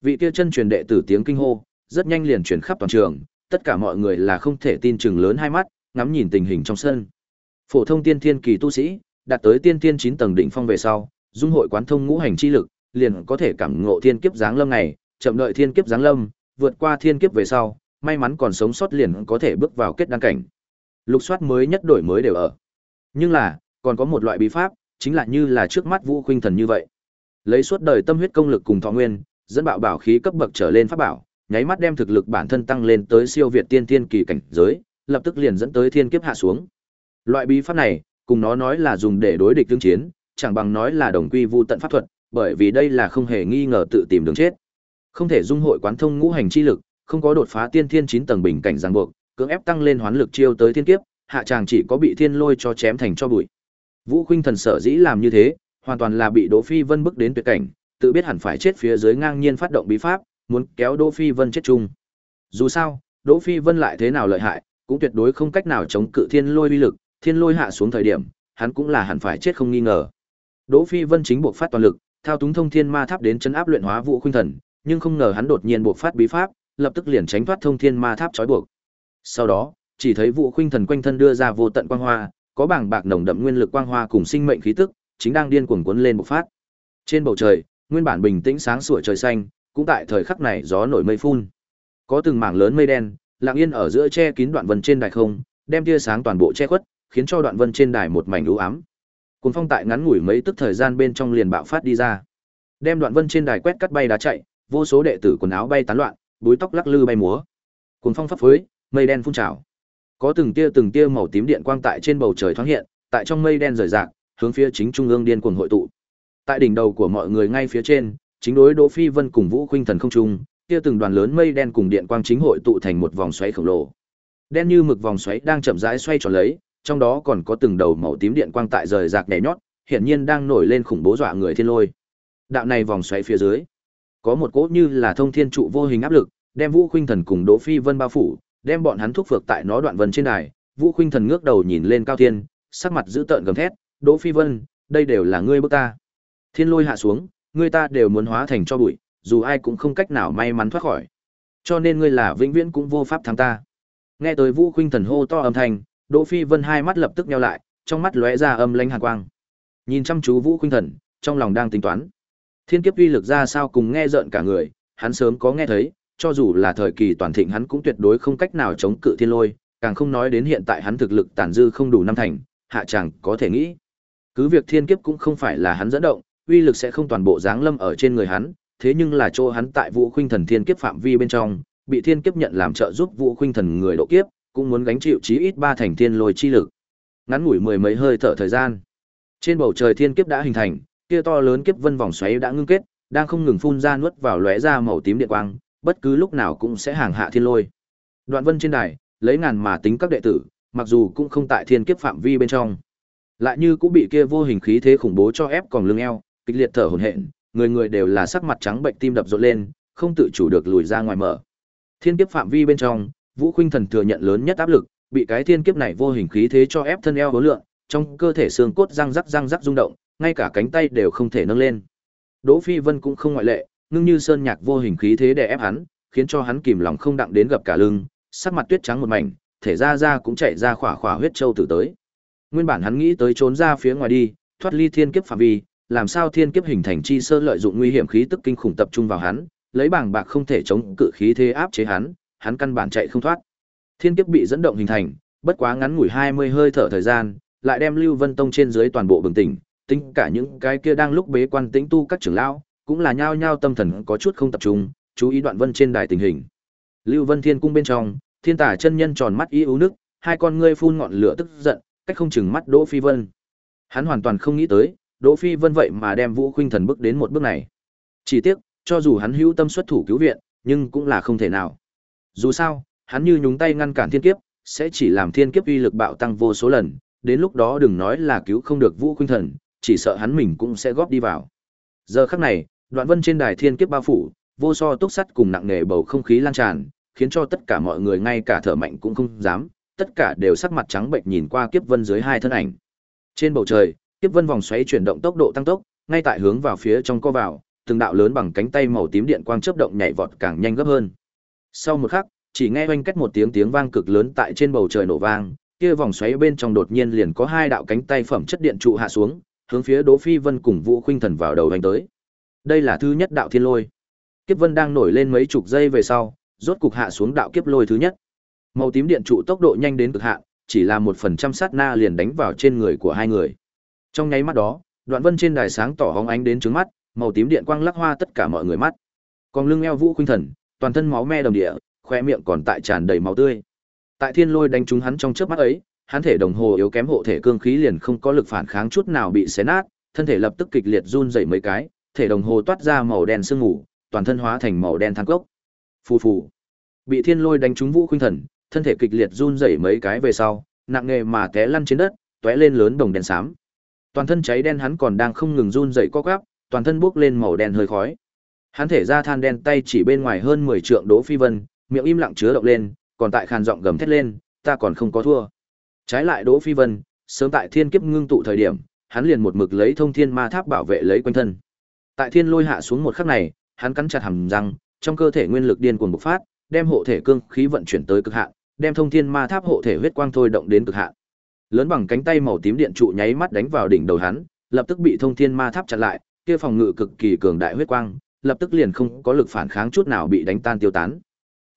Vị kia chân truyền đệ tử tiếng kinh hô, rất nhanh liền truyền khắp toàn trường, tất cả mọi người là không thể tin chừng lớn hai mắt, ngắm nhìn tình hình trong sân. Phổ thông tiên thiên kỳ tu sĩ, đạt tới tiên thiên 9 tầng đỉnh phong về sau, dung hội quán thông ngũ hành chi lực, liền có thể cảm ngộ thiên kiếp giáng lâm này, chậm đợi thiên kiếp giáng lâm, vượt qua thiên kiếp về sau, may mắn còn sống sót liền có thể bước vào kết đăng cảnh. Lục soát mới nhất đổi mới đều ở. Nhưng là, còn có một loại bí pháp, chính là như là trước mắt Vũ Khuynh Thần như vậy. Lấy suốt đời tâm huyết công lực cùng thọ nguyên, dẫn bạo bảo khí cấp bậc trở lên pháp bảo, nháy mắt đem thực lực bản thân tăng lên tới siêu việt tiên tiên kỳ cảnh giới, lập tức liền dẫn tới thiên kiếp hạ xuống. Loại bí pháp này, cùng nó nói là dùng để đối địch tương chiến, chẳng bằng nói là đồng quy vu tận pháp thuật, bởi vì đây là không hề nghi ngờ tự tìm đường chết. Không thể dung hội quán thông ngũ hành chi lực, không có đột phá tiên thiên 9 tầng bình cảnh ràng buộc, cưỡng ép tăng lên hoán lực chiêu tới thiên kiếp, hạ chàng chỉ có bị thiên lôi cho chém thành cho bụi. Vũ Khuynh Thần sở dĩ làm như thế, hoàn toàn là bị Đỗ Phi Vân bức đến tuyệt cảnh, tự biết hẳn phải chết phía dưới ngang nhiên phát động bí pháp, muốn kéo Đỗ Phi Vân chết chung. Dù sao, Đỗ Phi Vân lại thế nào lợi hại, cũng tuyệt đối không cách nào chống cự thiên lôi uy lực, thiên lôi hạ xuống thời điểm, hắn cũng là hẳn phải chết không nghi ngờ. Đỗ Phi Vân chính buộc phát toàn lực, thao túng thông thiên ma tháp đến chấn áp luyện hóa Vũ Khuynh Thần, nhưng không ngờ hắn đột nhiên buộc phát bí pháp, lập tức liền tránh thoát thông thiên ma tháp trói buộc. Sau đó, chỉ thấy Vũ Khuynh Thần quanh thân đưa ra vô tận quang hoa, có bảng bạc nồng đậm nguyên lực quang hoa cùng sinh mệnh khí tức, chính đang điên cuồng cuốn lên bộc phát. Trên bầu trời, nguyên bản bình tĩnh sáng sủa trời xanh, cũng tại thời khắc này gió nổi mây phun. Có từng mảng lớn mây đen, lặng yên ở giữa che kín đoạn vân trên đài không, đem tia sáng toàn bộ che khuất, khiến cho đoạn vân trên đài một mảnh u ám. Cuồng phong tại ngắn ngủi mấy tức thời gian bên trong liền bạo phát đi ra. Đem đoạn vân trên đài quét cắt bay đá chạy, vô số đệ tử quần áo bay tán loạn, búi tóc lắc lư bay múa. Cuồng phong pháp phới, mây đen phun trào. Có từng tia từng tia màu tím điện quang tại trên bầu trời thoáng hiện, tại trong mây đen rời rạc, hướng phía chính trung ương điên cuồng hội tụ. Tại đỉnh đầu của mọi người ngay phía trên, chính đối Đỗ Phi Vân cùng Vũ Khuynh Thần không trung, kia từng đoàn lớn mây đen cùng điện quang chính hội tụ thành một vòng xoáy khổng lồ. Đen như mực vòng xoáy đang chậm rãi xoay tròn lấy, trong đó còn có từng đầu màu tím điện quang tại rời rạc nhảy nhót, hiển nhiên đang nổi lên khủng bố dọa người thiên lôi. Đạo này vòng xoáy phía dưới, có một cỗ như là thông thiên trụ vô hình áp lực, đem Vũ Khuynh Thần cùng Đỗ Phi Vân bao phủ, đem bọn hắn thúc phược tại nó đoạn vân trên đài. Vũ Khuynh Thần ngước đầu nhìn lên cao thiên, sắc mặt dữ tợn gầm thét, "Đỗ Phi Vân, đây đều là ngươi bước ta." Thiên lôi hạ xuống, người ta đều muốn hóa thành cho bụi, dù ai cũng không cách nào may mắn thoát khỏi. Cho nên ngươi là vĩnh viễn cũng vô pháp thắng ta. Nghe tới Vũ Khuynh Thần hô to âm thanh, Đỗ Phi Vân hai mắt lập tức nheo lại, trong mắt lóe ra âm lãnh hàn quang. Nhìn chăm chú Vũ Khuynh Thần, trong lòng đang tính toán. Thiên kiếp uy lực ra sao cùng nghe rợn cả người, hắn sớm có nghe thấy, cho dù là thời kỳ toàn thịnh hắn cũng tuyệt đối không cách nào chống cự thiên lôi, càng không nói đến hiện tại hắn thực lực tàn dư không đủ năm thành, hạ chẳng có thể nghĩ. Cứ việc thiên kiếp cũng không phải là hắn dẫn động, uy lực sẽ không toàn bộ giáng lâm ở trên người hắn, thế nhưng là chỗ hắn tại Vũ Khuynh Thần thiên kiếp phạm vi bên trong, bị thiên kiếp nhận làm trợ giúp Vũ Khuynh Thần người độ kiếp, cũng muốn gánh chịu chí ít ba thành thiên lôi chi lực. Ngắn ngủi mười mấy hơi thở thời gian, trên bầu trời thiên kiếp đã hình thành, kia to lớn kiếp vân vòng xoáy đã ngưng kết, đang không ngừng phun ra nuốt vào lóe ra màu tím điện quang, bất cứ lúc nào cũng sẽ hàng hạ thiên lôi. Đoạn Vân trên đài, lấy ngàn mà tính các đệ tử, mặc dù cũng không tại thiên kiếp phạm vi bên trong, lại như cũng bị kia vô hình khí thế khủng bố cho ép còn lưng eo, kịch liệt thở hổn hển, người người đều là sắc mặt trắng bệnh tim đập rộn lên, không tự chủ được lùi ra ngoài mở. Thiên kiếp phạm vi bên trong, Vũ Khuynh Thần thừa nhận lớn nhất áp lực, bị cái thiên kiếp này vô hình khí thế cho ép thân eo hối lượng, trong cơ thể xương cốt răng rắc răng rắc rung động, ngay cả cánh tay đều không thể nâng lên. Đỗ Phi Vân cũng không ngoại lệ, ngưng như sơn nhạc vô hình khí thế đè ép hắn, khiến cho hắn kìm lòng không đặng đến gặp cả lưng, sắc mặt tuyết trắng một mảnh, thể ra ra cũng chạy ra khỏa khỏa huyết châu tử tới. Nguyên bản hắn nghĩ tới trốn ra phía ngoài đi, thoát ly thiên kiếp phạm vi, làm sao thiên kiếp hình thành chi sơ lợi dụng nguy hiểm khí tức kinh khủng tập trung vào hắn, lấy bảng bạc không thể chống cự khí thế áp chế hắn, hắn căn bản chạy không thoát. Thiên kiếp bị dẫn động hình thành, bất quá ngắn ngủi 20 hơi thở thời gian, lại đem Lưu Vân Tông trên dưới toàn bộ bừng tỉnh, tính cả những cái kia đang lúc bế quan tĩnh tu các trưởng lão, cũng là nhao nhao tâm thần có chút không tập trung, chú ý đoạn vân trên đài tình hình. Lưu Vân Thiên cung bên trong, Thiên Tả chân nhân tròn mắt ý ú nước, hai con ngươi phun ngọn lửa tức giận, cách không chừng mắt Đỗ Phi Vân. Hắn hoàn toàn không nghĩ tới, Đỗ Phi Vân vậy mà đem Vũ Khuynh Thần bước đến một bước này. Chỉ tiếc, cho dù hắn hữu tâm xuất thủ cứu viện, nhưng cũng là không thể nào. Dù sao, hắn như nhúng tay ngăn cản thiên kiếp, sẽ chỉ làm thiên kiếp uy lực bạo tăng vô số lần, đến lúc đó đừng nói là cứu không được Vũ Khuynh Thần, chỉ sợ hắn mình cũng sẽ góp đi vào. Giờ khắc này, đoạn vân trên đài thiên kiếp bao phủ, vô so túc sắt cùng nặng nề bầu không khí lan tràn, khiến cho tất cả mọi người ngay cả thở mạnh cũng không dám, tất cả đều sắc mặt trắng bệnh nhìn qua kiếp vân dưới hai thân ảnh. Trên bầu trời, kiếp vân vòng xoáy chuyển động tốc độ tăng tốc, ngay tại hướng vào phía trong co vào, từng đạo lớn bằng cánh tay màu tím điện quang chớp động nhảy vọt càng nhanh gấp hơn. Sau một khắc, chỉ nghe oanh cách một tiếng tiếng vang cực lớn tại trên bầu trời nổ vang, kia vòng xoáy bên trong đột nhiên liền có hai đạo cánh tay phẩm chất điện trụ hạ xuống, hướng phía Đỗ Phi Vân cùng Vũ Khuynh Thần vào đầu đánh tới. Đây là thứ nhất đạo thiên lôi. Kiếp Vân đang nổi lên mấy chục giây về sau, rốt cục hạ xuống đạo kiếp lôi thứ nhất. Màu tím điện trụ tốc độ nhanh đến cực hạn, chỉ là một phần trăm sát na liền đánh vào trên người của hai người. Trong nháy mắt đó, Đoạn Vân trên đài sáng tỏ hóng ánh đến trứng mắt, màu tím điện quang lắc hoa tất cả mọi người mắt. Còn lưng eo Vũ Khuynh Thần, toàn thân máu me đồng địa, khoe miệng còn tại tràn đầy máu tươi. Tại thiên lôi đánh trúng hắn trong chớp mắt ấy, hắn thể đồng hồ yếu kém hộ thể cương khí liền không có lực phản kháng chút nào bị xé nát, thân thể lập tức kịch liệt run rẩy mấy cái, thể đồng hồ toát ra màu đen sương ngủ, toàn thân hóa thành màu đen than cốc. Phù phù. Bị thiên lôi đánh trúng Vũ Khuynh Thần, thân thể kịch liệt run rẩy mấy cái về sau, nặng nề mà té lăn trên đất, tóe lên lớn đồng đen xám. Toàn thân cháy đen hắn còn đang không ngừng run rẩy co quắp, toàn thân bốc lên màu đen hơi khói. Hắn thể ra than đen tay chỉ bên ngoài hơn 10 trượng Đỗ Phi Vân, miệng im lặng chứa động lên, còn tại khàn giọng gầm thét lên, ta còn không có thua. Trái lại Đỗ Phi Vân, sớm tại thiên kiếp ngưng tụ thời điểm, hắn liền một mực lấy thông thiên ma tháp bảo vệ lấy quanh thân. Tại thiên lôi hạ xuống một khắc này, hắn cắn chặt hàm răng, trong cơ thể nguyên lực điên cuồng bộc phát, đem hộ thể cương khí vận chuyển tới cực hạn, đem thông thiên ma tháp hộ thể huyết quang thôi động đến cực hạn. Lớn bằng cánh tay màu tím điện trụ nháy mắt đánh vào đỉnh đầu hắn, lập tức bị thông thiên ma tháp chặn lại, kia phòng ngự cực kỳ cường đại huyết quang, lập tức liền không có lực phản kháng chút nào bị đánh tan tiêu tán.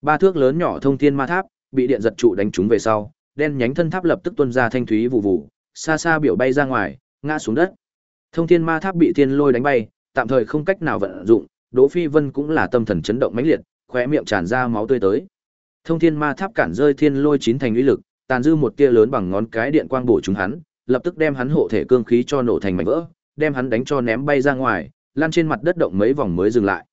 Ba thước lớn nhỏ thông thiên ma tháp, bị điện giật trụ đánh trúng về sau, đen nhánh thân tháp lập tức tuôn ra thanh thúy vụ vụ, xa xa biểu bay ra ngoài, ngã xuống đất. Thông thiên ma tháp bị thiên lôi đánh bay, tạm thời không cách nào vận dụng, Đỗ Phi Vân cũng là tâm thần chấn động mãnh liệt, khóe miệng tràn ra máu tươi tới. Thông thiên ma tháp cản rơi thiên lôi chín thành uy lực, tàn dư một tia lớn bằng ngón cái điện quang bổ chúng hắn, lập tức đem hắn hộ thể cương khí cho nổ thành mảnh vỡ, đem hắn đánh cho ném bay ra ngoài, lan trên mặt đất động mấy vòng mới dừng lại.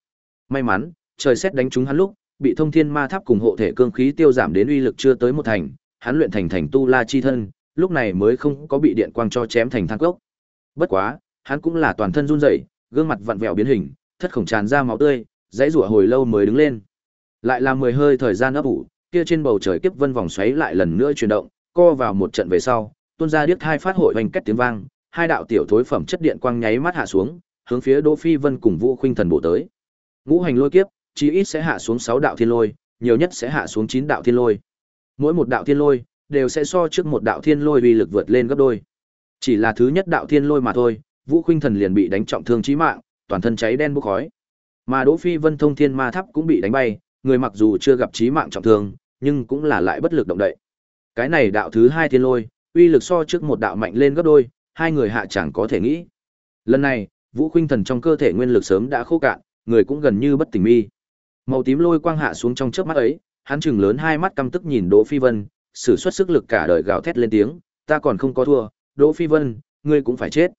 May mắn, trời xét đánh trúng hắn lúc, bị thông thiên ma tháp cùng hộ thể cương khí tiêu giảm đến uy lực chưa tới một thành, hắn luyện thành thành tu la chi thân, lúc này mới không có bị điện quang cho chém thành than cốc. Bất quá, hắn cũng là toàn thân run rẩy, gương mặt vặn vẹo biến hình, thất khổng tràn ra máu tươi, dãy rủa hồi lâu mới đứng lên. Lại là mười hơi thời gian ấp ủ, kia trên bầu trời kiếp vân vòng xoáy lại lần nữa chuyển động, co vào một trận về sau, tuôn ra điếc hai phát hội hoành kết tiếng vang, hai đạo tiểu thối phẩm chất điện quang nháy mắt hạ xuống, hướng phía Đỗ Phi Vân cùng Vũ Khuynh Thần bộ tới. Ngũ hành lôi kiếp, chí ít sẽ hạ xuống 6 đạo thiên lôi, nhiều nhất sẽ hạ xuống 9 đạo thiên lôi. Mỗi một đạo thiên lôi đều sẽ so trước một đạo thiên lôi uy lực vượt lên gấp đôi. Chỉ là thứ nhất đạo thiên lôi mà thôi, Vũ Khuynh Thần liền bị đánh trọng thương chí mạng, toàn thân cháy đen bốc khói. Mà Đỗ Phi Vân thông thiên ma tháp cũng bị đánh bay, người mặc dù chưa gặp chí mạng trọng thương, nhưng cũng là lại bất lực động đậy. Cái này đạo thứ hai thiên lôi, uy lực so trước một đạo mạnh lên gấp đôi, hai người hạ chẳng có thể nghĩ. Lần này, Vũ Khuynh Thần trong cơ thể nguyên lực sớm đã khô cạn, người cũng gần như bất tỉnh mi. Màu tím lôi quang hạ xuống trong chớp mắt ấy, hắn chừng lớn hai mắt căm tức nhìn Đỗ Phi Vân, sử xuất sức lực cả đời gào thét lên tiếng, ta còn không có thua, Đỗ Phi Vân, ngươi cũng phải chết.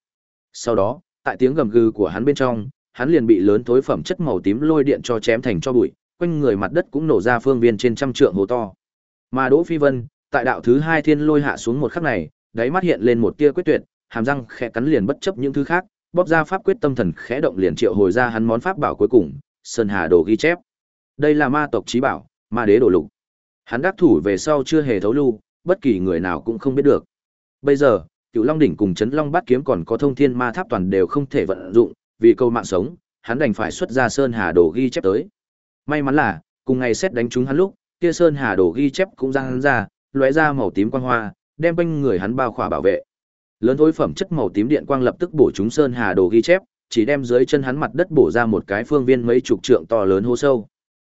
Sau đó, tại tiếng gầm gừ của hắn bên trong, hắn liền bị lớn tối phẩm chất màu tím lôi điện cho chém thành cho bụi, quanh người mặt đất cũng nổ ra phương viên trên trăm trượng hố to. Mà Đỗ Phi Vân, tại đạo thứ hai thiên lôi hạ xuống một khắc này, đáy mắt hiện lên một tia quyết tuyệt, hàm răng khẽ cắn liền bất chấp những thứ khác, bóp ra pháp quyết tâm thần khẽ động liền triệu hồi ra hắn món pháp bảo cuối cùng, Sơn Hà Đồ ghi chép. Đây là ma tộc trí bảo, ma đế đồ lục. Hắn đắc thủ về sau chưa hề thấu lưu, bất kỳ người nào cũng không biết được. Bây giờ, Cửu Long đỉnh cùng Chấn Long Bát kiếm còn có Thông Thiên Ma Tháp toàn đều không thể vận dụng, vì câu mạng sống, hắn đành phải xuất ra Sơn Hà Đồ ghi chép tới. May mắn là, cùng ngày xét đánh trúng hắn lúc, kia Sơn Hà Đồ ghi chép cũng ra hắn ra, lóe ra màu tím quang hoa, đem quanh người hắn bao khỏa bảo vệ. Lớn thối phẩm chất màu tím điện quang lập tức bổ trúng Sơn Hà Đồ ghi chép, chỉ đem dưới chân hắn mặt đất bổ ra một cái phương viên mấy chục trượng to lớn hố sâu.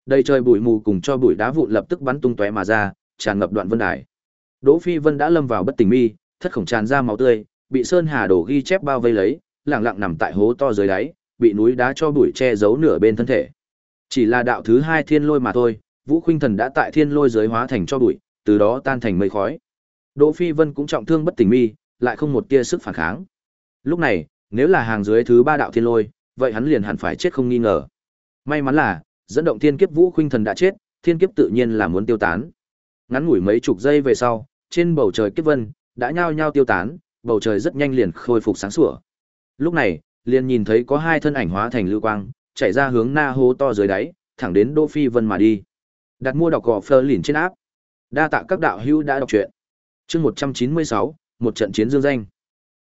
Đây trời bụi mù cùng cho bụi đá vụn lập tức bắn tung tóe mà ra, tràn ngập đoạn vân đài. Đỗ Phi Vân đã lâm vào bất tỉnh mi, thất khổng tràn ra máu tươi, bị sơn hà đổ ghi chép bao vây lấy, lặng lặng nằm tại hố to dưới đáy, bị núi đá cho bụi che giấu nửa bên thân thể. Chỉ là đạo thứ hai thiên lôi mà thôi, Vũ Khuynh Thần đã tại thiên lôi giới hóa thành cho bụi, từ đó tan thành mây khói. Đỗ Phi Vân cũng trọng thương bất tỉnh mi, lại không một tia sức phản kháng. Lúc này, nếu là hàng dưới thứ ba đạo thiên lôi, vậy hắn liền hẳn phải chết không nghi ngờ. May mắn là, dẫn động thiên kiếp Vũ Khuynh Thần đã chết, thiên kiếp tự nhiên là muốn tiêu tán. Ngắn ngủi mấy chục giây về sau, trên bầu trời kiếp vân đã nhao nhao tiêu tán, bầu trời rất nhanh liền khôi phục sáng sủa. Lúc này, liền nhìn thấy có hai thân ảnh hóa thành lưu quang, chạy ra hướng na hố to dưới đáy, thẳng đến Đỗ Phi Vân mà đi. Đặt mua đọc gò phơ lìn trên áp. Đa tạ các đạo hữu đã đọc truyện. Chương 196, một trận chiến dương danh.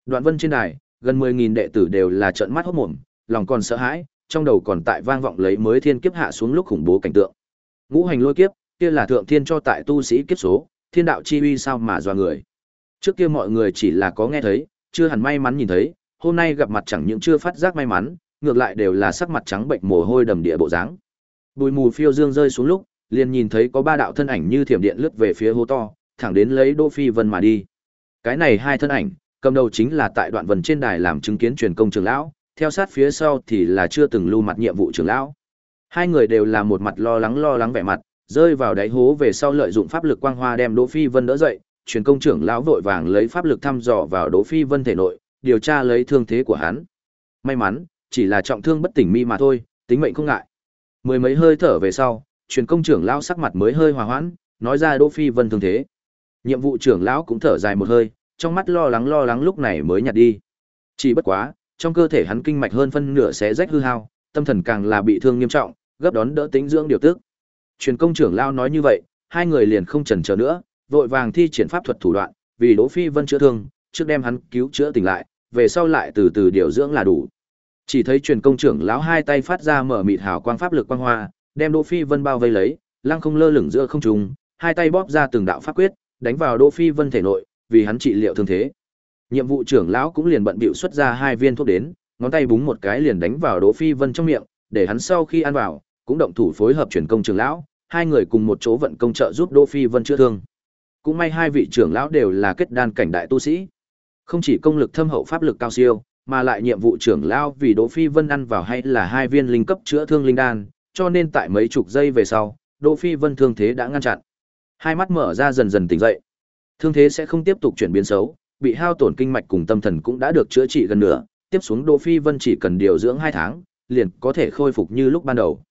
Đoạn Vân trên đài, gần 10000 đệ tử đều là trợn mắt hốt mồm, lòng còn sợ hãi, trong đầu còn tại vang vọng lấy mới thiên kiếp hạ xuống lúc khủng bố cảnh tượng. Ngũ hành lôi kiếp, kia là thượng thiên cho tại tu sĩ kiếp số, thiên đạo chi uy sao mà dọa người. Trước kia mọi người chỉ là có nghe thấy, chưa hẳn may mắn nhìn thấy, hôm nay gặp mặt chẳng những chưa phát giác may mắn, ngược lại đều là sắc mặt trắng bệnh mồ hôi đầm địa bộ dáng. Bùi mù phiêu dương rơi xuống lúc, liền nhìn thấy có ba đạo thân ảnh như thiểm điện lướt về phía hố to, thẳng đến lấy Đỗ Phi Vân mà đi. Cái này hai thân ảnh, cầm đầu chính là tại đoạn vần trên đài làm chứng kiến truyền công trưởng lão, theo sát phía sau thì là chưa từng lưu mặt nhiệm vụ trưởng lão. Hai người đều là một mặt lo lắng lo lắng vẻ mặt, rơi vào đáy hố về sau lợi dụng pháp lực quang hoa đem Đỗ Phi Vân đỡ dậy, truyền công trưởng lão vội vàng lấy pháp lực thăm dò vào Đỗ Phi Vân thể nội, điều tra lấy thương thế của hắn. May mắn, chỉ là trọng thương bất tỉnh mi mà thôi, tính mệnh không ngại. Mười mấy hơi thở về sau, truyền công trưởng lão sắc mặt mới hơi hòa hoãn, nói ra Đỗ Phi Vân thương thế. Nhiệm vụ trưởng lão cũng thở dài một hơi, trong mắt lo lắng lo lắng lúc này mới nhạt đi. Chỉ bất quá, trong cơ thể hắn kinh mạch hơn phân nửa sẽ rách hư hao, tâm thần càng là bị thương nghiêm trọng, gấp đón đỡ tính dưỡng điều tức. Truyền công trưởng lão nói như vậy, hai người liền không chần chờ nữa, vội vàng thi triển pháp thuật thủ đoạn, vì Đỗ Phi Vân chữa thương, trước đem hắn cứu chữa tỉnh lại, về sau lại từ từ điều dưỡng là đủ. Chỉ thấy truyền công trưởng lão hai tay phát ra mở mịt hào quang pháp lực quang hoa, đem Đỗ Phi Vân bao vây lấy, lăng không lơ lửng giữa không trung, hai tay bóp ra từng đạo pháp quyết, đánh vào Đỗ Phi Vân thể nội, vì hắn trị liệu thương thế. Nhiệm vụ trưởng lão cũng liền bận bịu xuất ra hai viên thuốc đến, ngón tay búng một cái liền đánh vào Đỗ Phi Vân trong miệng, để hắn sau khi ăn vào, cũng động thủ phối hợp truyền công trưởng lão, hai người cùng một chỗ vận công trợ giúp Đỗ Phi Vân chữa thương. Cũng may hai vị trưởng lão đều là kết đan cảnh đại tu sĩ. Không chỉ công lực thâm hậu pháp lực cao siêu, mà lại nhiệm vụ trưởng lão vì Đỗ Phi Vân ăn vào hay là hai viên linh cấp chữa thương linh đan, cho nên tại mấy chục giây về sau, Đỗ Phi Vân thương thế đã ngăn chặn. Hai mắt mở ra dần dần tỉnh dậy. Thương thế sẽ không tiếp tục chuyển biến xấu, bị hao tổn kinh mạch cùng tâm thần cũng đã được chữa trị gần nửa, tiếp xuống Đỗ Phi Vân chỉ cần điều dưỡng 2 tháng, liền có thể khôi phục như lúc ban đầu.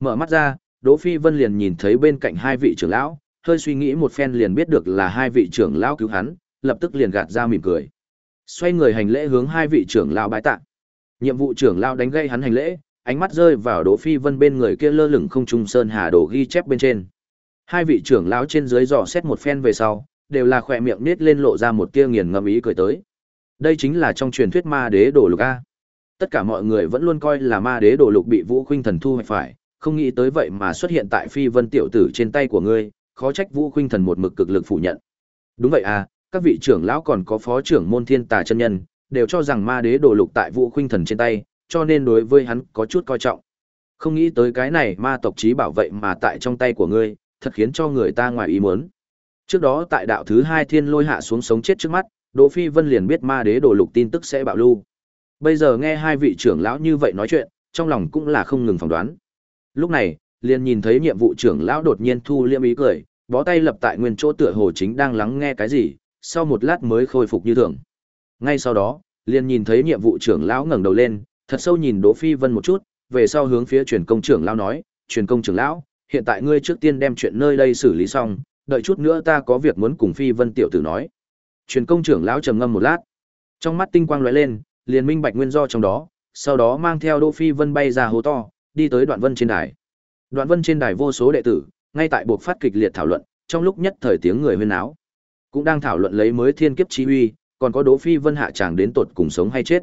Mở mắt ra, Đỗ Phi Vân liền nhìn thấy bên cạnh hai vị trưởng lão, hơi suy nghĩ một phen liền biết được là hai vị trưởng lão cứu hắn, lập tức liền gạt ra mỉm cười. Xoay người hành lễ hướng hai vị trưởng lão bái tạ. Nhiệm vụ trưởng lão đánh gây hắn hành lễ, ánh mắt rơi vào Đỗ Phi Vân bên người kia lơ lửng không trung sơn hà đồ ghi chép bên trên. Hai vị trưởng lão trên dưới dò xét một phen về sau, đều là khỏe miệng nết lên lộ ra một tia nghiền ngẫm ý cười tới. Đây chính là trong truyền thuyết ma đế đồ lục a. Tất cả mọi người vẫn luôn coi là ma đế đồ lục bị Vũ Khuynh Thần thu hoạch phải, không nghĩ tới vậy mà xuất hiện tại Phi Vân tiểu tử trên tay của ngươi, khó trách Vũ Khuynh Thần một mực cực lực phủ nhận. Đúng vậy à, các vị trưởng lão còn có phó trưởng môn thiên tà chân nhân, đều cho rằng ma đế đồ lục tại Vũ Khuynh Thần trên tay, cho nên đối với hắn có chút coi trọng. Không nghĩ tới cái này ma tộc chí bảo vệ mà tại trong tay của ngươi, thật khiến cho người ta ngoài ý muốn. Trước đó tại đạo thứ hai thiên lôi hạ xuống sống chết trước mắt, Đỗ Phi Vân liền biết ma đế đồ lục tin tức sẽ bạo lưu. Bây giờ nghe hai vị trưởng lão như vậy nói chuyện, trong lòng cũng là không ngừng phỏng đoán. Lúc này, liền nhìn thấy nhiệm vụ trưởng lão đột nhiên thu liêm ý cười, bó tay lập tại nguyên chỗ tựa hồ chính đang lắng nghe cái gì, sau một lát mới khôi phục như thường. Ngay sau đó, liền nhìn thấy nhiệm vụ trưởng lão ngẩng đầu lên, thật sâu nhìn Đỗ Phi Vân một chút, về sau hướng phía truyền công trưởng lão nói, "Truyền công trưởng lão, hiện tại ngươi trước tiên đem chuyện nơi đây xử lý xong, đợi chút nữa ta có việc muốn cùng Phi Vân tiểu tử nói." Truyền công trưởng lão trầm ngâm một lát, trong mắt tinh quang lóe lên, liền minh bạch nguyên do trong đó, sau đó mang theo Đỗ Phi Vân bay ra hố to, đi tới Đoạn Vân trên đài. Đoạn Vân trên đài vô số đệ tử, ngay tại buộc phát kịch liệt thảo luận, trong lúc nhất thời tiếng người huyên náo, cũng đang thảo luận lấy mới thiên kiếp chi uy, còn có Đỗ Phi Vân hạ tràng đến tột cùng sống hay chết.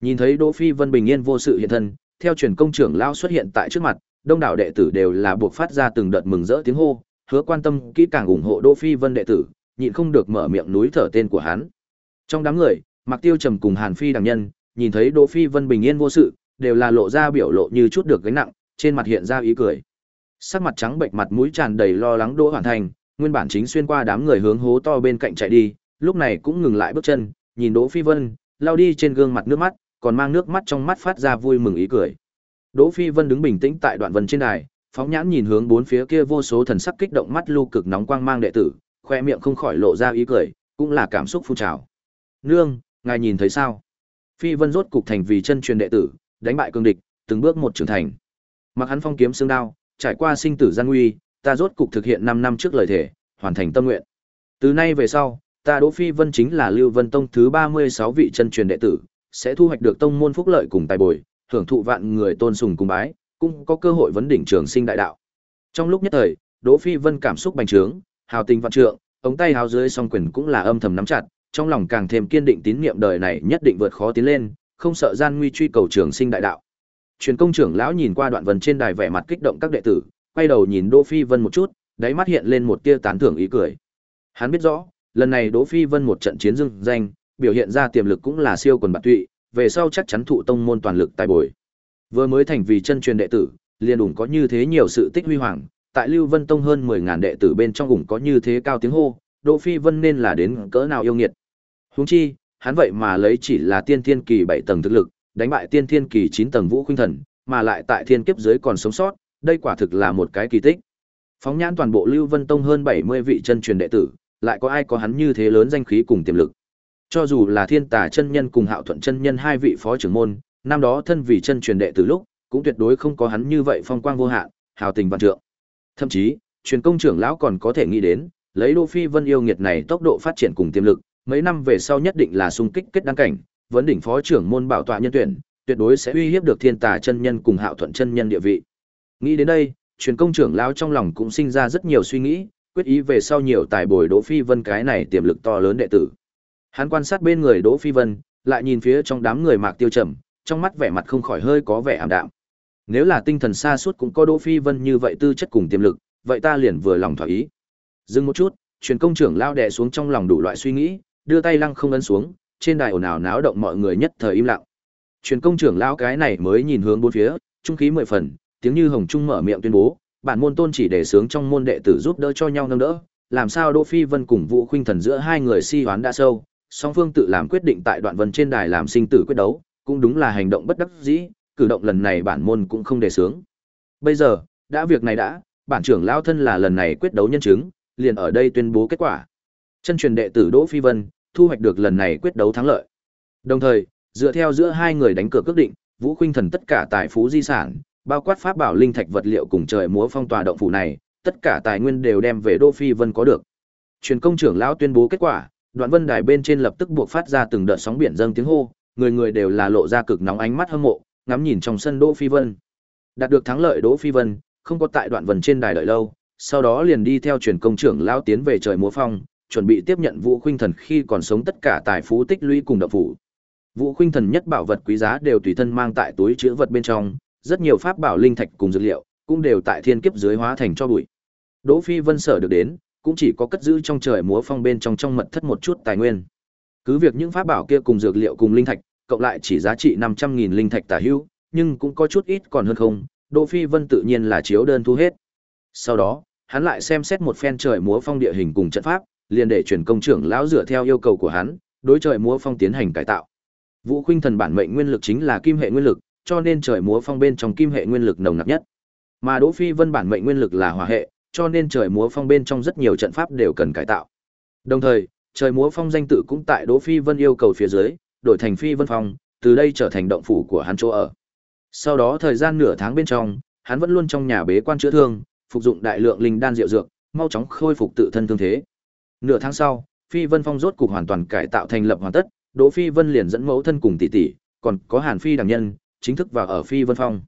Nhìn thấy Đỗ Phi Vân bình yên vô sự hiện thân, theo truyền công trưởng lão xuất hiện tại trước mặt, đông đảo đệ tử đều là buộc phát ra từng đợt mừng rỡ tiếng hô, hứa quan tâm kỹ càng ủng hộ Đỗ Phi Vân đệ tử, nhịn không được mở miệng núi thở tên của hắn. Trong đám người, Mạc Tiêu trầm cùng Hàn Phi đẳng nhân, nhìn thấy Đỗ Phi Vân bình yên vô sự, đều là lộ ra biểu lộ như chút được gánh nặng, trên mặt hiện ra ý cười. Sắc mặt trắng bệnh mặt mũi tràn đầy lo lắng Đỗ Hoàn Thành, nguyên bản chính xuyên qua đám người hướng hố to bên cạnh chạy đi, lúc này cũng ngừng lại bước chân, nhìn Đỗ Phi Vân, lao đi trên gương mặt nước mắt, còn mang nước mắt trong mắt phát ra vui mừng ý cười. Đỗ Phi Vân đứng bình tĩnh tại đoạn vân trên đài, phóng nhãn nhìn hướng bốn phía kia vô số thần sắc kích động mắt lưu cực nóng quang mang đệ tử, khoe miệng không khỏi lộ ra ý cười, cũng là cảm xúc phun trào. Nương, ngài nhìn thấy sao? Phi Vân rốt cục thành vì chân truyền đệ tử, đánh bại cương địch, từng bước một trưởng thành. Mặc hắn phong kiếm xương đao, trải qua sinh tử gian nguy, ta rốt cục thực hiện 5 năm trước lời thể, hoàn thành tâm nguyện. Từ nay về sau, ta Đỗ Phi Vân chính là Lưu Vân Tông thứ 36 vị chân truyền đệ tử, sẽ thu hoạch được tông môn phúc lợi cùng tài bồi, hưởng thụ vạn người tôn sùng cùng bái, cũng có cơ hội vấn đỉnh trường sinh đại đạo. Trong lúc nhất thời, Đỗ Phi Vân cảm xúc bành trướng, hào tình vạn trượng, ống tay hào dưới song quyền cũng là âm thầm nắm chặt, trong lòng càng thêm kiên định tín niệm đời này nhất định vượt khó tiến lên, không sợ gian nguy truy cầu trường sinh đại đạo. Truyền công trưởng lão nhìn qua đoạn vân trên đài vẻ mặt kích động các đệ tử, quay đầu nhìn Đỗ Phi Vân một chút, đáy mắt hiện lên một tia tán thưởng ý cười. Hắn biết rõ, lần này Đỗ Phi Vân một trận chiến dưng danh, biểu hiện ra tiềm lực cũng là siêu quần bạc tụy, về sau chắc chắn thụ tông môn toàn lực tài bồi. Vừa mới thành vì chân truyền đệ tử, liền ủng có như thế nhiều sự tích huy hoàng, tại Lưu Vân Tông hơn 10000 đệ tử bên trong ủng có như thế cao tiếng hô, Đỗ Phi Vân nên là đến cỡ nào yêu nghiệt. Huống chi, hắn vậy mà lấy chỉ là tiên thiên kỳ 7 tầng thực lực, đánh bại tiên thiên kỳ 9 tầng Vũ Khuynh Thần, mà lại tại thiên kiếp dưới còn sống sót, đây quả thực là một cái kỳ tích. Phóng nhãn toàn bộ Lưu Vân Tông hơn 70 vị chân truyền đệ tử, lại có ai có hắn như thế lớn danh khí cùng tiềm lực. Cho dù là Thiên Tà chân nhân cùng Hạo Thuận chân nhân hai vị phó trưởng môn, năm đó thân vì chân truyền đệ tử lúc, cũng tuyệt đối không có hắn như vậy phong quang vô hạn, hào tình vạn trượng. Thậm chí, truyền công trưởng lão còn có thể nghĩ đến, lấy Đỗ Phi Vân yêu nghiệt này tốc độ phát triển cùng tiềm lực, mấy năm về sau nhất định là xung kích kết đăng cảnh, vấn đỉnh phó trưởng môn bảo tọa nhân tuyển, tuyệt đối sẽ uy hiếp được Thiên Tà chân nhân cùng Hạo Thuận chân nhân địa vị. Nghĩ đến đây, truyền công trưởng lão trong lòng cũng sinh ra rất nhiều suy nghĩ, quyết ý về sau nhiều tài bồi Đỗ Phi Vân cái này tiềm lực to lớn đệ tử. Hắn quan sát bên người Đỗ Phi Vân, lại nhìn phía trong đám người Mạc Tiêu Trầm, trong mắt vẻ mặt không khỏi hơi có vẻ ảm đạm. Nếu là tinh thần xa suốt cũng có Đỗ Phi Vân như vậy tư chất cùng tiềm lực, vậy ta liền vừa lòng thỏa ý. Dừng một chút, truyền công trưởng lao đè xuống trong lòng đủ loại suy nghĩ, đưa tay lăng không ấn xuống, trên đài ồn ào náo động mọi người nhất thời im lặng. Truyền công trưởng lão cái này mới nhìn hướng bốn phía, trung khí mười phần, tiếng như hồng trung mở miệng tuyên bố, bản môn tôn chỉ để sướng trong môn đệ tử giúp đỡ cho nhau nâng đỡ, làm sao Đỗ Phi Vân cùng Vũ Khuynh Thần giữa hai người si hoán đã sâu, song phương tự làm quyết định tại đoạn vân trên đài làm sinh tử quyết đấu, cũng đúng là hành động bất đắc dĩ, cử động lần này bản môn cũng không đề sướng. Bây giờ, đã việc này đã, bản trưởng lão thân là lần này quyết đấu nhân chứng, liền ở đây tuyên bố kết quả. Chân truyền đệ tử Đỗ Phi Vân thu hoạch được lần này quyết đấu thắng lợi. Đồng thời, dựa theo giữa hai người đánh cược quyết định, Vũ Khuynh Thần tất cả tài phú di sản, bao quát pháp bảo linh thạch vật liệu cùng trời múa phong tòa động phủ này, tất cả tài nguyên đều đem về đô Phi Vân có được. Truyền công trưởng lão tuyên bố kết quả, Đoạn Vân Đài bên trên lập tức buộc phát ra từng đợt sóng biển dâng tiếng hô, người người đều là lộ ra cực nóng ánh mắt hâm mộ, ngắm nhìn trong sân Đỗ Phi Vân. Đạt được thắng lợi Đỗ Phi Vân, không có tại Đoạn Vân trên đài đợi lâu, sau đó liền đi theo truyền công trưởng lão tiến về trời múa phong, chuẩn bị tiếp nhận Vũ Khuynh Thần khi còn sống tất cả tài phú tích lũy cùng động phủ. Vũ Khuynh Thần nhất bảo vật quý giá đều tùy thân mang tại túi chứa vật bên trong, rất nhiều pháp bảo linh thạch cùng dược liệu cũng đều tại thiên kiếp dưới hóa thành cho bụi. Đỗ Phi Vân sở được đến, cũng chỉ có cất giữ trong trời múa phong bên trong trong mật thất một chút tài nguyên. Cứ việc những pháp bảo kia cùng dược liệu cùng linh thạch, cộng lại chỉ giá trị 500.000 linh thạch tả hữu, nhưng cũng có chút ít còn hơn không, Đỗ Phi Vân tự nhiên là chiếu đơn thu hết. Sau đó, hắn lại xem xét một phen trời múa phong địa hình cùng trận pháp, liền để truyền công trưởng lão dựa theo yêu cầu của hắn, đối trời múa phong tiến hành cải tạo. Vũ Khuynh thần bản mệnh nguyên lực chính là kim hệ nguyên lực, cho nên trời múa phong bên trong kim hệ nguyên lực nồng nặc nhất. Mà Đỗ Phi Vân bản mệnh nguyên lực là hỏa hệ, cho nên trời múa phong bên trong rất nhiều trận pháp đều cần cải tạo. Đồng thời, trời múa phong danh tự cũng tại Đỗ Phi Vân yêu cầu phía dưới, đổi thành Phi Vân Phong, từ đây trở thành động phủ của hắn chỗ ở. Sau đó thời gian nửa tháng bên trong, hắn vẫn luôn trong nhà bế quan chữa thương, phục dụng đại lượng linh đan diệu dược, mau chóng khôi phục tự thân thương thế. Nửa tháng sau, Phi Vân Phong rốt cục hoàn toàn cải tạo thành lập hoàn tất, Đỗ Phi Vân liền dẫn mẫu thân cùng tỷ tỷ, còn có Hàn Phi đẳng nhân, chính thức vào ở Phi Vân Phong.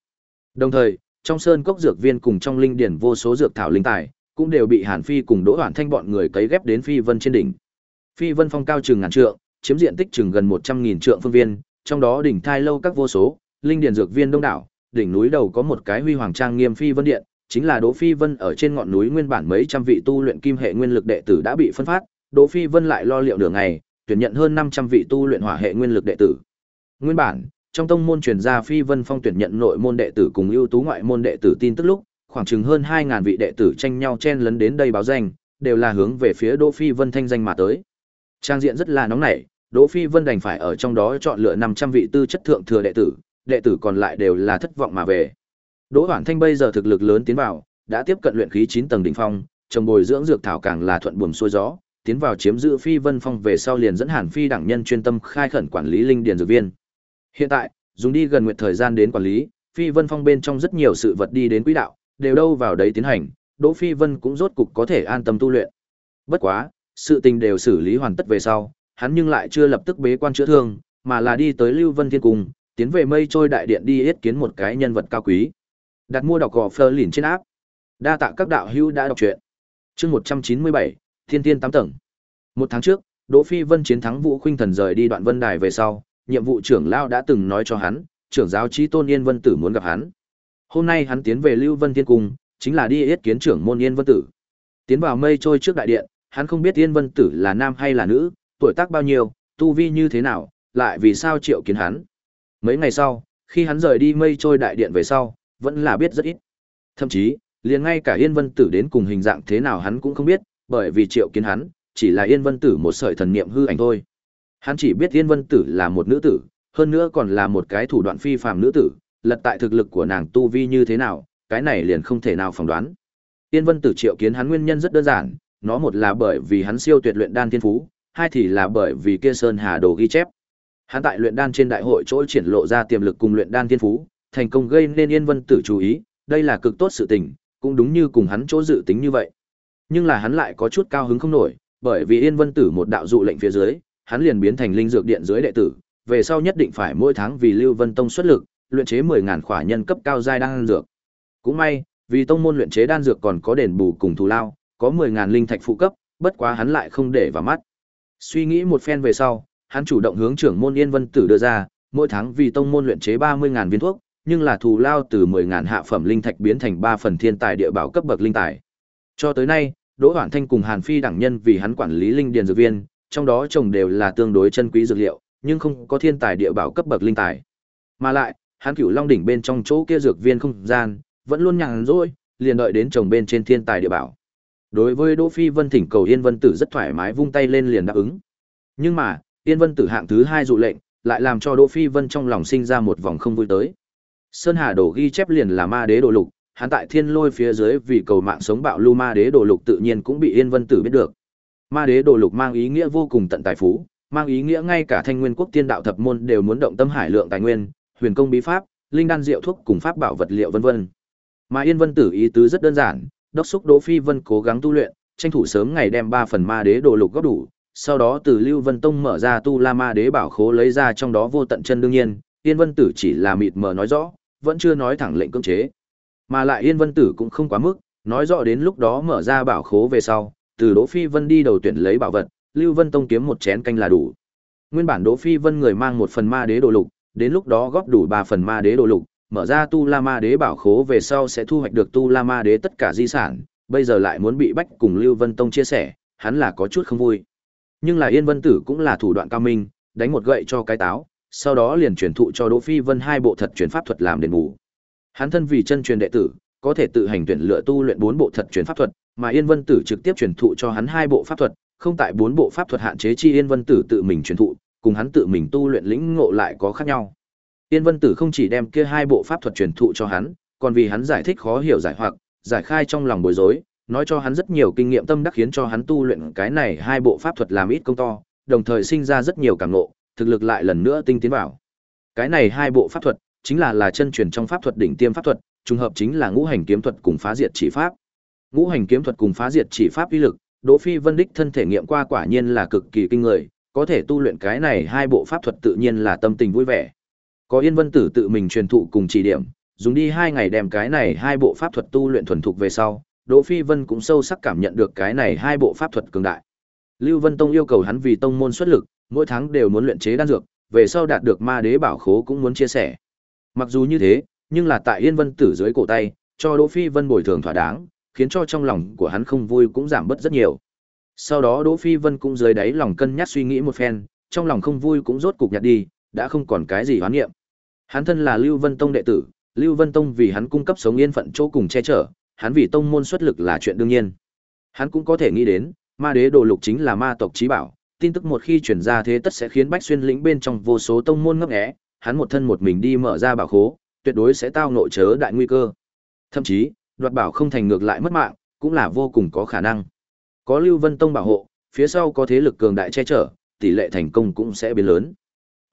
Đồng thời, trong sơn cốc dược viên cùng trong linh điển vô số dược thảo linh tài, cũng đều bị Hàn Phi cùng Đỗ Hoản Thanh bọn người cấy ghép đến Phi Vân trên đỉnh. Phi Vân Phong cao chừng ngàn trượng, chiếm diện tích chừng gần 100.000 trượng phương viên, trong đó đỉnh thai lâu các vô số, linh điển dược viên đông đảo, đỉnh núi đầu có một cái huy hoàng trang nghiêm Phi Vân điện, chính là Đỗ Phi Vân ở trên ngọn núi nguyên bản mấy trăm vị tu luyện kim hệ nguyên lực đệ tử đã bị phân phát, Đỗ Phi Vân lại lo liệu đường ngày, tuyển nhận hơn 500 vị tu luyện hỏa hệ nguyên lực đệ tử. Nguyên bản, trong tông môn truyền ra Phi Vân Phong tuyển nhận nội môn đệ tử cùng ưu tú ngoại môn đệ tử tin tức lúc, khoảng chừng hơn 2000 vị đệ tử tranh nhau chen lấn đến đây báo danh, đều là hướng về phía Đỗ Phi Vân thanh danh mà tới. Trang diện rất là nóng nảy, Đỗ Phi Vân đành phải ở trong đó chọn lựa 500 vị tư chất thượng thừa đệ tử, đệ tử còn lại đều là thất vọng mà về. Đỗ Hoản Thanh bây giờ thực lực lớn tiến vào, đã tiếp cận luyện khí 9 tầng đỉnh phong, trồng bồi dưỡng dược thảo càng là thuận buồm xuôi gió, tiến vào chiếm giữ Phi Vân Phong về sau liền dẫn Hàn Phi đẳng nhân chuyên tâm khai khẩn quản lý linh điền dược viên. Hiện tại, dùng đi gần nguyện thời gian đến quản lý, Phi Vân Phong bên trong rất nhiều sự vật đi đến quỹ đạo, đều đâu vào đấy tiến hành, Đỗ Phi Vân cũng rốt cục có thể an tâm tu luyện. Bất quá, sự tình đều xử lý hoàn tất về sau, hắn nhưng lại chưa lập tức bế quan chữa thương, mà là đi tới Lưu Vân Thiên Cung, tiến về mây trôi đại điện đi yết kiến một cái nhân vật cao quý. Đặt mua đọc gò phơ lìn trên áp. Đa tạ các đạo hữu đã đọc truyện. Chương 197, Thiên Tiên 8 tầng. Một tháng trước, Đỗ Phi Vân chiến thắng Vũ Khuynh Thần rời đi Đoạn Vân Đài về sau, nhiệm vụ trưởng lao đã từng nói cho hắn, trưởng giáo chí tôn Yên Vân Tử muốn gặp hắn. Hôm nay hắn tiến về Lưu Vân Thiên Cung, chính là đi yết kiến trưởng môn Yên Vân Tử. Tiến vào mây trôi trước đại điện, hắn không biết Yên Vân Tử là nam hay là nữ, tuổi tác bao nhiêu, tu vi như thế nào, lại vì sao triệu kiến hắn. Mấy ngày sau, khi hắn rời đi mây trôi đại điện về sau, vẫn là biết rất ít. Thậm chí, liền ngay cả Yên Vân Tử đến cùng hình dạng thế nào hắn cũng không biết, bởi vì triệu kiến hắn, chỉ là Yên Vân Tử một sợi thần niệm hư ảnh thôi. Hắn chỉ biết Yên Vân Tử là một nữ tử, hơn nữa còn là một cái thủ đoạn phi phàm nữ tử, lật tại thực lực của nàng tu vi như thế nào, cái này liền không thể nào phỏng đoán. Yên Vân Tử triệu kiến hắn nguyên nhân rất đơn giản, nó một là bởi vì hắn siêu tuyệt luyện đan thiên phú, hai thì là bởi vì kia Sơn Hà Đồ ghi chép. Hắn tại luyện đan trên đại hội chỗ triển lộ ra tiềm lực cùng luyện đan thiên phú, thành công gây nên Yên Vân Tử chú ý, đây là cực tốt sự tình, cũng đúng như cùng hắn chỗ dự tính như vậy. Nhưng là hắn lại có chút cao hứng không nổi, bởi vì Yên Vân Tử một đạo dụ lệnh phía dưới, hắn liền biến thành linh dược điện dưới đệ tử, về sau nhất định phải mỗi tháng vì Lưu Vân Tông xuất lực, luyện chế 10000 khỏa nhân cấp cao giai đan dược. Cũng may, vì tông môn luyện chế đan dược còn có đền bù cùng thù lao, có 10000 linh thạch phụ cấp, bất quá hắn lại không để vào mắt. Suy nghĩ một phen về sau, hắn chủ động hướng trưởng môn Yên Vân Tử đưa ra, mỗi tháng vì tông môn luyện chế 30000 viên thuốc, nhưng là thù lao từ 10000 hạ phẩm linh thạch biến thành 3 phần thiên tài địa bảo cấp bậc linh tài. Cho tới nay, Đỗ Hoản Thanh cùng Hàn Phi đẳng nhân vì hắn quản lý linh điền dược viên, trong đó trồng đều là tương đối chân quý dược liệu, nhưng không có thiên tài địa bảo cấp bậc linh tài. Mà lại, hắn Cửu Long đỉnh bên trong chỗ kia dược viên không gian, vẫn luôn nhàn rỗi, liền đợi đến trồng bên trên thiên tài địa bảo. Đối với Đỗ Phi Vân thỉnh cầu Yên Vân Tử rất thoải mái vung tay lên liền đáp ứng. Nhưng mà, Yên Vân Tử hạng thứ hai dụ lệnh, lại làm cho Đỗ Phi Vân trong lòng sinh ra một vòng không vui tới. Sơn Hà Đồ ghi chép liền là ma đế đồ lục, hắn tại thiên lôi phía dưới vì cầu mạng sống bạo lưu ma đế đồ lục tự nhiên cũng bị Yên Vân Tử biết được. Ma đế đồ lục mang ý nghĩa vô cùng tận tài phú, mang ý nghĩa ngay cả thanh nguyên quốc tiên đạo thập môn đều muốn động tâm hải lượng tài nguyên, huyền công bí pháp, linh đan diệu thuốc cùng pháp bảo vật liệu vân vân. Mà Yên Vân Tử ý tứ rất đơn giản, đốc xúc Đỗ Phi Vân cố gắng tu luyện, tranh thủ sớm ngày đem ba phần ma đế đồ lục góp đủ, sau đó từ Lưu Vân Tông mở ra tu La Ma Đế bảo khố lấy ra trong đó vô tận chân đương nhiên, Yên Vân Tử chỉ là mịt mờ nói rõ, vẫn chưa nói thẳng lệnh cưỡng chế. Mà lại Yên Vân Tử cũng không quá mức, nói rõ đến lúc đó mở ra bảo khố về sau, từ Đỗ Phi Vân đi đầu tuyển lấy bảo vật, Lưu Vân Tông kiếm một chén canh là đủ. Nguyên bản Đỗ Phi Vân người mang một phần ma đế đồ lục, đến lúc đó góp đủ ba phần ma đế đồ lục, mở ra tu La Ma Đế bảo khố về sau sẽ thu hoạch được tu La Ma Đế tất cả di sản, bây giờ lại muốn bị bách cùng Lưu Vân Tông chia sẻ, hắn là có chút không vui. Nhưng là Yên Vân Tử cũng là thủ đoạn cao minh, đánh một gậy cho cái táo, sau đó liền truyền thụ cho Đỗ Phi Vân hai bộ thật truyền pháp thuật làm đền bù. Hắn thân vì chân truyền đệ tử, có thể tự hành tuyển lựa tu luyện bốn bộ thật truyền pháp thuật, mà Yên Vân Tử trực tiếp truyền thụ cho hắn hai bộ pháp thuật, không tại bốn bộ pháp thuật hạn chế chi Yên Vân Tử tự mình truyền thụ, cùng hắn tự mình tu luyện lĩnh ngộ lại có khác nhau. Yên Vân Tử không chỉ đem kia hai bộ pháp thuật truyền thụ cho hắn, còn vì hắn giải thích khó hiểu giải hoặc, giải khai trong lòng bối rối, nói cho hắn rất nhiều kinh nghiệm tâm đắc khiến cho hắn tu luyện cái này hai bộ pháp thuật làm ít công to, đồng thời sinh ra rất nhiều cảm ngộ, thực lực lại lần nữa tinh tiến vào. Cái này hai bộ pháp thuật chính là là chân truyền trong pháp thuật đỉnh tiêm pháp thuật, trùng hợp chính là ngũ hành kiếm thuật cùng phá diệt chỉ pháp. Ngũ hành kiếm thuật cùng phá diệt chỉ pháp uy lực, Đỗ Phi Vân đích thân thể nghiệm qua quả nhiên là cực kỳ kinh người, có thể tu luyện cái này hai bộ pháp thuật tự nhiên là tâm tình vui vẻ. Có Yên Vân Tử tự mình truyền thụ cùng chỉ điểm, dùng đi hai ngày đem cái này hai bộ pháp thuật tu luyện thuần thục về sau, Đỗ Phi Vân cũng sâu sắc cảm nhận được cái này hai bộ pháp thuật cường đại. Lưu Vân Tông yêu cầu hắn vì tông môn xuất lực, mỗi tháng đều muốn luyện chế đan dược, về sau đạt được ma đế bảo khố cũng muốn chia sẻ. Mặc dù như thế, nhưng là tại Yên Vân Tử dưới cổ tay, cho Đỗ Phi Vân bồi thường thỏa đáng, khiến cho trong lòng của hắn không vui cũng giảm bớt rất nhiều. Sau đó Đỗ Phi Vân cũng dưới đáy lòng cân nhắc suy nghĩ một phen, trong lòng không vui cũng rốt cục nhạt đi, đã không còn cái gì hoán niệm. Hắn thân là Lưu Vân Tông đệ tử, Lưu Vân Tông vì hắn cung cấp sống yên phận chỗ cùng che chở, hắn vì tông môn xuất lực là chuyện đương nhiên. Hắn cũng có thể nghĩ đến, ma đế đồ lục chính là ma tộc trí bảo, tin tức một khi truyền ra thế tất sẽ khiến Bách Xuyên lĩnh bên trong vô số tông môn ngấp nghé, hắn một thân một mình đi mở ra bảo khố, tuyệt đối sẽ tao nội chớ đại nguy cơ. Thậm chí, đoạt bảo không thành ngược lại mất mạng, cũng là vô cùng có khả năng. Có Lưu Vân Tông bảo hộ, phía sau có thế lực cường đại che chở, tỷ lệ thành công cũng sẽ biến lớn.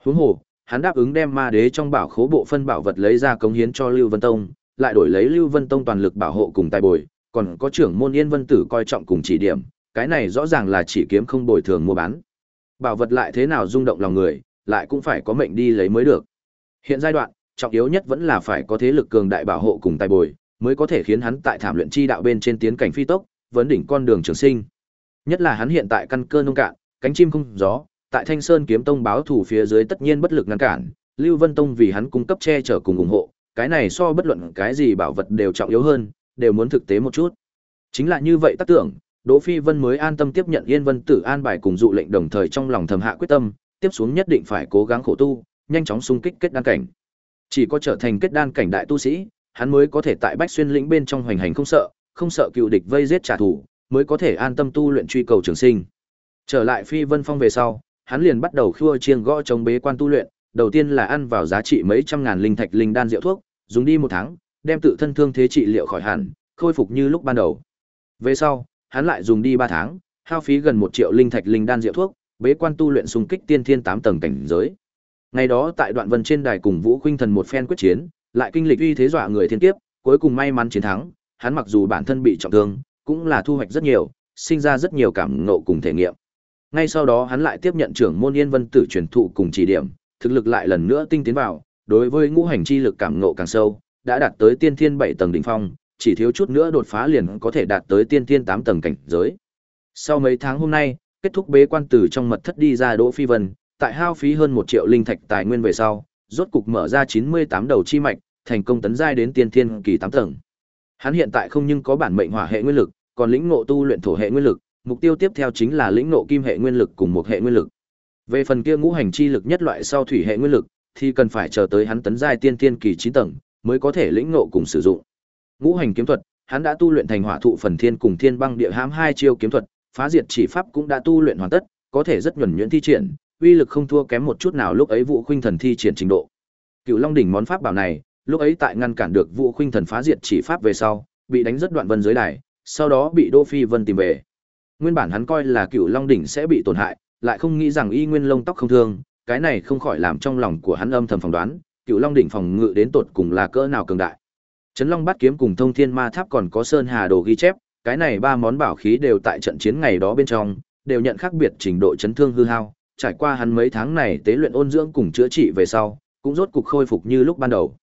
Huống hồ, hắn đáp ứng đem ma đế trong bảo khố bộ phân bảo vật lấy ra cống hiến cho Lưu Vân Tông, lại đổi lấy Lưu Vân Tông toàn lực bảo hộ cùng tài bồi, còn có trưởng môn Yên Vân Tử coi trọng cùng chỉ điểm, cái này rõ ràng là chỉ kiếm không bồi thường mua bán. Bảo vật lại thế nào rung động lòng người, lại cũng phải có mệnh đi lấy mới được. Hiện giai đoạn, trọng yếu nhất vẫn là phải có thế lực cường đại bảo hộ cùng tài bồi, mới có thể khiến hắn tại thảm luyện chi đạo bên trên tiến cảnh phi tốc, vấn đỉnh con đường trường sinh. Nhất là hắn hiện tại căn cơ nông cạn, cánh chim không gió, tại Thanh Sơn kiếm tông báo thủ phía dưới tất nhiên bất lực ngăn cản, Lưu Vân Tông vì hắn cung cấp che chở cùng ủng hộ, cái này so bất luận cái gì bảo vật đều trọng yếu hơn, đều muốn thực tế một chút. Chính là như vậy tác tưởng, Đỗ Phi Vân mới an tâm tiếp nhận Yên Vân Tử an bài cùng dụ lệnh đồng thời trong lòng thầm hạ quyết tâm, tiếp xuống nhất định phải cố gắng khổ tu, nhanh chóng xung kích kết đan cảnh. Chỉ có trở thành kết đan cảnh đại tu sĩ, hắn mới có thể tại Bách Xuyên lĩnh bên trong hoành hành không sợ, không sợ cựu địch vây giết trả thù, mới có thể an tâm tu luyện truy cầu trường sinh. Trở lại Phi Vân Phong về sau, hắn liền bắt đầu khua chiêng gõ chống bế quan tu luyện, đầu tiên là ăn vào giá trị mấy trăm ngàn linh thạch linh đan rượu thuốc, dùng đi một tháng, đem tự thân thương thế trị liệu khỏi hẳn, khôi phục như lúc ban đầu. Về sau, hắn lại dùng đi ba tháng, hao phí gần một triệu linh thạch linh đan rượu thuốc, bế quan tu luyện xung kích tiên thiên tám tầng cảnh giới. Ngày đó tại đoạn vân trên đài cùng Vũ Khuynh Thần một phen quyết chiến, lại kinh lịch uy thế dọa người thiên kiếp, cuối cùng may mắn chiến thắng, hắn mặc dù bản thân bị trọng thương, cũng là thu hoạch rất nhiều, sinh ra rất nhiều cảm ngộ cùng thể nghiệm. Ngay sau đó hắn lại tiếp nhận trưởng môn Yên Vân Tử truyền thụ cùng chỉ điểm, thực lực lại lần nữa tinh tiến vào, đối với ngũ hành chi lực cảm ngộ càng sâu, đã đạt tới tiên thiên 7 tầng đỉnh phong, chỉ thiếu chút nữa đột phá liền có thể đạt tới tiên thiên 8 tầng cảnh giới. Sau mấy tháng hôm nay, kết thúc bế quan tử trong mật thất đi ra Đỗ Phi Vân, tại hao phí hơn 1 triệu linh thạch tài nguyên về sau, rốt cục mở ra 98 đầu chi mạch, thành công tấn giai đến tiên thiên kỳ 8 tầng. Hắn hiện tại không nhưng có bản mệnh hỏa hệ nguyên lực, còn lĩnh ngộ tu luyện thổ hệ nguyên lực, mục tiêu tiếp theo chính là lĩnh ngộ kim hệ nguyên lực cùng một hệ nguyên lực. Về phần kia ngũ hành chi lực nhất loại sau thủy hệ nguyên lực, thì cần phải chờ tới hắn tấn giai tiên thiên kỳ 9 tầng, mới có thể lĩnh ngộ cùng sử dụng. Ngũ hành kiếm thuật, hắn đã tu luyện thành hỏa thụ phần thiên cùng thiên băng địa hãm hai chiêu kiếm thuật, phá diệt chỉ pháp cũng đã tu luyện hoàn tất, có thể rất nhuần nhuyễn thi triển, uy lực không thua kém một chút nào lúc ấy Vũ Khuynh Thần thi triển trình độ. Cựu Long đỉnh món pháp bảo này, lúc ấy tại ngăn cản được Vũ Khuynh Thần phá diệt chỉ pháp về sau, bị đánh rất đoạn vân dưới đài, sau đó bị Đỗ Phi Vân tìm về. Nguyên bản hắn coi là Cựu Long đỉnh sẽ bị tổn hại, lại không nghĩ rằng y nguyên lông tóc không thương, cái này không khỏi làm trong lòng của hắn âm thầm phỏng đoán, Cựu Long đỉnh phòng ngự đến tột cùng là cỡ nào cường đại. Trấn Long Bát kiếm cùng Thông Thiên Ma Tháp còn có Sơn Hà Đồ ghi chép, cái này ba món bảo khí đều tại trận chiến ngày đó bên trong, đều nhận khác biệt trình độ chấn thương hư hao, trải qua hắn mấy tháng này tế luyện ôn dưỡng cùng chữa trị về sau, cũng rốt cục khôi phục như lúc ban đầu.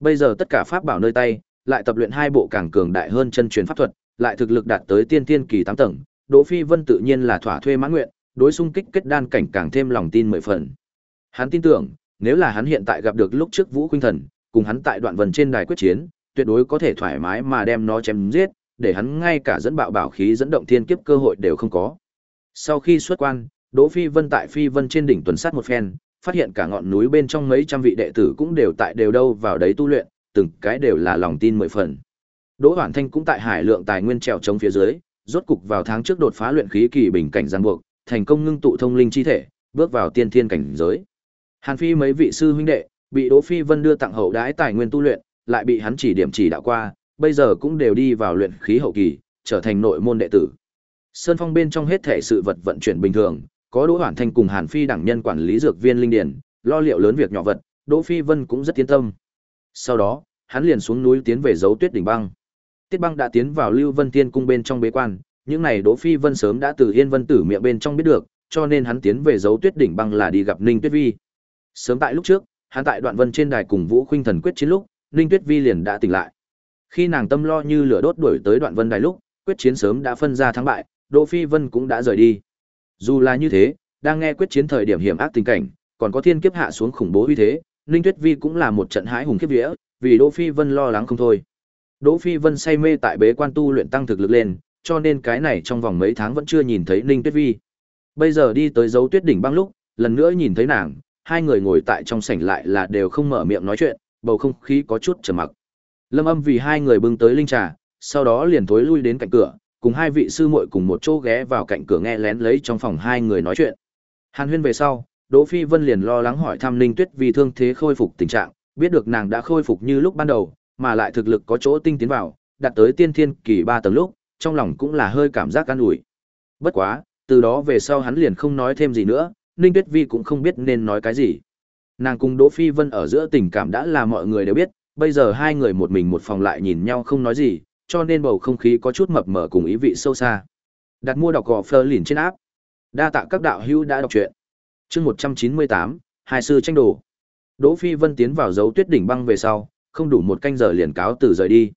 Bây giờ tất cả pháp bảo nơi tay, lại tập luyện hai bộ càng cường đại hơn chân truyền pháp thuật, lại thực lực đạt tới tiên tiên kỳ 8 tầng, Đỗ Phi Vân tự nhiên là thỏa thuê mãn nguyện, đối xung kích kết đan cảnh càng thêm lòng tin mười phần. Hắn tin tưởng, nếu là hắn hiện tại gặp được lúc trước Vũ Khuynh Thần, cùng hắn tại đoạn vần trên đài quyết chiến, tuyệt đối có thể thoải mái mà đem nó chém giết, để hắn ngay cả dẫn bạo bảo khí dẫn động thiên kiếp cơ hội đều không có. Sau khi xuất quan, Đỗ Phi Vân tại Phi Vân trên đỉnh tuần sát một phen, phát hiện cả ngọn núi bên trong mấy trăm vị đệ tử cũng đều tại đều đâu vào đấy tu luyện, từng cái đều là lòng tin mười phần. Đỗ Hoản Thanh cũng tại hải lượng tài nguyên trèo chống phía dưới, rốt cục vào tháng trước đột phá luyện khí kỳ bình cảnh giang buộc, thành công ngưng tụ thông linh chi thể, bước vào tiên thiên cảnh giới. Hàn Phi mấy vị sư huynh đệ, bị Đỗ Phi Vân đưa tặng hậu đái tài nguyên tu luyện, lại bị hắn chỉ điểm chỉ đạo qua, bây giờ cũng đều đi vào luyện khí hậu kỳ, trở thành nội môn đệ tử. Sơn Phong bên trong hết thể sự vật vận chuyển bình thường, có Đỗ Hoản Thanh cùng Hàn Phi đẳng nhân quản lý dược viên linh điển, lo liệu lớn việc nhỏ vật, Đỗ Phi Vân cũng rất yên tâm. Sau đó, hắn liền xuống núi tiến về dấu Tuyết đỉnh băng. Tiết Băng đã tiến vào Lưu Vân Tiên cung bên trong bế quan, những này Đỗ Phi Vân sớm đã từ Yên Vân Tử miệng bên trong biết được, cho nên hắn tiến về dấu Tuyết đỉnh băng là đi gặp Ninh Tuyết Vi. Sớm tại lúc trước, hắn tại Đoạn Vân trên đài cùng Vũ Khuynh Thần quyết chiến lúc, Ninh Tuyết Vi liền đã tỉnh lại. Khi nàng tâm lo như lửa đốt đuổi tới Đoạn Vân đài lúc, quyết chiến sớm đã phân ra thắng bại, Đỗ Phi Vân cũng đã rời đi. Dù là như thế, đang nghe quyết chiến thời điểm hiểm ác tình cảnh, còn có thiên kiếp hạ xuống khủng bố uy thế, Ninh Tuyết Vi cũng là một trận hãi hùng kiếp vía, vì Đỗ Phi Vân lo lắng không thôi. Đỗ Phi Vân say mê tại bế quan tu luyện tăng thực lực lên, cho nên cái này trong vòng mấy tháng vẫn chưa nhìn thấy Ninh Tuyết Vi. Bây giờ đi tới dấu tuyết đỉnh băng lúc, lần nữa nhìn thấy nàng, hai người ngồi tại trong sảnh lại là đều không mở miệng nói chuyện, bầu không khí có chút trầm mặc. Lâm Âm vì hai người bưng tới linh trà, sau đó liền thối lui đến cạnh cửa, cùng hai vị sư muội cùng một chỗ ghé vào cạnh cửa nghe lén lấy trong phòng hai người nói chuyện. Hàn Huyên về sau, Đỗ Phi Vân liền lo lắng hỏi thăm Ninh Tuyết vì thương thế khôi phục tình trạng, biết được nàng đã khôi phục như lúc ban đầu, mà lại thực lực có chỗ tinh tiến vào, đạt tới tiên thiên kỳ 3 tầng lúc, trong lòng cũng là hơi cảm giác an ủi. Bất quá, từ đó về sau hắn liền không nói thêm gì nữa, Ninh Tuyết Vi cũng không biết nên nói cái gì. Nàng cùng Đỗ Phi Vân ở giữa tình cảm đã là mọi người đều biết, bây giờ hai người một mình một phòng lại nhìn nhau không nói gì, cho nên bầu không khí có chút mập mờ cùng ý vị sâu xa. Đặt mua đọc gò phơ lìn trên áp. Đa tạ các đạo hữu đã đọc truyện. Chương 198, hai sư tranh đồ. Đỗ Phi Vân tiến vào dấu tuyết đỉnh băng về sau, không đủ một canh giờ liền cáo từ rời đi.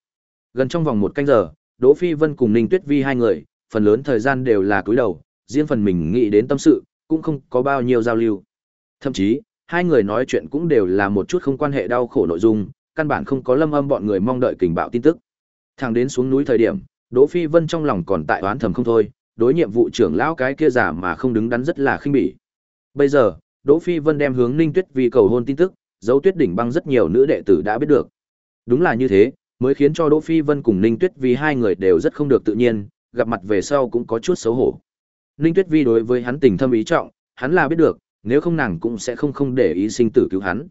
Gần trong vòng một canh giờ, Đỗ Phi Vân cùng Ninh Tuyết Vi hai người, phần lớn thời gian đều là cúi đầu, riêng phần mình nghĩ đến tâm sự, cũng không có bao nhiêu giao lưu. Thậm chí, hai người nói chuyện cũng đều là một chút không quan hệ đau khổ nội dung, căn bản không có lâm âm bọn người mong đợi kình bạo tin tức. Thằng đến xuống núi thời điểm, Đỗ Phi Vân trong lòng còn tại oán thầm không thôi, đối nhiệm vụ trưởng lão cái kia giả mà không đứng đắn rất là khinh bỉ. Bây giờ, Đỗ Phi Vân đem hướng Ninh Tuyết vì cầu hôn tin tức, dấu Tuyết đỉnh băng rất nhiều nữ đệ tử đã biết được. Đúng là như thế, mới khiến cho Đỗ Phi Vân cùng Ninh Tuyết vì hai người đều rất không được tự nhiên, gặp mặt về sau cũng có chút xấu hổ. Ninh Tuyết Vi đối với hắn tình thâm ý trọng, hắn là biết được, nếu không nàng cũng sẽ không không để ý sinh tử cứu hắn.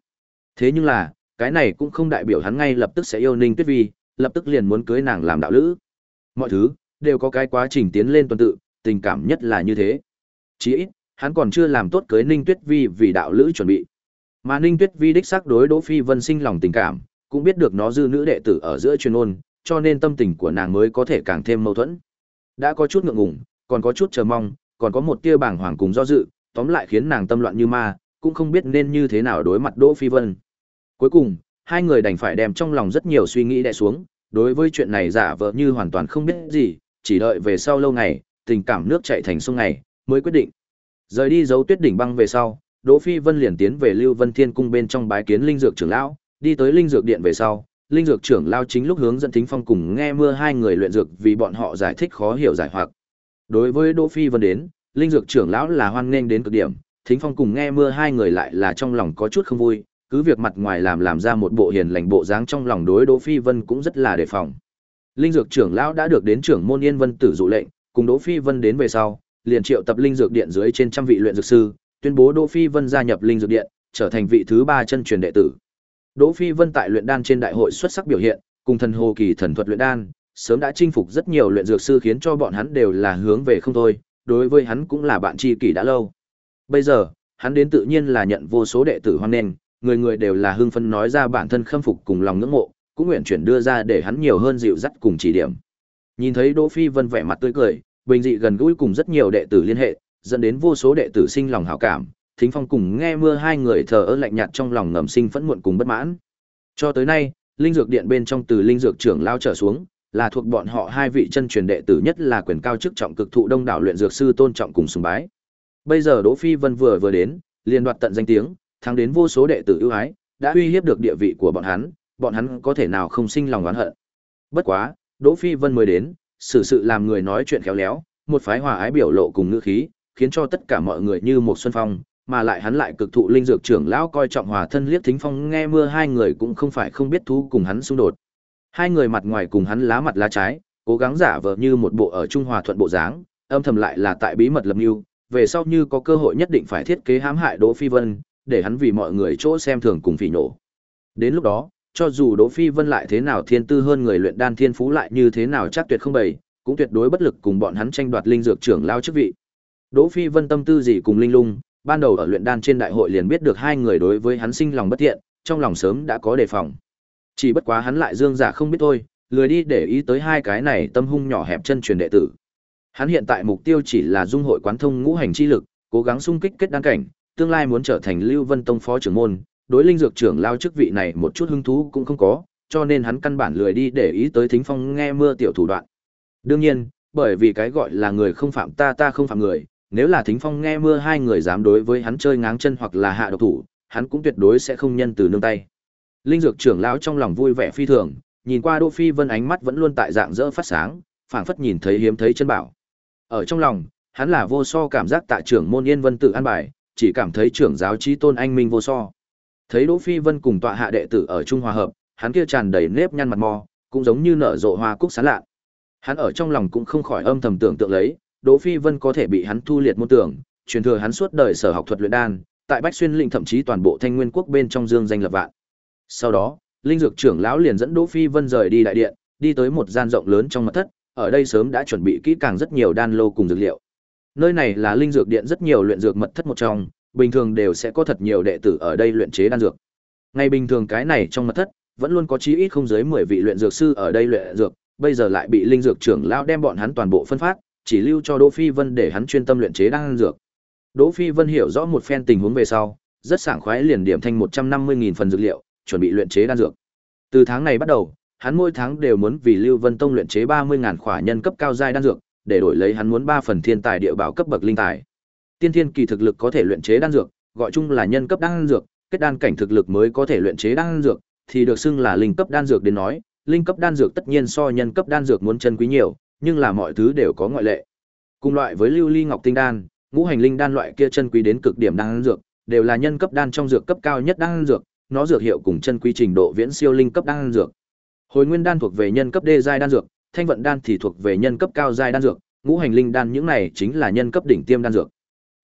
Thế nhưng là, cái này cũng không đại biểu hắn ngay lập tức sẽ yêu Ninh Tuyết Vi, lập tức liền muốn cưới nàng làm đạo lữ. Mọi thứ đều có cái quá trình tiến lên tuần tự, tình cảm nhất là như thế. Chỉ ít, hắn còn chưa làm tốt cưới Ninh Tuyết Vi vì đạo lữ chuẩn bị. Mà Ninh Tuyết Vi đích xác đối Đỗ Phi Vân sinh lòng tình cảm, cũng biết được nó dư nữ đệ tử ở giữa chuyên ôn, cho nên tâm tình của nàng mới có thể càng thêm mâu thuẫn. Đã có chút ngượng ngùng, còn có chút chờ mong, còn có một tia bàng hoàng cùng do dự, tóm lại khiến nàng tâm loạn như ma, cũng không biết nên như thế nào đối mặt Đỗ Phi Vân. Cuối cùng, hai người đành phải đem trong lòng rất nhiều suy nghĩ đè xuống, đối với chuyện này giả vờ như hoàn toàn không biết gì, chỉ đợi về sau lâu ngày, tình cảm nước chảy thành sông ngày, mới quyết định. Rời đi dấu tuyết đỉnh băng về sau, Đỗ Phi Vân liền tiến về Lưu Vân Thiên cung bên trong bái kiến linh dược trưởng lão, đi tới linh dược điện về sau, linh dược trưởng lão chính lúc hướng dẫn Thính Phong cùng nghe mưa hai người luyện dược vì bọn họ giải thích khó hiểu giải hoặc. Đối với Đỗ Phi Vân đến, linh dược trưởng lão là hoan nghênh đến cực điểm, Thính Phong cùng nghe mưa hai người lại là trong lòng có chút không vui, cứ việc mặt ngoài làm làm ra một bộ hiền lành bộ dáng trong lòng đối Đỗ Phi Vân cũng rất là đề phòng. Linh dược trưởng lão đã được đến trưởng môn Yên Vân tử dụ lệnh, cùng Đỗ Phi Vân đến về sau, liền triệu tập linh dược điện dưới trên trăm vị luyện dược sư, tuyên bố Đỗ Phi Vân gia nhập linh dược điện, trở thành vị thứ ba chân truyền đệ tử. Đỗ Phi Vân tại luyện đan trên đại hội xuất sắc biểu hiện, cùng thần hồ kỳ thần thuật luyện đan, sớm đã chinh phục rất nhiều luyện dược sư khiến cho bọn hắn đều là hướng về không thôi, đối với hắn cũng là bạn tri kỷ đã lâu. Bây giờ, hắn đến tự nhiên là nhận vô số đệ tử hoan nghênh, người người đều là hưng phân nói ra bản thân khâm phục cùng lòng ngưỡng mộ, cũng nguyện chuyển đưa ra để hắn nhiều hơn dịu dắt cùng chỉ điểm. Nhìn thấy Đỗ Phi Vân vẻ mặt tươi cười, bình dị gần gũi cùng rất nhiều đệ tử liên hệ, dẫn đến vô số đệ tử sinh lòng hảo cảm, Thính Phong cùng nghe mưa hai người thờ ơ lạnh nhạt trong lòng ngầm sinh phẫn muộn cùng bất mãn. Cho tới nay, linh dược điện bên trong từ linh dược trưởng lao trở xuống, là thuộc bọn họ hai vị chân truyền đệ tử nhất là quyền cao chức trọng cực thụ đông đảo luyện dược sư tôn trọng cùng sùng bái. Bây giờ Đỗ Phi Vân vừa vừa đến, liền đoạt tận danh tiếng, thắng đến vô số đệ tử ưu ái, đã uy hiếp được địa vị của bọn hắn, bọn hắn có thể nào không sinh lòng oán hận. Bất quá, Đỗ Phi Vân mới đến, xử sự làm người nói chuyện khéo léo, một phái hòa ái biểu lộ cùng ngữ khí, khiến cho tất cả mọi người như một xuân phong, mà lại hắn lại cực thụ linh dược trưởng lão coi trọng hòa thân liếc thính phong nghe mưa hai người cũng không phải không biết thú cùng hắn xung đột. Hai người mặt ngoài cùng hắn lá mặt lá trái, cố gắng giả vờ như một bộ ở trung hòa thuận bộ dáng, âm thầm lại là tại bí mật lập mưu, về sau như có cơ hội nhất định phải thiết kế hãm hại Đỗ Phi Vân, để hắn vì mọi người chỗ xem thường cùng phỉ nổ. Đến lúc đó, cho dù Đỗ Phi Vân lại thế nào thiên tư hơn người luyện đan thiên phú lại như thế nào chắc tuyệt không bày, cũng tuyệt đối bất lực cùng bọn hắn tranh đoạt linh dược trưởng lao chức vị. Đỗ Phi Vân tâm tư gì cùng Linh Lung, ban đầu ở luyện đan trên đại hội liền biết được hai người đối với hắn sinh lòng bất thiện, trong lòng sớm đã có đề phòng. Chỉ bất quá hắn lại dương giả không biết thôi, lười đi để ý tới hai cái này tâm hung nhỏ hẹp chân truyền đệ tử. Hắn hiện tại mục tiêu chỉ là dung hội quán thông ngũ hành chi lực, cố gắng xung kích kết đan cảnh, tương lai muốn trở thành Lưu Vân Tông phó trưởng môn, đối linh dược trưởng lao chức vị này một chút hứng thú cũng không có, cho nên hắn căn bản lười đi để ý tới Thính Phong nghe mưa tiểu thủ đoạn. Đương nhiên, bởi vì cái gọi là người không phạm ta ta không phạm người, nếu là Thính Phong nghe mưa hai người dám đối với hắn chơi ngáng chân hoặc là hạ độc thủ, hắn cũng tuyệt đối sẽ không nhân từ nương tay. Linh dược trưởng lão trong lòng vui vẻ phi thường, nhìn qua Đỗ Phi Vân ánh mắt vẫn luôn tại dạng dỡ phát sáng, phảng phất nhìn thấy hiếm thấy chân bảo. Ở trong lòng, hắn là vô so cảm giác tạ trưởng môn Yên Vân tự an bài, chỉ cảm thấy trưởng giáo chí tôn anh minh vô so. Thấy Đỗ Phi Vân cùng tọa hạ đệ tử ở trung hòa hợp, hắn kia tràn đầy nếp nhăn mặt mò, cũng giống như nở rộ hoa cúc sáng lạ. Hắn ở trong lòng cũng không khỏi âm thầm tưởng tượng lấy, Đỗ Phi Vân có thể bị hắn thu liệt môn tưởng, truyền thừa hắn suốt đời sở học thuật luyện đan, tại Bách Xuyên Linh thậm chí toàn bộ Thanh Nguyên quốc bên trong dương danh lập vạn. Sau đó, linh dược trưởng lão liền dẫn Đỗ Phi Vân rời đi đại điện, đi tới một gian rộng lớn trong mật thất, ở đây sớm đã chuẩn bị kỹ càng rất nhiều đan lô cùng dược liệu. Nơi này là linh dược điện rất nhiều luyện dược mật thất một trong, bình thường đều sẽ có thật nhiều đệ tử ở đây luyện chế đan dược. Ngày bình thường cái này trong mật thất, vẫn luôn có chí ít không dưới 10 vị luyện dược sư ở đây luyện dược, bây giờ lại bị linh dược trưởng lão đem bọn hắn toàn bộ phân phát, chỉ lưu cho Đỗ Phi Vân để hắn chuyên tâm luyện chế đan dược. Đỗ Phi Vân hiểu rõ một phen tình huống về sau, rất sảng khoái liền điểm thanh 150.000 phần dược liệu, chuẩn bị luyện chế đan dược. Từ tháng này bắt đầu, hắn mỗi tháng đều muốn vì Lưu Vân Tông luyện chế 30.000 khỏa nhân cấp cao giai đan dược, để đổi lấy hắn muốn 3 phần thiên tài địa bảo cấp bậc linh tài. Tiên thiên kỳ thực lực có thể luyện chế đan dược, gọi chung là nhân cấp đan dược, kết đan cảnh thực lực mới có thể luyện chế đan dược, thì được xưng là linh cấp đan dược đến nói, linh cấp đan dược tất nhiên so nhân cấp đan dược muốn chân quý nhiều, nhưng là mọi thứ đều có ngoại lệ. Cùng loại với lưu ly ngọc tinh đan, ngũ hành linh đan loại kia chân quý đến cực điểm đan dược, đều là nhân cấp đan trong dược cấp cao nhất đan dược, nó dược hiệu cùng chân quý trình độ viễn siêu linh cấp đan dược. Hồi nguyên đan thuộc về nhân cấp đê giai đan dược, thanh vận đan thì thuộc về nhân cấp cao giai đan dược, ngũ hành linh đan những này chính là nhân cấp đỉnh tiêm đan dược.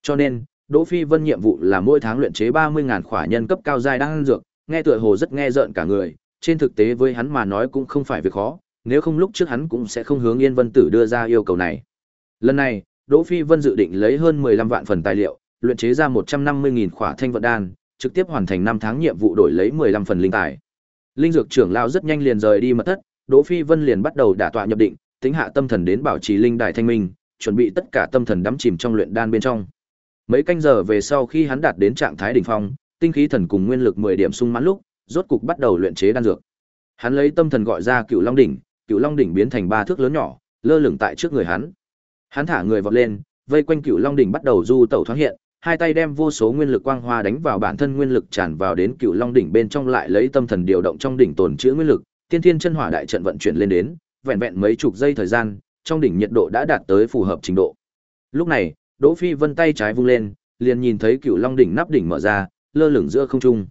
Cho nên, Đỗ Phi Vân nhiệm vụ là mỗi tháng luyện chế 30.000 khỏa nhân cấp cao giai đan dược, nghe tựa hồ rất nghe rợn cả người, trên thực tế với hắn mà nói cũng không phải việc khó, nếu không lúc trước hắn cũng sẽ không hướng Yên Vân Tử đưa ra yêu cầu này. Lần này, Đỗ Phi Vân dự định lấy hơn 15 vạn phần tài liệu, luyện chế ra 150.000 khỏa thanh vận đan, trực tiếp hoàn thành 5 tháng nhiệm vụ đổi lấy 15 phần linh tài. Linh dược trưởng lão rất nhanh liền rời đi mật thất, Đỗ Phi Vân liền bắt đầu đả tọa nhập định, tính hạ tâm thần đến bảo trì linh đài thanh minh, chuẩn bị tất cả tâm thần đắm chìm trong luyện đan bên trong. Mấy canh giờ về sau khi hắn đạt đến trạng thái đỉnh phong, tinh khí thần cùng nguyên lực 10 điểm sung mãn lúc, rốt cục bắt đầu luyện chế đan dược. Hắn lấy tâm thần gọi ra Cựu Long đỉnh, Cựu Long đỉnh biến thành ba thước lớn nhỏ, lơ lửng tại trước người hắn. Hắn thả người vọt lên, vây quanh Cựu Long đỉnh bắt đầu du tẩu thoáng hiện, hai tay đem vô số nguyên lực quang hoa đánh vào bản thân nguyên lực tràn vào đến Cựu Long đỉnh bên trong lại lấy tâm thần điều động trong đỉnh tồn chứa nguyên lực, tiên thiên chân hỏa đại trận vận chuyển lên đến, vẹn vẹn mấy chục giây thời gian, trong đỉnh nhiệt độ đã đạt tới phù hợp trình độ. Lúc này, Đỗ Phi Vân tay trái vung lên, liền nhìn thấy Cựu Long đỉnh nắp đỉnh mở ra, lơ lửng giữa không trung.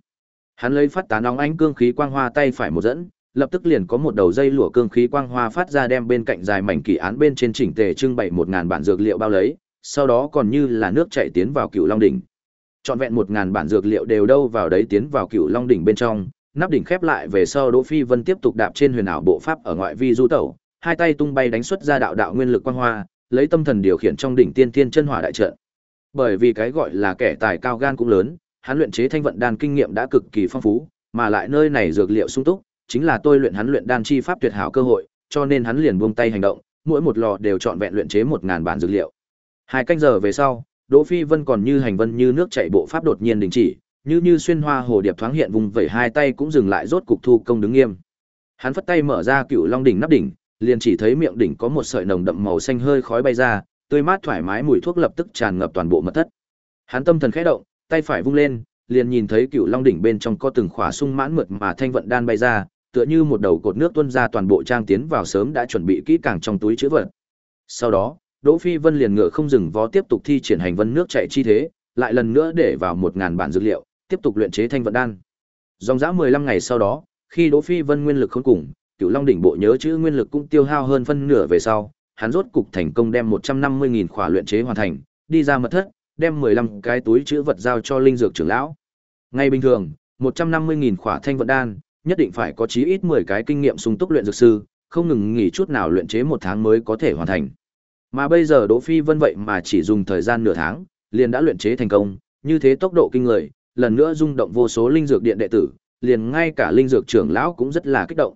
Hắn lấy phát tán nóng ánh cương khí quang hoa tay phải một dẫn, lập tức liền có một đầu dây lụa cương khí quang hoa phát ra đem bên cạnh dài mảnh kỳ án bên trên chỉnh tề trưng bày một ngàn bản dược liệu bao lấy, sau đó còn như là nước chảy tiến vào Cựu Long đỉnh. Trọn vẹn một ngàn bản dược liệu đều đâu vào đấy tiến vào Cựu Long đỉnh bên trong, nắp đỉnh khép lại về sau Đỗ Phi Vân tiếp tục đạp trên huyền ảo bộ pháp ở ngoại vi du tẩu, hai tay tung bay đánh xuất ra đạo đạo nguyên lực quang hoa, lấy tâm thần điều khiển trong đỉnh tiên tiên chân hỏa đại trận. Bởi vì cái gọi là kẻ tài cao gan cũng lớn, hắn luyện chế thanh vận đan kinh nghiệm đã cực kỳ phong phú, mà lại nơi này dược liệu sung túc, chính là tôi luyện hắn luyện đan chi pháp tuyệt hảo cơ hội, cho nên hắn liền buông tay hành động, mỗi một lò đều chọn vẹn luyện chế 1000 bản dược liệu. Hai canh giờ về sau, Đỗ Phi Vân còn như hành vân như nước chảy bộ pháp đột nhiên đình chỉ, như như xuyên hoa hồ điệp thoáng hiện vùng vẩy hai tay cũng dừng lại rốt cục thu công đứng nghiêm. Hắn phất tay mở ra cựu long đỉnh nắp đỉnh, liền chỉ thấy miệng đỉnh có một sợi nồng đậm màu xanh hơi khói bay ra, tươi mát thoải mái mùi thuốc lập tức tràn ngập toàn bộ mật thất. Hắn tâm thần khẽ động, tay phải vung lên, liền nhìn thấy cựu long đỉnh bên trong có từng khỏa sung mãn mượt mà thanh vận đan bay ra, tựa như một đầu cột nước tuôn ra toàn bộ trang tiến vào sớm đã chuẩn bị kỹ càng trong túi chứa vật. Sau đó, Đỗ Phi Vân liền ngựa không dừng vó tiếp tục thi triển hành vân nước chảy chi thế, lại lần nữa để vào một ngàn bản dược liệu, tiếp tục luyện chế thanh vận đan. Dòng dã 15 ngày sau đó, khi Đỗ Phi Vân nguyên lực khôn cùng, Cửu Long đỉnh bộ nhớ chữ nguyên lực cũng tiêu hao hơn phân nửa về sau, hắn rốt cục thành công đem 150.000 khỏa luyện chế hoàn thành, đi ra mật thất, đem 15 cái túi chữ vật giao cho linh dược trưởng lão. Ngay bình thường, 150.000 khỏa thanh vận đan, nhất định phải có chí ít 10 cái kinh nghiệm sung túc luyện dược sư, không ngừng nghỉ chút nào luyện chế một tháng mới có thể hoàn thành. Mà bây giờ Đỗ Phi Vân vậy mà chỉ dùng thời gian nửa tháng, liền đã luyện chế thành công, như thế tốc độ kinh người, lần nữa rung động vô số linh dược điện đệ tử, liền ngay cả linh dược trưởng lão cũng rất là kích động.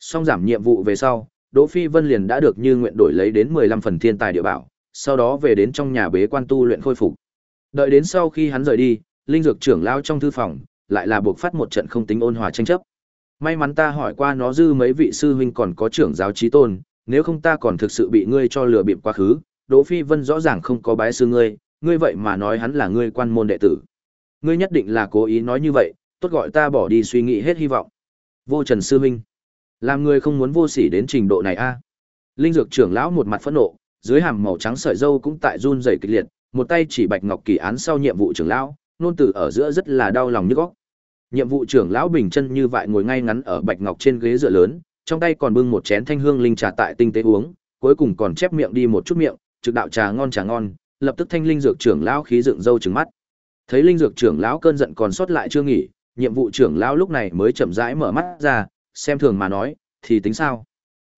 Song giảm nhiệm vụ về sau, Đỗ Phi Vân liền đã được như nguyện đổi lấy đến 15 phần thiên tài địa bảo, sau đó về đến trong nhà bế quan tu luyện khôi phục. Đợi đến sau khi hắn rời đi, linh dược trưởng lão trong thư phòng lại là buộc phát một trận không tính ôn hòa tranh chấp. May mắn ta hỏi qua nó dư mấy vị sư huynh còn có trưởng giáo chí tôn, nếu không ta còn thực sự bị ngươi cho lừa bịp quá khứ, Đỗ Phi Vân rõ ràng không có bái sư ngươi, ngươi vậy mà nói hắn là ngươi quan môn đệ tử. Ngươi nhất định là cố ý nói như vậy, tốt gọi ta bỏ đi suy nghĩ hết hy vọng. Vô Trần sư huynh, làm người không muốn vô sỉ đến trình độ này a. Linh dược trưởng lão một mặt phẫn nộ, dưới hàm màu trắng sợi râu cũng tại run rẩy kịch liệt, một tay chỉ Bạch Ngọc Kỳ án sau nhiệm vụ trưởng lão, nôn tử ở giữa rất là đau lòng như óc. Nhiệm vụ trưởng lão bình chân như vậy ngồi ngay ngắn ở Bạch Ngọc trên ghế dựa lớn, trong tay còn bưng một chén thanh hương linh trà tại tinh tế uống, cuối cùng còn chép miệng đi một chút miệng, trực đạo trà ngon trà ngon, lập tức thanh linh dược trưởng lão khí dựng râu trừng mắt. Thấy linh dược trưởng lão cơn giận còn sót lại chưa nghỉ, nhiệm vụ trưởng lão lúc này mới chậm rãi mở mắt ra, xem thường mà nói, thì tính sao?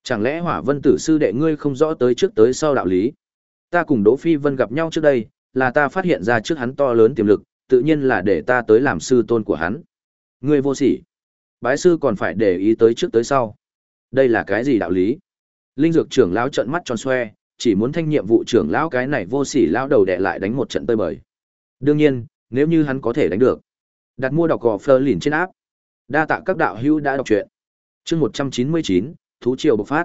Chẳng lẽ Hỏa Vân Tử sư đệ ngươi không rõ tới trước tới sau đạo lý? Ta cùng Đỗ Phi Vân gặp nhau trước đây, là ta phát hiện ra trước hắn to lớn tiềm lực, tự nhiên là để ta tới làm sư tôn của hắn. Ngươi vô sỉ. Bái sư còn phải để ý tới trước tới sau. Đây là cái gì đạo lý? Linh dược trưởng lão trợn mắt tròn xoe, chỉ muốn thanh nhiệm vụ trưởng lão cái này vô sỉ lão đầu đè lại đánh một trận tơi bời. Đương nhiên, nếu như hắn có thể đánh được. Đặt mua đọc gò phơ lìn trên áp. Đa tạ các đạo hữu đã đọc truyện. Chương 199, thú triều bộc phát.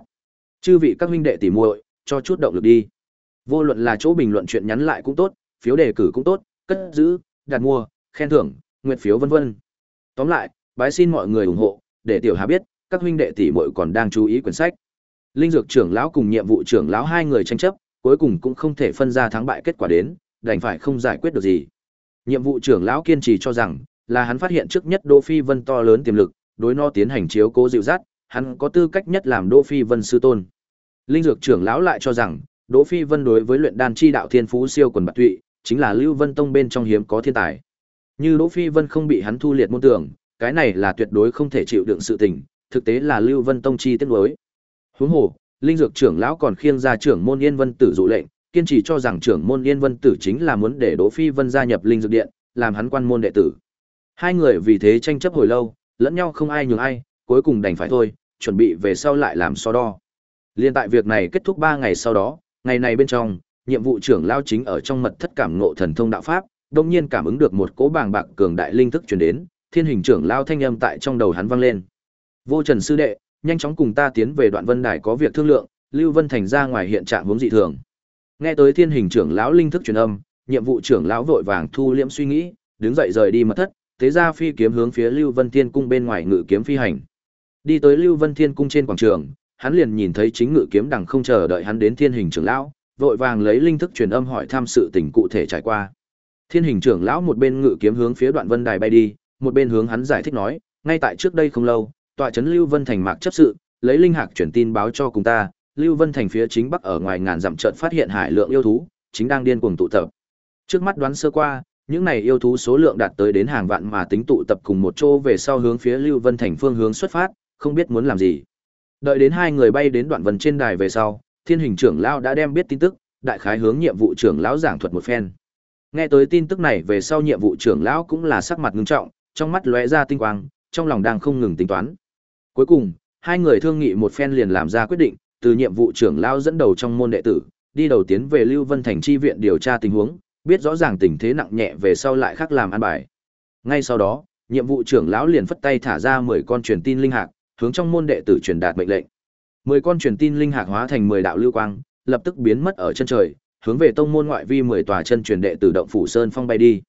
Chư vị các huynh đệ tỉ muội, cho chút động lực đi. Vô luận là chỗ bình luận chuyện nhắn lại cũng tốt, phiếu đề cử cũng tốt, cất giữ, đặt mua, khen thưởng, nguyện phiếu vân vân. Tóm lại, bái xin mọi người ủng hộ, để tiểu hà biết, các huynh đệ tỷ muội còn đang chú ý quyển sách. Linh dược trưởng lão cùng nhiệm vụ trưởng lão hai người tranh chấp, cuối cùng cũng không thể phân ra thắng bại kết quả đến, đành phải không giải quyết được gì. Nhiệm vụ trưởng lão kiên trì cho rằng, là hắn phát hiện trước nhất Đỗ Phi Vân to lớn tiềm lực, đối nó tiến hành chiếu cố dịu dắt, hắn có tư cách nhất làm Đỗ Phi Vân sư tôn. Linh dược trưởng lão lại cho rằng, Đỗ Phi Vân đối với luyện đan chi đạo thiên phú siêu quần bạc tụy, chính là Lưu Vân Tông bên trong hiếm có thiên tài. Như Đỗ Phi Vân không bị hắn thu liệt môn tưởng, cái này là tuyệt đối không thể chịu đựng sự tình, thực tế là Lưu Vân Tông chi tiết đối. Huống hồ, linh dược trưởng lão còn khiêng ra trưởng môn Yên Vân Tử dụ lệnh, kiên trì cho rằng trưởng môn Yên Vân Tử chính là muốn để Đỗ Phi Vân gia nhập linh dược điện, làm hắn quan môn đệ tử. Hai người vì thế tranh chấp hồi lâu, lẫn nhau không ai nhường ai, cuối cùng đành phải thôi, chuẩn bị về sau lại làm so đo. Liên tại việc này kết thúc 3 ngày sau đó, ngày này bên trong, nhiệm vụ trưởng lao chính ở trong mật thất cảm ngộ thần thông đạo pháp, đột nhiên cảm ứng được một cỗ bàng bạc cường đại linh thức truyền đến, thiên hình trưởng lao thanh âm tại trong đầu hắn vang lên. Vô Trần sư đệ, nhanh chóng cùng ta tiến về Đoạn Vân Đài có việc thương lượng, Lưu Vân Thành ra ngoài hiện trạng huống dị thường. Nghe tới thiên hình trưởng lão linh thức truyền âm, nhiệm vụ trưởng lão vội vàng thu liễm suy nghĩ, đứng dậy rời đi mật thất, thế ra phi kiếm hướng phía Lưu Vân Thiên cung bên ngoài ngự kiếm phi hành. Đi tới Lưu Vân Thiên cung trên quảng trường, hắn liền nhìn thấy chính ngự kiếm đằng không chờ đợi hắn đến thiên hình trưởng lão, vội vàng lấy linh thức truyền âm hỏi thăm sự tình cụ thể trải qua. Thiên hình trưởng lão một bên ngự kiếm hướng phía Đoạn Vân Đài bay đi, một bên hướng hắn giải thích nói, ngay tại trước đây không lâu, tọa trấn Lưu Vân thành mạc chấp sự, lấy linh hạc truyền tin báo cho cùng ta, Lưu Vân thành phía chính bắc ở ngoài ngàn dặm chợt phát hiện hải lượng yêu thú, chính đang điên cuồng tụ tập. Trước mắt đoán sơ qua, những này yêu thú số lượng đạt tới đến hàng vạn mà tính tụ tập cùng một chỗ về sau hướng phía Lưu Vân thành phương hướng xuất phát, không biết muốn làm gì. Đợi đến hai người bay đến đoạn vân trên đài về sau, Thiên hình trưởng lão đã đem biết tin tức, đại khái hướng nhiệm vụ trưởng lão giảng thuật một phen. Nghe tới tin tức này về sau nhiệm vụ trưởng lão cũng là sắc mặt ngưng trọng, trong mắt lóe ra tinh quang, trong lòng đang không ngừng tính toán. Cuối cùng, hai người thương nghị một phen liền làm ra quyết định, từ nhiệm vụ trưởng lão dẫn đầu trong môn đệ tử, đi đầu tiến về Lưu Vân thành chi viện điều tra tình huống, biết rõ ràng tình thế nặng nhẹ về sau lại khác làm an bài. Ngay sau đó, nhiệm vụ trưởng lão liền phất tay thả ra 10 con truyền tin linh hạt hướng trong môn đệ tử truyền đạt mệnh lệnh. 10 con truyền tin linh hạt hóa thành 10 đạo lưu quang, lập tức biến mất ở chân trời, hướng về tông môn ngoại vi 10 tòa chân truyền đệ tử động phủ sơn phong bay đi.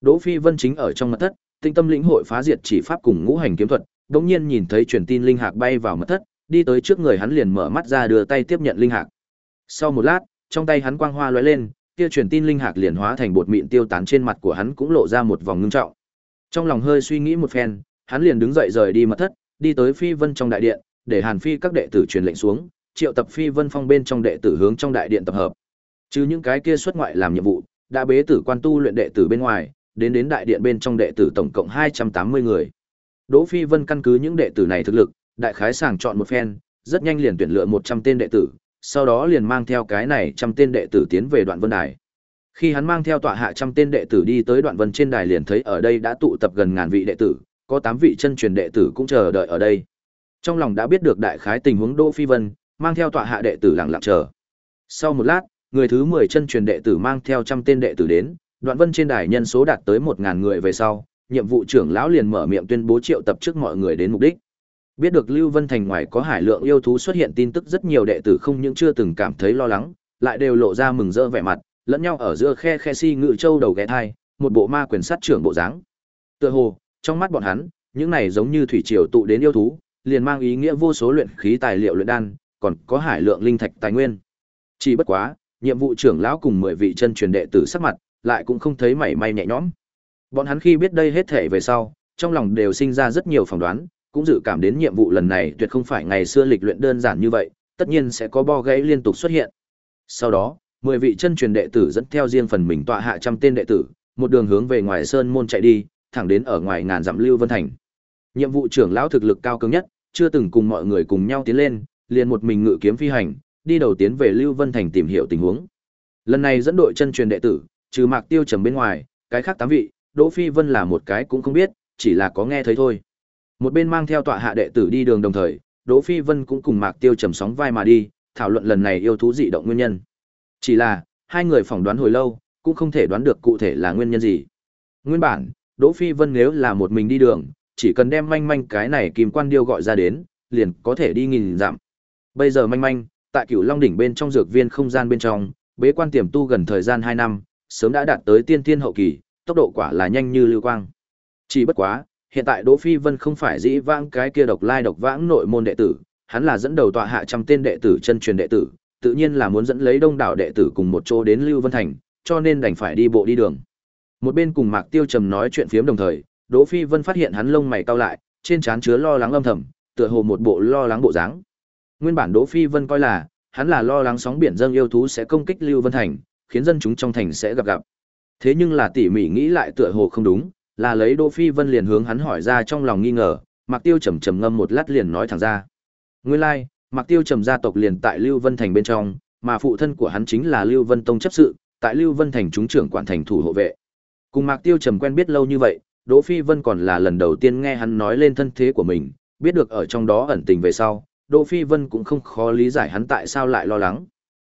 Đỗ Phi Vân chính ở trong mật thất, tinh tâm lĩnh hội phá diệt chỉ pháp cùng ngũ hành kiếm thuật, đột nhiên nhìn thấy truyền tin linh hạt bay vào mật thất, đi tới trước người hắn liền mở mắt ra đưa tay tiếp nhận linh hạc. Sau một lát, trong tay hắn quang hoa lóe lên, kia truyền tin linh hạc liền hóa thành bột mịn tiêu tán trên mặt của hắn cũng lộ ra một vòng ngưng trọng. Trong lòng hơi suy nghĩ một phen, hắn liền đứng dậy rời đi mật thất, đi tới Phi Vân trong đại điện, để Hàn Phi các đệ tử truyền lệnh xuống, triệu tập Phi Vân Phong bên trong đệ tử hướng trong đại điện tập hợp. Chứ những cái kia xuất ngoại làm nhiệm vụ, đã bế tử quan tu luyện đệ tử bên ngoài, đến đến đại điện bên trong đệ tử tổng cộng 280 người. Đỗ Phi Vân căn cứ những đệ tử này thực lực, đại khái sàng chọn một phen, rất nhanh liền tuyển lựa 100 tên đệ tử, sau đó liền mang theo cái này trăm tên đệ tử tiến về Đoạn Vân Đài. Khi hắn mang theo tọa hạ trăm tên đệ tử đi tới Đoạn Vân trên đài liền thấy ở đây đã tụ tập gần ngàn vị đệ tử, có 8 vị chân truyền đệ tử cũng chờ đợi ở đây. Trong lòng đã biết được đại khái tình huống Đỗ Phi Vân, mang theo tọa hạ đệ tử lặng lặng chờ. Sau một lát, người thứ 10 chân truyền đệ tử mang theo trăm tên đệ tử đến, Đoạn Vân trên đài nhân số đạt tới 1000 người về sau, nhiệm vụ trưởng lão liền mở miệng tuyên bố triệu tập trước mọi người đến mục đích. Biết được Lưu Vân Thành ngoài có hải lượng yêu thú xuất hiện tin tức rất nhiều đệ tử không những chưa từng cảm thấy lo lắng, lại đều lộ ra mừng rỡ vẻ mặt, lẫn nhau ở giữa khe khe si ngự châu đầu ghé thai, một bộ ma quyền sát trưởng bộ dáng. Tựa hồ, trong mắt bọn hắn, những này giống như thủy triều tụ đến yêu thú, liền mang ý nghĩa vô số luyện khí tài liệu luyện đan, còn có hải lượng linh thạch tài nguyên. Chỉ bất quá, nhiệm vụ trưởng lão cùng 10 vị chân truyền đệ tử sắc mặt, lại cũng không thấy mảy may nhẹ nhõm. Bọn hắn khi biết đây hết thể về sau, trong lòng đều sinh ra rất nhiều phỏng đoán, cũng dự cảm đến nhiệm vụ lần này tuyệt không phải ngày xưa lịch luyện đơn giản như vậy, tất nhiên sẽ có bo gãy liên tục xuất hiện. Sau đó, 10 vị chân truyền đệ tử dẫn theo riêng phần mình tọa hạ trăm tên đệ tử, một đường hướng về ngoài sơn môn chạy đi, thẳng đến ở ngoài ngàn dặm Lưu Vân Thành. Nhiệm vụ trưởng lão thực lực cao cường nhất, chưa từng cùng mọi người cùng nhau tiến lên, liền một mình ngự kiếm phi hành, đi đầu tiến về Lưu Vân Thành tìm hiểu tình huống. Lần này dẫn đội chân truyền đệ tử, trừ Mạc Tiêu trầm bên ngoài, cái khác tám vị, Đỗ Phi Vân là một cái cũng không biết, chỉ là có nghe thấy thôi. Một bên mang theo tọa hạ đệ tử đi đường đồng thời, Đỗ Phi Vân cũng cùng Mạc Tiêu trầm sóng vai mà đi, thảo luận lần này yêu thú dị động nguyên nhân. Chỉ là, hai người phỏng đoán hồi lâu, cũng không thể đoán được cụ thể là nguyên nhân gì. Nguyên bản, Đỗ Phi Vân nếu là một mình đi đường, chỉ cần đem manh manh cái này kim quan điêu gọi ra đến, liền có thể đi nghìn dặm. Bây giờ manh manh, tại Cửu Long đỉnh bên trong dược viên không gian bên trong, bế quan tiềm tu gần thời gian 2 năm, sớm đã đạt tới tiên tiên hậu kỳ, tốc độ quả là nhanh như lưu quang. Chỉ bất quá, hiện tại Đỗ Phi Vân không phải dĩ vãng cái kia độc lai độc vãng nội môn đệ tử, hắn là dẫn đầu tọa hạ trăm tên đệ tử chân truyền đệ tử, tự nhiên là muốn dẫn lấy đông đảo đệ tử cùng một chỗ đến Lưu Vân Thành, cho nên đành phải đi bộ đi đường. Một bên cùng Mạc Tiêu Trầm nói chuyện phiếm đồng thời, Đỗ Phi Vân phát hiện hắn lông mày cau lại, trên trán chứa lo lắng âm thầm, tựa hồ một bộ lo lắng bộ dáng. Nguyên bản Đỗ Phi Vân coi là, hắn là lo lắng sóng biển dâng yêu thú sẽ công kích Lưu Vân Thành, khiến dân chúng trong thành sẽ gặp gặp. Thế nhưng là tỉ mỉ nghĩ lại tựa hồ không đúng, là lấy Đỗ Phi Vân liền hướng hắn hỏi ra trong lòng nghi ngờ, Mạc Tiêu trầm trầm ngâm một lát liền nói thẳng ra. Nguyên lai, like, Mạc Tiêu trầm gia tộc liền tại Lưu Vân Thành bên trong, mà phụ thân của hắn chính là Lưu Vân Tông chấp sự, tại Lưu Vân Thành chúng trưởng quản thành thủ hộ vệ. Cùng Mạc Tiêu trầm quen biết lâu như vậy, Đỗ Phi Vân còn là lần đầu tiên nghe hắn nói lên thân thế của mình, biết được ở trong đó ẩn tình về sau, Đỗ Phi Vân cũng không khó lý giải hắn tại sao lại lo lắng.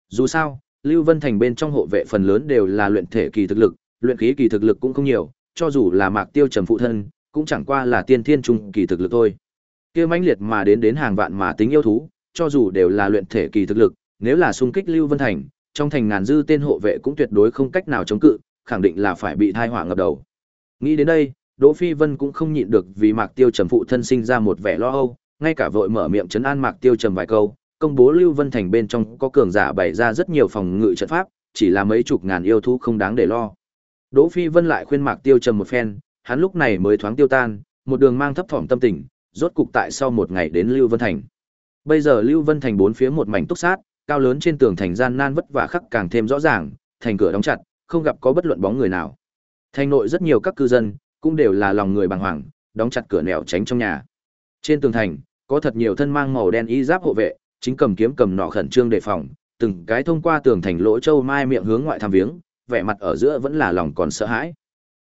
Dù sao, Lưu Vân Thành bên trong hộ vệ phần lớn đều là luyện thể kỳ thực lực, luyện khí kỳ thực lực cũng không nhiều, cho dù là Mạc Tiêu trầm phụ thân, cũng chẳng qua là tiên thiên trung kỳ thực lực thôi. Kia mãnh liệt mà đến đến hàng vạn mà tính yêu thú, cho dù đều là luyện thể kỳ thực lực, nếu là xung kích Lưu Vân Thành, trong thành ngàn dư tên hộ vệ cũng tuyệt đối không cách nào chống cự, khẳng định là phải bị thai hỏa ngập đầu. Nghĩ đến đây, Đỗ Phi Vân cũng không nhịn được vì Mạc Tiêu Trầm phụ thân sinh ra một vẻ lo âu, ngay cả vội mở miệng trấn an Mạc Tiêu Trầm vài câu, công bố Lưu Vân Thành bên trong có cường giả bày ra rất nhiều phòng ngự trận pháp, chỉ là mấy chục ngàn yêu thú không đáng để lo. Đỗ Phi Vân lại khuyên Mạc Tiêu Trầm một phen, hắn lúc này mới thoáng tiêu tan, một đường mang thấp thỏm tâm tình, rốt cục tại sau một ngày đến Lưu Vân Thành. Bây giờ Lưu Vân Thành bốn phía một mảnh túc sát, cao lớn trên tường thành gian nan vất vả khắc càng thêm rõ ràng, thành cửa đóng chặt, không gặp có bất luận bóng người nào. Thành nội rất nhiều các cư dân, cũng đều là lòng người bàng hoàng, đóng chặt cửa nẻo tránh trong nhà. Trên tường thành, có thật nhiều thân mang màu đen y giáp hộ vệ, chính cầm kiếm cầm nỏ khẩn trương đề phòng, từng cái thông qua tường thành lỗ châu mai miệng hướng ngoại tham viếng, vẻ mặt ở giữa vẫn là lòng còn sợ hãi.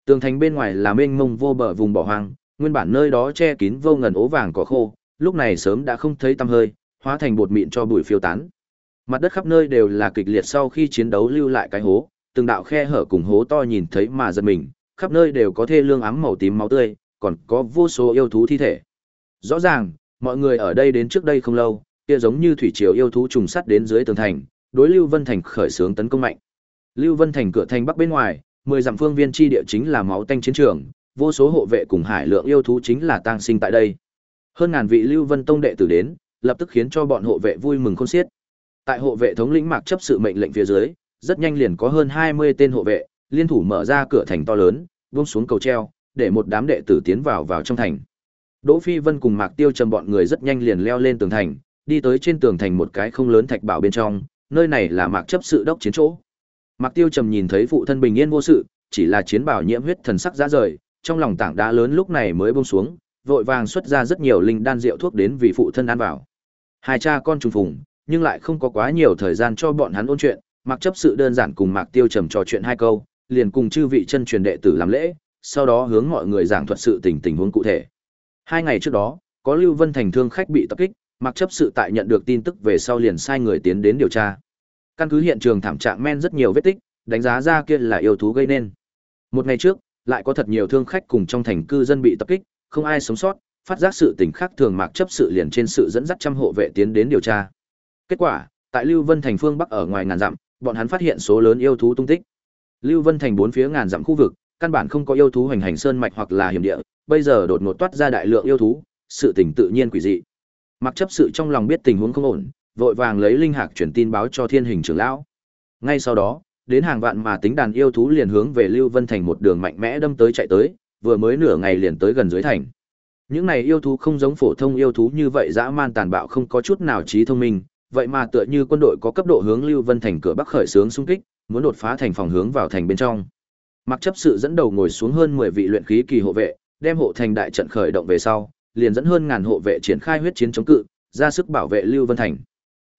Tường thành bên ngoài là mênh mông vô bờ vùng bỏ hoang, nguyên bản nơi đó che kín vô ngần ố vàng cỏ khô, lúc này sớm đã không thấy tăm hơi, hóa thành bột mịn cho bụi phiêu tán. Mặt đất khắp nơi đều là kịch liệt sau khi chiến đấu lưu lại cái hố, từng đạo khe hở cùng hố to nhìn thấy mà giật mình, khắp nơi đều có thê lương ám màu tím máu tươi, còn có vô số yêu thú thi thể. Rõ ràng, mọi người ở đây đến trước đây không lâu, kia giống như thủy triều yêu thú trùng sắt đến dưới tường thành, đối Lưu Vân Thành khởi xướng tấn công mạnh. Lưu Vân Thành cửa thành bắc bên ngoài, mười dặm phương viên chi địa chính là máu tanh chiến trường, vô số hộ vệ cùng hải lượng yêu thú chính là tang sinh tại đây. Hơn ngàn vị Lưu Vân Tông đệ tử đến, lập tức khiến cho bọn hộ vệ vui mừng khôn xiết. Tại hộ vệ thống lĩnh Mạc chấp sự mệnh lệnh phía dưới, rất nhanh liền có hơn 20 tên hộ vệ, liên thủ mở ra cửa thành to lớn, buông xuống cầu treo, để một đám đệ tử tiến vào vào trong thành. Đỗ Phi Vân cùng Mạc Tiêu Trầm bọn người rất nhanh liền leo lên tường thành, đi tới trên tường thành một cái không lớn thạch bảo bên trong, nơi này là Mạc chấp sự đốc chiến chỗ. Mạc Tiêu Trầm nhìn thấy phụ thân bình yên vô sự, chỉ là chiến bảo nhiễm huyết thần sắc ra rời, trong lòng tảng đá lớn lúc này mới buông xuống, vội vàng xuất ra rất nhiều linh đan rượu thuốc đến vì phụ thân ăn vào. Hai cha con trùng phùng, nhưng lại không có quá nhiều thời gian cho bọn hắn ôn chuyện, Mạc chấp sự đơn giản cùng Mạc Tiêu Trầm trò chuyện hai câu, liền cùng chư vị chân truyền đệ tử làm lễ, sau đó hướng mọi người giảng thuật sự tình tình huống cụ thể. Hai ngày trước đó, có Lưu Vân Thành thương khách bị tập kích, Mạc chấp sự tại nhận được tin tức về sau liền sai người tiến đến điều tra. Căn cứ hiện trường thảm trạng men rất nhiều vết tích, đánh giá ra kia là yêu thú gây nên. Một ngày trước, lại có thật nhiều thương khách cùng trong thành cư dân bị tập kích, không ai sống sót, phát giác sự tình khác thường Mạc chấp sự liền trên sự dẫn dắt trăm hộ vệ tiến đến điều tra. Kết quả, tại Lưu Vân thành phương bắc ở ngoài ngàn dặm, bọn hắn phát hiện số lớn yêu thú tung tích. Lưu Vân thành bốn phía ngàn dặm khu vực, căn bản không có yêu thú hành hành sơn mạch hoặc là hiểm địa, bây giờ đột ngột toát ra đại lượng yêu thú, sự tình tự nhiên quỷ dị. Mặc chấp sự trong lòng biết tình huống không ổn, vội vàng lấy linh hạc truyền tin báo cho Thiên Hình trưởng lão. Ngay sau đó, đến hàng vạn mà tính đàn yêu thú liền hướng về Lưu Vân thành một đường mạnh mẽ đâm tới chạy tới, vừa mới nửa ngày liền tới gần dưới thành. Những này yêu thú không giống phổ thông yêu thú như vậy dã man tàn bạo không có chút nào trí thông minh, vậy mà tựa như quân đội có cấp độ hướng Lưu Vân thành cửa bắc khởi sướng xung kích, muốn đột phá thành phòng hướng vào thành bên trong. Mặc chấp sự dẫn đầu ngồi xuống hơn 10 vị luyện khí kỳ hộ vệ, đem hộ thành đại trận khởi động về sau, liền dẫn hơn ngàn hộ vệ triển khai huyết chiến chống cự, ra sức bảo vệ Lưu Vân thành.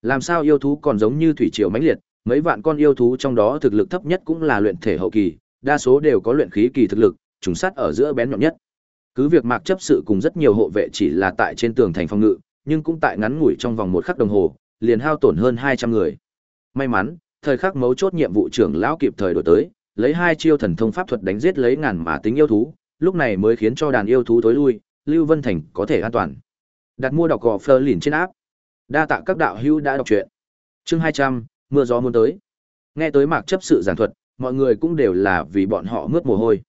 Làm sao yêu thú còn giống như thủy triều mãnh liệt, mấy vạn con yêu thú trong đó thực lực thấp nhất cũng là luyện thể hậu kỳ, đa số đều có luyện khí kỳ thực lực, trùng sát ở giữa bén nhọn nhất. Cứ việc Mạc chấp sự cùng rất nhiều hộ vệ chỉ là tại trên tường thành phòng ngự, nhưng cũng tại ngắn ngủi trong vòng một khắc đồng hồ, liền hao tổn hơn 200 người. May mắn, thời khắc mấu chốt nhiệm vụ trưởng lão kịp thời đổi tới, lấy hai chiêu thần thông pháp thuật đánh giết lấy ngàn mà tính yêu thú, lúc này mới khiến cho đàn yêu thú tối lui, Lưu Vân Thành có thể an toàn. Đặt mua đọc gò Fleur lìn trên áp. Đa tạ các đạo hữu đã đọc truyện. Chương 200, mưa gió muốn tới. Nghe tới Mạc chấp sự giảng thuật, mọi người cũng đều là vì bọn họ mướt mồ hôi.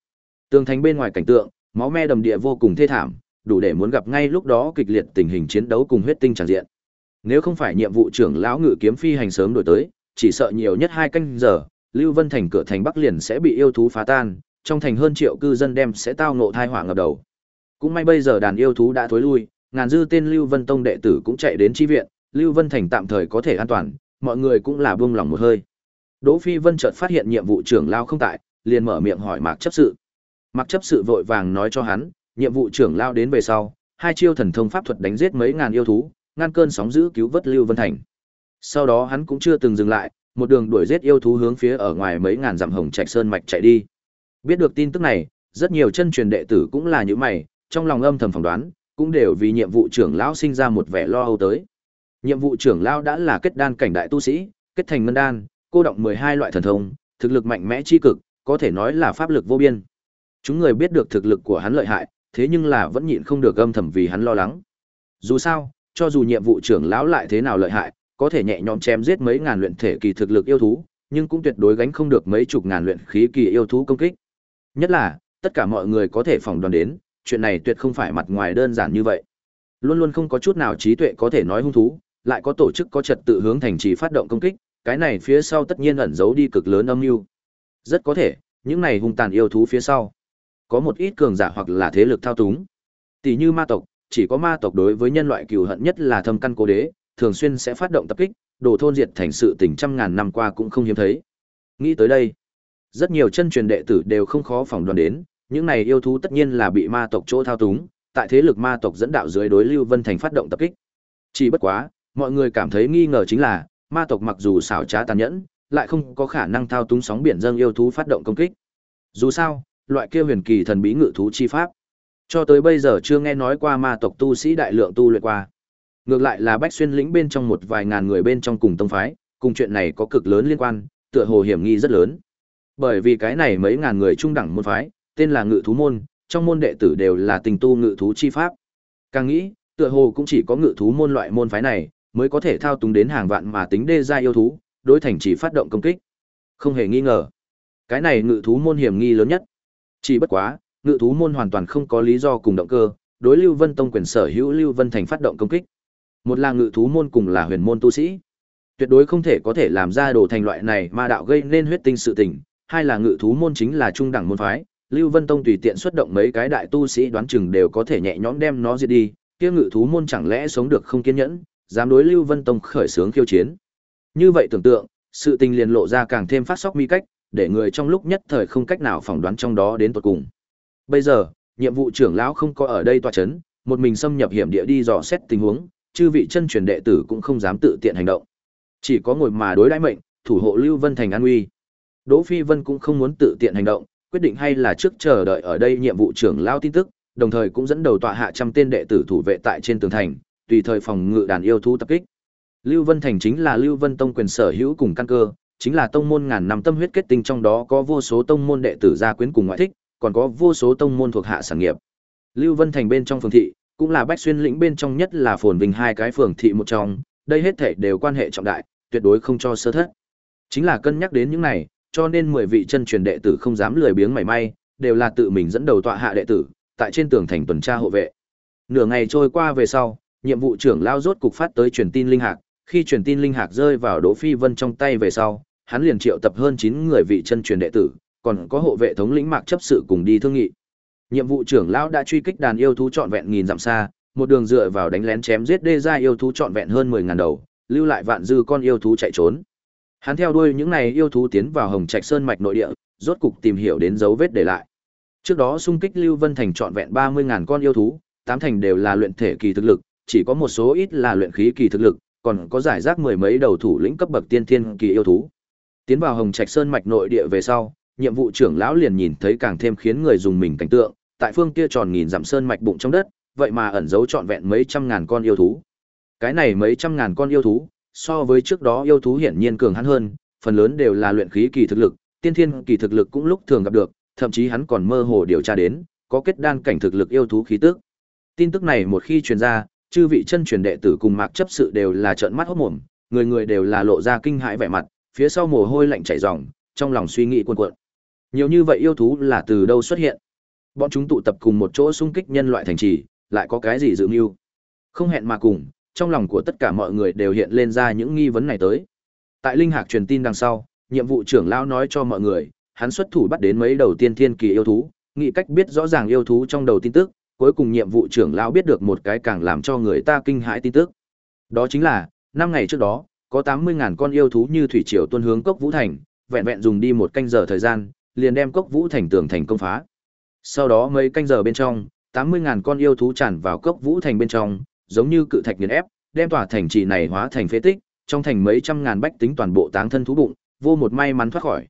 Tường thành bên ngoài cảnh tượng, máu me đầm địa vô cùng thê thảm, đủ để muốn gặp ngay lúc đó kịch liệt tình hình chiến đấu cùng huyết tinh tràn diện. Nếu không phải nhiệm vụ trưởng lão ngự kiếm phi hành sớm đổi tới, chỉ sợ nhiều nhất hai canh giờ, Lưu Vân thành cửa thành Bắc liền sẽ bị yêu thú phá tan, trong thành hơn triệu cư dân đem sẽ tao ngộ thai họa ngập đầu. Cũng may bây giờ đàn yêu thú đã thối lui, ngàn dư tên Lưu Vân tông đệ tử cũng chạy đến chi viện, Lưu Vân thành tạm thời có thể an toàn, mọi người cũng là buông lòng một hơi. Đỗ Phi Vân chợt phát hiện nhiệm vụ trưởng lao không tại, liền mở miệng hỏi Mạc chấp sự. Mạc chấp sự vội vàng nói cho hắn, nhiệm vụ trưởng lao đến về sau, hai chiêu thần thông pháp thuật đánh giết mấy ngàn yêu thú, ngăn cơn sóng dữ cứu vớt Lưu Vân thành. Sau đó hắn cũng chưa từng dừng lại, một đường đuổi giết yêu thú hướng phía ở ngoài mấy ngàn dặm hồng trạch sơn mạch chạy đi. Biết được tin tức này, rất nhiều chân truyền đệ tử cũng là như mày, trong lòng âm thầm phỏng đoán, cũng đều vì nhiệm vụ trưởng lão sinh ra một vẻ lo âu tới. Nhiệm vụ trưởng lão đã là kết đan cảnh đại tu sĩ, kết thành ngân đan, cô động 12 loại thần thông, thực lực mạnh mẽ chi cực, có thể nói là pháp lực vô biên. Chúng người biết được thực lực của hắn lợi hại, thế nhưng là vẫn nhịn không được âm thầm vì hắn lo lắng. Dù sao, cho dù nhiệm vụ trưởng lão lại thế nào lợi hại, có thể nhẹ nhõm chém giết mấy ngàn luyện thể kỳ thực lực yêu thú, nhưng cũng tuyệt đối gánh không được mấy chục ngàn luyện khí kỳ yêu thú công kích. Nhất là, tất cả mọi người có thể phỏng đoán đến, chuyện này tuyệt không phải mặt ngoài đơn giản như vậy. Luôn luôn không có chút nào trí tuệ có thể nói hung thú, lại có tổ chức có trật tự hướng thành trì phát động công kích, cái này phía sau tất nhiên ẩn giấu đi cực lớn âm mưu. Rất có thể, những này hung tàn yêu thú phía sau, có một ít cường giả hoặc là thế lực thao túng. Tỷ như ma tộc, chỉ có ma tộc đối với nhân loại cừu hận nhất là thâm căn cố đế, thường xuyên sẽ phát động tập kích, đồ thôn diệt thành sự tình trăm ngàn năm qua cũng không hiếm thấy. Nghĩ tới đây, rất nhiều chân truyền đệ tử đều không khó phỏng đoán đến, những này yêu thú tất nhiên là bị ma tộc chỗ thao túng, tại thế lực ma tộc dẫn đạo dưới đối Lưu Vân Thành phát động tập kích. Chỉ bất quá, mọi người cảm thấy nghi ngờ chính là, ma tộc mặc dù xảo trá tàn nhẫn, lại không có khả năng thao túng sóng biển dâng yêu thú phát động công kích. Dù sao, loại kia huyền kỳ thần bí ngự thú chi pháp, cho tới bây giờ chưa nghe nói qua ma tộc tu sĩ đại lượng tu luyện qua. Ngược lại là Bách Xuyên lĩnh bên trong một vài ngàn người bên trong cùng tông phái, cùng chuyện này có cực lớn liên quan, tựa hồ hiểm nghi rất lớn. Bởi vì cái này mấy ngàn người trung đẳng môn phái, tên là Ngự thú môn, trong môn đệ tử đều là tình tu ngự thú chi pháp. Càng nghĩ, tựa hồ cũng chỉ có ngự thú môn loại môn phái này mới có thể thao túng đến hàng vạn mà tính đê gia yêu thú, đối thành chỉ phát động công kích. Không hề nghi ngờ, cái này ngự thú môn hiểm nghi lớn nhất. Chỉ bất quá, ngự thú môn hoàn toàn không có lý do cùng động cơ, đối Lưu Vân Tông quyền sở hữu Lưu Vân Thành phát động công kích. Một là ngự thú môn cùng là huyền môn tu sĩ. Tuyệt đối không thể có thể làm ra đồ thành loại này mà đạo gây nên huyết tinh sự tình, hai là ngự thú môn chính là trung đẳng môn phái, Lưu Vân Tông tùy tiện xuất động mấy cái đại tu sĩ đoán chừng đều có thể nhẹ nhõm đem nó diệt đi, kia ngự thú môn chẳng lẽ sống được không kiên nhẫn, dám đối Lưu Vân Tông khởi xướng khiêu chiến. Như vậy tưởng tượng, sự tình liền lộ ra càng thêm phát sóc mi cách, để người trong lúc nhất thời không cách nào phỏng đoán trong đó đến tận cùng. Bây giờ, nhiệm vụ trưởng lão không có ở đây tọa chấn, một mình xâm nhập hiểm địa đi dò xét tình huống, chư vị chân truyền đệ tử cũng không dám tự tiện hành động. Chỉ có ngồi mà đối đãi mệnh, thủ hộ Lưu Vân thành an nguy. Đỗ Phi Vân cũng không muốn tự tiện hành động, quyết định hay là trước chờ đợi ở đây nhiệm vụ trưởng lao tin tức, đồng thời cũng dẫn đầu tọa hạ trăm tên đệ tử thủ vệ tại trên tường thành, tùy thời phòng ngự đàn yêu thú tập kích. Lưu Vân Thành chính là Lưu Vân Tông quyền sở hữu cùng căn cơ, chính là tông môn ngàn năm tâm huyết kết tinh trong đó có vô số tông môn đệ tử gia quyến cùng ngoại thích, còn có vô số tông môn thuộc hạ sản nghiệp. Lưu Vân Thành bên trong phường thị, cũng là Bách Xuyên lĩnh bên trong nhất là phồn vinh hai cái phường thị một trong, đây hết thảy đều quan hệ trọng đại, tuyệt đối không cho sơ thất. Chính là cân nhắc đến những này, cho nên 10 vị chân truyền đệ tử không dám lười biếng mảy may, đều là tự mình dẫn đầu tọa hạ đệ tử, tại trên tường thành tuần tra hộ vệ. Nửa ngày trôi qua về sau, nhiệm vụ trưởng lao rốt cục phát tới truyền tin linh hạc, khi truyền tin linh hạc rơi vào Đỗ Phi Vân trong tay về sau, hắn liền triệu tập hơn 9 người vị chân truyền đệ tử, còn có hộ vệ thống lĩnh Mạc chấp sự cùng đi thương nghị. Nhiệm vụ trưởng lão đã truy kích đàn yêu thú trọn vẹn nghìn dặm xa, một đường dựa vào đánh lén chém giết đê gia yêu thú trọn vẹn hơn 10000 đầu, lưu lại vạn dư con yêu thú chạy trốn. Hắn theo đuôi những này yêu thú tiến vào Hồng Trạch Sơn mạch nội địa, rốt cục tìm hiểu đến dấu vết để lại. Trước đó xung kích Lưu Vân Thành trọn vẹn 30.000 con yêu thú, tám thành đều là luyện thể kỳ thực lực, chỉ có một số ít là luyện khí kỳ thực lực, còn có giải rác mười mấy đầu thủ lĩnh cấp bậc tiên thiên kỳ yêu thú. Tiến vào Hồng Trạch Sơn mạch nội địa về sau, nhiệm vụ trưởng lão liền nhìn thấy càng thêm khiến người dùng mình cảnh tượng, tại phương kia tròn nghìn dặm sơn mạch bụng trong đất, vậy mà ẩn giấu trọn vẹn mấy trăm ngàn con yêu thú. Cái này mấy trăm ngàn con yêu thú, so với trước đó yêu thú hiển nhiên cường hắn hơn, phần lớn đều là luyện khí kỳ thực lực, tiên thiên kỳ thực lực cũng lúc thường gặp được, thậm chí hắn còn mơ hồ điều tra đến, có kết đan cảnh thực lực yêu thú khí tức. Tin tức này một khi truyền ra, chư vị chân truyền đệ tử cùng Mạc chấp sự đều là trợn mắt hốt mồm, người người đều là lộ ra kinh hãi vẻ mặt, phía sau mồ hôi lạnh chảy ròng, trong lòng suy nghĩ cuồn cuộn. Nhiều như vậy yêu thú là từ đâu xuất hiện? Bọn chúng tụ tập cùng một chỗ xung kích nhân loại thành trì, lại có cái gì dự mưu? Không hẹn mà cùng, trong lòng của tất cả mọi người đều hiện lên ra những nghi vấn này tới. Tại linh hạc truyền tin đằng sau, nhiệm vụ trưởng lão nói cho mọi người, hắn xuất thủ bắt đến mấy đầu tiên thiên kỳ yêu thú, nghĩ cách biết rõ ràng yêu thú trong đầu tin tức, cuối cùng nhiệm vụ trưởng lão biết được một cái càng làm cho người ta kinh hãi tin tức. Đó chính là, năm ngày trước đó, có 80.000 con yêu thú như thủy triều tuôn hướng cốc Vũ Thành, vẹn vẹn dùng đi một canh giờ thời gian, liền đem cốc Vũ Thành tường thành công phá. Sau đó mấy canh giờ bên trong, 80.000 con yêu thú tràn vào cốc Vũ Thành bên trong, giống như cự thạch nghiền ép, đem tòa thành trì này hóa thành phế tích, trong thành mấy trăm ngàn bách tính toàn bộ táng thân thú bụng, vô một may mắn thoát khỏi.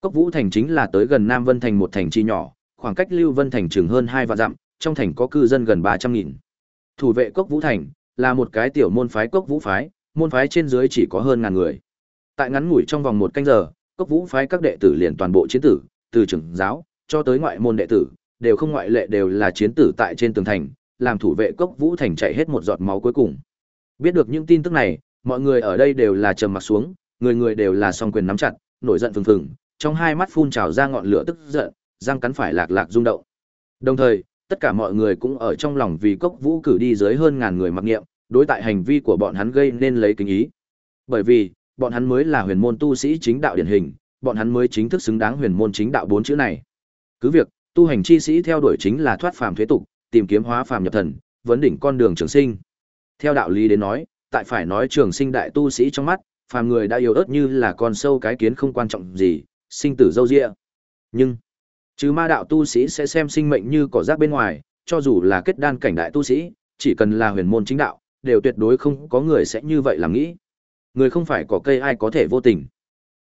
Cốc Vũ Thành chính là tới gần Nam Vân Thành một thành trì nhỏ, khoảng cách Lưu Vân Thành chừng hơn 2 vạn dặm, trong thành có cư dân gần 300.000. Thủ vệ Cốc Vũ Thành là một cái tiểu môn phái Cốc Vũ phái, môn phái trên dưới chỉ có hơn ngàn người. Tại ngắn ngủi trong vòng một canh giờ, Cốc Vũ phái các đệ tử liền toàn bộ chiến tử, từ trưởng giáo cho tới ngoại môn đệ tử, đều không ngoại lệ đều là chiến tử tại trên tường thành, làm thủ vệ Cốc Vũ Thành chạy hết một giọt máu cuối cùng. Biết được những tin tức này, mọi người ở đây đều là trầm mặt xuống, người người đều là song quyền nắm chặt, nổi giận phừng phừng, trong hai mắt phun trào ra ngọn lửa tức giận, răng cắn phải lạc lạc rung động. Đồng thời, tất cả mọi người cũng ở trong lòng vì Cốc Vũ cử đi dưới hơn ngàn người mặc niệm, đối tại hành vi của bọn hắn gây nên lấy kính ý. Bởi vì, bọn hắn mới là huyền môn tu sĩ chính đạo điển hình, bọn hắn mới chính thức xứng đáng huyền môn chính đạo bốn chữ này. Cứ việc, tu hành chi sĩ theo đuổi chính là thoát phàm thế tục, tìm kiếm hóa phàm nhập thần, vấn đỉnh con đường trường sinh. Theo đạo lý đến nói, tại phải nói trường sinh đại tu sĩ trong mắt, phàm người đã yếu ớt như là con sâu cái kiến không quan trọng gì, sinh tử dâu dịa. Nhưng, chứ ma đạo tu sĩ sẽ xem sinh mệnh như cỏ rác bên ngoài, cho dù là kết đan cảnh đại tu sĩ, chỉ cần là huyền môn chính đạo, đều tuyệt đối không có người sẽ như vậy làm nghĩ. Người không phải có cây ai có thể vô tình.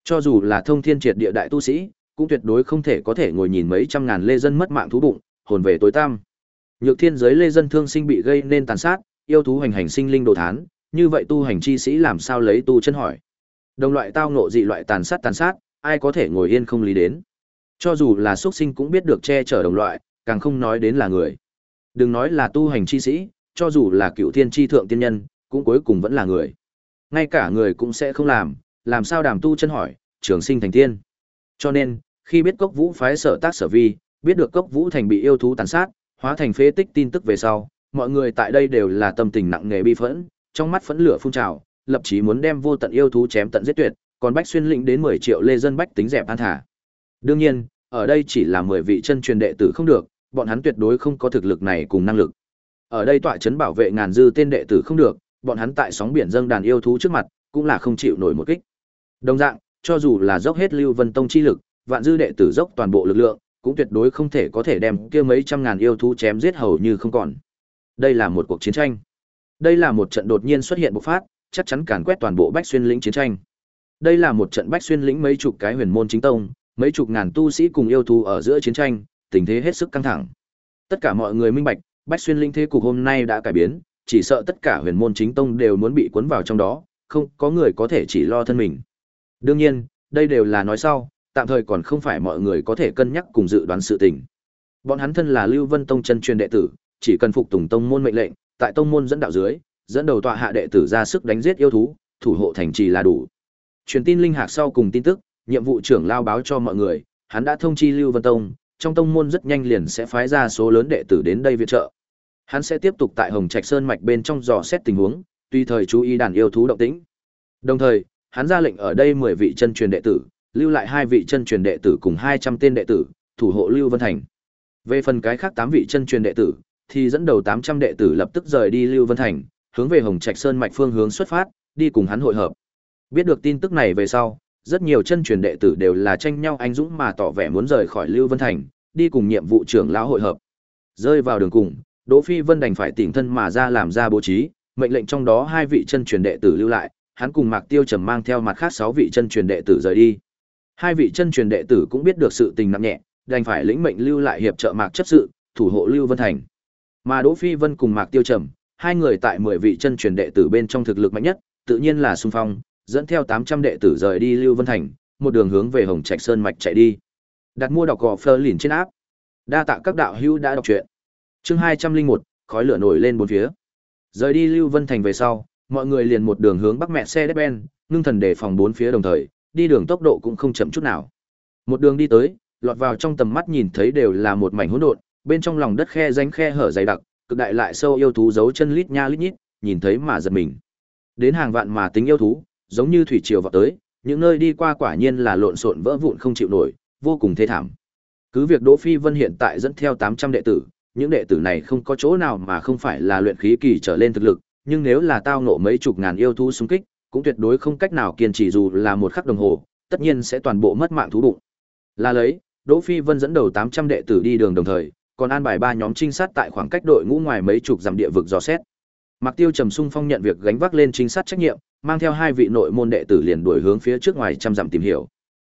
Cho dù là thông thiên triệt địa đại tu sĩ, cũng tuyệt đối không thể có thể ngồi nhìn mấy trăm ngàn lê dân mất mạng thú bụng, hồn về tối tăm. Nhược thiên giới lê dân thương sinh bị gây nên tàn sát, yêu thú hành hành sinh linh đồ thán, như vậy tu hành chi sĩ làm sao lấy tu chân hỏi. Đồng loại tao ngộ dị loại tàn sát tàn sát, ai có thể ngồi yên không lý đến. Cho dù là xuất sinh cũng biết được che chở đồng loại, càng không nói đến là người. Đừng nói là tu hành chi sĩ, cho dù là cựu thiên tri thượng tiên nhân, cũng cuối cùng vẫn là người. Ngay cả người cũng sẽ không làm, làm sao đàm tu chân hỏi, trường sinh thành tiên. Cho nên, khi biết cốc vũ phái sở tác sở vi, biết được cốc vũ thành bị yêu thú tàn sát, hóa thành phế tích tin tức về sau, mọi người tại đây đều là tâm tình nặng nề bi phẫn, trong mắt phẫn lửa phun trào, lập chí muốn đem vô tận yêu thú chém tận giết tuyệt, còn Bách Xuyên lĩnh đến 10 triệu lê dân bách tính dẹp an thả. Đương nhiên, ở đây chỉ là 10 vị chân truyền đệ tử không được, bọn hắn tuyệt đối không có thực lực này cùng năng lực. Ở đây tọa trấn bảo vệ ngàn dư tên đệ tử không được, bọn hắn tại sóng biển dâng đàn yêu thú trước mặt, cũng là không chịu nổi một kích. Đồng dạng, cho dù là dốc hết Lưu Vân Tông chi lực, vạn dư đệ tử dốc toàn bộ lực lượng, cũng tuyệt đối không thể có thể đem kia mấy trăm ngàn yêu thú chém giết hầu như không còn. Đây là một cuộc chiến tranh. Đây là một trận đột nhiên xuất hiện bộc phát, chắc chắn càn quét toàn bộ Bách Xuyên lĩnh chiến tranh. Đây là một trận Bách Xuyên lĩnh mấy chục cái huyền môn chính tông, mấy chục ngàn tu sĩ cùng yêu thú ở giữa chiến tranh, tình thế hết sức căng thẳng. Tất cả mọi người minh bạch, Bách Xuyên lĩnh thế cục hôm nay đã cải biến, chỉ sợ tất cả huyền môn chính tông đều muốn bị cuốn vào trong đó, không có người có thể chỉ lo thân mình. Đương nhiên, đây đều là nói sau, tạm thời còn không phải mọi người có thể cân nhắc cùng dự đoán sự tình. Bọn hắn thân là Lưu Vân Tông chân truyền đệ tử, chỉ cần phục tùng tông môn mệnh lệnh, tại tông môn dẫn đạo dưới, dẫn đầu tọa hạ đệ tử ra sức đánh giết yêu thú, thủ hộ thành trì là đủ. Truyền tin linh hạc sau cùng tin tức, nhiệm vụ trưởng lao báo cho mọi người, hắn đã thông chi Lưu Vân Tông, trong tông môn rất nhanh liền sẽ phái ra số lớn đệ tử đến đây viện trợ. Hắn sẽ tiếp tục tại Hồng Trạch Sơn mạch bên trong dò xét tình huống, tùy thời chú ý đàn yêu thú động tĩnh. Đồng thời, hắn ra lệnh ở đây 10 vị chân truyền đệ tử, lưu lại hai vị chân truyền đệ tử cùng 200 tên đệ tử, thủ hộ Lưu Vân Thành. Về phần cái khác 8 vị chân truyền đệ tử, thì dẫn đầu 800 đệ tử lập tức rời đi Lưu Vân Thành, hướng về Hồng Trạch Sơn mạch phương hướng xuất phát, đi cùng hắn hội hợp. Biết được tin tức này về sau, rất nhiều chân truyền đệ tử đều là tranh nhau anh dũng mà tỏ vẻ muốn rời khỏi Lưu Vân Thành, đi cùng nhiệm vụ trưởng lão hội hợp. Rơi vào đường cùng, Đỗ Phi Vân đành phải tỉnh thân mà ra làm ra bố trí, mệnh lệnh trong đó hai vị chân truyền đệ tử lưu lại, hắn cùng Mạc Tiêu Trầm mang theo mặt khác sáu vị chân truyền đệ tử rời đi. Hai vị chân truyền đệ tử cũng biết được sự tình nặng nhẹ, đành phải lĩnh mệnh lưu lại hiệp trợ Mạc chấp sự, thủ hộ Lưu Vân Thành. Mà Đỗ Phi Vân cùng Mạc Tiêu Trầm, hai người tại 10 vị chân truyền đệ tử bên trong thực lực mạnh nhất, tự nhiên là xung phong, dẫn theo 800 đệ tử rời đi Lưu Vân Thành, một đường hướng về Hồng Trạch Sơn mạch chạy đi. Đặt mua đọc gò Fleur liền trên áp. Đa tạ các đạo hữu đã đọc truyện. Chương 201, khói lửa nổi lên bốn phía. Rời đi Lưu Vân Thành về sau, mọi người liền một đường hướng bắc mẹ xe đép ben, ngưng thần đề phòng bốn phía đồng thời, đi đường tốc độ cũng không chậm chút nào. Một đường đi tới, lọt vào trong tầm mắt nhìn thấy đều là một mảnh hỗn độn, bên trong lòng đất khe rãnh khe hở dày đặc, cực đại lại sâu yêu thú giấu chân lít nha lít nhít, nhìn thấy mà giật mình. Đến hàng vạn mà tính yêu thú, giống như thủy triều vào tới, những nơi đi qua quả nhiên là lộn xộn vỡ vụn không chịu nổi, vô cùng thê thảm. Cứ việc Đỗ Phi Vân hiện tại dẫn theo 800 đệ tử, những đệ tử này không có chỗ nào mà không phải là luyện khí kỳ trở lên thực lực, nhưng nếu là tao ngộ mấy chục ngàn yêu thú xung kích, cũng tuyệt đối không cách nào kiên trì dù là một khắc đồng hồ, tất nhiên sẽ toàn bộ mất mạng thú bụng. Là lấy, Đỗ Phi Vân dẫn đầu 800 đệ tử đi đường đồng thời, còn an bài ba nhóm trinh sát tại khoảng cách đội ngũ ngoài mấy chục dặm địa vực dò xét. Mạc Tiêu Trầm Sung Phong nhận việc gánh vác lên trinh sát trách nhiệm, mang theo hai vị nội môn đệ tử liền đuổi hướng phía trước ngoài trăm dặm tìm hiểu.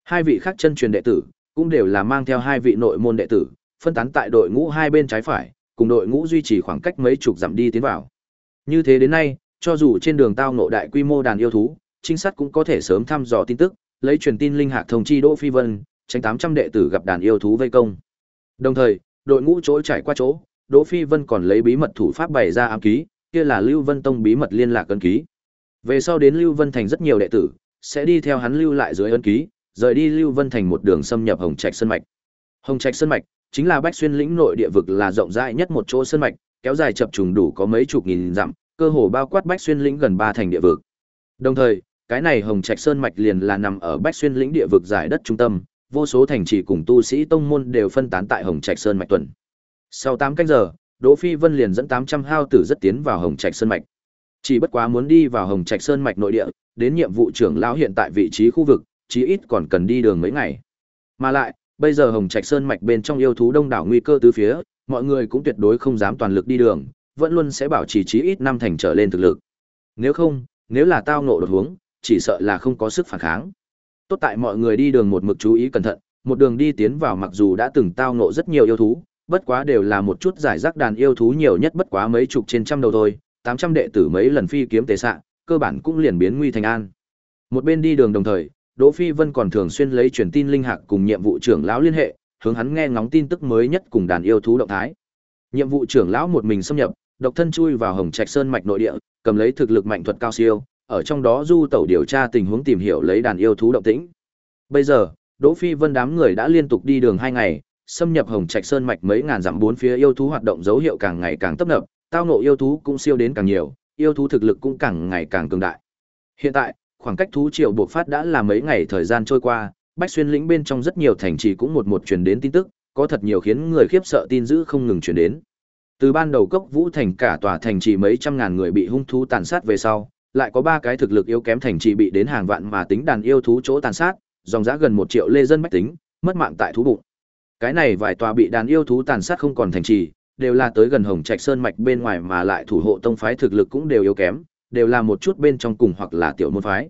Hai vị khác chân truyền đệ tử cũng đều là mang theo hai vị nội môn đệ tử, phân tán tại đội ngũ hai bên trái phải, cùng đội ngũ duy trì khoảng cách mấy chục dặm đi tiến vào. Như thế đến nay, cho dù trên đường tao ngộ đại quy mô đàn yêu thú, trinh sát cũng có thể sớm thăm dò tin tức, lấy truyền tin linh hạc thông chi Đỗ Phi Vân, tránh 800 đệ tử gặp đàn yêu thú vây công. Đồng thời, đội ngũ chỗ trải qua chỗ, Đỗ Phi Vân còn lấy bí mật thủ pháp bày ra ám ký, kia là Lưu Vân Tông bí mật liên lạc ấn ký. Về sau đến Lưu Vân Thành rất nhiều đệ tử sẽ đi theo hắn lưu lại dưới ấn ký, rời đi Lưu Vân Thành một đường xâm nhập Hồng Trạch Sơn mạch. Hồng Trạch Sơn mạch chính là Bách Xuyên lĩnh nội địa vực là rộng rãi nhất một chỗ sơn mạch, kéo dài chập trùng đủ có mấy chục nghìn dặm, cơ hồ bao quát Bách Xuyên lĩnh gần ba thành địa vực. Đồng thời, cái này Hồng Trạch Sơn mạch liền là nằm ở Bách Xuyên lĩnh địa vực giải đất trung tâm, vô số thành trì cùng tu sĩ tông môn đều phân tán tại Hồng Trạch Sơn mạch tuần. Sau tám canh giờ, Đỗ Phi Vân liền dẫn 800 hao tử rất tiến vào Hồng Trạch Sơn mạch. Chỉ bất quá muốn đi vào Hồng Trạch Sơn mạch nội địa, đến nhiệm vụ trưởng lão hiện tại vị trí khu vực, chí ít còn cần đi đường mấy ngày. Mà lại, bây giờ Hồng Trạch Sơn mạch bên trong yêu thú đông đảo nguy cơ tứ phía, mọi người cũng tuyệt đối không dám toàn lực đi đường, vẫn luôn sẽ bảo trì chí ít năm thành trở lên thực lực. Nếu không, nếu là tao ngộ đột huống, chỉ sợ là không có sức phản kháng. Tốt tại mọi người đi đường một mực chú ý cẩn thận, một đường đi tiến vào mặc dù đã từng tao ngộ rất nhiều yêu thú, bất quá đều là một chút giải rác đàn yêu thú nhiều nhất bất quá mấy chục trên trăm đầu thôi, 800 đệ tử mấy lần phi kiếm tế sạ, cơ bản cũng liền biến nguy thành an. Một bên đi đường đồng thời, Đỗ Phi Vân còn thường xuyên lấy truyền tin linh hạc cùng nhiệm vụ trưởng lão liên hệ, hướng hắn nghe ngóng tin tức mới nhất cùng đàn yêu thú động thái. Nhiệm vụ trưởng lão một mình xâm nhập, độc thân chui vào Hồng Trạch Sơn mạch nội địa, cầm lấy thực lực mạnh thuật cao siêu, ở trong đó du tẩu điều tra tình huống tìm hiểu lấy đàn yêu thú động tĩnh. Bây giờ, Đỗ Phi Vân đám người đã liên tục đi đường hai ngày, xâm nhập Hồng Trạch Sơn mạch mấy ngàn dặm bốn phía yêu thú hoạt động dấu hiệu càng ngày càng tấp nập, tao ngộ yêu thú cũng siêu đến càng nhiều, yêu thú thực lực cũng càng ngày càng cường đại. Hiện tại, khoảng cách thú triều buộc phát đã là mấy ngày thời gian trôi qua, Bách Xuyên lĩnh bên trong rất nhiều thành trì cũng một một truyền đến tin tức, có thật nhiều khiến người khiếp sợ tin dữ không ngừng truyền đến. Từ ban đầu cốc vũ thành cả tòa thành trì mấy trăm ngàn người bị hung thú tàn sát về sau, lại có ba cái thực lực yếu kém thành trì bị đến hàng vạn mà tính đàn yêu thú chỗ tàn sát, dòng giá gần một triệu lê dân bách tính, mất mạng tại thú bụng. Cái này vài tòa bị đàn yêu thú tàn sát không còn thành trì, đều là tới gần Hồng Trạch Sơn mạch bên ngoài mà lại thủ hộ tông phái thực lực cũng đều yếu kém, đều là một chút bên trong cùng hoặc là tiểu môn phái.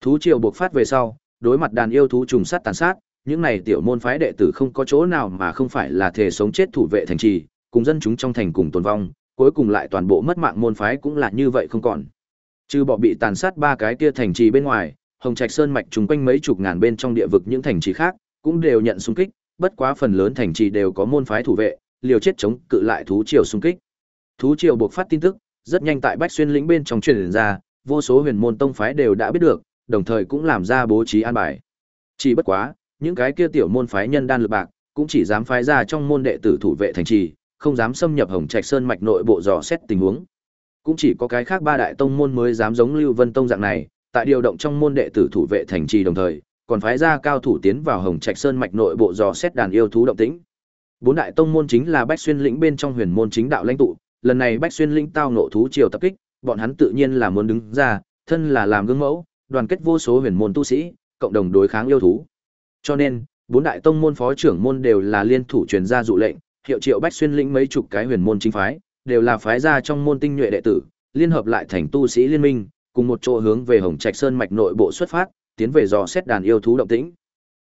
Thú triều buộc phát về sau, đối mặt đàn yêu thú trùng sát tàn sát, những này tiểu môn phái đệ tử không có chỗ nào mà không phải là thể sống chết thủ vệ thành trì, cùng dân chúng trong thành cùng tồn vong, cuối cùng lại toàn bộ mất mạng môn phái cũng là như vậy không còn. Trừ bỏ bị tàn sát ba cái kia thành trì bên ngoài, Hồng Trạch Sơn mạch trùng quanh mấy chục ngàn bên trong địa vực những thành trì khác, cũng đều nhận xung kích, bất quá phần lớn thành trì đều có môn phái thủ vệ, liều chết chống cự lại thú triều xung kích. Thú triều buộc phát tin tức, rất nhanh tại Bách Xuyên lĩnh bên trong truyền ra, vô số huyền môn tông phái đều đã biết được, đồng thời cũng làm ra bố trí an bài. Chỉ bất quá, những cái kia tiểu môn phái nhân đan lực bạc, cũng chỉ dám phái ra trong môn đệ tử thủ vệ thành trì, không dám xâm nhập Hồng Trạch Sơn mạch nội bộ dò xét tình huống. Cũng chỉ có cái khác ba đại tông môn mới dám giống Lưu Vân Tông dạng này, tại điều động trong môn đệ tử thủ vệ thành trì đồng thời, còn phái ra cao thủ tiến vào Hồng Trạch Sơn mạch nội bộ dò xét đàn yêu thú động tĩnh. Bốn đại tông môn chính là Bách Xuyên lĩnh bên trong huyền môn chính đạo lãnh tụ, lần này Bách Xuyên lĩnh tao ngộ thú triều tập kích, bọn hắn tự nhiên là muốn đứng ra, thân là làm gương mẫu, đoàn kết vô số huyền môn tu sĩ, cộng đồng đối kháng yêu thú. Cho nên, bốn đại tông môn phó trưởng môn đều là liên thủ truyền ra dụ lệnh, hiệu triệu Bách Xuyên lĩnh mấy chục cái huyền môn chính phái, đều là phái ra trong môn tinh nhuệ đệ tử, liên hợp lại thành tu sĩ liên minh, cùng một chỗ hướng về Hồng Trạch Sơn mạch nội bộ xuất phát, tiến về dò xét đàn yêu thú động tĩnh.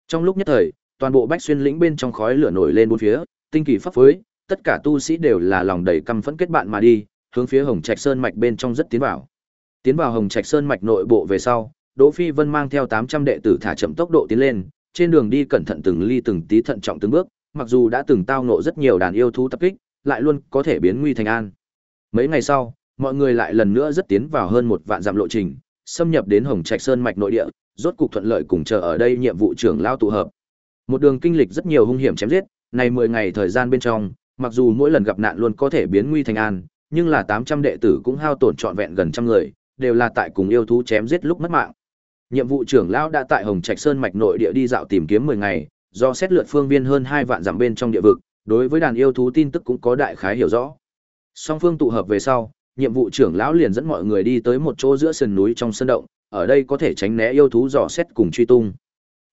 Trong lúc nhất thời, toàn bộ Bách Xuyên lĩnh bên trong khói lửa nổi lên bốn phía, tinh kỳ pháp phối, tất cả tu sĩ đều là lòng đầy căm phẫn kết bạn mà đi, hướng phía Hồng Trạch Sơn mạch bên trong rất tiến vào. Tiến vào Hồng Trạch Sơn mạch nội bộ về sau, Đỗ Phi Vân mang theo 800 đệ tử thả chậm tốc độ tiến lên, trên đường đi cẩn thận từng ly từng tí thận trọng từng bước, mặc dù đã từng tao nộ rất nhiều đàn yêu thú tập kích, lại luôn có thể biến nguy thành an. Mấy ngày sau, mọi người lại lần nữa rất tiến vào hơn một vạn dặm lộ trình, xâm nhập đến Hồng Trạch Sơn mạch nội địa, rốt cục thuận lợi cùng chờ ở đây nhiệm vụ trưởng lao tụ hợp. Một đường kinh lịch rất nhiều hung hiểm chém giết, này 10 ngày thời gian bên trong, mặc dù mỗi lần gặp nạn luôn có thể biến nguy thành an, nhưng là 800 đệ tử cũng hao tổn trọn vẹn gần trăm người, đều là tại cùng yêu thú chém giết lúc mất mạng. Nhiệm vụ trưởng lão đã tại Hồng Trạch Sơn mạch nội địa đi dạo tìm kiếm 10 ngày, do xét lượt phương viên hơn 2 vạn dặm bên trong địa vực, đối với đàn yêu thú tin tức cũng có đại khái hiểu rõ. Song phương tụ hợp về sau, nhiệm vụ trưởng lão liền dẫn mọi người đi tới một chỗ giữa sườn núi trong sơn động, ở đây có thể tránh né yêu thú dò xét cùng truy tung.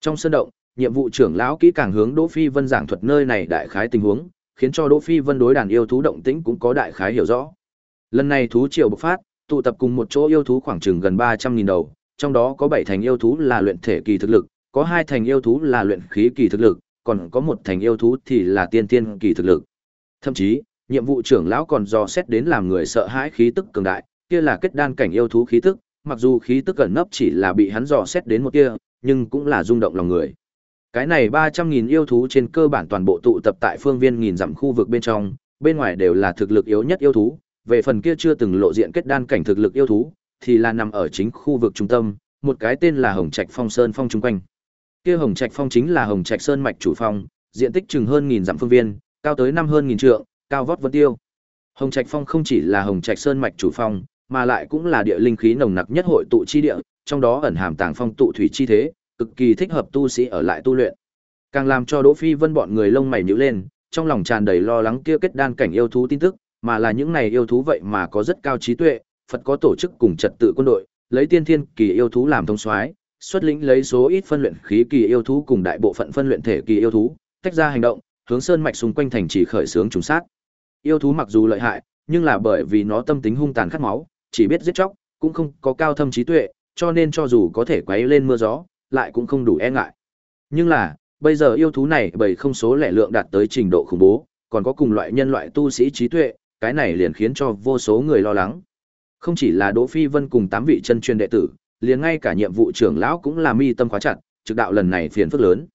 Trong sơn động, nhiệm vụ trưởng lão kỹ càng hướng Đỗ Phi Vân giảng thuật nơi này đại khái tình huống, khiến cho Đỗ Phi Vân đối đàn yêu thú động tĩnh cũng có đại khái hiểu rõ. Lần này thú triều bộc phát, tụ tập cùng một chỗ yêu thú khoảng chừng gần 300.000 đầu, trong đó có 7 thành yêu thú là luyện thể kỳ thực lực, có hai thành yêu thú là luyện khí kỳ thực lực, còn có một thành yêu thú thì là tiên tiên kỳ thực lực. Thậm chí, nhiệm vụ trưởng lão còn dò xét đến làm người sợ hãi khí tức cường đại, kia là kết đan cảnh yêu thú khí tức, mặc dù khí tức gần nấp chỉ là bị hắn dò xét đến một kia, nhưng cũng là rung động lòng người. Cái này 300.000 yêu thú trên cơ bản toàn bộ tụ tập tại phương viên nghìn dặm khu vực bên trong, bên ngoài đều là thực lực yếu nhất yêu thú, về phần kia chưa từng lộ diện kết đan cảnh thực lực yêu thú, thì là nằm ở chính khu vực trung tâm, một cái tên là Hồng Trạch Phong Sơn phong trung quanh. Kia Hồng Trạch Phong chính là Hồng Trạch Sơn mạch chủ phong, diện tích chừng hơn nghìn dặm phương viên, cao tới năm hơn nghìn trượng, cao vót vân tiêu. Hồng Trạch Phong không chỉ là Hồng Trạch Sơn mạch chủ phong, mà lại cũng là địa linh khí nồng nặc nhất hội tụ chi địa, trong đó ẩn hàm tàng phong tụ thủy chi thế, cực kỳ thích hợp tu sĩ ở lại tu luyện. Càng làm cho Đỗ Phi Vân bọn người lông mày nhíu lên, trong lòng tràn đầy lo lắng kia kết đan cảnh yêu thú tin tức, mà là những này yêu thú vậy mà có rất cao trí tuệ, Phật có tổ chức cùng trật tự quân đội, lấy tiên thiên kỳ yêu thú làm thông soái, xuất lĩnh lấy số ít phân luyện khí kỳ yêu thú cùng đại bộ phận phân luyện thể kỳ yêu thú, tách ra hành động, hướng sơn mạch xung quanh thành trì khởi xướng trùng sát. Yêu thú mặc dù lợi hại, nhưng là bởi vì nó tâm tính hung tàn khát máu, chỉ biết giết chóc, cũng không có cao thâm trí tuệ, cho nên cho dù có thể quấy lên mưa gió, lại cũng không đủ e ngại. Nhưng là, bây giờ yêu thú này bởi không số lẻ lượng đạt tới trình độ khủng bố, còn có cùng loại nhân loại tu sĩ trí tuệ, cái này liền khiến cho vô số người lo lắng. Không chỉ là Đỗ Phi Vân cùng tám vị chân truyền đệ tử, liền ngay cả nhiệm vụ trưởng lão cũng là mi tâm khóa chặt, trực đạo lần này phiền phức lớn.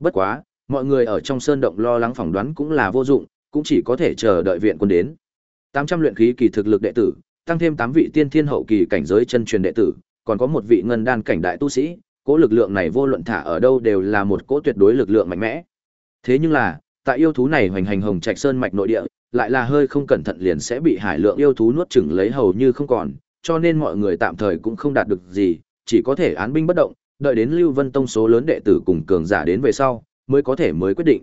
Bất quá, mọi người ở trong sơn động lo lắng phỏng đoán cũng là vô dụng, cũng chỉ có thể chờ đợi viện quân đến. 800 luyện khí kỳ thực lực đệ tử, tăng thêm 8 vị tiên thiên hậu kỳ cảnh giới chân truyền đệ tử, còn có một vị ngân đan cảnh đại tu sĩ, cỗ lực lượng này vô luận thả ở đâu đều là một cỗ tuyệt đối lực lượng mạnh mẽ. Thế nhưng là, tại yêu thú này hoành hành hồng trạch sơn mạch nội địa, lại là hơi không cẩn thận liền sẽ bị hải lượng yêu thú nuốt chửng lấy hầu như không còn, cho nên mọi người tạm thời cũng không đạt được gì, chỉ có thể án binh bất động, đợi đến Lưu Vân Tông số lớn đệ tử cùng cường giả đến về sau, mới có thể mới quyết định.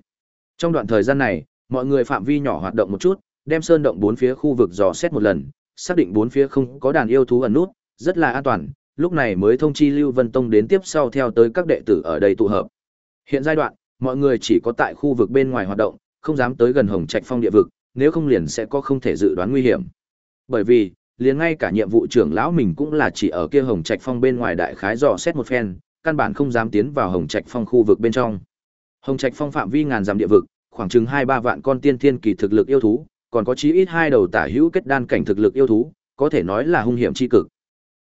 Trong đoạn thời gian này, mọi người phạm vi nhỏ hoạt động một chút, đem sơn động bốn phía khu vực dò xét một lần, xác định bốn phía không có đàn yêu thú ẩn nút, rất là an toàn, lúc này mới thông chi Lưu Vân Tông đến tiếp sau theo tới các đệ tử ở đây tụ hợp. Hiện giai đoạn, mọi người chỉ có tại khu vực bên ngoài hoạt động, không dám tới gần Hồng Trạch Phong địa vực, nếu không liền sẽ có không thể dự đoán nguy hiểm. Bởi vì, liền ngay cả nhiệm vụ trưởng lão mình cũng là chỉ ở kia Hồng Trạch Phong bên ngoài đại khái dò xét một phen, căn bản không dám tiến vào Hồng Trạch Phong khu vực bên trong. Hồng Trạch Phong phạm vi ngàn dặm địa vực, khoảng chừng 2-3 vạn con tiên thiên kỳ thực lực yêu thú, còn có chí ít hai đầu tả hữu kết đan cảnh thực lực yêu thú, có thể nói là hung hiểm chi cực.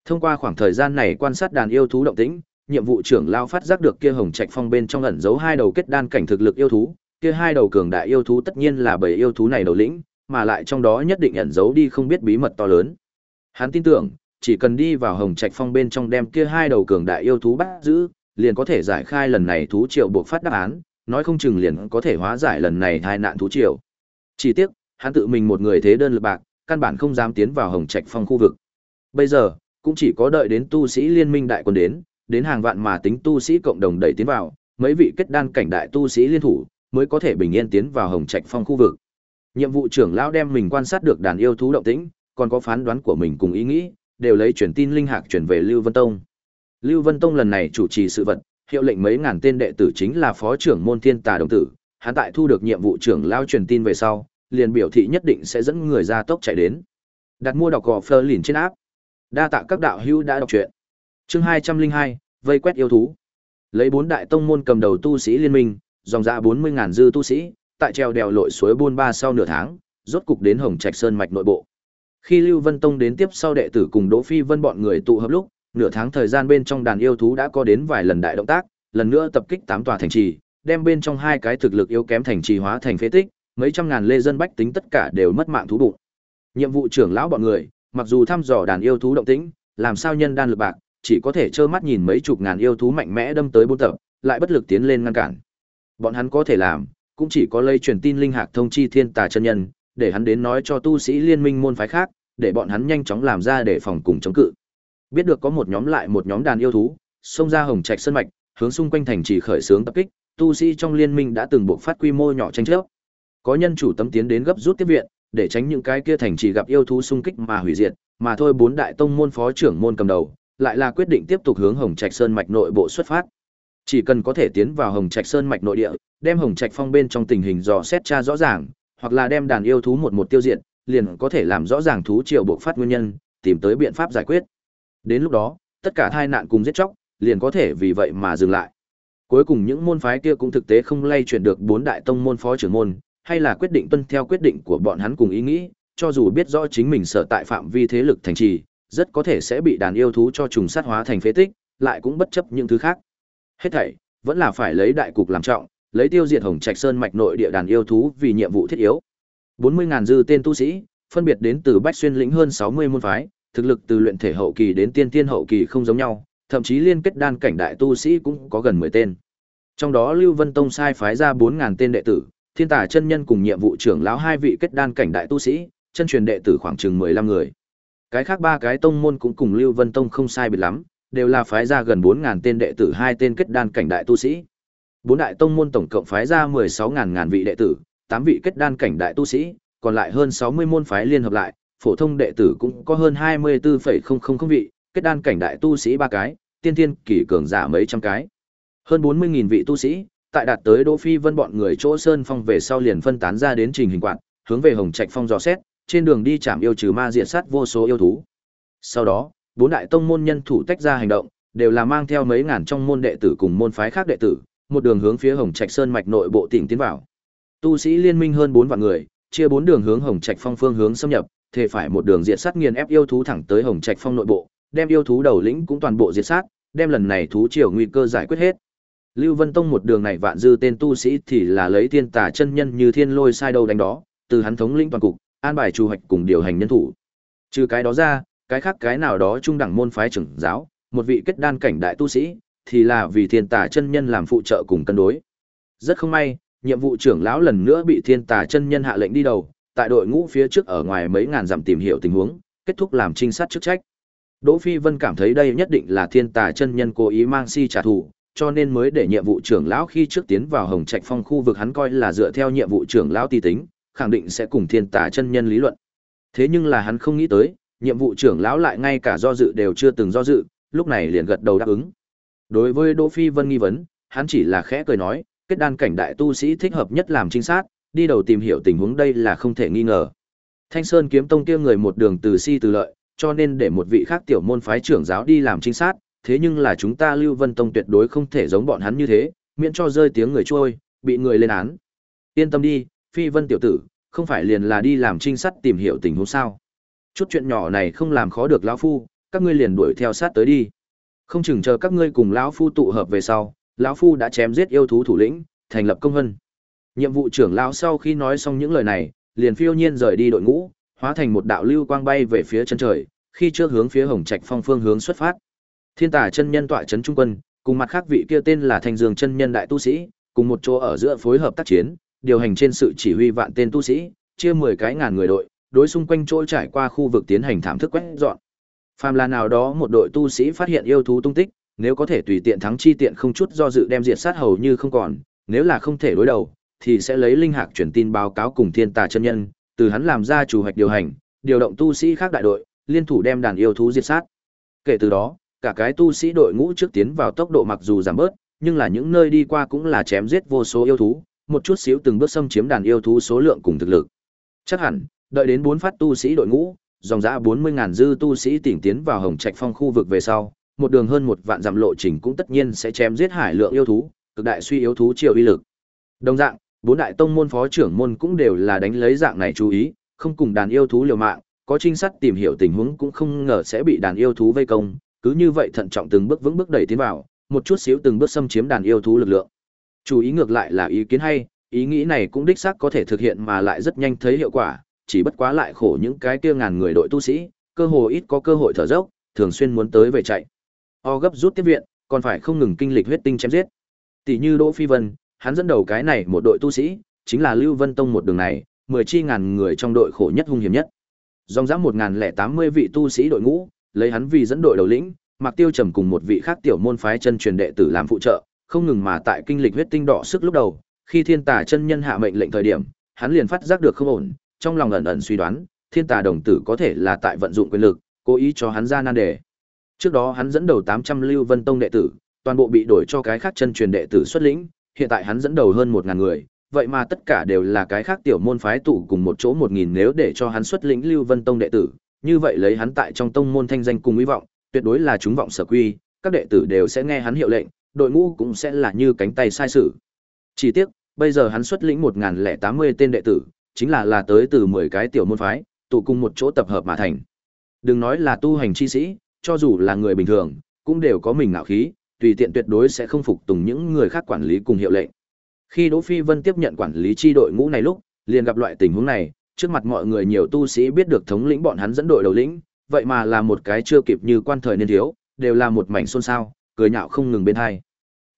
Thông qua khoảng thời gian này quan sát đàn yêu thú động tĩnh, nhiệm vụ trưởng lão phát giác được kia Hồng Trạch Phong bên trong ẩn giấu hai đầu kết đan cảnh thực lực yêu thú, kia hai đầu cường đại yêu thú tất nhiên là bởi yêu thú này đầu lĩnh, mà lại trong đó nhất định ẩn giấu đi không biết bí mật to lớn. Hắn tin tưởng, chỉ cần đi vào Hồng Trạch Phong bên trong đem kia hai đầu cường đại yêu thú bắt giữ, liền có thể giải khai lần này thú triệu buộc phát đáp án, nói không chừng liền có thể hóa giải lần này tai nạn thú triều. Chỉ tiếc, hắn tự mình một người thế đơn lực bạc, căn bản không dám tiến vào Hồng Trạch Phong khu vực. Bây giờ, cũng chỉ có đợi đến tu sĩ liên minh đại quân đến, đến hàng vạn mà tính tu sĩ cộng đồng đẩy tiến vào, mấy vị kết đan cảnh đại tu sĩ liên thủ, mới có thể bình yên tiến vào Hồng Trạch Phong khu vực. Nhiệm vụ trưởng lão đem mình quan sát được đàn yêu thú động tĩnh, còn có phán đoán của mình cùng ý nghĩ, đều lấy truyền tin linh hạc truyền về Lưu Vân Tông. Lưu Vân Tông lần này chủ trì sự vật, hiệu lệnh mấy ngàn tên đệ tử chính là phó trưởng môn thiên tà đồng tử, hắn tại thu được nhiệm vụ trưởng lao truyền tin về sau, liền biểu thị nhất định sẽ dẫn người ra tốc chạy đến. Đặt mua đọc gò phơ lìn trên áp. Đa tạ các đạo hữu đã đọc truyện. Chương hai trăm linh hai vây quét yêu thú. Lấy bốn đại tông môn cầm đầu tu sĩ liên minh, dòng ra bốn mươi ngàn dư tu sĩ, tại treo đèo lội suối buôn ba sau nửa tháng, rốt cục đến Hồng Trạch Sơn mạch nội bộ. Khi Lưu Vân Tông đến tiếp sau đệ tử cùng Đỗ Phi Vân bọn người tụ hợp lúc, nửa tháng thời gian bên trong đàn yêu thú đã có đến vài lần đại động tác, lần nữa tập kích tám tòa thành trì, đem bên trong hai cái thực lực yếu kém thành trì hóa thành phế tích, mấy trăm ngàn lê dân bách tính tất cả đều mất mạng thú bụng. Nhiệm vụ trưởng lão bọn người, mặc dù thăm dò đàn yêu thú động tĩnh, làm sao nhân đan lực bạc, chỉ có thể trơ mắt nhìn mấy chục ngàn yêu thú mạnh mẽ đâm tới bốn tập, lại bất lực tiến lên ngăn cản. Bọn hắn có thể làm, cũng chỉ có lây truyền tin linh hạc thông chi thiên tà chân nhân, để hắn đến nói cho tu sĩ liên minh môn phái khác, để bọn hắn nhanh chóng làm ra để phòng cùng chống cự. Biết được có một nhóm lại một nhóm đàn yêu thú, xông ra hồng trạch sơn mạch, hướng xung quanh thành trì khởi xướng tập kích, tu sĩ trong liên minh đã từng buộc phát quy mô nhỏ tranh chấp. Có nhân chủ tấm tiến đến gấp rút tiếp viện, để tránh những cái kia thành trì gặp yêu thú xung kích mà hủy diệt, mà thôi bốn đại tông môn phó trưởng môn cầm đầu, lại là quyết định tiếp tục hướng Hồng Trạch Sơn mạch nội bộ xuất phát. Chỉ cần có thể tiến vào Hồng Trạch Sơn mạch nội địa, đem Hồng Trạch Phong bên trong tình hình dò xét tra rõ ràng, hoặc là đem đàn yêu thú một một tiêu diệt, liền có thể làm rõ ràng thú triều bộc phát nguyên nhân, tìm tới biện pháp giải quyết. Đến lúc đó, tất cả tai nạn cùng giết chóc, liền có thể vì vậy mà dừng lại. Cuối cùng những môn phái kia cũng thực tế không lay chuyển được bốn đại tông môn phó trưởng môn, hay là quyết định tuân theo quyết định của bọn hắn cùng ý nghĩ, cho dù biết rõ chính mình sở tại phạm vi thế lực thành trì, rất có thể sẽ bị đàn yêu thú cho trùng sát hóa thành phế tích, lại cũng bất chấp những thứ khác. Hết thảy, vẫn là phải lấy đại cục làm trọng, lấy tiêu diệt Hồng Trạch Sơn mạch nội địa đàn yêu thú vì nhiệm vụ thiết yếu. 40.000 dư tên tu sĩ, phân biệt đến từ Bách Xuyên lĩnh hơn 60 môn phái, thực lực từ luyện thể hậu kỳ đến tiên tiên hậu kỳ không giống nhau, thậm chí liên kết đan cảnh đại tu sĩ cũng có gần 10 tên. Trong đó Lưu Vân Tông sai phái ra 4000 tên đệ tử, Thiên Tả chân nhân cùng nhiệm vụ trưởng lão hai vị kết đan cảnh đại tu sĩ, chân truyền đệ tử khoảng chừng 15 người. Cái khác ba cái tông môn cũng cùng Lưu Vân Tông không sai biệt lắm, đều là phái ra gần 4000 tên đệ tử hai tên kết đan cảnh đại tu sĩ. Bốn đại tông môn tổng cộng phái ra 16000 ngàn vị đệ tử, 8 vị kết đan cảnh đại tu sĩ, còn lại hơn 60 môn phái liên hợp lại, phổ thông đệ tử cũng có hơn 24,000 vị, kết đan cảnh đại tu sĩ ba cái, tiên thiên kỳ cường giả mấy trăm cái. Hơn 40.000 vị tu sĩ, tại đạt tới Đỗ Phi Vân bọn người chỗ Sơn Phong về sau liền phân tán ra đến trình hình quạt, hướng về Hồng Trạch Phong dò xét, trên đường đi chạm yêu trừ ma diệt sát vô số yêu thú. Sau đó, bốn đại tông môn nhân thủ tách ra hành động, đều là mang theo mấy ngàn trong môn đệ tử cùng môn phái khác đệ tử, một đường hướng phía Hồng Trạch Sơn mạch nội bộ tỉnh tiến vào. Tu sĩ liên minh hơn 4 vạn người, chia bốn đường hướng Hồng Trạch Phong phương hướng xâm nhập, thể phải một đường diệt sát nghiền ép yêu thú thẳng tới Hồng Trạch Phong nội bộ, đem yêu thú đầu lĩnh cũng toàn bộ diệt sát, đem lần này thú triều nguy cơ giải quyết hết. Lưu Vân Tông một đường này vạn dư tên tu sĩ thì là lấy tiên tà chân nhân như thiên lôi sai đầu đánh đó, từ hắn thống lĩnh toàn cục, an bài chủ hoạch cùng điều hành nhân thủ. Trừ cái đó ra, cái khác cái nào đó trung đẳng môn phái trưởng giáo, một vị kết đan cảnh đại tu sĩ, thì là vì thiên tà chân nhân làm phụ trợ cùng cân đối. Rất không may, nhiệm vụ trưởng lão lần nữa bị thiên tà chân nhân hạ lệnh đi đầu, tại đội ngũ phía trước ở ngoài mấy ngàn dặm tìm hiểu tình huống, kết thúc làm trinh sát chức trách. Đỗ Phi Vân cảm thấy đây nhất định là thiên tà chân nhân cố ý mang si trả thù, cho nên mới để nhiệm vụ trưởng lão khi trước tiến vào Hồng Trạch Phong khu vực hắn coi là dựa theo nhiệm vụ trưởng lão ti tính, khẳng định sẽ cùng thiên tà chân nhân lý luận. Thế nhưng là hắn không nghĩ tới, nhiệm vụ trưởng lão lại ngay cả do dự đều chưa từng do dự, lúc này liền gật đầu đáp ứng. Đối với Đỗ Phi Vân nghi vấn, hắn chỉ là khẽ cười nói, kết đan cảnh đại tu sĩ thích hợp nhất làm trinh sát, đi đầu tìm hiểu tình huống đây là không thể nghi ngờ. Thanh Sơn kiếm tông kia người một đường từ si từ lợi, cho nên để một vị khác tiểu môn phái trưởng giáo đi làm trinh sát, thế nhưng là chúng ta Lưu Vân Tông tuyệt đối không thể giống bọn hắn như thế, miễn cho rơi tiếng người trôi, bị người lên án. Yên tâm đi, Phi Vân tiểu tử, không phải liền là đi làm trinh sát tìm hiểu tình huống sao? Chút chuyện nhỏ này không làm khó được lão phu, các ngươi liền đuổi theo sát tới đi. Không chừng chờ các ngươi cùng lão phu tụ hợp về sau, lão phu đã chém giết yêu thú thủ lĩnh, thành lập công vân. Nhiệm vụ trưởng lão sau khi nói xong những lời này, liền phiêu nhiên rời đi đội ngũ, hóa thành một đạo lưu quang bay về phía chân trời, khi trước hướng phía Hồng Trạch Phong phương hướng xuất phát. Thiên Tả chân nhân tọa trấn trung quân, cùng mặt khác vị kia tên là Thanh Dương chân nhân đại tu sĩ, cùng một chỗ ở giữa phối hợp tác chiến, điều hành trên sự chỉ huy vạn tên tu sĩ, chia 10 cái ngàn người đội, đối xung quanh chỗ trải qua khu vực tiến hành thảm thức quét dọn. Phàm là nào đó một đội tu sĩ phát hiện yêu thú tung tích, nếu có thể tùy tiện thắng chi tiện không chút do dự đem diệt sát hầu như không còn, nếu là không thể đối đầu, thì sẽ lấy linh hạc truyền tin báo cáo cùng Thiên Tà chân nhân, từ hắn làm ra chủ hoạch điều hành, điều động tu sĩ khác đại đội, liên thủ đem đàn yêu thú diệt sát. Kể từ đó, cả cái tu sĩ đội ngũ trước tiến vào tốc độ mặc dù giảm bớt, nhưng là những nơi đi qua cũng là chém giết vô số yêu thú, một chút xíu từng bước xâm chiếm đàn yêu thú số lượng cùng thực lực. Chắc hẳn, đợi đến bốn phát tu sĩ đội ngũ, dòng dã 40.000 dư tu sĩ tỉnh tiến vào Hồng Trạch Phong khu vực về sau, một đường hơn một vạn dặm lộ trình cũng tất nhiên sẽ chém giết hải lượng yêu thú, cực đại suy yếu thú triều uy lực. Đồng dạng, bốn đại tông môn phó trưởng môn cũng đều là đánh lấy dạng này chú ý, không cùng đàn yêu thú liều mạng, có trinh sát tìm hiểu tình huống cũng không ngờ sẽ bị đàn yêu thú vây công, cứ như vậy thận trọng từng bước vững bước đẩy tiến vào, một chút xíu từng bước xâm chiếm đàn yêu thú lực lượng. Chú ý ngược lại là ý kiến hay, ý nghĩ này cũng đích xác có thể thực hiện mà lại rất nhanh thấy hiệu quả, chỉ bất quá lại khổ những cái kia ngàn người đội tu sĩ, cơ hồ ít có cơ hội thở dốc, thường xuyên muốn tới về chạy. O gấp rút tiếp viện, còn phải không ngừng kinh lịch huyết tinh chém giết. Tỷ như Đỗ Phi Vân, hắn dẫn đầu cái này một đội tu sĩ, chính là Lưu Vân Tông một đường này, mười chi ngàn người trong đội khổ nhất hung hiểm nhất. Dòng dã một ngàn lẻ tám mươi vị tu sĩ đội ngũ, lấy hắn vì dẫn đội đầu lĩnh, Mạc Tiêu trầm cùng một vị khác tiểu môn phái chân truyền đệ tử làm phụ trợ, không ngừng mà tại kinh lịch huyết tinh đỏ sức lúc đầu, khi Thiên Tà chân nhân hạ mệnh lệnh thời điểm, hắn liền phát giác được không ổn, trong lòng ẩn ẩn suy đoán, Thiên Tà đồng tử có thể là tại vận dụng quyền lực, cố ý cho hắn ra nan đề. Trước đó hắn dẫn đầu tám trăm Lưu Vân Tông đệ tử, toàn bộ bị đổi cho cái khác chân truyền đệ tử xuất lĩnh, hiện tại hắn dẫn đầu hơn một ngàn người, vậy mà tất cả đều là cái khác tiểu môn phái tụ cùng một chỗ một nghìn nếu để cho hắn xuất lĩnh Lưu Vân Tông đệ tử, như vậy lấy hắn tại trong tông môn thanh danh cùng hy vọng, tuyệt đối là chúng vọng sở quy, các đệ tử đều sẽ nghe hắn hiệu lệnh, đội ngũ cũng sẽ là như cánh tay sai sử. Chỉ tiếc, bây giờ hắn xuất lĩnh 1080 tên đệ tử, chính là là tới từ 10 cái tiểu môn phái, tụ cùng một chỗ tập hợp mà thành. Đừng nói là tu hành chi sĩ, cho dù là người bình thường, cũng đều có mình ngạo khí, tùy tiện tuyệt đối sẽ không phục tùng những người khác quản lý cùng hiệu lệnh. Khi Đỗ Phi Vân tiếp nhận quản lý chi đội ngũ này lúc, liền gặp loại tình huống này, trước mặt mọi người nhiều tu sĩ biết được thống lĩnh bọn hắn dẫn đội đầu lĩnh, vậy mà là một cái chưa kịp như quan thời niên thiếu, đều là một mảnh xôn xao, cười nhạo không ngừng bên hai.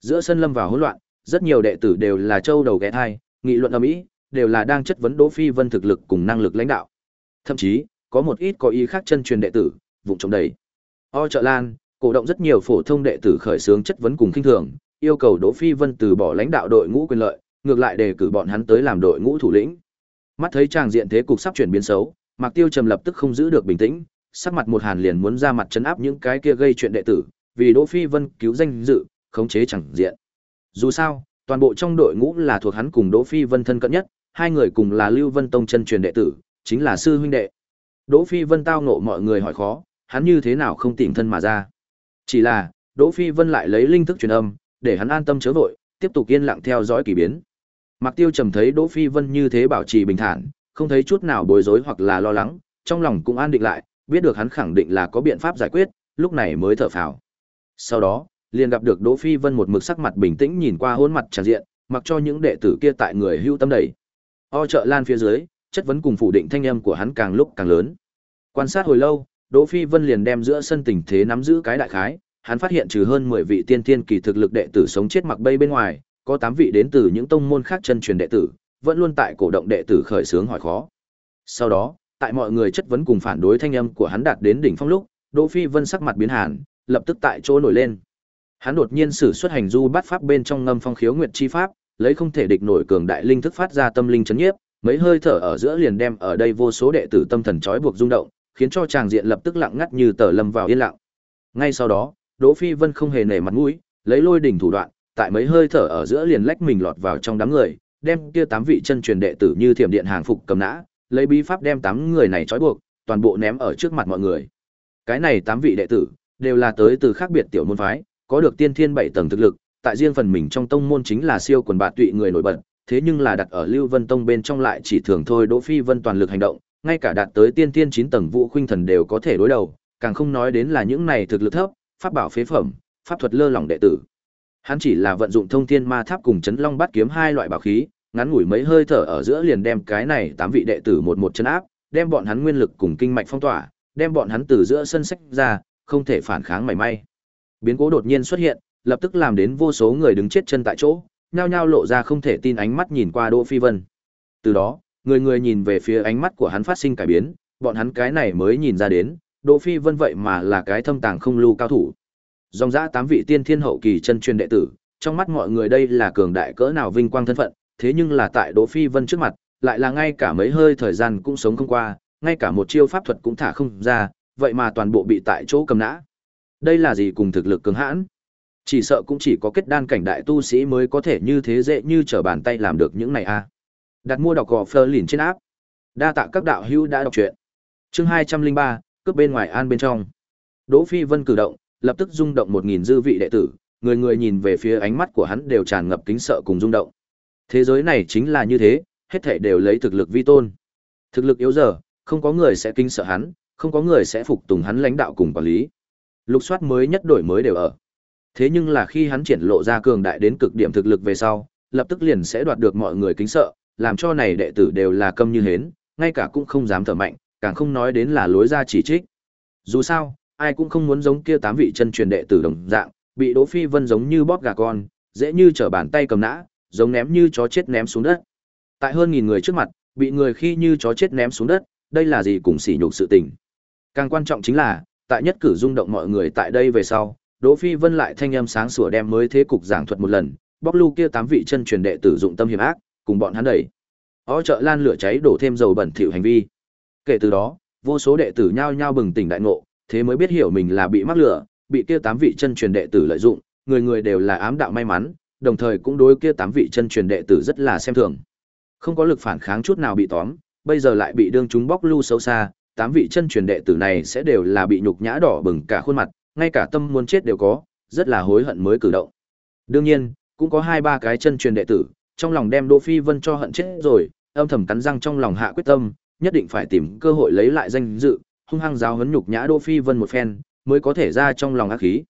Giữa sân lâm vào hỗn loạn, rất nhiều đệ tử đều là châu đầu ghé thai, nghị luận ầm ĩ, đều là đang chất vấn Đỗ Phi Vân thực lực cùng năng lực lãnh đạo. Thậm chí, có một ít có ý khác chân truyền đệ tử, vụng trộm đầy. O trợ Lan, cổ động rất nhiều phổ thông đệ tử khởi xướng chất vấn cùng khinh thường, yêu cầu Đỗ Phi Vân từ bỏ lãnh đạo đội ngũ quyền lợi, ngược lại đề cử bọn hắn tới làm đội ngũ thủ lĩnh. Mắt thấy trạng diện thế cục sắp chuyển biến xấu, Mạc Tiêu trầm lập tức không giữ được bình tĩnh, sắc mặt một hàn liền muốn ra mặt chấn áp những cái kia gây chuyện đệ tử, vì Đỗ Phi Vân cứu danh dự, khống chế chẳng diện. Dù sao, toàn bộ trong đội ngũ là thuộc hắn cùng Đỗ Phi Vân thân cận nhất, hai người cùng là Lưu Vân Tông chân truyền đệ tử, chính là sư huynh đệ. Đỗ Phi Vân tao ngộ mọi người hỏi khó, hắn như thế nào không tìm thân mà ra. Chỉ là, Đỗ Phi Vân lại lấy linh thức truyền âm, để hắn an tâm chớ vội, tiếp tục yên lặng theo dõi kỳ biến. Mạc Tiêu trầm thấy Đỗ Phi Vân như thế bảo trì bình thản, không thấy chút nào bối rối hoặc là lo lắng, trong lòng cũng an định lại, biết được hắn khẳng định là có biện pháp giải quyết, lúc này mới thở phào. Sau đó, liền gặp được Đỗ Phi Vân một mực sắc mặt bình tĩnh nhìn qua hôn mặt tràn diện, mặc cho những đệ tử kia tại người hưu tâm đẩy. O trợ lan phía dưới, chất vấn cùng phủ định thanh âm của hắn càng lúc càng lớn. Quan sát hồi lâu, Đỗ Phi Vân liền đem giữa sân tình thế nắm giữ cái đại khái, hắn phát hiện trừ hơn 10 vị tiên tiên kỳ thực lực đệ tử sống chết mặc bay bên ngoài, có 8 vị đến từ những tông môn khác chân truyền đệ tử, vẫn luôn tại cổ động đệ tử khởi sướng hỏi khó. Sau đó, tại mọi người chất vấn cùng phản đối thanh âm của hắn đạt đến đỉnh phong lúc, Đỗ Phi Vân sắc mặt biến hàn, lập tức tại chỗ nổi lên. Hắn đột nhiên sử xuất hành du bắt pháp bên trong ngâm phong khiếu nguyệt chi pháp, lấy không thể địch nổi cường đại linh thức phát ra tâm linh chấn nhiếp, mấy hơi thở ở giữa liền đem ở đây vô số đệ tử tâm thần trói buộc rung động, khiến cho chàng diện lập tức lặng ngắt như tờ lâm vào yên lặng. Ngay sau đó, Đỗ Phi Vân không hề nể mặt mũi, lấy lôi đỉnh thủ đoạn, tại mấy hơi thở ở giữa liền lách mình lọt vào trong đám người, đem kia tám vị chân truyền đệ tử như thiểm điện hàng phục cầm nã, lấy bí pháp đem tám người này trói buộc, toàn bộ ném ở trước mặt mọi người. Cái này tám vị đệ tử đều là tới từ khác biệt tiểu môn phái, có được tiên thiên bảy tầng thực lực, tại riêng phần mình trong tông môn chính là siêu quần bạt tụy người nổi bật, thế nhưng là đặt ở Lưu Vân Tông bên trong lại chỉ thường thôi Đỗ Phi Vân toàn lực hành động, ngay cả đạt tới tiên thiên chín tầng vũ khuynh thần đều có thể đối đầu, càng không nói đến là những này thực lực thấp, pháp bảo phế phẩm, pháp thuật lơ lỏng đệ tử. Hắn chỉ là vận dụng thông thiên ma tháp cùng chấn long bát kiếm hai loại bảo khí, ngắn ngủi mấy hơi thở ở giữa liền đem cái này tám vị đệ tử một một chân áp, đem bọn hắn nguyên lực cùng kinh mạch phong tỏa, đem bọn hắn từ giữa sân sách ra, không thể phản kháng mảy may. Biến cố đột nhiên xuất hiện, lập tức làm đến vô số người đứng chết chân tại chỗ, nhao nhao lộ ra không thể tin ánh mắt nhìn qua Đỗ Phi Vân. Từ đó, người người nhìn về phía ánh mắt của hắn phát sinh cải biến, bọn hắn cái này mới nhìn ra đến, Đỗ Phi Vân vậy mà là cái thâm tàng không lưu cao thủ. Dòng dã tám vị tiên thiên hậu kỳ chân truyền đệ tử, trong mắt mọi người đây là cường đại cỡ nào vinh quang thân phận, thế nhưng là tại Đỗ Phi Vân trước mặt, lại là ngay cả mấy hơi thời gian cũng sống không qua, ngay cả một chiêu pháp thuật cũng thả không ra, vậy mà toàn bộ bị tại chỗ cầm nã. Đây là gì cùng thực lực cường hãn? Chỉ sợ cũng chỉ có kết đan cảnh đại tu sĩ mới có thể như thế dễ như trở bàn tay làm được những này a. À. Đặt mua đọc gò Fleur lìn trên áp. Đa tạ các đạo hữu đã đọc truyện. Chương 203, cướp bên ngoài an bên trong. Đỗ Phi Vân cử động, lập tức rung động một nghìn dư vị đệ tử, người người nhìn về phía ánh mắt của hắn đều tràn ngập kính sợ cùng rung động. Thế giới này chính là như thế, hết thảy đều lấy thực lực vi tôn. Thực lực yếu giờ, không có người sẽ kính sợ hắn, không có người sẽ phục tùng hắn lãnh đạo cùng quản lý. Lục soát mới nhất đổi mới đều ở. Thế nhưng là khi hắn triển lộ ra cường đại đến cực điểm thực lực về sau, lập tức liền sẽ đoạt được mọi người kính sợ, làm cho này đệ tử đều là câm như hến, ngay cả cũng không dám thở mạnh, càng không nói đến là lối ra chỉ trích. Dù sao, ai cũng không muốn giống kia tám vị chân truyền đệ tử đồng dạng, bị Đỗ Phi Vân giống như bóp gà con, dễ như trở bàn tay cầm nã, giống ném như chó chết ném xuống đất. Tại hơn nghìn người trước mặt, bị người khi như chó chết ném xuống đất, đây là gì cùng sỉ nhục sự tình. Càng quan trọng chính là, tại nhất cử rung động mọi người tại đây về sau, Đỗ Phi Vân lại thanh âm sáng sủa đem mới thế cục giảng thuật một lần, bóc lưu kia tám vị chân truyền đệ tử dụng tâm hiểm ác, cùng bọn hắn đẩy. Ó trợ lan lửa cháy đổ thêm dầu bẩn thỉu hành vi. Kể từ đó, vô số đệ tử nhao nhao bừng tỉnh đại ngộ, thế mới biết hiểu mình là bị mắc lửa, bị kia tám vị chân truyền đệ tử lợi dụng, người người đều là ám đạo may mắn, đồng thời cũng đối kia tám vị chân truyền đệ tử rất là xem thường. Không có lực phản kháng chút nào bị tóm, bây giờ lại bị đương chúng bóc lưu xấu xa, tám vị chân truyền đệ tử này sẽ đều là bị nhục nhã đỏ bừng cả khuôn mặt, ngay cả tâm muốn chết đều có, rất là hối hận mới cử động. Đương nhiên, cũng có hai ba cái chân truyền đệ tử, trong lòng đem Đỗ Phi Vân cho hận chết rồi, âm thầm cắn răng trong lòng hạ quyết tâm, nhất định phải tìm cơ hội lấy lại danh dự, hung hăng giáo huấn nhục nhã Đỗ Phi Vân một phen, mới có thể ra trong lòng ác khí.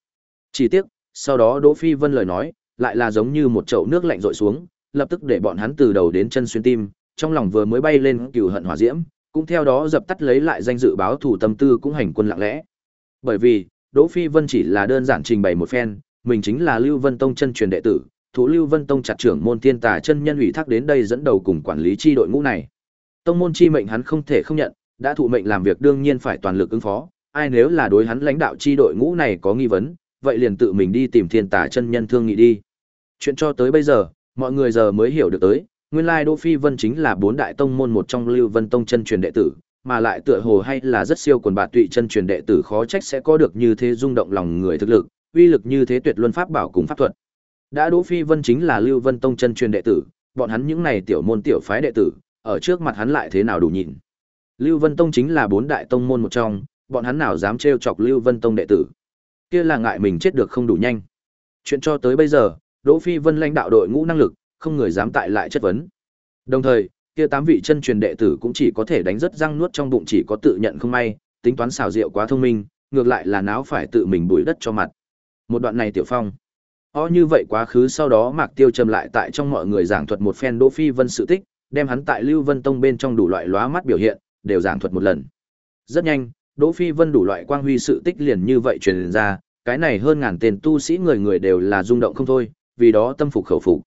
Chỉ tiếc, sau đó Đỗ Phi Vân lời nói, lại là giống như một chậu nước lạnh rội xuống, lập tức để bọn hắn từ đầu đến chân xuyên tim, trong lòng vừa mới bay lên cừu hận hỏa diễm, cũng theo đó dập tắt lấy lại danh dự báo thủ tâm tư cũng hành quân lặng lẽ. Bởi vì, Đỗ Phi Vân chỉ là đơn giản trình bày một phen, mình chính là Lưu Vân Tông chân truyền đệ tử, thủ Lưu Vân Tông chặt trưởng môn thiên tà chân nhân ủy thác đến đây dẫn đầu cùng quản lý chi đội ngũ này. Tông môn chi mệnh hắn không thể không nhận, đã thụ mệnh làm việc đương nhiên phải toàn lực ứng phó, ai nếu là đối hắn lãnh đạo chi đội ngũ này có nghi vấn, vậy liền tự mình đi tìm thiên tà chân nhân thương nghị đi. Chuyện cho tới bây giờ, mọi người giờ mới hiểu được tới, nguyên lai Đỗ Phi Vân chính là bốn đại tông môn một trong Lưu Vân Tông chân truyền đệ tử, mà lại tựa hồ hay là rất siêu quần bạt tụy chân truyền đệ tử khó trách sẽ có được như thế rung động lòng người thực lực, uy lực như thế tuyệt luân pháp bảo cùng pháp thuật. Đã Đỗ Phi Vân chính là Lưu Vân Tông chân truyền đệ tử, bọn hắn những này tiểu môn tiểu phái đệ tử, ở trước mặt hắn lại thế nào đủ nhìn. Lưu Vân Tông chính là bốn đại tông môn một trong, bọn hắn nào dám trêu chọc Lưu Vân Tông đệ tử. Kia là ngại mình chết được không đủ nhanh. Chuyện cho tới bây giờ, Đỗ Phi Vân lãnh đạo đội ngũ năng lực, không người dám tại lại chất vấn. Đồng thời, kia tám vị chân truyền đệ tử cũng chỉ có thể đánh rất răng nuốt trong bụng chỉ có tự nhận không may, tính toán xảo diệu quá thông minh, ngược lại là náo phải tự mình bùi đất cho mặt. Một đoạn này tiểu phong. ó như vậy quá khứ sau đó Mạc Tiêu trầm lại tại trong mọi người giảng thuật một phen Đỗ Phi Vân sự tích, đem hắn tại Lưu Vân Tông bên trong đủ loại lóa mắt biểu hiện, đều giảng thuật một lần. Rất nhanh, Đỗ Phi Vân đủ loại quang huy sự tích liền như vậy truyền ra, cái này hơn ngàn tên tu sĩ người người đều là rung động không thôi, vì đó tâm phục khẩu phục.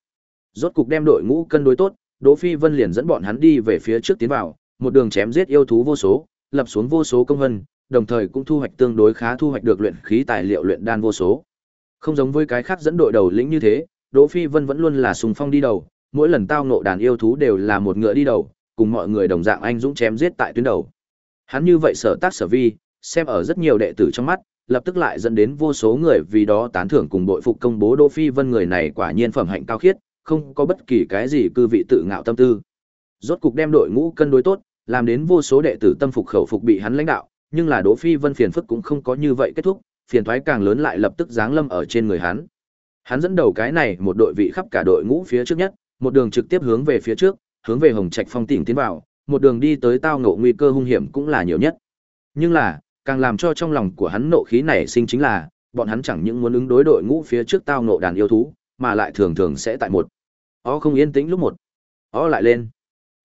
Rốt cục đem đội ngũ cân đối tốt, Đỗ Phi Vân liền dẫn bọn hắn đi về phía trước tiến vào, một đường chém giết yêu thú vô số, lập xuống vô số công vân, đồng thời cũng thu hoạch tương đối khá thu hoạch được luyện khí tài liệu luyện đan vô số. Không giống với cái khác dẫn đội đầu lĩnh như thế, Đỗ Phi Vân vẫn luôn là sùng phong đi đầu, mỗi lần tao ngộ đàn yêu thú đều là một ngựa đi đầu, cùng mọi người đồng dạng anh dũng chém giết tại tuyến đầu. Hắn như vậy sở tác sở vi, xem ở rất nhiều đệ tử trong mắt, lập tức lại dẫn đến vô số người vì đó tán thưởng cùng bội phục công bố Đỗ Phi Vân người này quả nhiên phẩm hạnh cao khiết, không có bất kỳ cái gì cư vị tự ngạo tâm tư. Rốt cục đem đội ngũ cân đối tốt, làm đến vô số đệ tử tâm phục khẩu phục bị hắn lãnh đạo, nhưng là Đỗ Phi Vân phiền phức cũng không có như vậy kết thúc, phiền toái càng lớn lại lập tức giáng lâm ở trên người hắn. Hắn dẫn đầu cái này một đội vị khắp cả đội ngũ phía trước nhất, một đường trực tiếp hướng về phía trước, hướng về Hồng Trạch Phong tỉnh tiến vào, một đường đi tới tao ngộ nguy cơ hung hiểm cũng là nhiều nhất. Nhưng là, càng làm cho trong lòng của hắn nộ khí nảy sinh chính là, bọn hắn chẳng những muốn ứng đối đội ngũ phía trước tao ngộ đàn yêu thú, mà lại thường thường sẽ tại một. Ó không yên tĩnh lúc một. Ó lại lên.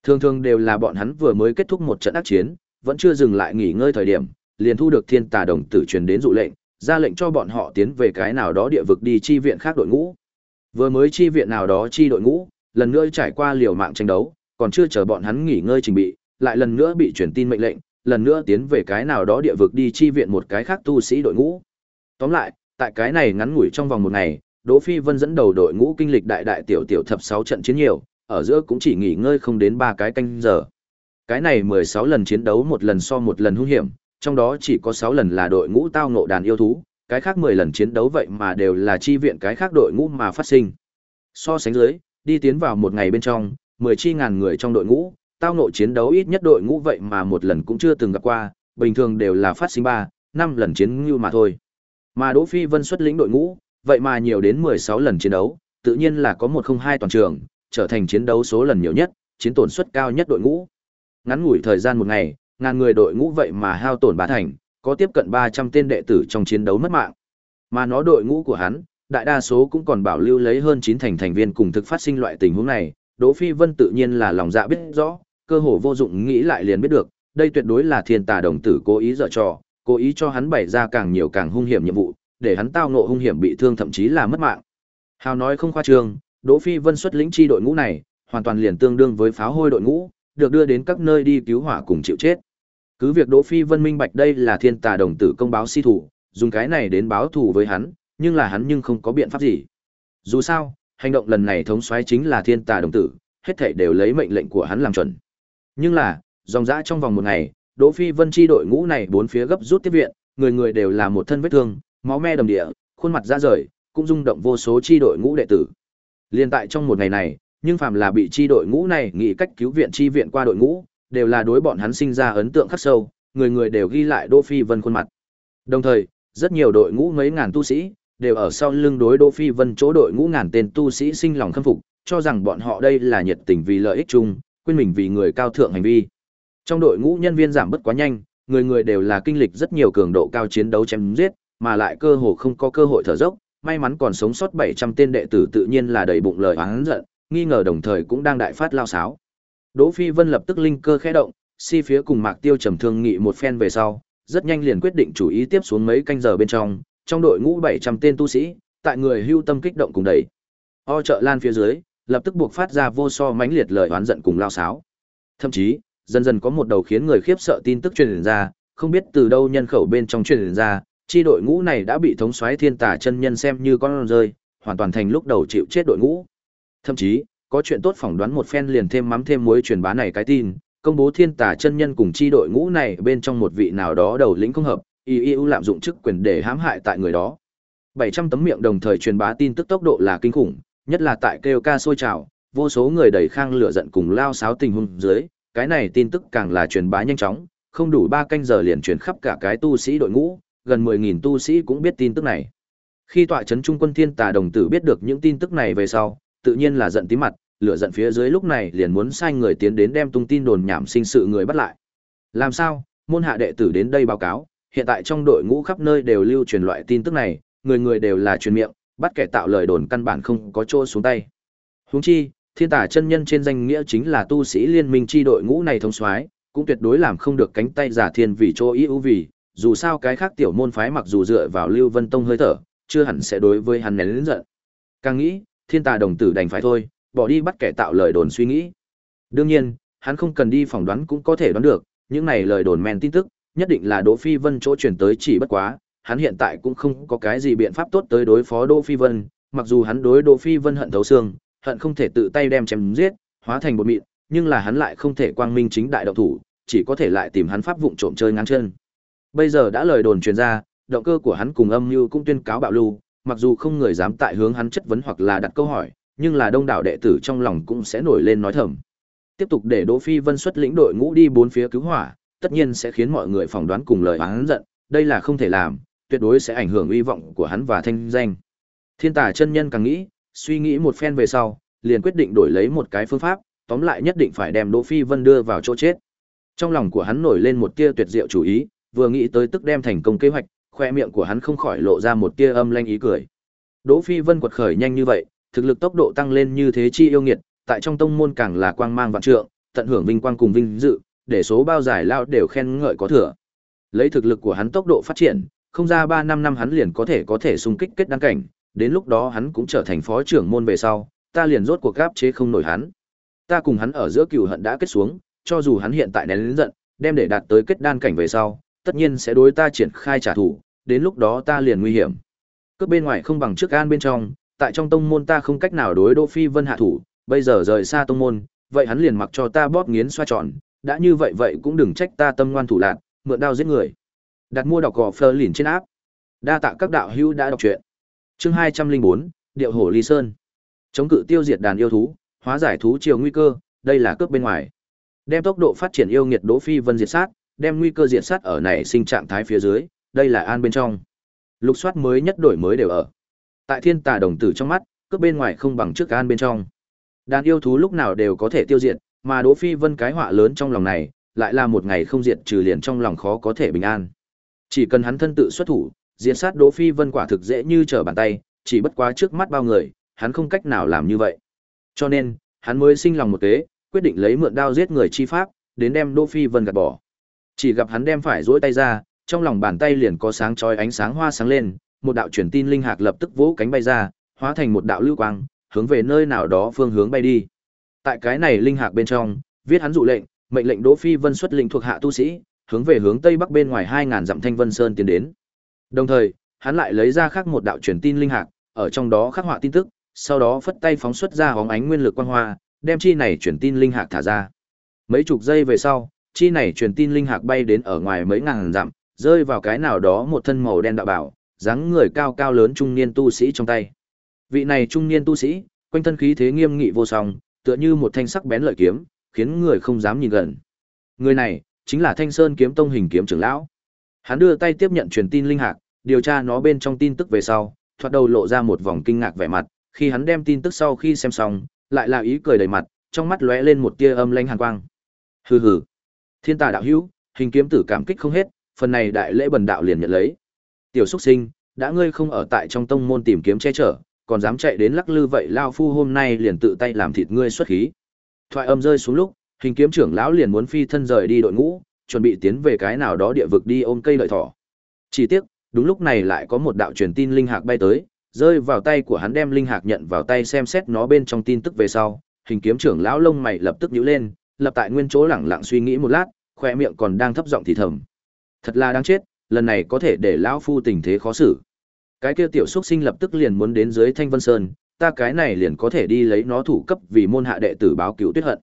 Thường thường đều là bọn hắn vừa mới kết thúc một trận ác chiến, vẫn chưa dừng lại nghỉ ngơi thời điểm, liền thu được thiên tà đồng tử truyền đến dụ lệnh, ra lệnh cho bọn họ tiến về cái nào đó địa vực đi chi viện khác đội ngũ. Vừa mới chi viện nào đó chi đội ngũ, lần nữa trải qua liều mạng tranh đấu, còn chưa chờ bọn hắn nghỉ ngơi trình bị, lại lần nữa bị truyền tin mệnh lệnh, lần nữa tiến về cái nào đó địa vực đi chi viện một cái khác tu sĩ đội ngũ. Tóm lại, tại cái này ngắn ngủi trong vòng một ngày Đỗ Phi Vân dẫn đầu đội ngũ kinh lịch đại đại tiểu tiểu thập 6 trận chiến nhiều, ở giữa cũng chỉ nghỉ ngơi không đến 3 cái canh giờ. Cái này 16 lần chiến đấu một lần so một lần hung hiểm, trong đó chỉ có 6 lần là đội ngũ tao ngộ đàn yêu thú, cái khác 10 lần chiến đấu vậy mà đều là chi viện cái khác đội ngũ mà phát sinh. So sánh dưới, đi tiến vào một ngày bên trong, 10 chi ngàn người trong đội ngũ, tao ngộ chiến đấu ít nhất đội ngũ vậy mà một lần cũng chưa từng gặp qua, bình thường đều là phát sinh 3, 5 lần chiến như mà thôi. Mà Đỗ Phi Vân xuất lĩnh đội ngũ, vậy mà nhiều đến 16 lần chiến đấu, tự nhiên là có 102 toàn trường, trở thành chiến đấu số lần nhiều nhất, chiến tổn suất cao nhất đội ngũ. Ngắn ngủi thời gian một ngày, ngàn người đội ngũ vậy mà hao tổn bá thành, có tiếp cận 300 tên đệ tử trong chiến đấu mất mạng. Mà nó đội ngũ của hắn, đại đa số cũng còn bảo lưu lấy hơn 9 thành thành viên cùng thực phát sinh loại tình huống này, Đỗ Phi Vân tự nhiên là lòng dạ biết rõ, cơ hồ vô dụng nghĩ lại liền biết được, đây tuyệt đối là thiên tà đồng tử cố ý dở trò, cố ý cho hắn bày ra càng nhiều càng hung hiểm nhiệm vụ, để hắn tao ngộ hung hiểm bị thương thậm chí là mất mạng. Hào nói không khoa trương, Đỗ Phi Vân xuất lĩnh chi đội ngũ này, hoàn toàn liền tương đương với pháo hôi đội ngũ, được đưa đến các nơi đi cứu hỏa cùng chịu chết. Cứ việc Đỗ Phi Vân minh bạch đây là thiên tà đồng tử công báo si thủ, dùng cái này đến báo thù với hắn, nhưng là hắn nhưng không có biện pháp gì. Dù sao, hành động lần này thống soái chính là thiên tà đồng tử, hết thảy đều lấy mệnh lệnh của hắn làm chuẩn. Nhưng là, dòng dã trong vòng một ngày, Đỗ Phi Vân chi đội ngũ này bốn phía gấp rút tiếp viện, người người đều là một thân vết thương, máu me đầm địa, khuôn mặt ra rời, cũng rung động vô số chi đội ngũ đệ tử. Liên tại trong một ngày này, nhưng phàm là bị chi đội ngũ này nghĩ cách cứu viện chi viện qua đội ngũ, đều là đối bọn hắn sinh ra ấn tượng khắc sâu, người người đều ghi lại Đỗ Phi Vân khuôn mặt. Đồng thời, rất nhiều đội ngũ mấy ngàn tu sĩ đều ở sau lưng đối Đỗ Phi Vân chỗ đội ngũ ngàn tên tu sĩ sinh lòng khâm phục, cho rằng bọn họ đây là nhiệt tình vì lợi ích chung, quên mình vì người cao thượng hành vi. Trong đội ngũ nhân viên giảm bất quá nhanh, người người đều là kinh lịch rất nhiều cường độ cao chiến đấu chém giết, mà lại cơ hồ không có cơ hội thở dốc, may mắn còn sống sót 700 tên đệ tử tự nhiên là đầy bụng lời oán giận, nghi ngờ đồng thời cũng đang đại phát lao sáo. Đỗ Phi Vân lập tức linh cơ khẽ động, si phía cùng Mạc Tiêu trầm thương nghị một phen về sau, rất nhanh liền quyết định chủ ý tiếp xuống mấy canh giờ bên trong, trong đội ngũ 700 tên tu sĩ, tại người hưu tâm kích động cùng đẩy. O trợ lan phía dưới, lập tức buộc phát ra vô so mãnh liệt lời oán giận cùng lao sáo. Thậm chí, dần dần có một đầu khiến người khiếp sợ tin tức truyền ra, không biết từ đâu nhân khẩu bên trong truyền ra, chi đội ngũ này đã bị thống soái thiên tà chân nhân xem như con rơi, hoàn toàn thành lúc đầu chịu chết đội ngũ. Thậm chí, có chuyện tốt phỏng đoán một phen liền thêm mắm thêm muối truyền bá này cái tin, công bố thiên tà chân nhân cùng chi đội ngũ này bên trong một vị nào đó đầu lĩnh không hợp, y y lạm dụng chức quyền để hãm hại tại người đó. 700 tấm miệng đồng thời truyền bá tin tức tốc độ là kinh khủng, nhất là tại kêu ca sôi trào, vô số người đầy khang lửa giận cùng lao sáo tình huống dưới, cái này tin tức càng là truyền bá nhanh chóng, không đủ 3 canh giờ liền truyền khắp cả cái tu sĩ đội ngũ, gần 10.000 tu sĩ cũng biết tin tức này. Khi tọa trấn trung quân thiên tà đồng tử biết được những tin tức này về sau, tự nhiên là giận tí mặt, lửa giận phía dưới lúc này liền muốn sai người tiến đến đem tung tin đồn nhảm sinh sự người bắt lại. Làm sao? Môn hạ đệ tử đến đây báo cáo, hiện tại trong đội ngũ khắp nơi đều lưu truyền loại tin tức này, người người đều là truyền miệng, bắt kẻ tạo lời đồn căn bản không có chỗ xuống tay. Huống chi, thiên tả chân nhân trên danh nghĩa chính là tu sĩ liên minh chi đội ngũ này thống soái, cũng tuyệt đối làm không được cánh tay giả thiên vì chỗ ý ưu vì, dù sao cái khác tiểu môn phái mặc dù dựa vào Lưu Vân Tông hơi thở, chưa hẳn sẽ đối với hắn nén lớn giận. Càng nghĩ, thiên tà đồng tử đành phải thôi, bỏ đi bắt kẻ tạo lời đồn suy nghĩ. Đương nhiên, hắn không cần đi phỏng đoán cũng có thể đoán được, những này lời đồn men tin tức, nhất định là Đỗ Phi Vân chỗ truyền tới chỉ bất quá, hắn hiện tại cũng không có cái gì biện pháp tốt tới đối phó Đỗ Phi Vân, mặc dù hắn đối Đỗ Phi Vân hận thấu xương, hận không thể tự tay đem chém giết, hóa thành bột mịn, nhưng là hắn lại không thể quang minh chính đại động thủ, chỉ có thể lại tìm hắn pháp vụng trộm chơi ngang chân. Bây giờ đã lời đồn truyền ra, động cơ của hắn cùng âm mưu cũng tuyên cáo bạo lưu, mặc dù không người dám tại hướng hắn chất vấn hoặc là đặt câu hỏi, nhưng là đông đảo đệ tử trong lòng cũng sẽ nổi lên nói thầm. Tiếp tục để Đỗ Phi Vân xuất lĩnh đội ngũ đi bốn phía cứu hỏa, tất nhiên sẽ khiến mọi người phỏng đoán cùng lời hắn giận, đây là không thể làm, tuyệt đối sẽ ảnh hưởng uy vọng của hắn và thanh danh. Thiên Tả chân nhân càng nghĩ, suy nghĩ một phen về sau, liền quyết định đổi lấy một cái phương pháp, tóm lại nhất định phải đem Đỗ Phi Vân đưa vào chỗ chết. Trong lòng của hắn nổi lên một tia tuyệt diệu chủ ý, vừa nghĩ tới tức đem thành công kế hoạch, khoe miệng của hắn không khỏi lộ ra một tia âm lanh ý cười. Đỗ Phi Vân quật khởi nhanh như vậy, thực lực tốc độ tăng lên như thế chi yêu nghiệt, tại trong tông môn càng là quang mang vạn trượng, tận hưởng vinh quang cùng vinh dự, để số bao giải lao đều khen ngợi có thừa. Lấy thực lực của hắn tốc độ phát triển, không ra 3 năm năm hắn liền có thể có thể xung kích kết đăng cảnh, đến lúc đó hắn cũng trở thành phó trưởng môn về sau, ta liền rốt cuộc gáp chế không nổi hắn. Ta cùng hắn ở giữa cừu hận đã kết xuống, cho dù hắn hiện tại nén lớn giận, đem để đạt tới kết đan cảnh về sau, tất nhiên sẽ đối ta triển khai trả thù, đến lúc đó ta liền nguy hiểm. Cướp bên ngoài không bằng trước an bên trong, tại trong tông môn ta không cách nào đối Đỗ Phi Vân hạ thủ, bây giờ rời xa tông môn, vậy hắn liền mặc cho ta bóp nghiến xoa tròn, đã như vậy vậy cũng đừng trách ta tâm ngoan thủ lạn, mượn đao giết người. Đặt mua đọc gò Fleur lìn trên áp. Đa tạ các đạo hữu đã đọc truyện. Chương 204, Điệu hổ Ly Sơn. Chống cự tiêu diệt đàn yêu thú, hóa giải thú triều nguy cơ, đây là cướp bên ngoài. Đem tốc độ phát triển yêu nghiệt Đỗ Phi Vân diệt sát, đem nguy cơ diện sát ở này sinh trạng thái phía dưới, đây là an bên trong. Lục soát mới nhất đổi mới đều ở. Tại thiên tà đồng tử trong mắt, cướp bên ngoài không bằng trước an bên trong. Đàn yêu thú lúc nào đều có thể tiêu diệt, mà Đỗ Phi Vân cái họa lớn trong lòng này, lại là một ngày không diệt trừ liền trong lòng khó có thể bình an. Chỉ cần hắn thân tự xuất thủ, diệt sát Đỗ Phi Vân quả thực dễ như trở bàn tay, chỉ bất quá trước mắt bao người, hắn không cách nào làm như vậy. Cho nên, hắn mới sinh lòng một kế, quyết định lấy mượn đao giết người chi pháp, đến đem Đỗ Phi Vân gạt bỏ. Chỉ gặp hắn đem phải duỗi tay ra, trong lòng bàn tay liền có sáng chói ánh sáng hoa sáng lên, một đạo truyền tin linh hạt lập tức vỗ cánh bay ra, hóa thành một đạo lưu quang, hướng về nơi nào đó phương hướng bay đi. Tại cái này linh hạc bên trong, viết hắn dụ lệnh, mệnh lệnh Đỗ Phi Vân xuất lĩnh thuộc hạ tu sĩ, hướng về hướng tây bắc bên ngoài 2000 dặm Thanh Vân Sơn tiến đến. Đồng thời, hắn lại lấy ra khác một đạo truyền tin linh hạc, ở trong đó khắc họa tin tức, sau đó phất tay phóng xuất ra hóng ánh nguyên lực quang hoa, đem chi này truyền tin linh hạc thả ra. Mấy chục giây về sau, chi này truyền tin linh hạc bay đến ở ngoài mấy ngàn dặm, rơi vào cái nào đó một thân màu đen đạo bảo, dáng người cao cao lớn trung niên tu sĩ trong tay. Vị này trung niên tu sĩ, quanh thân khí thế nghiêm nghị vô song, tựa như một thanh sắc bén lợi kiếm, khiến người không dám nhìn gần. Người này chính là Thanh Sơn kiếm tông hình kiếm trưởng lão. Hắn đưa tay tiếp nhận truyền tin linh hạc, điều tra nó bên trong tin tức về sau, thoạt đầu lộ ra một vòng kinh ngạc vẻ mặt, khi hắn đem tin tức sau khi xem xong, lại là ý cười đầy mặt, trong mắt lóe lên một tia âm lãnh hàn quang. Hừ hừ. Thiên tà đạo hữu, hình kiếm tử cảm kích không hết, phần này đại lễ bần đạo liền nhận lấy. Tiểu Súc sinh, đã ngươi không ở tại trong tông môn tìm kiếm che chở, còn dám chạy đến lắc lư vậy lao phu hôm nay liền tự tay làm thịt ngươi xuất khí. Thoại âm rơi xuống lúc, hình kiếm trưởng lão liền muốn phi thân rời đi đội ngũ, chuẩn bị tiến về cái nào đó địa vực đi ôm cây lợi thỏ. Chỉ tiếc, đúng lúc này lại có một đạo truyền tin linh hạc bay tới, rơi vào tay của hắn đem linh hạc nhận vào tay xem xét nó bên trong tin tức về sau, hình kiếm trưởng lão lông mày lập tức nhíu lên, lập tại nguyên chỗ lẳng lặng suy nghĩ một lát, khoe miệng còn đang thấp giọng thì thầm. Thật là đáng chết, lần này có thể để lão phu tình thế khó xử. Cái kia tiểu xuất sinh lập tức liền muốn đến dưới Thanh Vân Sơn, ta cái này liền có thể đi lấy nó thủ cấp vì môn hạ đệ tử báo cứu tuyết hận.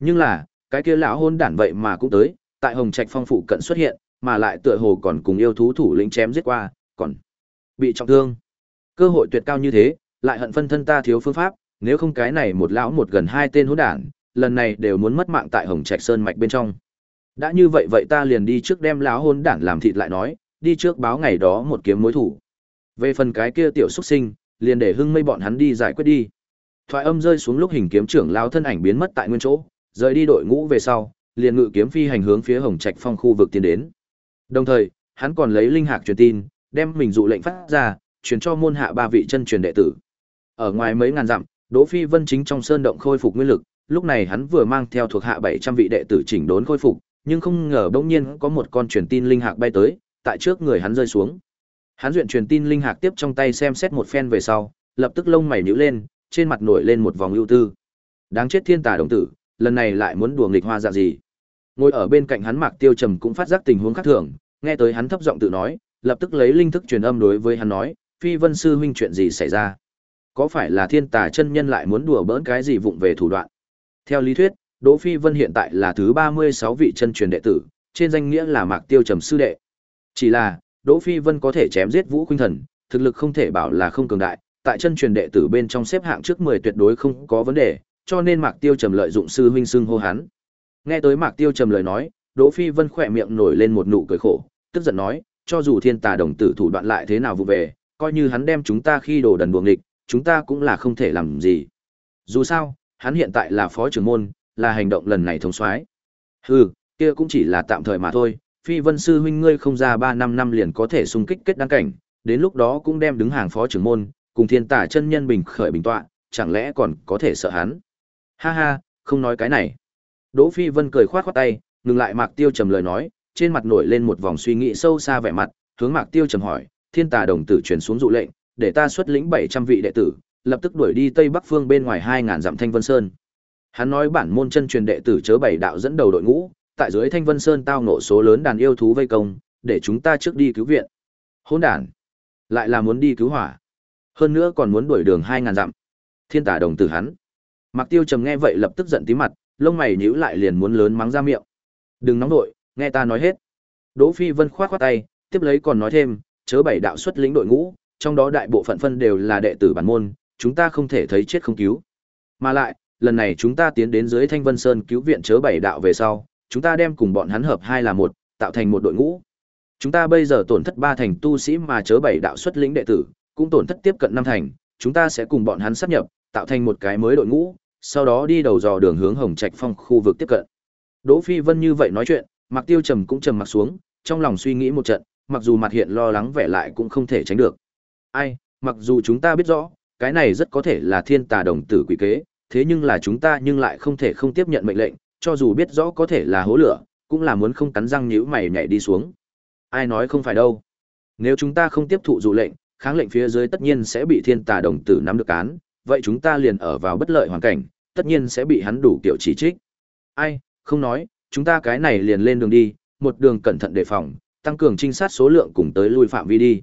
Nhưng là, cái kia lão hôn đản vậy mà cũng tới, tại Hồng Trạch Phong phụ cận xuất hiện, mà lại tựa hồ còn cùng yêu thú thủ lĩnh chém giết qua, còn bị trọng thương. Cơ hội tuyệt cao như thế, lại hận phân thân ta thiếu phương pháp, nếu không cái này một lão một gần hai tên hỗn đản, lần này đều muốn mất mạng tại Hồng Trạch Sơn mạch bên trong. Đã như vậy vậy ta liền đi trước đem lão hôn đản làm thịt lại nói, đi trước báo ngày đó một kiếm mối thủ. Về phần cái kia tiểu xuất sinh, liền để hưng mây bọn hắn đi giải quyết đi. Thoại âm rơi xuống lúc hình kiếm trưởng lao thân ảnh biến mất tại nguyên chỗ, rời đi đội ngũ về sau, liền ngự kiếm phi hành hướng phía Hồng Trạch Phong khu vực tiến đến. Đồng thời, hắn còn lấy linh hạc truyền tin, đem mình dụ lệnh phát ra, truyền cho môn hạ ba vị chân truyền đệ tử. Ở ngoài mấy ngàn dặm, Đỗ Phi Vân chính trong sơn động khôi phục nguyên lực, lúc này hắn vừa mang theo thuộc hạ 700 vị đệ tử chỉnh đốn khôi phục, nhưng không ngờ bỗng nhiên có một con truyền tin linh hạc bay tới, tại trước người hắn rơi xuống. Hắn duyện truyền tin linh hạc tiếp trong tay xem xét một phen về sau, lập tức lông mày nhíu lên, trên mặt nổi lên một vòng ưu tư. Đáng chết thiên tà đồng tử, lần này lại muốn đùa nghịch hoa dạng gì? Ngồi ở bên cạnh hắn Mạc Tiêu Trầm cũng phát giác tình huống khác thường, nghe tới hắn thấp giọng tự nói, lập tức lấy linh thức truyền âm đối với hắn nói, "Phi Vân sư huynh chuyện gì xảy ra? Có phải là thiên tà chân nhân lại muốn đùa bỡn cái gì vụng về thủ đoạn?" Theo lý thuyết, Đỗ Phi Vân hiện tại là thứ 36 vị chân truyền đệ tử, trên danh nghĩa là Mạc Tiêu Trầm sư đệ. Chỉ là, Đỗ Phi Vân có thể chém giết Vũ Khuynh Thần, thực lực không thể bảo là không cường đại, tại chân truyền đệ tử bên trong xếp hạng trước 10 tuyệt đối không có vấn đề, cho nên Mạc Tiêu Trầm lợi dụng sư huynh xưng hô hắn. Nghe tới Mạc Tiêu Trầm lời nói, Đỗ Phi Vân khỏe miệng nổi lên một nụ cười khổ, tức giận nói, cho dù thiên tà đồng tử thủ đoạn lại thế nào vụ về, coi như hắn đem chúng ta khi đồ đần buồng địch, chúng ta cũng là không thể làm gì. Dù sao, hắn hiện tại là phó trưởng môn, là hành động lần này thống soái. Hừ, kia cũng chỉ là tạm thời mà thôi, Phi Vân sư huynh ngươi không ra 3 năm năm liền có thể xung kích kết đăng cảnh, đến lúc đó cũng đem đứng hàng phó trưởng môn, cùng thiên tả chân nhân bình khởi bình tọa, chẳng lẽ còn có thể sợ hắn? Ha ha, không nói cái này. Đỗ Phi Vân cười khoát khoát tay, ngừng lại Mạc Tiêu trầm lời nói, trên mặt nổi lên một vòng suy nghĩ sâu xa vẻ mặt, hướng Mạc Tiêu trầm hỏi, Thiên Tà đồng tử truyền xuống dụ lệnh, để ta xuất lĩnh 700 vị đệ tử, lập tức đuổi đi Tây Bắc phương bên ngoài hai ngàn dặm Thanh Vân Sơn. Hắn nói bản môn chân truyền đệ tử chớ bảy đạo dẫn đầu đội ngũ, tại dưới Thanh Vân Sơn tao nộ số lớn đàn yêu thú vây công, để chúng ta trước đi cứu viện. Hỗn đản, lại là muốn đi cứu hỏa. Hơn nữa còn muốn đuổi đường hai ngàn dặm. Thiên tả đồng tử hắn. mặc Tiêu trầm nghe vậy lập tức giận tím mặt, lông mày nhíu lại liền muốn lớn mắng ra miệng. Đừng nóng nội, nghe ta nói hết. Đỗ Phi Vân khoát khoát tay, tiếp lấy còn nói thêm, chớ bảy đạo xuất lĩnh đội ngũ, trong đó đại bộ phận phân đều là đệ tử bản môn, chúng ta không thể thấy chết không cứu. Mà lại, lần này chúng ta tiến đến dưới Thanh Vân Sơn cứu viện chớ bảy đạo về sau, chúng ta đem cùng bọn hắn hợp hai là một, tạo thành một đội ngũ. Chúng ta bây giờ tổn thất ba thành tu sĩ mà chớ bảy đạo xuất lĩnh đệ tử, cũng tổn thất tiếp cận năm thành, chúng ta sẽ cùng bọn hắn sáp nhập, tạo thành một cái mới đội ngũ, sau đó đi đầu dò đường hướng Hồng Trạch Phong khu vực tiếp cận. Đỗ Phi Vân như vậy nói chuyện, Mạc Tiêu Trầm cũng trầm mặt xuống, trong lòng suy nghĩ một trận, mặc dù mặt hiện lo lắng vẻ lại cũng không thể tránh được. Ai, mặc dù chúng ta biết rõ, cái này rất có thể là thiên tà đồng tử quỷ kế, thế nhưng là chúng ta nhưng lại không thể không tiếp nhận mệnh lệnh, cho dù biết rõ có thể là hố lửa, cũng là muốn không cắn răng nhíu mày nhảy đi xuống. Ai nói không phải đâu. Nếu chúng ta không tiếp thụ dụ lệnh, kháng lệnh phía dưới tất nhiên sẽ bị thiên tà đồng tử nắm được án, vậy chúng ta liền ở vào bất lợi hoàn cảnh, tất nhiên sẽ bị hắn đủ kiểu chỉ trích. Ai, không nói, chúng ta cái này liền lên đường đi, một đường cẩn thận đề phòng, tăng cường trinh sát số lượng cùng tới lui phạm vi đi.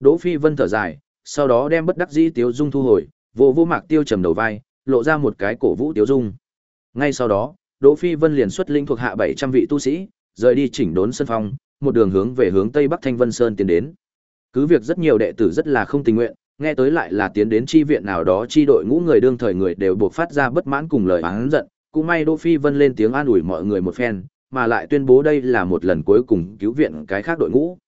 Đỗ Phi Vân thở dài, sau đó đem bất đắc dĩ Tiếu Dung thu hồi, vô vô mạc tiêu trầm đầu vai, lộ ra một cái cổ vũ Tiếu Dung. Ngay sau đó, Đỗ Phi Vân liền xuất linh thuộc hạ 700 vị tu sĩ, rời đi chỉnh đốn sân phong, một đường hướng về hướng tây bắc Thanh Vân Sơn tiến đến. Cứ việc rất nhiều đệ tử rất là không tình nguyện, nghe tới lại là tiến đến chi viện nào đó chi đội ngũ người đương thời người đều buộc phát ra bất mãn cùng lời oán giận, cũng may Đỗ Phi Vân lên tiếng an ủi mọi người một phen, mà lại tuyên bố đây là một lần cuối cùng cứu viện cái khác đội ngũ.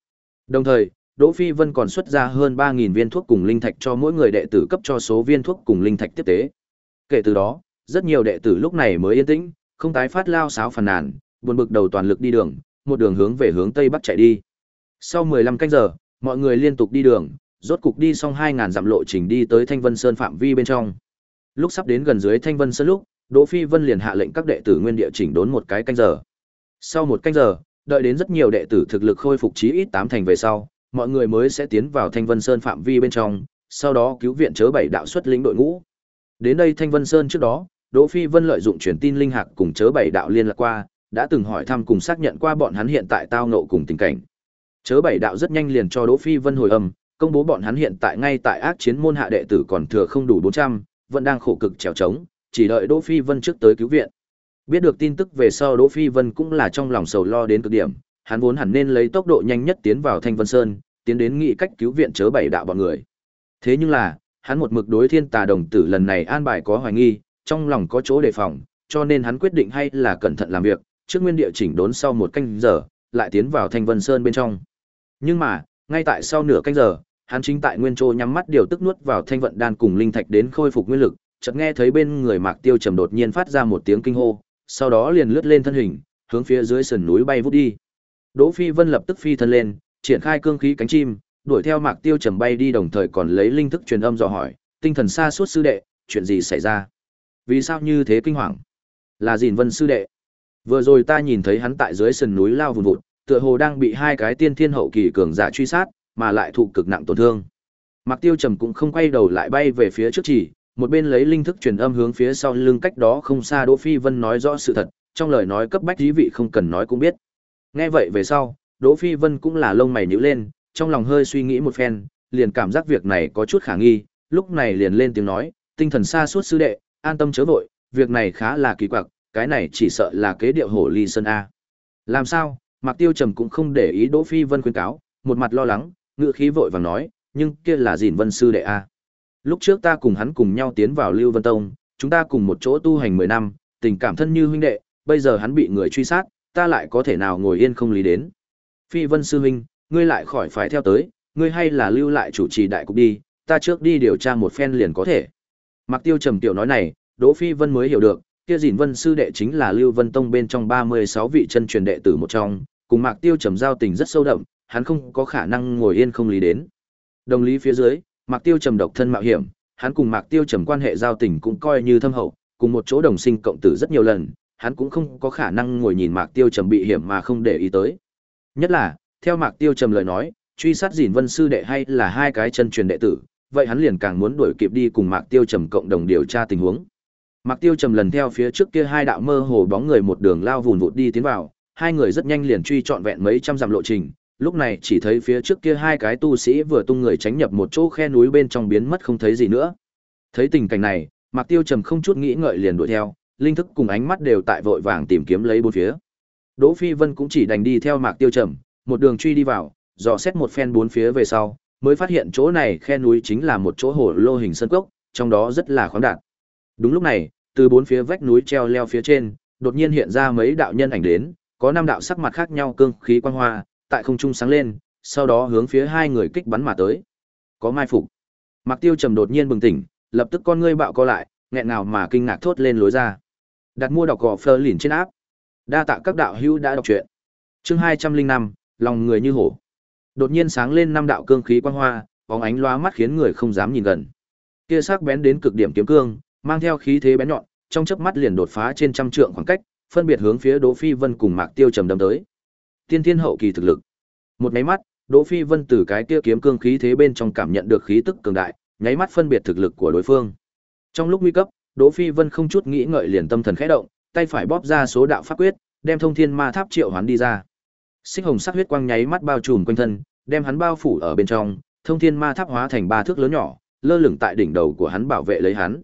Đồng thời, Đỗ Phi Vân còn xuất ra hơn 3000 viên thuốc cùng linh thạch cho mỗi người đệ tử cấp cho số viên thuốc cùng linh thạch tiếp tế. Kể từ đó, rất nhiều đệ tử lúc này mới yên tĩnh, không tái phát lao xáo phàn nàn, buồn bực đầu toàn lực đi đường, một đường hướng về hướng tây bắc chạy đi. Sau 15 canh giờ, mọi người liên tục đi đường, rốt cục đi xong 2000 dặm lộ trình đi tới Thanh Vân Sơn phạm vi bên trong. Lúc sắp đến gần dưới Thanh Vân Sơn lúc, Đỗ Phi Vân liền hạ lệnh các đệ tử nguyên địa chỉnh đốn một cái canh giờ. Sau một canh giờ, đợi đến rất nhiều đệ tử thực lực khôi phục chí ít tám thành về sau, mọi người mới sẽ tiến vào Thanh Vân Sơn phạm vi bên trong, sau đó cứu viện chớ bảy đạo xuất lĩnh đội ngũ. Đến đây Thanh Vân Sơn trước đó, Đỗ Phi Vân lợi dụng truyền tin linh hạc cùng chớ bảy đạo liên lạc qua, đã từng hỏi thăm cùng xác nhận qua bọn hắn hiện tại tao ngộ cùng tình cảnh. Chớ bảy đạo rất nhanh liền cho Đỗ Phi Vân hồi âm, công bố bọn hắn hiện tại ngay tại ác chiến môn hạ đệ tử còn thừa không đủ 400, vẫn đang khổ cực trèo trống, chỉ đợi Đỗ Phi Vân trước tới cứu viện. Biết được tin tức về sau Đỗ Phi Vân cũng là trong lòng sầu lo đến cực điểm, hắn vốn hẳn nên lấy tốc độ nhanh nhất tiến vào Thanh Vân Sơn, tiến đến nghị cách cứu viện chớ bảy đạo bọn người. Thế nhưng là, hắn một mực đối thiên tà đồng tử lần này an bài có hoài nghi, trong lòng có chỗ đề phòng, cho nên hắn quyết định hay là cẩn thận làm việc, trước nguyên địa chỉnh đốn sau một canh giờ, lại tiến vào Thanh Vân Sơn bên trong. Nhưng mà, ngay tại sau nửa canh giờ, hắn chính tại nguyên trô nhắm mắt điều tức nuốt vào thanh vận đan cùng linh thạch đến khôi phục nguyên lực, chợt nghe thấy bên người Mạc Tiêu trầm đột nhiên phát ra một tiếng kinh hô, sau đó liền lướt lên thân hình, hướng phía dưới sườn núi bay vút đi. Đỗ Phi Vân lập tức phi thân lên, triển khai cương khí cánh chim, đuổi theo Mạc Tiêu trầm bay đi đồng thời còn lấy linh thức truyền âm dò hỏi, tinh thần xa suốt sư đệ, chuyện gì xảy ra? Vì sao như thế kinh hoàng? Là Dĩn Vân sư đệ. Vừa rồi ta nhìn thấy hắn tại dưới sườn núi lao vùn vụt, tựa hồ đang bị hai cái tiên thiên hậu kỳ cường giả truy sát, mà lại thụ cực nặng tổn thương. Mạc Tiêu Trầm cũng không quay đầu lại bay về phía trước chỉ, một bên lấy linh thức truyền âm hướng phía sau lưng cách đó không xa Đỗ Phi Vân nói rõ sự thật, trong lời nói cấp bách dí vị không cần nói cũng biết. Nghe vậy về sau, Đỗ Phi Vân cũng là lông mày nhíu lên, trong lòng hơi suy nghĩ một phen, liền cảm giác việc này có chút khả nghi, lúc này liền lên tiếng nói, tinh thần xa suốt sư đệ, an tâm chớ vội, việc này khá là kỳ quặc, cái này chỉ sợ là kế điệu hổ ly sơn a. Làm sao? Mạc Tiêu Trầm cũng không để ý Đỗ Phi Vân khuyên cáo, một mặt lo lắng, ngựa khí vội vàng nói, nhưng kia là Dĩn Vân sư đệ a. Lúc trước ta cùng hắn cùng nhau tiến vào Lưu Vân Tông, chúng ta cùng một chỗ tu hành 10 năm, tình cảm thân như huynh đệ, bây giờ hắn bị người truy sát, ta lại có thể nào ngồi yên không lý đến. Phi Vân sư huynh, ngươi lại khỏi phải theo tới, ngươi hay là lưu lại chủ trì đại cục đi, ta trước đi điều tra một phen liền có thể. Mặc Tiêu trầm tiểu nói này, Đỗ Phi Vân mới hiểu được, kia Dĩn Vân sư đệ chính là Lưu Vân Tông bên trong 36 vị chân truyền đệ tử một trong, cùng Mạc Tiêu trầm giao tình rất sâu đậm, hắn không có khả năng ngồi yên không lý đến. Đồng lý phía dưới, Mạc Tiêu trầm độc thân mạo hiểm, hắn cùng Mạc Tiêu trầm quan hệ giao tình cũng coi như thâm hậu, cùng một chỗ đồng sinh cộng tử rất nhiều lần, hắn cũng không có khả năng ngồi nhìn Mạc Tiêu trầm bị hiểm mà không để ý tới. Nhất là, theo Mạc Tiêu trầm lời nói, truy sát Dĩn Vân sư đệ hay là hai cái chân truyền đệ tử, vậy hắn liền càng muốn đuổi kịp đi cùng Mạc Tiêu trầm cộng đồng điều tra tình huống. Mạc Tiêu trầm lần theo phía trước kia hai đạo mơ hồ bóng người một đường lao vùn vụt đi tiến vào, hai người rất nhanh liền truy trọn vẹn mấy trăm dặm lộ trình, lúc này chỉ thấy phía trước kia hai cái tu sĩ vừa tung người tránh nhập một chỗ khe núi bên trong biến mất không thấy gì nữa. Thấy tình cảnh này, Mạc Tiêu Trầm không chút nghĩ ngợi liền đuổi theo, linh thức cùng ánh mắt đều tại vội vàng tìm kiếm lấy bốn phía. Đỗ Phi Vân cũng chỉ đành đi theo Mạc Tiêu Trầm, một đường truy đi vào, dò xét một phen bốn phía về sau, mới phát hiện chỗ này khe núi chính là một chỗ hồ lô hình sân cốc, trong đó rất là khoáng đạt. Đúng lúc này, từ bốn phía vách núi treo leo phía trên, đột nhiên hiện ra mấy đạo nhân ảnh đến, có năm đạo sắc mặt khác nhau cương khí quang hoa, tại không trung sáng lên, sau đó hướng phía hai người kích bắn mà tới. Có mai phục. Mạc Tiêu trầm đột nhiên bừng tỉnh, lập tức con ngươi bạo co lại, nghẹn nào mà kinh ngạc thốt lên lối ra. Đặt mua đọc gò Fleur lìn trên áp. Đa tạ các đạo hữu đã đọc truyện. Chương hai trăm linh năm, lòng người như hổ. Đột nhiên sáng lên năm đạo cương khí quang hoa, bóng ánh lóa mắt khiến người không dám nhìn gần. Kia sắc bén đến cực điểm kiếm cương, mang theo khí thế bén nhọn, trong chớp mắt liền đột phá trên trăm trượng khoảng cách, phân biệt hướng phía Đỗ Phi Vân cùng Mạc Tiêu trầm đâm tới. Tiên thiên hậu kỳ thực lực. Một cái mắt, Đỗ Phi Vân từ cái kia kiếm cương khí thế bên trong cảm nhận được khí tức cường đại, nháy mắt phân biệt thực lực của đối phương. Trong lúc nguy cấp, Đỗ Phi Vân không chút nghĩ ngợi liền tâm thần khẽ động, tay phải bóp ra số đạo pháp quyết, đem thông thiên ma tháp triệu hoán đi ra. Xích hồng sắc huyết quang nháy mắt bao trùm quanh thân, đem hắn bao phủ ở bên trong, thông thiên ma tháp hóa thành ba thước lớn nhỏ, lơ lửng tại đỉnh đầu của hắn bảo vệ lấy hắn.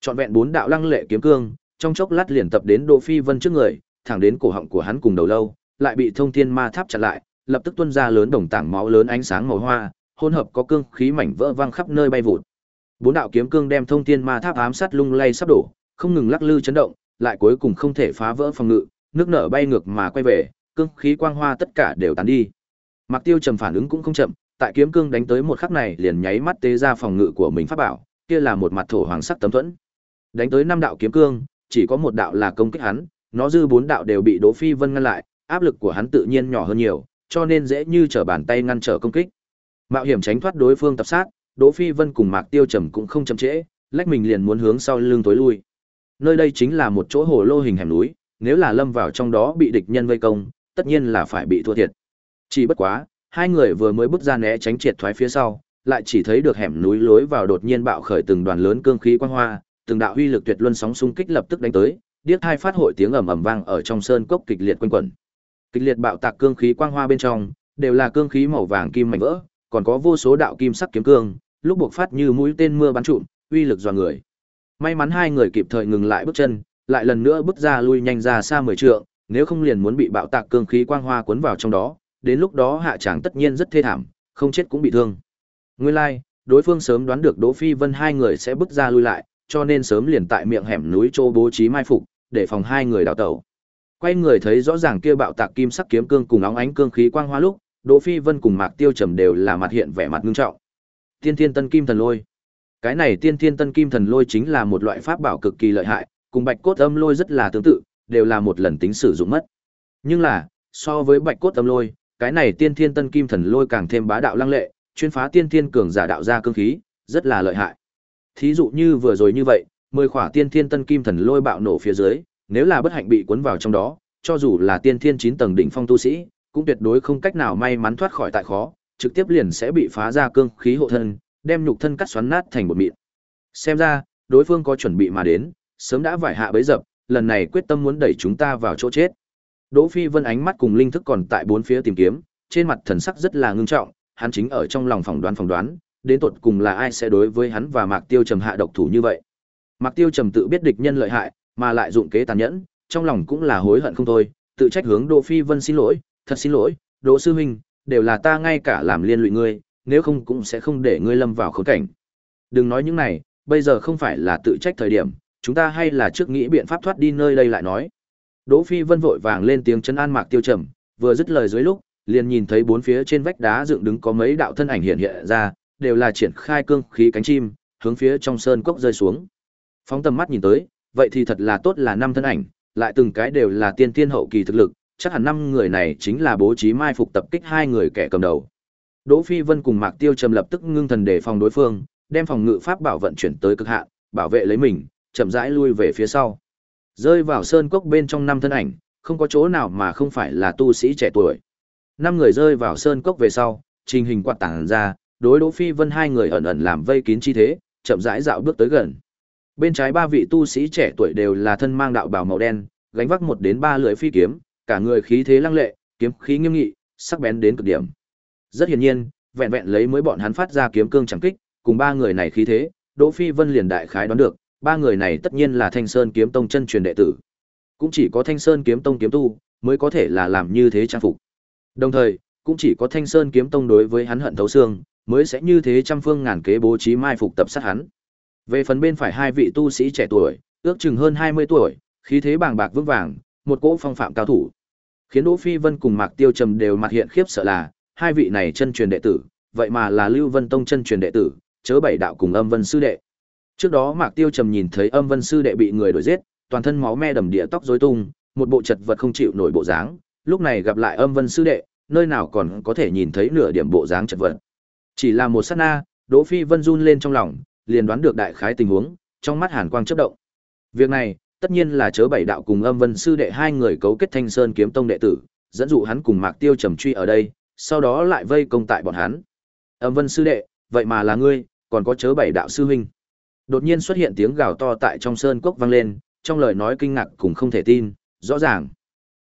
Trọn vẹn bốn đạo lăng lệ kiếm cương, trong chốc lát liền tập đến Đỗ Phi Vân trước người, thẳng đến cổ họng của hắn cùng đầu lâu, lại bị thông thiên ma tháp chặn lại, lập tức tuôn ra lớn đồng tảng máu lớn ánh sáng màu hoa, hỗn hợp có cương khí mảnh vỡ vang khắp nơi bay vụt. Bốn đạo kiếm cương đem thông thiên ma tháp ám sát lung lay sắp đổ, không ngừng lắc lư chấn động, lại cuối cùng không thể phá vỡ phòng ngự, nước nở bay ngược mà quay về, cương khí quang hoa tất cả đều tán đi. Mạc Tiêu trầm phản ứng cũng không chậm, tại kiếm cương đánh tới một khắc này liền nháy mắt tế ra phòng ngự của mình pháp bảo, kia là một mặt thổ hoàng sắc tấm thuẫn. Đánh tới năm đạo kiếm cương, chỉ có một đạo là công kích hắn, nó dư bốn đạo đều bị Đỗ Phi Vân ngăn lại, áp lực của hắn tự nhiên nhỏ hơn nhiều, cho nên dễ như trở bàn tay ngăn trở công kích. Mạo hiểm tránh thoát đối phương tập sát, Đỗ Phi Vân cùng Mạc Tiêu Trầm cũng không chậm trễ, lách mình liền muốn hướng sau lưng tối lui. Nơi đây chính là một chỗ hồ lô hình hẻm núi, nếu là lâm vào trong đó bị địch nhân vây công, tất nhiên là phải bị thua thiệt. Chỉ bất quá, hai người vừa mới bước ra né tránh triệt thoái phía sau, lại chỉ thấy được hẻm núi lối vào đột nhiên bạo khởi từng đoàn lớn cương khí quang hoa, từng đạo huy lực tuyệt luân sóng xung kích lập tức đánh tới, điếc hai phát hội tiếng ầm ầm vang ở trong sơn cốc kịch liệt quanh quẩn. Kịch liệt bạo tạc cương khí quang hoa bên trong, đều là cương khí màu vàng kim mảnh vỡ, còn có vô số đạo kim sắc kiếm cương, lúc buộc phát như mũi tên mưa bắn trụm, uy lực dọa người. May mắn hai người kịp thời ngừng lại bước chân, lại lần nữa bước ra lui nhanh ra xa mười trượng, nếu không liền muốn bị bạo tạc cương khí quang hoa cuốn vào trong đó, đến lúc đó hạ tràng tất nhiên rất thê thảm, không chết cũng bị thương. Nguyên lai, like, đối phương sớm đoán được Đỗ Phi Vân hai người sẽ bước ra lui lại, cho nên sớm liền tại miệng hẻm núi chỗ bố trí mai phục, để phòng hai người đào tẩu. Quay người thấy rõ ràng kia bạo tạc kim sắc kiếm cương cùng óng ánh cương khí quang hoa lúc, Đỗ Phi Vân cùng Mạc Tiêu Trầm đều là mặt hiện vẻ mặt nghiêm trọng. Tiên Thiên Tân Kim Thần Lôi. Cái này Tiên Thiên Tân Kim Thần Lôi chính là một loại pháp bảo cực kỳ lợi hại, cùng Bạch Cốt Âm Lôi rất là tương tự, đều là một lần tính sử dụng mất. Nhưng là, so với Bạch Cốt Âm Lôi, cái này Tiên Thiên Tân Kim Thần Lôi càng thêm bá đạo lăng lệ, chuyên phá tiên thiên cường giả đạo ra cương khí, rất là lợi hại. Thí dụ như vừa rồi như vậy, mười khỏa tiên thiên tân kim thần lôi bạo nổ phía dưới, nếu là bất hạnh bị cuốn vào trong đó, cho dù là tiên thiên chín tầng đỉnh phong tu sĩ, cũng tuyệt đối không cách nào may mắn thoát khỏi tại khó, trực tiếp liền sẽ bị phá ra cương khí hộ thân, đem nhục thân cắt xoắn nát thành một mịn. Xem ra, đối phương có chuẩn bị mà đến, sớm đã vải hạ bấy dập, lần này quyết tâm muốn đẩy chúng ta vào chỗ chết. Đỗ Phi Vân ánh mắt cùng linh thức còn tại bốn phía tìm kiếm, trên mặt thần sắc rất là ngưng trọng, hắn chính ở trong lòng phỏng đoán phỏng đoán, đến tột cùng là ai sẽ đối với hắn và Mạc Tiêu Trầm hạ độc thủ như vậy. Mạc Tiêu Trầm tự biết địch nhân lợi hại, mà lại dụng kế tàn nhẫn, trong lòng cũng là hối hận không thôi, tự trách hướng Đỗ Phi Vân xin lỗi, thật xin lỗi, Đỗ sư huynh, đều là ta ngay cả làm liên lụy ngươi, nếu không cũng sẽ không để ngươi lâm vào khốn cảnh. Đừng nói những này, bây giờ không phải là tự trách thời điểm, chúng ta hay là trước nghĩ biện pháp thoát đi nơi đây lại nói. Đỗ Phi Vân vội vàng lên tiếng chấn an Mạc Tiêu Trầm, vừa dứt lời dưới lúc, liền nhìn thấy bốn phía trên vách đá dựng đứng có mấy đạo thân ảnh hiện hiện ra, đều là triển khai cương khí cánh chim, hướng phía trong sơn cốc rơi xuống. Phóng tầm mắt nhìn tới, vậy thì thật là tốt là năm thân ảnh, lại từng cái đều là tiên tiên hậu kỳ thực lực, chắc hẳn năm người này chính là bố trí mai phục tập kích hai người kẻ cầm đầu. Đỗ Phi Vân cùng Mạc Tiêu Trầm lập tức ngưng thần để phòng đối phương, đem phòng ngự pháp bảo vận chuyển tới cực hạn, bảo vệ lấy mình, chậm rãi lui về phía sau. Rơi vào sơn cốc bên trong năm thân ảnh, không có chỗ nào mà không phải là tu sĩ trẻ tuổi. Năm người rơi vào sơn cốc về sau, trình hình quạt tảng ra, đối Đỗ Phi Vân hai người ẩn ẩn làm vây kín chi thế, chậm rãi dạo bước tới gần. Bên trái ba vị tu sĩ trẻ tuổi đều là thân mang đạo bào màu đen, gánh vác một đến ba lưỡi phi kiếm, cả người khí thế lăng lệ, kiếm khí nghiêm nghị, sắc bén đến cực điểm. Rất hiển nhiên, vẹn vẹn lấy mới bọn hắn phát ra kiếm cương chẳng kích, cùng ba người này khí thế, Đỗ Phi Vân liền đại khái đoán được, ba người này tất nhiên là Thanh Sơn kiếm tông chân truyền đệ tử. Cũng chỉ có Thanh Sơn kiếm tông kiếm tu mới có thể là làm như thế trang phục. Đồng thời, cũng chỉ có Thanh Sơn kiếm tông đối với hắn hận thấu xương, mới sẽ như thế trăm phương ngàn kế bố trí mai phục tập sát hắn. Về phần bên phải hai vị tu sĩ trẻ tuổi, ước chừng hơn 20 tuổi, khí thế bàng bạc vững vàng, một cỗ phong phạm cao thủ. Khiến Đỗ Phi Vân cùng Mạc Tiêu Trầm đều mặt hiện khiếp sợ là, hai vị này chân truyền đệ tử, vậy mà là Lưu Vân Tông chân truyền đệ tử, chớ bảy đạo cùng Âm Vân sư đệ. Trước đó Mạc Tiêu Trầm nhìn thấy Âm Vân sư đệ bị người đuổi giết, toàn thân máu me đầm địa tóc rối tung, một bộ chật vật không chịu nổi bộ dáng, lúc này gặp lại Âm Vân sư đệ, nơi nào còn có thể nhìn thấy nửa điểm bộ dáng chật vật. Chỉ là một sát na, Đỗ Phi Vân run lên trong lòng, liền đoán được đại khái tình huống, trong mắt hàn quang chớp động. Việc này, tất nhiên là chớ bảy đạo cùng Âm Vân sư đệ hai người cấu kết Thanh Sơn kiếm tông đệ tử, dẫn dụ hắn cùng Mạc Tiêu trầm truy ở đây, sau đó lại vây công tại bọn hắn. Âm Vân sư đệ, vậy mà là ngươi, còn có chớ bảy đạo sư huynh. Đột nhiên xuất hiện tiếng gào to tại trong sơn cốc vang lên, trong lời nói kinh ngạc cùng không thể tin, rõ ràng.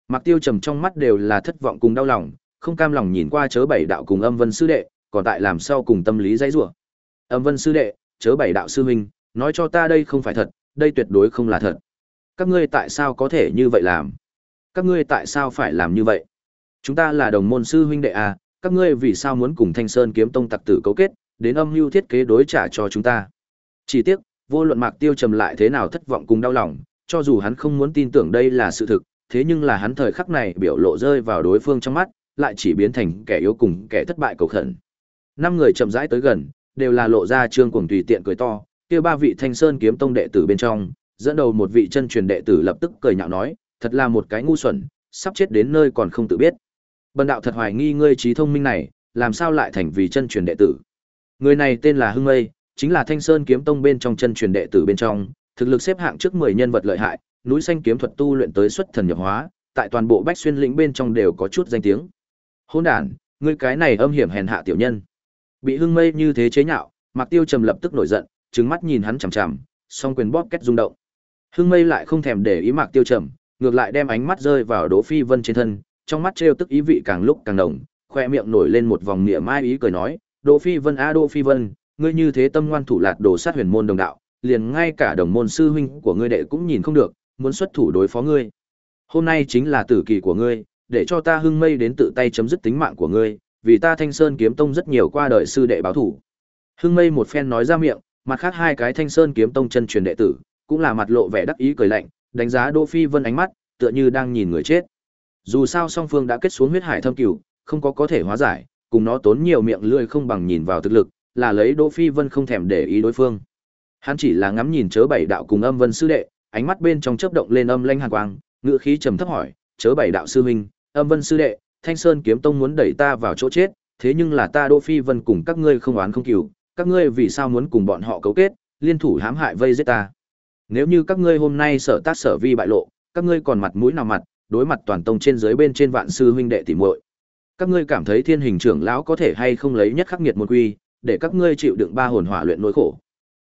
Mạc Tiêu trầm trong mắt đều là thất vọng cùng đau lòng, không cam lòng nhìn qua chớ bảy đạo cùng âm vân sư đệ, còn tại làm sao cùng tâm lý dãy rủa. Âm vân sư đệ, chớ bảy đạo sư huynh, nói cho ta đây không phải thật, đây tuyệt đối không là thật. Các ngươi tại sao có thể như vậy làm? Các ngươi tại sao phải làm như vậy? Chúng ta là đồng môn sư huynh đệ à, các ngươi vì sao muốn cùng Thanh Sơn kiếm tông tặc tử cấu kết, đến âm mưu thiết kế đối trả cho chúng ta? Chỉ tiếc, vô luận Mạc Tiêu trầm lại thế nào thất vọng cùng đau lòng, cho dù hắn không muốn tin tưởng đây là sự thực, thế nhưng là hắn thời khắc này biểu lộ rơi vào đối phương trong mắt, lại chỉ biến thành kẻ yếu cùng kẻ thất bại cầu khẩn. Năm người chậm rãi tới gần, đều là lộ ra trương cuồng tùy tiện cười to, kia ba vị Thanh Sơn kiếm tông đệ tử bên trong, dẫn đầu một vị chân truyền đệ tử lập tức cười nhạo nói, thật là một cái ngu xuẩn, sắp chết đến nơi còn không tự biết. Bần đạo thật hoài nghi ngươi trí thông minh này, làm sao lại thành vì chân truyền đệ tử? Người này tên là Hưng Mây, chính là Thanh Sơn kiếm tông bên trong chân truyền đệ tử bên trong, thực lực xếp hạng trước 10 nhân vật lợi hại, núi xanh kiếm thuật tu luyện tới xuất thần nhập hóa, tại toàn bộ Bách Xuyên lĩnh bên trong đều có chút danh tiếng. Hỗn đản, ngươi cái này âm hiểm hèn hạ tiểu nhân. Bị Hưng Mây như thế chế nhạo, Mạc Tiêu trầm lập tức nổi giận, trừng mắt nhìn hắn chằm chằm, song quyền bóp kết rung động. Hưng Mây lại không thèm để ý Mạc Tiêu trầm, ngược lại đem ánh mắt rơi vào Đỗ Phi Vân trên thân, trong mắt trêu tức ý vị càng lúc càng đồng khoe miệng nổi lên một vòng niệm mai ý cười nói, "Đỗ Phi Vân a Đỗ Phi Vân, ngươi như thế tâm ngoan thủ lạt đồ sát huyền môn đồng đạo, liền ngay cả đồng môn sư huynh của ngươi đệ cũng nhìn không được, muốn xuất thủ đối phó ngươi. Hôm nay chính là tử kỳ của ngươi, để cho ta hưng mây đến tự tay chấm dứt tính mạng của ngươi, vì ta Thanh Sơn kiếm tông rất nhiều qua đời sư đệ báo thủ." Hưng mây một phen nói ra miệng, mặt khác hai cái Thanh Sơn kiếm tông chân truyền đệ tử, cũng là mặt lộ vẻ đắc ý cười lạnh, đánh giá Đỗ Phi Vân ánh mắt, tựa như đang nhìn người chết. Dù sao song phương đã kết xuống huyết hải thâm cửu, không có có thể hóa giải, cùng nó tốn nhiều miệng lưỡi không bằng nhìn vào thực lực, là lấy Đỗ Phi Vân không thèm để ý đối phương. Hắn chỉ là ngắm nhìn chớ bảy đạo cùng âm vân sư đệ, ánh mắt bên trong chớp động lên âm lanh hàn quang, ngựa khí trầm thấp hỏi, chớ bảy đạo sư huynh, âm vân sư đệ, Thanh Sơn kiếm tông muốn đẩy ta vào chỗ chết, thế nhưng là ta Đỗ Phi Vân cùng các ngươi không oán không cừu, các ngươi vì sao muốn cùng bọn họ cấu kết, liên thủ hãm hại vây giết ta? Nếu như các ngươi hôm nay sở tác sở vi bại lộ, các ngươi còn mặt mũi nào mặt, đối mặt toàn tông trên dưới bên trên vạn sư huynh đệ tỉ muội. Các ngươi cảm thấy Thiên Hình trưởng lão có thể hay không lấy nhất khắc nghiệt một quy, để các ngươi chịu đựng ba hồn hỏa luyện nỗi khổ.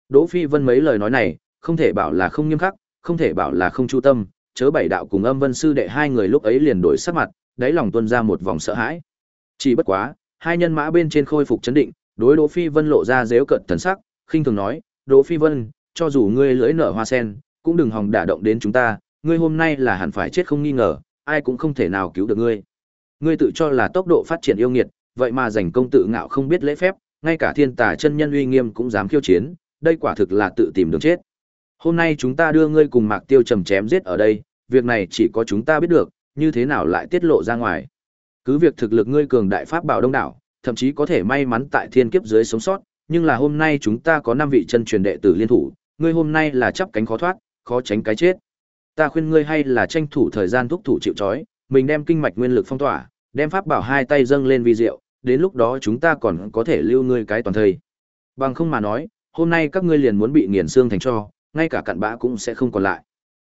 Đỗ Phi Vân mấy lời nói này, không thể bảo là không nghiêm khắc, không thể bảo là không chu tâm, chớ bảy đạo cùng Âm Vân sư đệ hai người lúc ấy liền đổi sắc mặt, đáy lòng tuôn ra một vòng sợ hãi. Chỉ bất quá, hai nhân mã bên trên khôi phục chấn định, đối Đỗ Phi Vân lộ ra dếu cận thần sắc, khinh thường nói, "Đỗ Phi Vân, cho dù ngươi lưỡi nở hoa sen, cũng đừng hòng đả động đến chúng ta, ngươi hôm nay là hẳn phải chết không nghi ngờ, ai cũng không thể nào cứu được ngươi. Ngươi tự cho là tốc độ phát triển yêu nghiệt, vậy mà giành công tự ngạo không biết lễ phép, ngay cả thiên tà chân nhân uy nghiêm cũng dám khiêu chiến, đây quả thực là tự tìm đường chết. Hôm nay chúng ta đưa ngươi cùng Mạc Tiêu trầm chém giết ở đây, việc này chỉ có chúng ta biết được, như thế nào lại tiết lộ ra ngoài. Cứ việc thực lực ngươi cường đại pháp bảo đông đảo, thậm chí có thể may mắn tại thiên kiếp dưới sống sót, nhưng là hôm nay chúng ta có năm vị chân truyền đệ tử liên thủ, ngươi hôm nay là chắp cánh khó thoát, khó tránh cái chết. Ta khuyên ngươi hay là tranh thủ thời gian thúc thủ chịu trói, mình đem kinh mạch nguyên lực phong tỏa, đem pháp bảo hai tay dâng lên vi diệu, đến lúc đó chúng ta còn có thể lưu ngươi cái toàn thời. Bằng không mà nói, hôm nay các ngươi liền muốn bị nghiền xương thành cho, ngay cả cặn bã cũng sẽ không còn lại.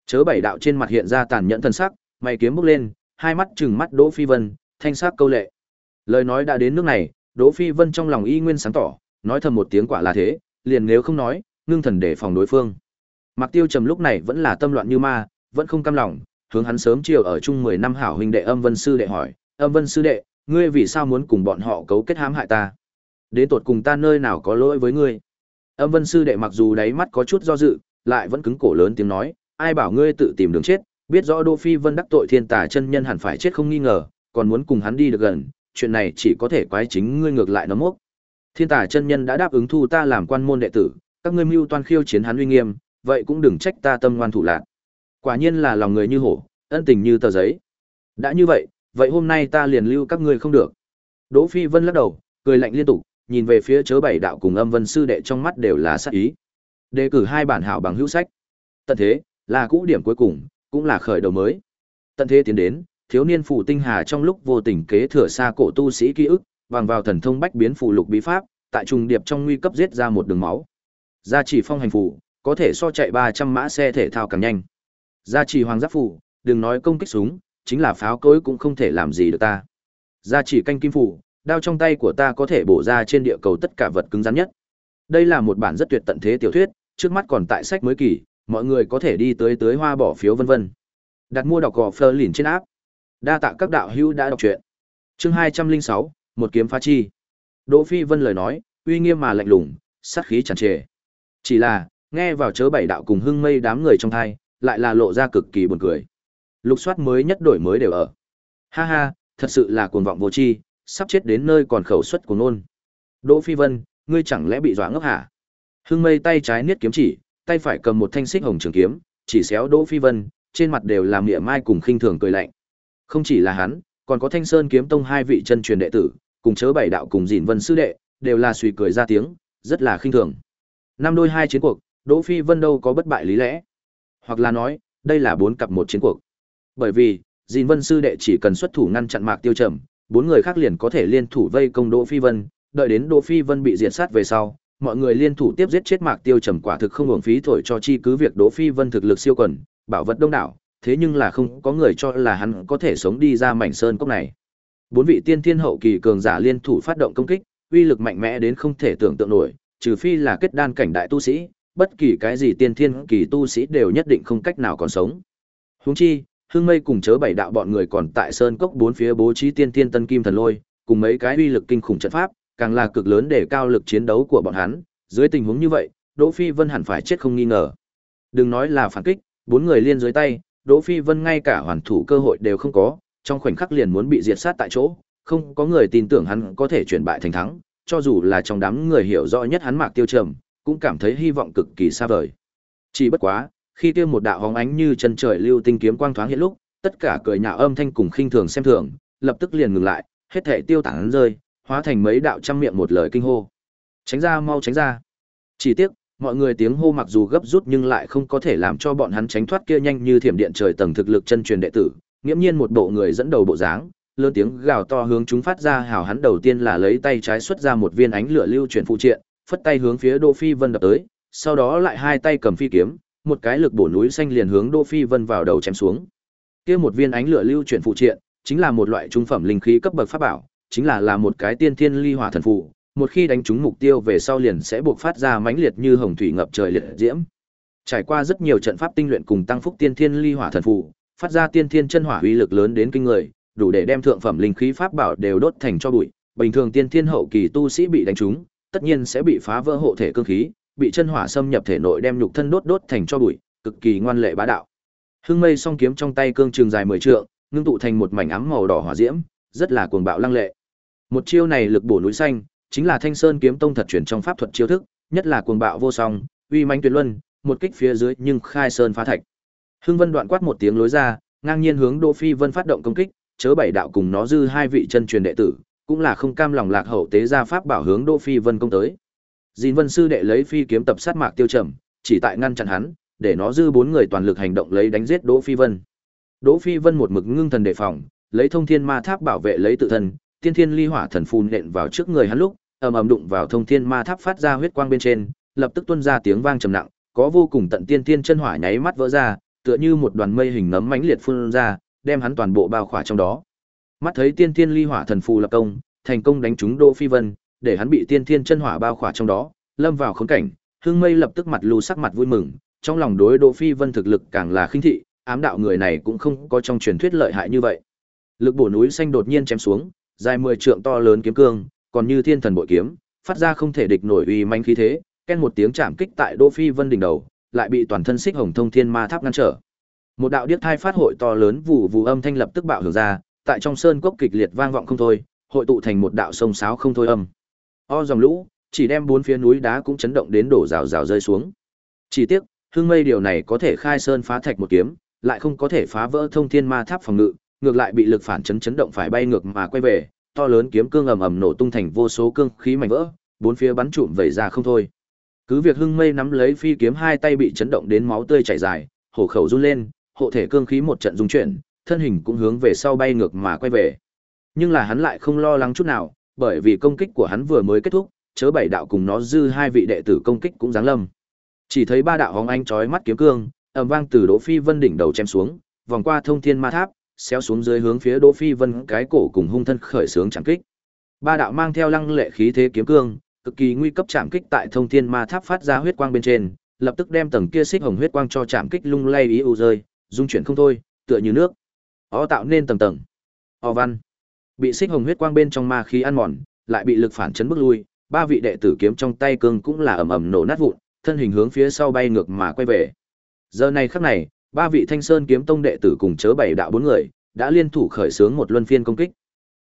Chớ bảy đạo trên mặt hiện ra tàn nhẫn thân sắc, mày kiếm bước lên, hai mắt chừng mắt Đỗ Phi Vân, thanh sắc câu lệ. Lời nói đã đến nước này, Đỗ Phi Vân trong lòng y nguyên sáng tỏ, nói thầm một tiếng quả là thế, liền nếu không nói, ngưng thần để phòng đối phương. Mạc Tiêu Trầm lúc này vẫn là tâm loạn như ma, vẫn không cam lòng, hướng hắn sớm chiều ở chung 10 năm hảo huynh đệ Âm Vân sư đệ hỏi, "Âm Vân sư đệ, ngươi vì sao muốn cùng bọn họ cấu kết hãm hại ta? Đến tột cùng ta nơi nào có lỗi với ngươi?" Âm Vân sư đệ mặc dù đáy mắt có chút do dự, lại vẫn cứng cổ lớn tiếng nói, "Ai bảo ngươi tự tìm đường chết, biết rõ Đỗ Phi Vân đắc tội thiên tà chân nhân hẳn phải chết không nghi ngờ, còn muốn cùng hắn đi được gần, chuyện này chỉ có thể quái chính ngươi ngược lại nó mốc. Thiên tà chân nhân đã đáp ứng thu ta làm quan môn đệ tử, các ngươi mưu toan khiêu chiến hắn uy nghiêm, vậy cũng đừng trách ta tâm ngoan thủ lạc. Quả nhiên là lòng người như hổ, ân tình như tờ giấy. Đã như vậy, vậy hôm nay ta liền lưu các ngươi không được. Đỗ Phi Vân lắc đầu, cười lạnh liên tục, nhìn về phía chớ bảy đạo cùng âm vân sư đệ trong mắt đều là sát ý. Đề cử hai bản hảo bằng hữu sách. Tận thế, là cũ điểm cuối cùng, cũng là khởi đầu mới. Tận thế tiến đến, thiếu niên phù tinh hà trong lúc vô tình kế thừa xa cổ tu sĩ ký ức, bằng vào thần thông bách biến phù lục bí pháp, tại trùng điệp trong nguy cấp giết ra một đường máu. Gia chỉ phong hành phù, có thể so chạy 300 mã xe thể thao càng nhanh. Gia trì hoàng giáp phủ, đừng nói công kích súng, chính là pháo cối cũng không thể làm gì được ta. Gia trì canh kim phủ, đao trong tay của ta có thể bổ ra trên địa cầu tất cả vật cứng rắn nhất. Đây là một bản rất tuyệt tận thế tiểu thuyết, trước mắt còn tại sách mới kỳ, mọi người có thể đi tới tới hoa bỏ phiếu vân vân. Đặt mua đọc gò Fleur lìn trên áp. Đa tạ các đạo hữu đã đọc truyện. Chương 206, một kiếm phá chi. Đỗ Phi Vân lời nói, uy nghiêm mà lạnh lùng, sát khí tràn trề. Chỉ là, nghe vào chớ bảy đạo cùng hưng mây đám người trong thai, lại là lộ ra cực kỳ buồn cười. Lục soát mới nhất đổi mới đều ở. Ha ha, thật sự là cuồng vọng vô tri, sắp chết đến nơi còn khẩu suất của nôn. Đỗ Phi Vân, ngươi chẳng lẽ bị dọa ngốc hả? Hưng Mây tay trái niết kiếm chỉ, tay phải cầm một thanh xích hồng trường kiếm, chỉ xéo Đỗ Phi Vân, trên mặt đều là mỉa mai cùng khinh thường cười lạnh. Không chỉ là hắn, còn có Thanh Sơn kiếm tông hai vị chân truyền đệ tử, cùng chớ bảy đạo cùng dìn Vân sư đệ, đều là suy cười ra tiếng, rất là khinh thường. Năm đôi hai chiến cuộc, Đỗ Phi Vân đâu có bất bại lý lẽ. Hoặc là nói, đây là bốn cặp một chiến cuộc. Bởi vì, Dĩn Vân sư đệ chỉ cần xuất thủ ngăn chặn Mạc Tiêu Trầm, bốn người khác liền có thể liên thủ vây công Đỗ Phi Vân, đợi đến Đỗ Phi Vân bị diệt sát về sau, mọi người liên thủ tiếp giết chết Mạc Tiêu Trầm quả thực không uổng phí thổi cho chi cứ việc Đỗ Phi Vân thực lực siêu quần, bảo vật đông đảo, thế nhưng là không có người cho là hắn có thể sống đi ra mảnh sơn cốc này. Bốn vị tiên thiên hậu kỳ cường giả liên thủ phát động công kích, uy lực mạnh mẽ đến không thể tưởng tượng nổi, trừ phi là kết đan cảnh đại tu sĩ, bất kỳ cái gì tiên thiên kỳ tu sĩ đều nhất định không cách nào còn sống. Huống chi, Hương Mây cùng chớ bảy đạo bọn người còn tại sơn cốc bốn phía bố trí tiên thiên tân kim thần lôi, cùng mấy cái uy lực kinh khủng trận pháp, càng là cực lớn để cao lực chiến đấu của bọn hắn, dưới tình huống như vậy, Đỗ Phi Vân hẳn phải chết không nghi ngờ. Đừng nói là phản kích, bốn người liên dưới tay, Đỗ Phi Vân ngay cả hoàn thủ cơ hội đều không có, trong khoảnh khắc liền muốn bị diệt sát tại chỗ, không có người tin tưởng hắn có thể chuyển bại thành thắng, cho dù là trong đám người hiểu rõ nhất hắn Mạc Tiêu Trầm, cũng cảm thấy hy vọng cực kỳ xa vời. Chỉ bất quá, khi kia một đạo hóng ánh như chân trời lưu tinh kiếm quang thoáng hiện lúc, tất cả cười nhạo âm thanh cùng khinh thường xem thường, lập tức liền ngừng lại, hết thảy tiêu tán rơi, hóa thành mấy đạo trăm miệng một lời kinh hô. Tránh ra mau tránh ra. Chỉ tiếc, mọi người tiếng hô mặc dù gấp rút nhưng lại không có thể làm cho bọn hắn tránh thoát kia nhanh như thiểm điện trời tầng thực lực chân truyền đệ tử, nghiễm nhiên một bộ người dẫn đầu bộ dáng, lớn tiếng gào to hướng chúng phát ra hào hắn đầu tiên là lấy tay trái xuất ra một viên ánh lửa lưu chuyển phụ triện, phất tay hướng phía Đỗ Phi Vân đập tới, sau đó lại hai tay cầm phi kiếm, một cái lực bổ núi xanh liền hướng Đỗ Phi Vân vào đầu chém xuống. Kia một viên ánh lửa lưu chuyển phụ triện, chính là một loại trung phẩm linh khí cấp bậc pháp bảo, chính là là một cái tiên thiên ly hỏa thần phù, một khi đánh trúng mục tiêu về sau liền sẽ buộc phát ra mãnh liệt như hồng thủy ngập trời liệt diễm. Trải qua rất nhiều trận pháp tinh luyện cùng tăng phúc tiên thiên ly hỏa thần phù, phát ra tiên thiên chân hỏa uy lực lớn đến kinh người, đủ để đem thượng phẩm linh khí pháp bảo đều đốt thành cho bụi. Bình thường tiên thiên hậu kỳ tu sĩ bị đánh trúng, tất nhiên sẽ bị phá vỡ hộ thể cương khí, bị chân hỏa xâm nhập thể nội đem nhục thân đốt đốt thành cho bụi, cực kỳ ngoan lệ bá đạo. Hưng Mây song kiếm trong tay cương trường dài 10 trượng, ngưng tụ thành một mảnh ám màu đỏ hỏa diễm, rất là cuồng bạo lăng lệ. Một chiêu này lực bổ núi xanh, chính là Thanh Sơn kiếm tông thật truyền trong pháp thuật chiêu thức, nhất là cuồng bạo vô song, uy mãnh tuyệt luân, một kích phía dưới nhưng khai sơn phá thạch. Hưng Vân đoạn quát một tiếng lối ra, ngang nhiên hướng Đỗ Phi Vân phát động công kích, chớ bảy đạo cùng nó dư hai vị chân truyền đệ tử, cũng là không cam lòng lạc hậu tế ra pháp bảo hướng Đỗ Phi Vân công tới. Dĩn Vân sư đệ lấy phi kiếm tập sát Mạc Tiêu Trầm, chỉ tại ngăn chặn hắn, để nó dư bốn người toàn lực hành động lấy đánh giết Đỗ Phi Vân. Đỗ Phi Vân một mực ngưng thần đề phòng, lấy thông thiên ma tháp bảo vệ lấy tự thân, tiên thiên ly hỏa thần phun nện vào trước người hắn lúc, ầm ầm đụng vào thông thiên ma tháp phát ra huyết quang bên trên, lập tức tuôn ra tiếng vang trầm nặng, có vô cùng tận tiên thiên chân hỏa nháy mắt vỡ ra, tựa như một đoàn mây hình nấm mãnh liệt phun ra, đem hắn toàn bộ bao khỏa trong đó. Mắt thấy tiên thiên ly hỏa thần phù lập công, thành công đánh trúng Đỗ Phi Vân, để hắn bị tiên thiên chân hỏa bao khỏa trong đó, lâm vào khốn cảnh, hương Mây lập tức mặt lù sắc mặt vui mừng, trong lòng đối Đỗ Phi Vân thực lực càng là khinh thị, ám đạo người này cũng không có trong truyền thuyết lợi hại như vậy. Lực bổ núi xanh đột nhiên chém xuống, dài 10 trượng to lớn kiếm cương, còn như thiên thần bội kiếm, phát ra không thể địch nổi uy manh khí thế, ken một tiếng chạm kích tại Đỗ Phi Vân đỉnh đầu, lại bị toàn thân xích hồng thông thiên ma tháp ngăn trở. Một đạo điếc thai phát hội to lớn vụ vụ âm thanh lập tức bạo hưởng ra, tại trong sơn cốc kịch liệt vang vọng không thôi, hội tụ thành một đạo sông sáo không thôi âm. O dòng lũ, chỉ đem bốn phía núi đá cũng chấn động đến đổ rào rào rơi xuống. Chỉ tiếc, hương mây điều này có thể khai sơn phá thạch một kiếm, lại không có thể phá vỡ thông thiên ma tháp phòng ngự, ngược lại bị lực phản chấn chấn động phải bay ngược mà quay về, to lớn kiếm cương ầm ầm nổ tung thành vô số cương khí mảnh vỡ, bốn phía bắn trụm vẩy ra không thôi. Cứ việc Hưng Mây nắm lấy phi kiếm hai tay bị chấn động đến máu tươi chảy dài, hổ khẩu run lên, hộ thể cương khí một trận rung chuyển, thân hình cũng hướng về sau bay ngược mà quay về. Nhưng là hắn lại không lo lắng chút nào, bởi vì công kích của hắn vừa mới kết thúc, chớ bảy đạo cùng nó dư hai vị đệ tử công kích cũng giáng lâm. Chỉ thấy ba đạo hóng ánh chói mắt kiếm cương, ầm vang từ Đỗ Phi Vân đỉnh đầu chém xuống, vòng qua thông thiên ma tháp, xéo xuống dưới hướng phía Đỗ Phi Vân cái cổ cùng hung thân khởi sướng chạm kích. Ba đạo mang theo lăng lệ khí thế kiếm cương, cực kỳ nguy cấp chạm kích tại thông thiên ma tháp phát ra huyết quang bên trên, lập tức đem tầng kia xích hồng huyết quang cho chạm kích lung lay ý u rơi, dung chuyển không thôi, tựa như nước. Ó tạo nên tầng tầng. Ó văn. Bị xích hồng huyết quang bên trong ma khí ăn mòn, lại bị lực phản chấn bước lui, ba vị đệ tử kiếm trong tay cương cũng là ầm ầm nổ nát vụn, thân hình hướng phía sau bay ngược mà quay về. Giờ này khắc này, ba vị Thanh Sơn kiếm tông đệ tử cùng chớ bảy đạo bốn người, đã liên thủ khởi xướng một luân phiên công kích.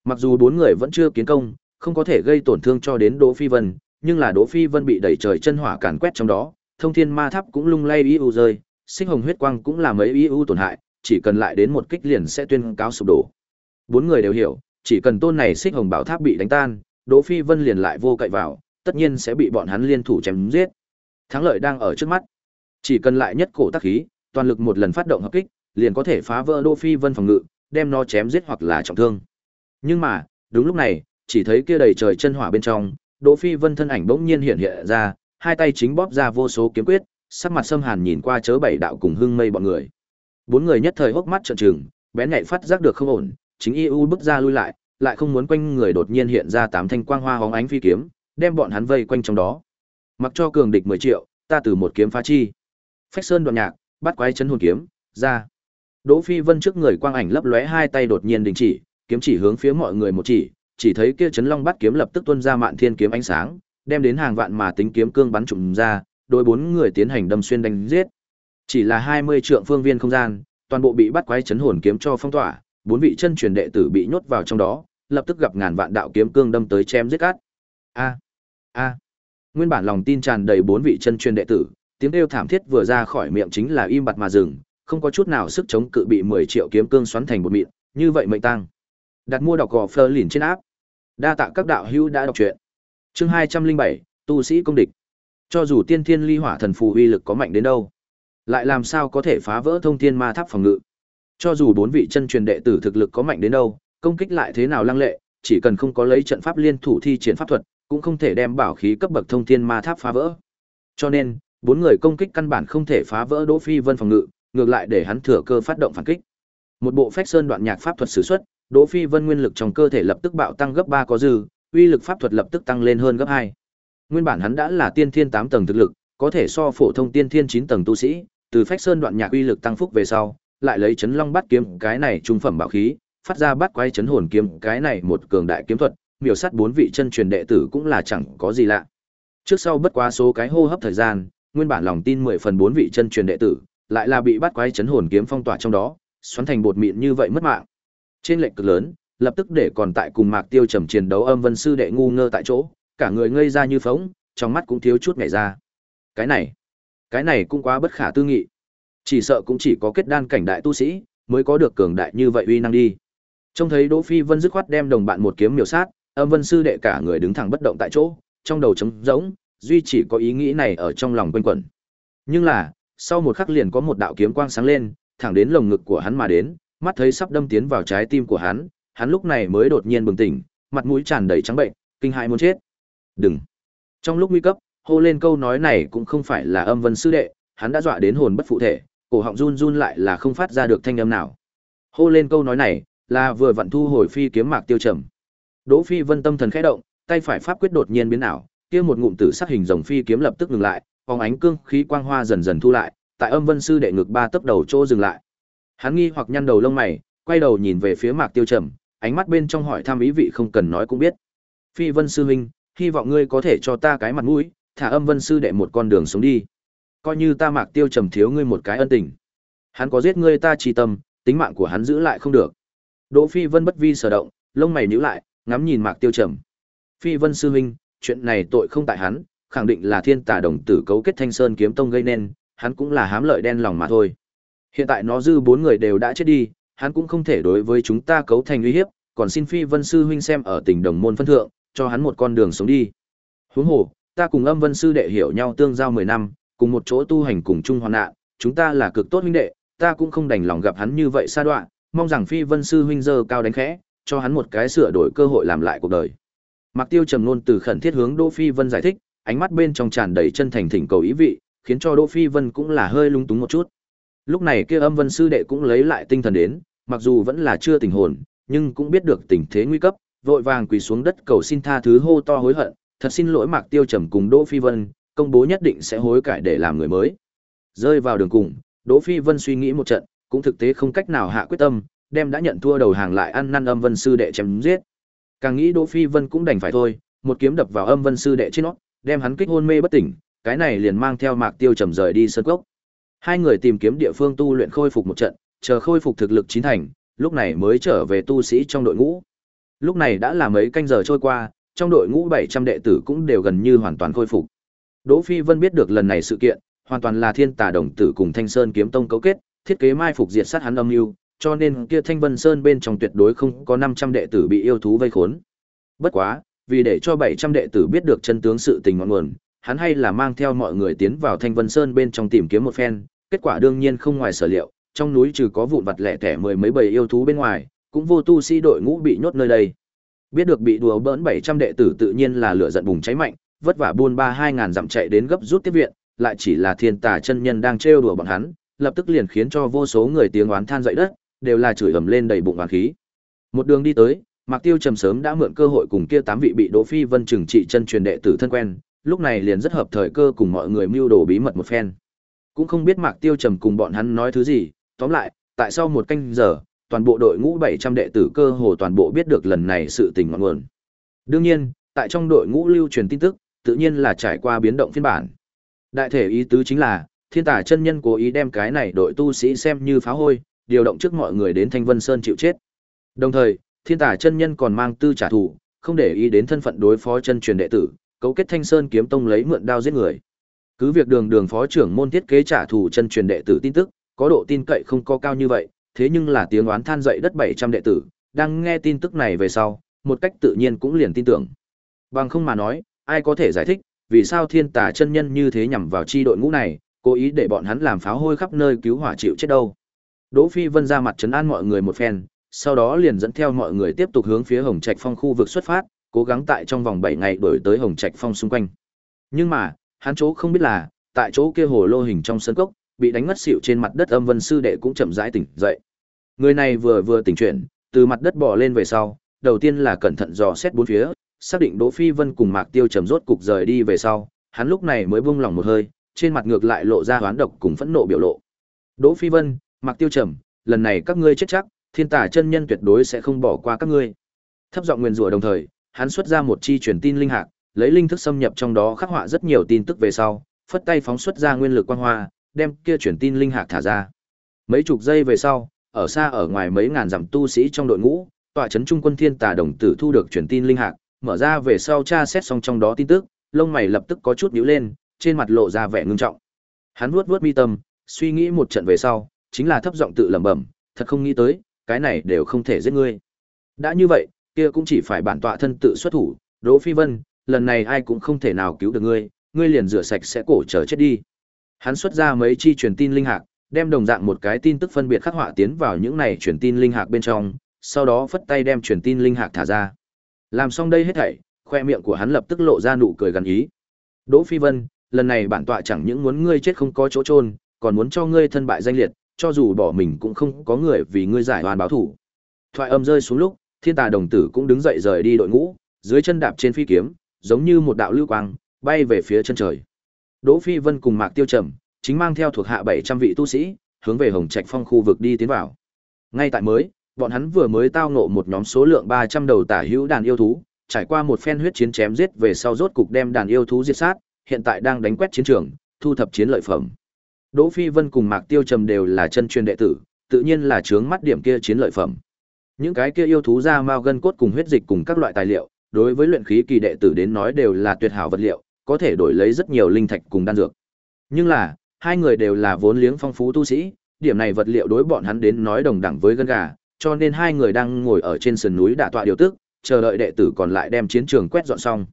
Mặc dù bốn người vẫn chưa kiến công, không có thể gây tổn thương cho đến Đỗ Phi Vân, nhưng là Đỗ Phi Vân bị đẩy trời chân hỏa càn quét trong đó, thông thiên ma tháp cũng lung lay u rơi, xích hồng huyết quang cũng làm ấy u tổn hại, chỉ cần lại đến một kích liền sẽ tuyên cáo sụp đổ. Bốn người đều hiểu, chỉ cần tôn này xích hồng bảo tháp bị đánh tan, Đỗ Phi Vân liền lại vô cậy vào, tất nhiên sẽ bị bọn hắn liên thủ chém giết. Thắng lợi đang ở trước mắt. Chỉ cần lại nhất cổ tác khí, toàn lực một lần phát động hợp kích, liền có thể phá vỡ Đỗ Phi Vân phòng ngự, đem nó chém giết hoặc là trọng thương. Nhưng mà, đúng lúc này, chỉ thấy kia đầy trời chân hỏa bên trong, Đỗ Phi Vân thân ảnh bỗng nhiên hiện hiện ra, hai tay chính bóp ra vô số kiếm quyết, sắc mặt sâm hàn nhìn qua chớ bảy đạo cùng hưng mây bọn người. Bốn người nhất thời hốc mắt trợn trừng, bén nhạy phát giác được không ổn, chính y bước ra lui lại, lại không muốn quanh người đột nhiên hiện ra tám thanh quang hoa hóng ánh phi kiếm, đem bọn hắn vây quanh trong đó. Mặc cho cường địch 10 triệu, ta từ một kiếm phá chi. Phách Sơn đoạn nhạc, bắt quái chấn hồn kiếm, ra. Đỗ Phi Vân trước người quang ảnh lấp lóe hai tay đột nhiên đình chỉ, kiếm chỉ hướng phía mọi người một chỉ, chỉ thấy kia chấn long bắt kiếm lập tức tuôn ra mạn thiên kiếm ánh sáng, đem đến hàng vạn mà tính kiếm cương bắn trùm ra, đôi bốn người tiến hành đâm xuyên đánh giết. Chỉ là 20 trượng phương viên không gian, toàn bộ bị bắt quái chấn hồn kiếm cho phong tỏa, bốn vị chân truyền đệ tử bị nhốt vào trong đó, lập tức gặp ngàn vạn đạo kiếm cương đâm tới chém giết cát. A a. Nguyên bản lòng tin tràn đầy bốn vị chân truyền đệ tử, tiếng kêu thảm thiết vừa ra khỏi miệng chính là im bặt mà dừng, không có chút nào sức chống cự bị 10 triệu kiếm cương xoắn thành một mịn, như vậy mệnh tăng. Đặt mua đọc gò Fleur lìn trên áp. Đa tạ các đạo hữu đã đọc truyện. Chương 207, tu sĩ công địch. Cho dù tiên thiên ly hỏa thần phù uy lực có mạnh đến đâu, lại làm sao có thể phá vỡ thông thiên ma tháp phòng ngự? Cho dù bốn vị chân truyền đệ tử thực lực có mạnh đến đâu, công kích lại thế nào lăng lệ, chỉ cần không có lấy trận pháp liên thủ thi triển pháp thuật, cũng không thể đem bảo khí cấp bậc thông thiên ma tháp phá vỡ. Cho nên, bốn người công kích căn bản không thể phá vỡ Đỗ Phi Vân phòng ngự, ngược lại để hắn thừa cơ phát động phản kích. Một bộ phách sơn đoạn nhạc pháp thuật sử xuất, Đỗ Phi Vân nguyên lực trong cơ thể lập tức bạo tăng gấp 3 có dư, uy lực pháp thuật lập tức tăng lên hơn gấp 2. Nguyên bản hắn đã là tiên thiên 8 tầng thực lực, có thể so phổ thông tiên thiên 9 tầng tu sĩ, từ phách sơn đoạn nhạc uy lực tăng phúc về sau, lại lấy chấn long bắt kiếm cái này trung phẩm bảo khí, phát ra bắt quái chấn hồn kiếm cái này một cường đại kiếm thuật, miểu sát bốn vị chân truyền đệ tử cũng là chẳng có gì lạ. Trước sau bất quá số cái hô hấp thời gian, nguyên bản lòng tin 10 phần bốn vị chân truyền đệ tử, lại là bị bắt quái chấn hồn kiếm phong tỏa trong đó, xoắn thành bột mịn như vậy mất mạng. Trên lệnh cực lớn, lập tức để còn tại cùng Mạc Tiêu trầm chiến đấu âm vân sư đệ ngu ngơ tại chỗ, cả người ngây ra như phỗng, trong mắt cũng thiếu chút nhảy ra. Cái này, cái này cũng quá bất khả tư nghị. Chỉ sợ cũng chỉ có kết đan cảnh đại tu sĩ mới có được cường đại như vậy uy năng đi. Trông thấy Đỗ Phi Vân dứt khoát đem đồng bạn một kiếm miểu sát, âm vân sư đệ cả người đứng thẳng bất động tại chỗ, trong đầu trống rỗng, duy chỉ có ý nghĩ này ở trong lòng quanh quẩn. Nhưng là, sau một khắc liền có một đạo kiếm quang sáng lên, thẳng đến lồng ngực của hắn mà đến, mắt thấy sắp đâm tiến vào trái tim của hắn, hắn lúc này mới đột nhiên bừng tỉnh, mặt mũi tràn đầy trắng bệnh, kinh hãi muốn chết. "Đừng!" Trong lúc nguy cấp, hô lên câu nói này cũng không phải là âm vân sư đệ, hắn đã dọa đến hồn bất phụ thể, cổ họng run run lại là không phát ra được thanh âm nào. Hô lên câu nói này, là vừa vặn thu hồi phi kiếm mạc tiêu trầm. Đỗ Phi Vân tâm thần khẽ động, tay phải pháp quyết đột nhiên biến ảo, kia một ngụm tử sắc hình rồng phi kiếm lập tức ngừng lại, phóng ánh cương khí quang hoa dần dần thu lại, tại Âm Vân sư đệ ngực ba tấc đầu chỗ dừng lại. Hắn nghi hoặc nhăn đầu lông mày, quay đầu nhìn về phía Mạc Tiêu Trầm, ánh mắt bên trong hỏi thăm ý vị không cần nói cũng biết. Phi Vân sư huynh, hy vọng ngươi có thể cho ta cái mặt mũi, thả Âm Vân sư đệ một con đường sống đi. Coi như ta Mạc Tiêu Trầm thiếu ngươi một cái ân tình. Hắn có giết ngươi ta trì tâm, tính mạng của hắn giữ lại không được. Đỗ Phi Vân bất vi sở động, lông mày nhíu lại, ngắm nhìn Mạc Tiêu Trầm. Phi Vân sư huynh, chuyện này tội không tại hắn, khẳng định là Thiên Tà đồng tử cấu kết Thanh Sơn kiếm tông gây nên, hắn cũng là hám lợi đen lòng mà thôi. Hiện tại nó dư bốn người đều đã chết đi, hắn cũng không thể đối với chúng ta cấu thành uy hiếp, còn xin Phi Vân sư huynh xem ở tỉnh đồng môn phân thượng, cho hắn một con đường sống đi. Huống hồ, ta cùng Âm Vân sư đệ hiểu nhau tương giao 10 năm, cùng một chỗ tu hành cùng chung hoàn nạn, chúng ta là cực tốt huynh đệ, ta cũng không đành lòng gặp hắn như vậy xa đoạn, mong rằng Phi Vân sư huynh dơ cao đánh khẽ, cho hắn một cái sửa đổi cơ hội làm lại cuộc đời. Mạc Tiêu trầm luôn từ khẩn thiết hướng Đỗ Phi Vân giải thích, ánh mắt bên trong tràn đầy chân thành thỉnh cầu ý vị, khiến cho Đỗ Phi Vân cũng là hơi lung túng một chút. Lúc này kia Âm Vân sư đệ cũng lấy lại tinh thần đến, mặc dù vẫn là chưa tỉnh hồn, nhưng cũng biết được tình thế nguy cấp, vội vàng quỳ xuống đất cầu xin tha thứ hô to hối hận, thật xin lỗi Mạc Tiêu trầm cùng Đỗ Phi Vân, công bố nhất định sẽ hối cải để làm người mới. Rơi vào đường cùng, Đỗ Phi Vân suy nghĩ một trận, cũng thực tế không cách nào hạ quyết tâm, đem đã nhận thua đầu hàng lại ăn năn âm vân sư đệ chém giết. Càng nghĩ Đỗ Phi Vân cũng đành phải thôi, một kiếm đập vào âm vân sư đệ trên nó, đem hắn kích hôn mê bất tỉnh, cái này liền mang theo Mạc Tiêu trầm rời đi sơn cốc. Hai người tìm kiếm địa phương tu luyện khôi phục một trận, chờ khôi phục thực lực chín thành, lúc này mới trở về tu sĩ trong đội ngũ. Lúc này đã là mấy canh giờ trôi qua, trong đội ngũ 700 đệ tử cũng đều gần như hoàn toàn khôi phục. Đỗ Phi Vân biết được lần này sự kiện, hoàn toàn là Thiên Tà đồng tử cùng Thanh Sơn kiếm tông cấu kết, thiết kế mai phục diệt sát hắn âm mưu, cho nên kia Thanh Vân Sơn bên trong tuyệt đối không có 500 đệ tử bị yêu thú vây khốn. Bất quá, vì để cho 700 đệ tử biết được chân tướng sự tình ngọn nguồn, hắn hay là mang theo mọi người tiến vào Thanh Vân Sơn bên trong tìm kiếm một phen, kết quả đương nhiên không ngoài sở liệu, trong núi trừ có vụn vặt lẻ tẻ mười mấy bầy yêu thú bên ngoài, cũng vô tu sĩ đội ngũ bị nhốt nơi đây. Biết được bị đùa bỡn 700 đệ tử tự nhiên là lửa giận bùng cháy mạnh, vất vả buôn ba 2000 dặm chạy đến gấp rút tiếp viện, lại chỉ là thiên tà chân nhân đang trêu đùa bọn hắn, lập tức liền khiến cho vô số người tiếng oán than dậy đất, đều là chửi ầm lên đầy bụng oán khí. Một đường đi tới, Mạc Tiêu trầm sớm đã mượn cơ hội cùng kia tám vị bị Đỗ Phi Vân trừng trị chân truyền đệ tử thân quen, lúc này liền rất hợp thời cơ cùng mọi người mưu đồ bí mật một phen. Cũng không biết Mạc Tiêu trầm cùng bọn hắn nói thứ gì, tóm lại, tại sau một canh giờ, toàn bộ đội ngũ 700 đệ tử cơ hồ toàn bộ biết được lần này sự tình ngọn nguồn. Đương nhiên, tại trong đội ngũ lưu truyền tin tức, tự nhiên là trải qua biến động phiên bản. Đại thể ý tứ chính là, thiên tả chân nhân cố ý đem cái này đội tu sĩ xem như phá hôi, điều động trước mọi người đến Thanh Vân Sơn chịu chết. Đồng thời, thiên tả chân nhân còn mang tư trả thù, không để ý đến thân phận đối phó chân truyền đệ tử, cấu kết Thanh Sơn kiếm tông lấy mượn đao giết người. Cứ việc đường đường phó trưởng môn thiết kế trả thù chân truyền đệ tử tin tức, có độ tin cậy không có cao như vậy, thế nhưng là tiếng oán than dậy đất 700 đệ tử, đang nghe tin tức này về sau, một cách tự nhiên cũng liền tin tưởng. Bằng không mà nói, ai có thể giải thích, vì sao thiên tà chân nhân như thế nhằm vào chi đội ngũ này, cố ý để bọn hắn làm pháo hôi khắp nơi cứu hỏa chịu chết đâu. Đỗ Phi Vân ra mặt trấn an mọi người một phen, sau đó liền dẫn theo mọi người tiếp tục hướng phía Hồng Trạch Phong khu vực xuất phát, cố gắng tại trong vòng 7 ngày đuổi tới Hồng Trạch Phong xung quanh. Nhưng mà, hắn chỗ không biết là, tại chỗ kia hồ lô hình trong sân cốc, bị đánh ngất xỉu trên mặt đất âm vân sư đệ cũng chậm rãi tỉnh dậy. Người này vừa vừa tỉnh chuyển, từ mặt đất bò lên về sau, đầu tiên là cẩn thận dò xét bốn phía, xác định Đỗ Phi Vân cùng Mạc Tiêu trầm rốt cục rời đi về sau, hắn lúc này mới buông lòng một hơi, trên mặt ngược lại lộ ra hoán độc cùng phẫn nộ biểu lộ. Đỗ Phi Vân, Mạc Tiêu trầm, lần này các ngươi chết chắc, thiên tả chân nhân tuyệt đối sẽ không bỏ qua các ngươi. Thấp giọng nguyên rủa đồng thời, hắn xuất ra một chi truyền tin linh hạc, lấy linh thức xâm nhập trong đó khắc họa rất nhiều tin tức về sau, phất tay phóng xuất ra nguyên lực quang hoa, đem kia truyền tin linh hạc thả ra. Mấy chục giây về sau, ở xa ở ngoài mấy ngàn dặm tu sĩ trong đội ngũ, tọa trấn trung quân thiên tà đồng tử thu được truyền tin linh hạc, mở ra về sau tra xét xong trong đó tin tức, lông mày lập tức có chút nhíu lên, trên mặt lộ ra vẻ ngưng trọng. Hắn vuốt vuốt mi tâm, suy nghĩ một trận về sau, chính là thấp giọng tự lẩm bẩm, thật không nghĩ tới, cái này đều không thể giết ngươi. Đã như vậy, kia cũng chỉ phải bản tọa thân tự xuất thủ, Đỗ Phi Vân, lần này ai cũng không thể nào cứu được ngươi, ngươi liền rửa sạch sẽ cổ trở chết đi. Hắn xuất ra mấy chi truyền tin linh hạc, đem đồng dạng một cái tin tức phân biệt khắc họa tiến vào những này truyền tin linh hạc bên trong, sau đó phất tay đem truyền tin linh hạc thả ra. Làm xong đây hết thảy, khoe miệng của hắn lập tức lộ ra nụ cười gần ý. Đỗ Phi Vân, lần này bản tọa chẳng những muốn ngươi chết không có chỗ trôn, còn muốn cho ngươi thân bại danh liệt, cho dù bỏ mình cũng không có người vì ngươi giải oan báo thủ. Thoại âm rơi xuống lúc, Thiên Tà đồng tử cũng đứng dậy rời đi đội ngũ, dưới chân đạp trên phi kiếm, giống như một đạo lưu quang, bay về phía chân trời. Đỗ Phi Vân cùng Mạc Tiêu Trầm, chính mang theo thuộc hạ 700 vị tu sĩ, hướng về Hồng Trạch Phong khu vực đi tiến vào. Ngay tại mới, bọn hắn vừa mới tao ngộ một nhóm số lượng 300 đầu tả hữu đàn yêu thú, trải qua một phen huyết chiến chém giết về sau rốt cục đem đàn yêu thú diệt sát, hiện tại đang đánh quét chiến trường, thu thập chiến lợi phẩm. Đỗ Phi Vân cùng Mạc Tiêu Trầm đều là chân truyền đệ tử, tự nhiên là chướng mắt điểm kia chiến lợi phẩm. Những cái kia yêu thú ra mao gân cốt cùng huyết dịch cùng các loại tài liệu, đối với luyện khí kỳ đệ tử đến nói đều là tuyệt hảo vật liệu, có thể đổi lấy rất nhiều linh thạch cùng đan dược. Nhưng là, hai người đều là vốn liếng phong phú tu sĩ, điểm này vật liệu đối bọn hắn đến nói đồng đẳng với gân gà, cho nên hai người đang ngồi ở trên sườn núi đả tọa điều tức, chờ đợi đệ tử còn lại đem chiến trường quét dọn xong.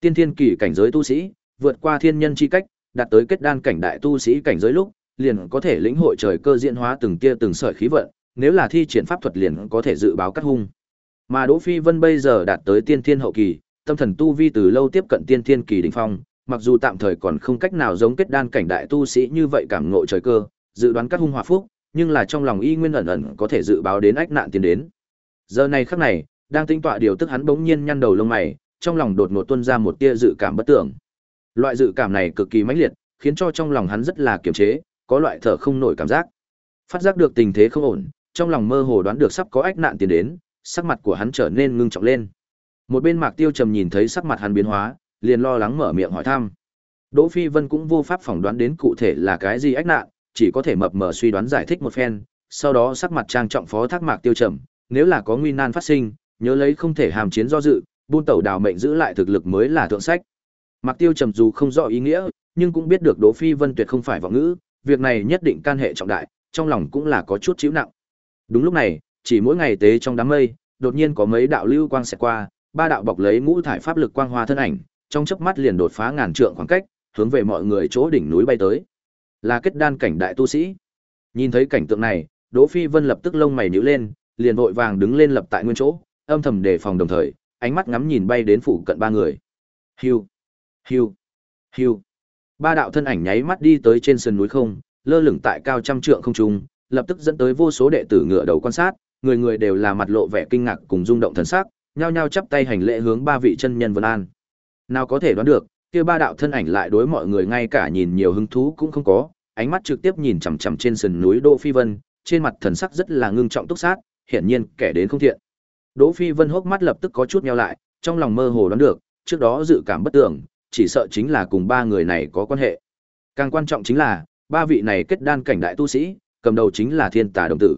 Tiên thiên kỳ cảnh giới tu sĩ, vượt qua thiên nhân chi cách, đạt tới kết đan cảnh đại tu sĩ cảnh giới lúc, liền có thể lĩnh hội trời cơ diễn hóa từng tia từng sợi khí vận, nếu là thi triển pháp thuật liền có thể dự báo cắt hung. Mà Đỗ Phi Vân bây giờ đạt tới tiên thiên hậu kỳ, tâm thần tu vi từ lâu tiếp cận tiên thiên kỳ đỉnh phong, mặc dù tạm thời còn không cách nào giống kết đan cảnh đại tu sĩ như vậy cảm ngộ trời cơ, dự đoán các hung hòa phúc, nhưng là trong lòng y nguyên ẩn ẩn có thể dự báo đến ách nạn tiến đến. Giờ này khắc này, đang tinh tọa điều tức hắn bỗng nhiên nhăn đầu lông mày, trong lòng đột ngột tuôn ra một tia dự cảm bất tưởng. Loại dự cảm này cực kỳ mãnh liệt, khiến cho trong lòng hắn rất là kiềm chế, có loại thở không nổi cảm giác. Phát giác được tình thế không ổn, trong lòng mơ hồ đoán được sắp có ách nạn tiến đến, sắc mặt của hắn trở nên ngưng trọng lên. Một bên Mạc Tiêu Trầm nhìn thấy sắc mặt hắn biến hóa, liền lo lắng mở miệng hỏi thăm. Đỗ Phi Vân cũng vô pháp phỏng đoán đến cụ thể là cái gì ách nạn, chỉ có thể mập mờ suy đoán giải thích một phen, sau đó sắc mặt trang trọng phó thác Mạc Tiêu Trầm, nếu là có nguy nan phát sinh, nhớ lấy không thể hàm chiến do dự, buôn tẩu đào mệnh giữ lại thực lực mới là thượng sách. Mạc Tiêu Trầm dù không rõ ý nghĩa, nhưng cũng biết được Đỗ Phi Vân tuyệt không phải vọng ngữ, việc này nhất định can hệ trọng đại, trong lòng cũng là có chút chịu nặng. Đúng lúc này, chỉ mỗi ngày tế trong đám mây, đột nhiên có mấy đạo lưu quang xẹt qua, ba đạo bọc lấy ngũ thải pháp lực quang hoa thân ảnh, trong chớp mắt liền đột phá ngàn trượng khoảng cách, hướng về mọi người chỗ đỉnh núi bay tới. Là kết đan cảnh đại tu sĩ. Nhìn thấy cảnh tượng này, Đỗ Phi Vân lập tức lông mày nhíu lên, liền vội vàng đứng lên lập tại nguyên chỗ, âm thầm đề phòng đồng thời, ánh mắt ngắm nhìn bay đến phủ cận ba người. Hưu, hưu, hưu. Ba đạo thân ảnh nháy mắt đi tới trên sườn núi không, lơ lửng tại cao trăm trượng không trung, lập tức dẫn tới vô số đệ tử ngựa đầu quan sát, người người đều là mặt lộ vẻ kinh ngạc cùng rung động thần sắc, nhao nhao chắp tay hành lễ hướng ba vị chân nhân vân an. Nào có thể đoán được, kia ba đạo thân ảnh lại đối mọi người ngay cả nhìn nhiều hứng thú cũng không có, ánh mắt trực tiếp nhìn chằm chằm trên sườn núi Đỗ Phi Vân, trên mặt thần sắc rất là ngưng trọng túc sát, hiển nhiên kẻ đến không thiện. Đỗ Phi Vân hốc mắt lập tức có chút nheo lại, trong lòng mơ hồ đoán được, trước đó dự cảm bất tưởng, chỉ sợ chính là cùng ba người này có quan hệ. Càng quan trọng chính là, ba vị này kết đan cảnh đại tu sĩ, cầm đầu chính là Thiên Tà đồng tử.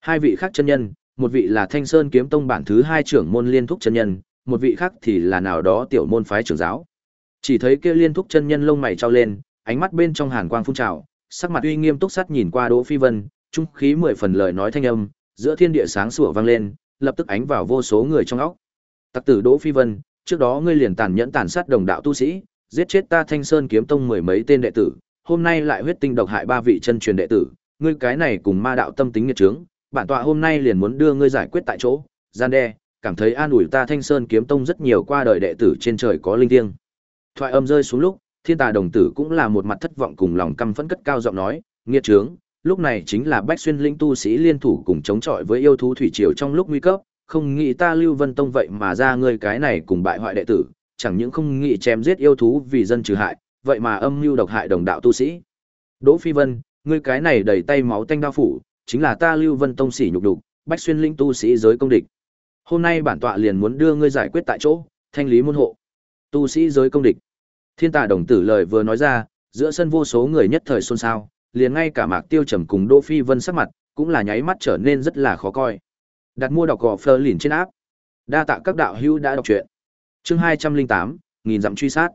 Hai vị khác chân nhân, một vị là Thanh Sơn kiếm tông bản thứ hai trưởng môn liên thúc chân nhân, một vị khác thì là nào đó tiểu môn phái trưởng giáo. Chỉ thấy kia liên thúc chân nhân lông mày trao lên, ánh mắt bên trong hàn quang phun trào, sắc mặt uy nghiêm túc sắt nhìn qua Đỗ Phi Vân, trung khí mười phần lời nói thanh âm, giữa thiên địa sáng sủa vang lên, lập tức ánh vào vô số người trong óc. Tặc tử Đỗ Phi Vân, trước đó ngươi liền tàn nhẫn tàn sát đồng đạo tu sĩ, giết chết ta Thanh Sơn kiếm tông mười mấy tên đệ tử, hôm nay lại huyết tinh độc hại ba vị chân truyền đệ tử, ngươi cái này cùng ma đạo tâm tính nghiệt trướng, bản tọa hôm nay liền muốn đưa ngươi giải quyết tại chỗ, gian đe, cảm thấy an ủi ta Thanh Sơn kiếm tông rất nhiều qua đời đệ tử trên trời có linh thiêng. Thoại âm rơi xuống lúc, Thiên Tà đồng tử cũng là một mặt thất vọng cùng lòng căm phẫn cất cao giọng nói, nghiệt trướng, lúc này chính là Bách Xuyên linh tu sĩ liên thủ cùng chống chọi với yêu thú thủy triều trong lúc nguy cấp, không nghĩ ta Lưu Vân Tông vậy mà ra ngươi cái này cùng bại hoại đệ tử, chẳng những không nghĩ chém giết yêu thú vì dân trừ hại, vậy mà âm mưu độc hại đồng đạo tu sĩ. Đỗ Phi Vân, ngươi cái này đầy tay máu tanh đao phủ, chính là ta Lưu Vân Tông sĩ nhục đục, Bách Xuyên linh tu sĩ giới công địch. Hôm nay bản tọa liền muốn đưa ngươi giải quyết tại chỗ, thanh lý môn hộ. Tu sĩ giới công địch. Thiên Tà đồng tử lời vừa nói ra, giữa sân vô số người nhất thời xôn xao, liền ngay cả Mạc Tiêu Trầm cùng Đỗ Phi Vân sắc mặt, cũng là nháy mắt trở nên rất là khó coi. Đặt mua đọc gò Fleur liền trên áp. Đa tạ các đạo hữu đã đọc truyện. Chương 208, nghìn dặm truy sát.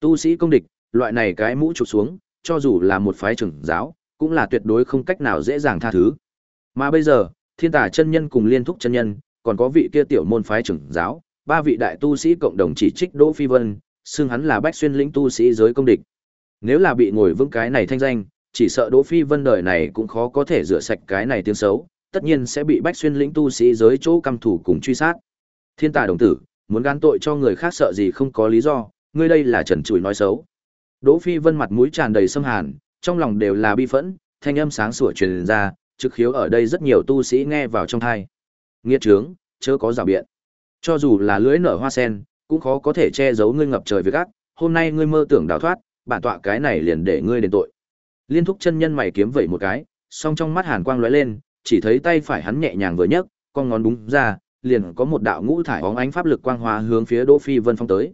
Tu sĩ công địch, loại này cái mũ chụp xuống, cho dù là một phái trưởng giáo, cũng là tuyệt đối không cách nào dễ dàng tha thứ. Mà bây giờ, Thiên Tà chân nhân cùng Liên Thúc chân nhân, còn có vị kia tiểu môn phái trưởng giáo, ba vị đại tu sĩ cộng đồng chỉ trích Đỗ Phi Vân, xưng hắn là Bách Xuyên lĩnh tu sĩ giới công địch. Nếu là bị ngồi vững cái này thanh danh, chỉ sợ Đỗ Phi Vân đời này cũng khó có thể rửa sạch cái này tiếng xấu, tất nhiên sẽ bị Bách Xuyên lĩnh tu sĩ giới chỗ căm thủ cùng truy sát. Thiên tài đồng tử, muốn gán tội cho người khác sợ gì không có lý do, ngươi đây là trần trụi nói xấu. Đỗ Phi Vân mặt mũi tràn đầy sâm hàn, trong lòng đều là bi phẫn, thanh âm sáng sủa truyền ra, trực khiếu ở đây rất nhiều tu sĩ nghe vào trong tai. Nghiệt trướng, chớ có rào biện. Cho dù là lưới nở hoa sen, cũng khó có thể che giấu ngươi ngập trời việc ác, hôm nay ngươi mơ tưởng đào thoát, bản tọa cái này liền để ngươi đền tội. Liên thúc chân nhân mày kiếm vẩy một cái, song trong mắt hàn quang lóe lên, chỉ thấy tay phải hắn nhẹ nhàng vừa nhấc, con ngón đúng ra, liền có một đạo ngũ thải óng ánh pháp lực quang hoa hướng phía Đỗ Phi Vân phong tới.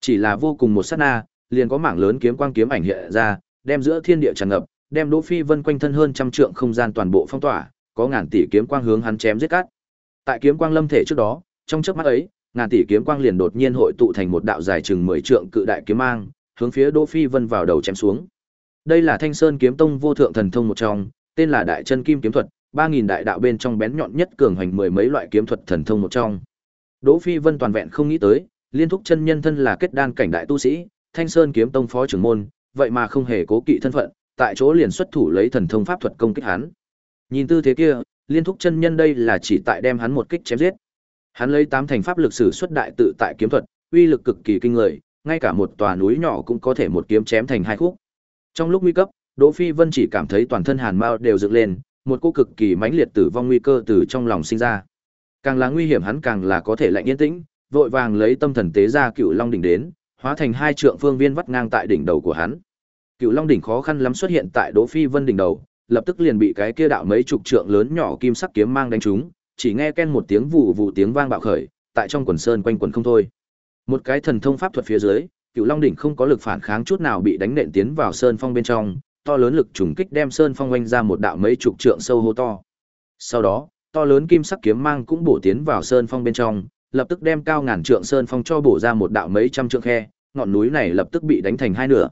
Chỉ là vô cùng một sát na, liền có mảng lớn kiếm quang kiếm ảnh hiện ra, đem giữa thiên địa tràn ngập, đem Đỗ Phi Vân quanh thân hơn trăm trượng không gian toàn bộ phong tỏa, có ngàn tỷ kiếm quang hướng hắn chém giết cắt. Tại kiếm quang lâm thể trước đó, trong chớp mắt ấy, ngàn tỷ kiếm quang liền đột nhiên hội tụ thành một đạo dài chừng 10 trượng cự đại kiếm mang, hướng phía Đỗ Phi Vân vào đầu chém xuống. Đây là Thanh Sơn kiếm tông vô thượng thần thông một trong, tên là Đại Chân Kim kiếm thuật, 3000 đại đạo bên trong bén nhọn nhất cường hành mười mấy loại kiếm thuật thần thông một trong. Đỗ Phi Vân toàn vẹn không nghĩ tới, liên thúc chân nhân thân là kết đan cảnh đại tu sĩ, Thanh Sơn kiếm tông phó trưởng môn, vậy mà không hề cố kỵ thân phận, tại chỗ liền xuất thủ lấy thần thông pháp thuật công kích hắn. Nhìn tư thế kia, liên thúc chân nhân đây là chỉ tại đem hắn một kích chém giết. Hắn lấy tám thành pháp lực sử xuất đại tự tại kiếm thuật, uy lực cực kỳ kinh người, ngay cả một tòa núi nhỏ cũng có thể một kiếm chém thành hai khúc. Trong lúc nguy cấp, Đỗ Phi Vân chỉ cảm thấy toàn thân hàn mao đều dựng lên, một cô cực kỳ mãnh liệt tử vong nguy cơ từ trong lòng sinh ra. Càng là nguy hiểm hắn càng là có thể lạnh yên tĩnh, vội vàng lấy tâm thần tế ra Cựu Long đỉnh đến, hóa thành hai trượng phương viên vắt ngang tại đỉnh đầu của hắn. Cựu Long đỉnh khó khăn lắm xuất hiện tại Đỗ Phi Vân đỉnh đầu, lập tức liền bị cái kia đạo mấy chục trượng lớn nhỏ kim sắc kiếm mang đánh trúng, chỉ nghe ken một tiếng vụ vụ tiếng vang bạo khởi, tại trong quần sơn quanh quần không thôi. Một cái thần thông pháp thuật phía dưới, Cựu Long đỉnh không có lực phản kháng chút nào bị đánh nện tiến vào sơn phong bên trong, to lớn lực trùng kích đem sơn phong quanh ra một đạo mấy chục trượng sâu hô to. Sau đó, to lớn kim sắc kiếm mang cũng bổ tiến vào sơn phong bên trong, lập tức đem cao ngàn trượng sơn phong cho bổ ra một đạo mấy trăm trượng khe, ngọn núi này lập tức bị đánh thành hai nửa.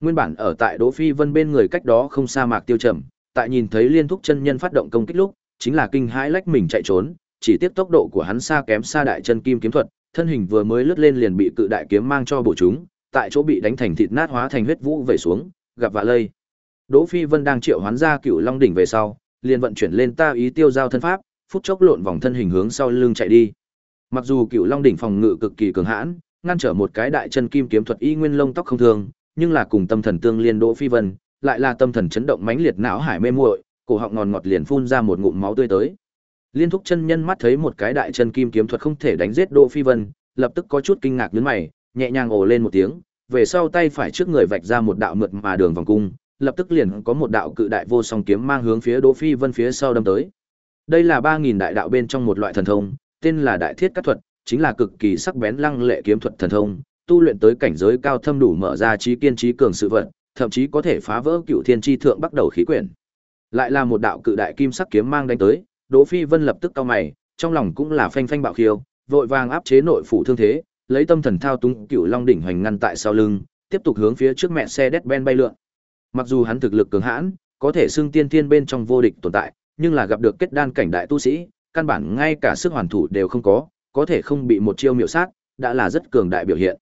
Nguyên bản ở tại Đỗ Phi Vân bên người cách đó không xa Mạc Tiêu Trầm, tại nhìn thấy Liên Thúc chân nhân phát động công kích lúc, chính là kinh hãi lách mình chạy trốn, chỉ tiếp tốc độ của hắn xa kém xa đại chân kim kiếm thuật, thân hình vừa mới lướt lên liền bị cự đại kiếm mang cho bổ chúng, tại chỗ bị đánh thành thịt nát hóa thành huyết vũ về xuống, gặp vạ lây. Đỗ Phi Vân đang triệu hoán ra Cửu Long đỉnh về sau, liền vận chuyển lên ta ý tiêu giao thân pháp, phút chốc lộn vòng thân hình hướng sau lưng chạy đi. Mặc dù Cửu Long đỉnh phòng ngự cực kỳ cường hãn, ngăn trở một cái đại chân kim kiếm thuật y nguyên lông tóc không thường, nhưng là cùng tâm thần tương liên Đỗ Phi Vân, lại là tâm thần chấn động mãnh liệt não hải mê muội, cổ họng ngòn ngọt liền phun ra một ngụm máu tươi tới. Liên Thúc chân nhân mắt thấy một cái đại chân kim kiếm thuật không thể đánh giết Đỗ Phi Vân, lập tức có chút kinh ngạc nhướng mày, nhẹ nhàng ồ lên một tiếng, về sau tay phải trước người vạch ra một đạo mượt mà đường vòng cung, lập tức liền có một đạo cự đại vô song kiếm mang hướng phía Đỗ Phi Vân phía sau đâm tới. Đây là 3000 đại đạo bên trong một loại thần thông, tên là Đại Thiết cắt thuật, chính là cực kỳ sắc bén lăng lệ kiếm thuật thần thông, tu luyện tới cảnh giới cao thâm đủ mở ra trí kiên trí cường sự vận, thậm chí có thể phá vỡ cựu thiên chi thượng bắt đầu khí quyển. Lại là một đạo cự đại kim sắc kiếm mang đánh tới, Đỗ Phi Vân lập tức cau mày, trong lòng cũng là phanh phanh bạo khiêu, vội vàng áp chế nội phủ thương thế, lấy tâm thần thao túng cựu long đỉnh hoành ngăn tại sau lưng, tiếp tục hướng phía trước mẹ xe ben bay lượn. Mặc dù hắn thực lực cường hãn, có thể xưng tiên tiên bên trong vô địch tồn tại, nhưng là gặp được kết đan cảnh đại tu sĩ, căn bản ngay cả sức hoàn thủ đều không có, có thể không bị một chiêu miểu sát, đã là rất cường đại biểu hiện.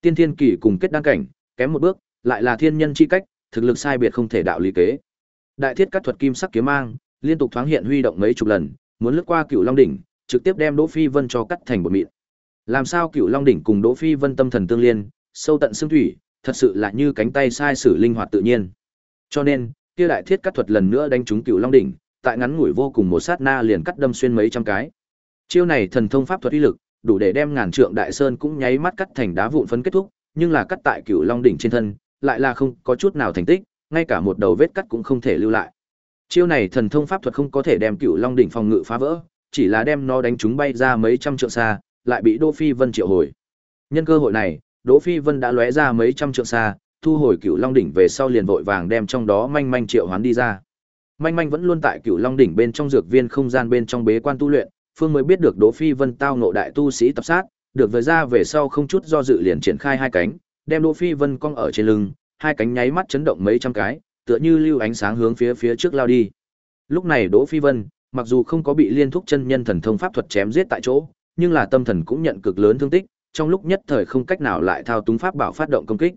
Tiên thiên kỳ cùng kết đan cảnh, kém một bước, lại là thiên nhân chi cách, thực lực sai biệt không thể đạo lý kế. Đại thiết cắt thuật kim sắc kiếm mang, liên tục thoáng hiện huy động mấy chục lần, muốn lướt qua Cửu Long đỉnh, trực tiếp đem Đỗ Phi Vân cho cắt thành một mịn. Làm sao Cửu Long đỉnh cùng Đỗ Phi Vân tâm thần tương liên, sâu tận xương thủy, thật sự là như cánh tay sai sử linh hoạt tự nhiên. Cho nên, kia đại thiết cắt thuật lần nữa đánh trúng Cửu Long đỉnh, tại ngắn ngủi vô cùng một sát na liền cắt đâm xuyên mấy trăm cái. Chiêu này thần thông pháp thuật uy lực, đủ để đem ngàn trượng đại sơn cũng nháy mắt cắt thành đá vụn phấn kết thúc, nhưng là cắt tại Cửu Long đỉnh trên thân, lại là không có chút nào thành tích, ngay cả một đầu vết cắt cũng không thể lưu lại. Chiêu này thần thông pháp thuật không có thể đem Cửu Long đỉnh phòng ngự phá vỡ, chỉ là đem nó đánh chúng bay ra mấy trăm trượng xa, lại bị Đỗ Phi Vân triệu hồi. Nhân cơ hội này, Đỗ Phi Vân đã lóe ra mấy trăm trượng xa, thu hồi Cửu Long đỉnh về sau liền vội vàng đem trong đó manh manh triệu hoán đi ra. Manh manh vẫn luôn tại Cửu Long đỉnh bên trong dược viên không gian bên trong bế quan tu luyện, Phương mới biết được Đỗ Phi Vân tao ngộ đại tu sĩ tập sát, được vừa ra về sau không chút do dự liền triển khai hai cánh, đem Đỗ Phi Vân cong ở trên lưng, hai cánh nháy mắt chấn động mấy trăm cái, tựa như lưu ánh sáng hướng phía phía trước lao đi. Lúc này Đỗ Phi Vân, mặc dù không có bị liên thúc chân nhân thần thông pháp thuật chém giết tại chỗ, nhưng là tâm thần cũng nhận cực lớn thương tích, trong lúc nhất thời không cách nào lại thao túng pháp bảo phát động công kích.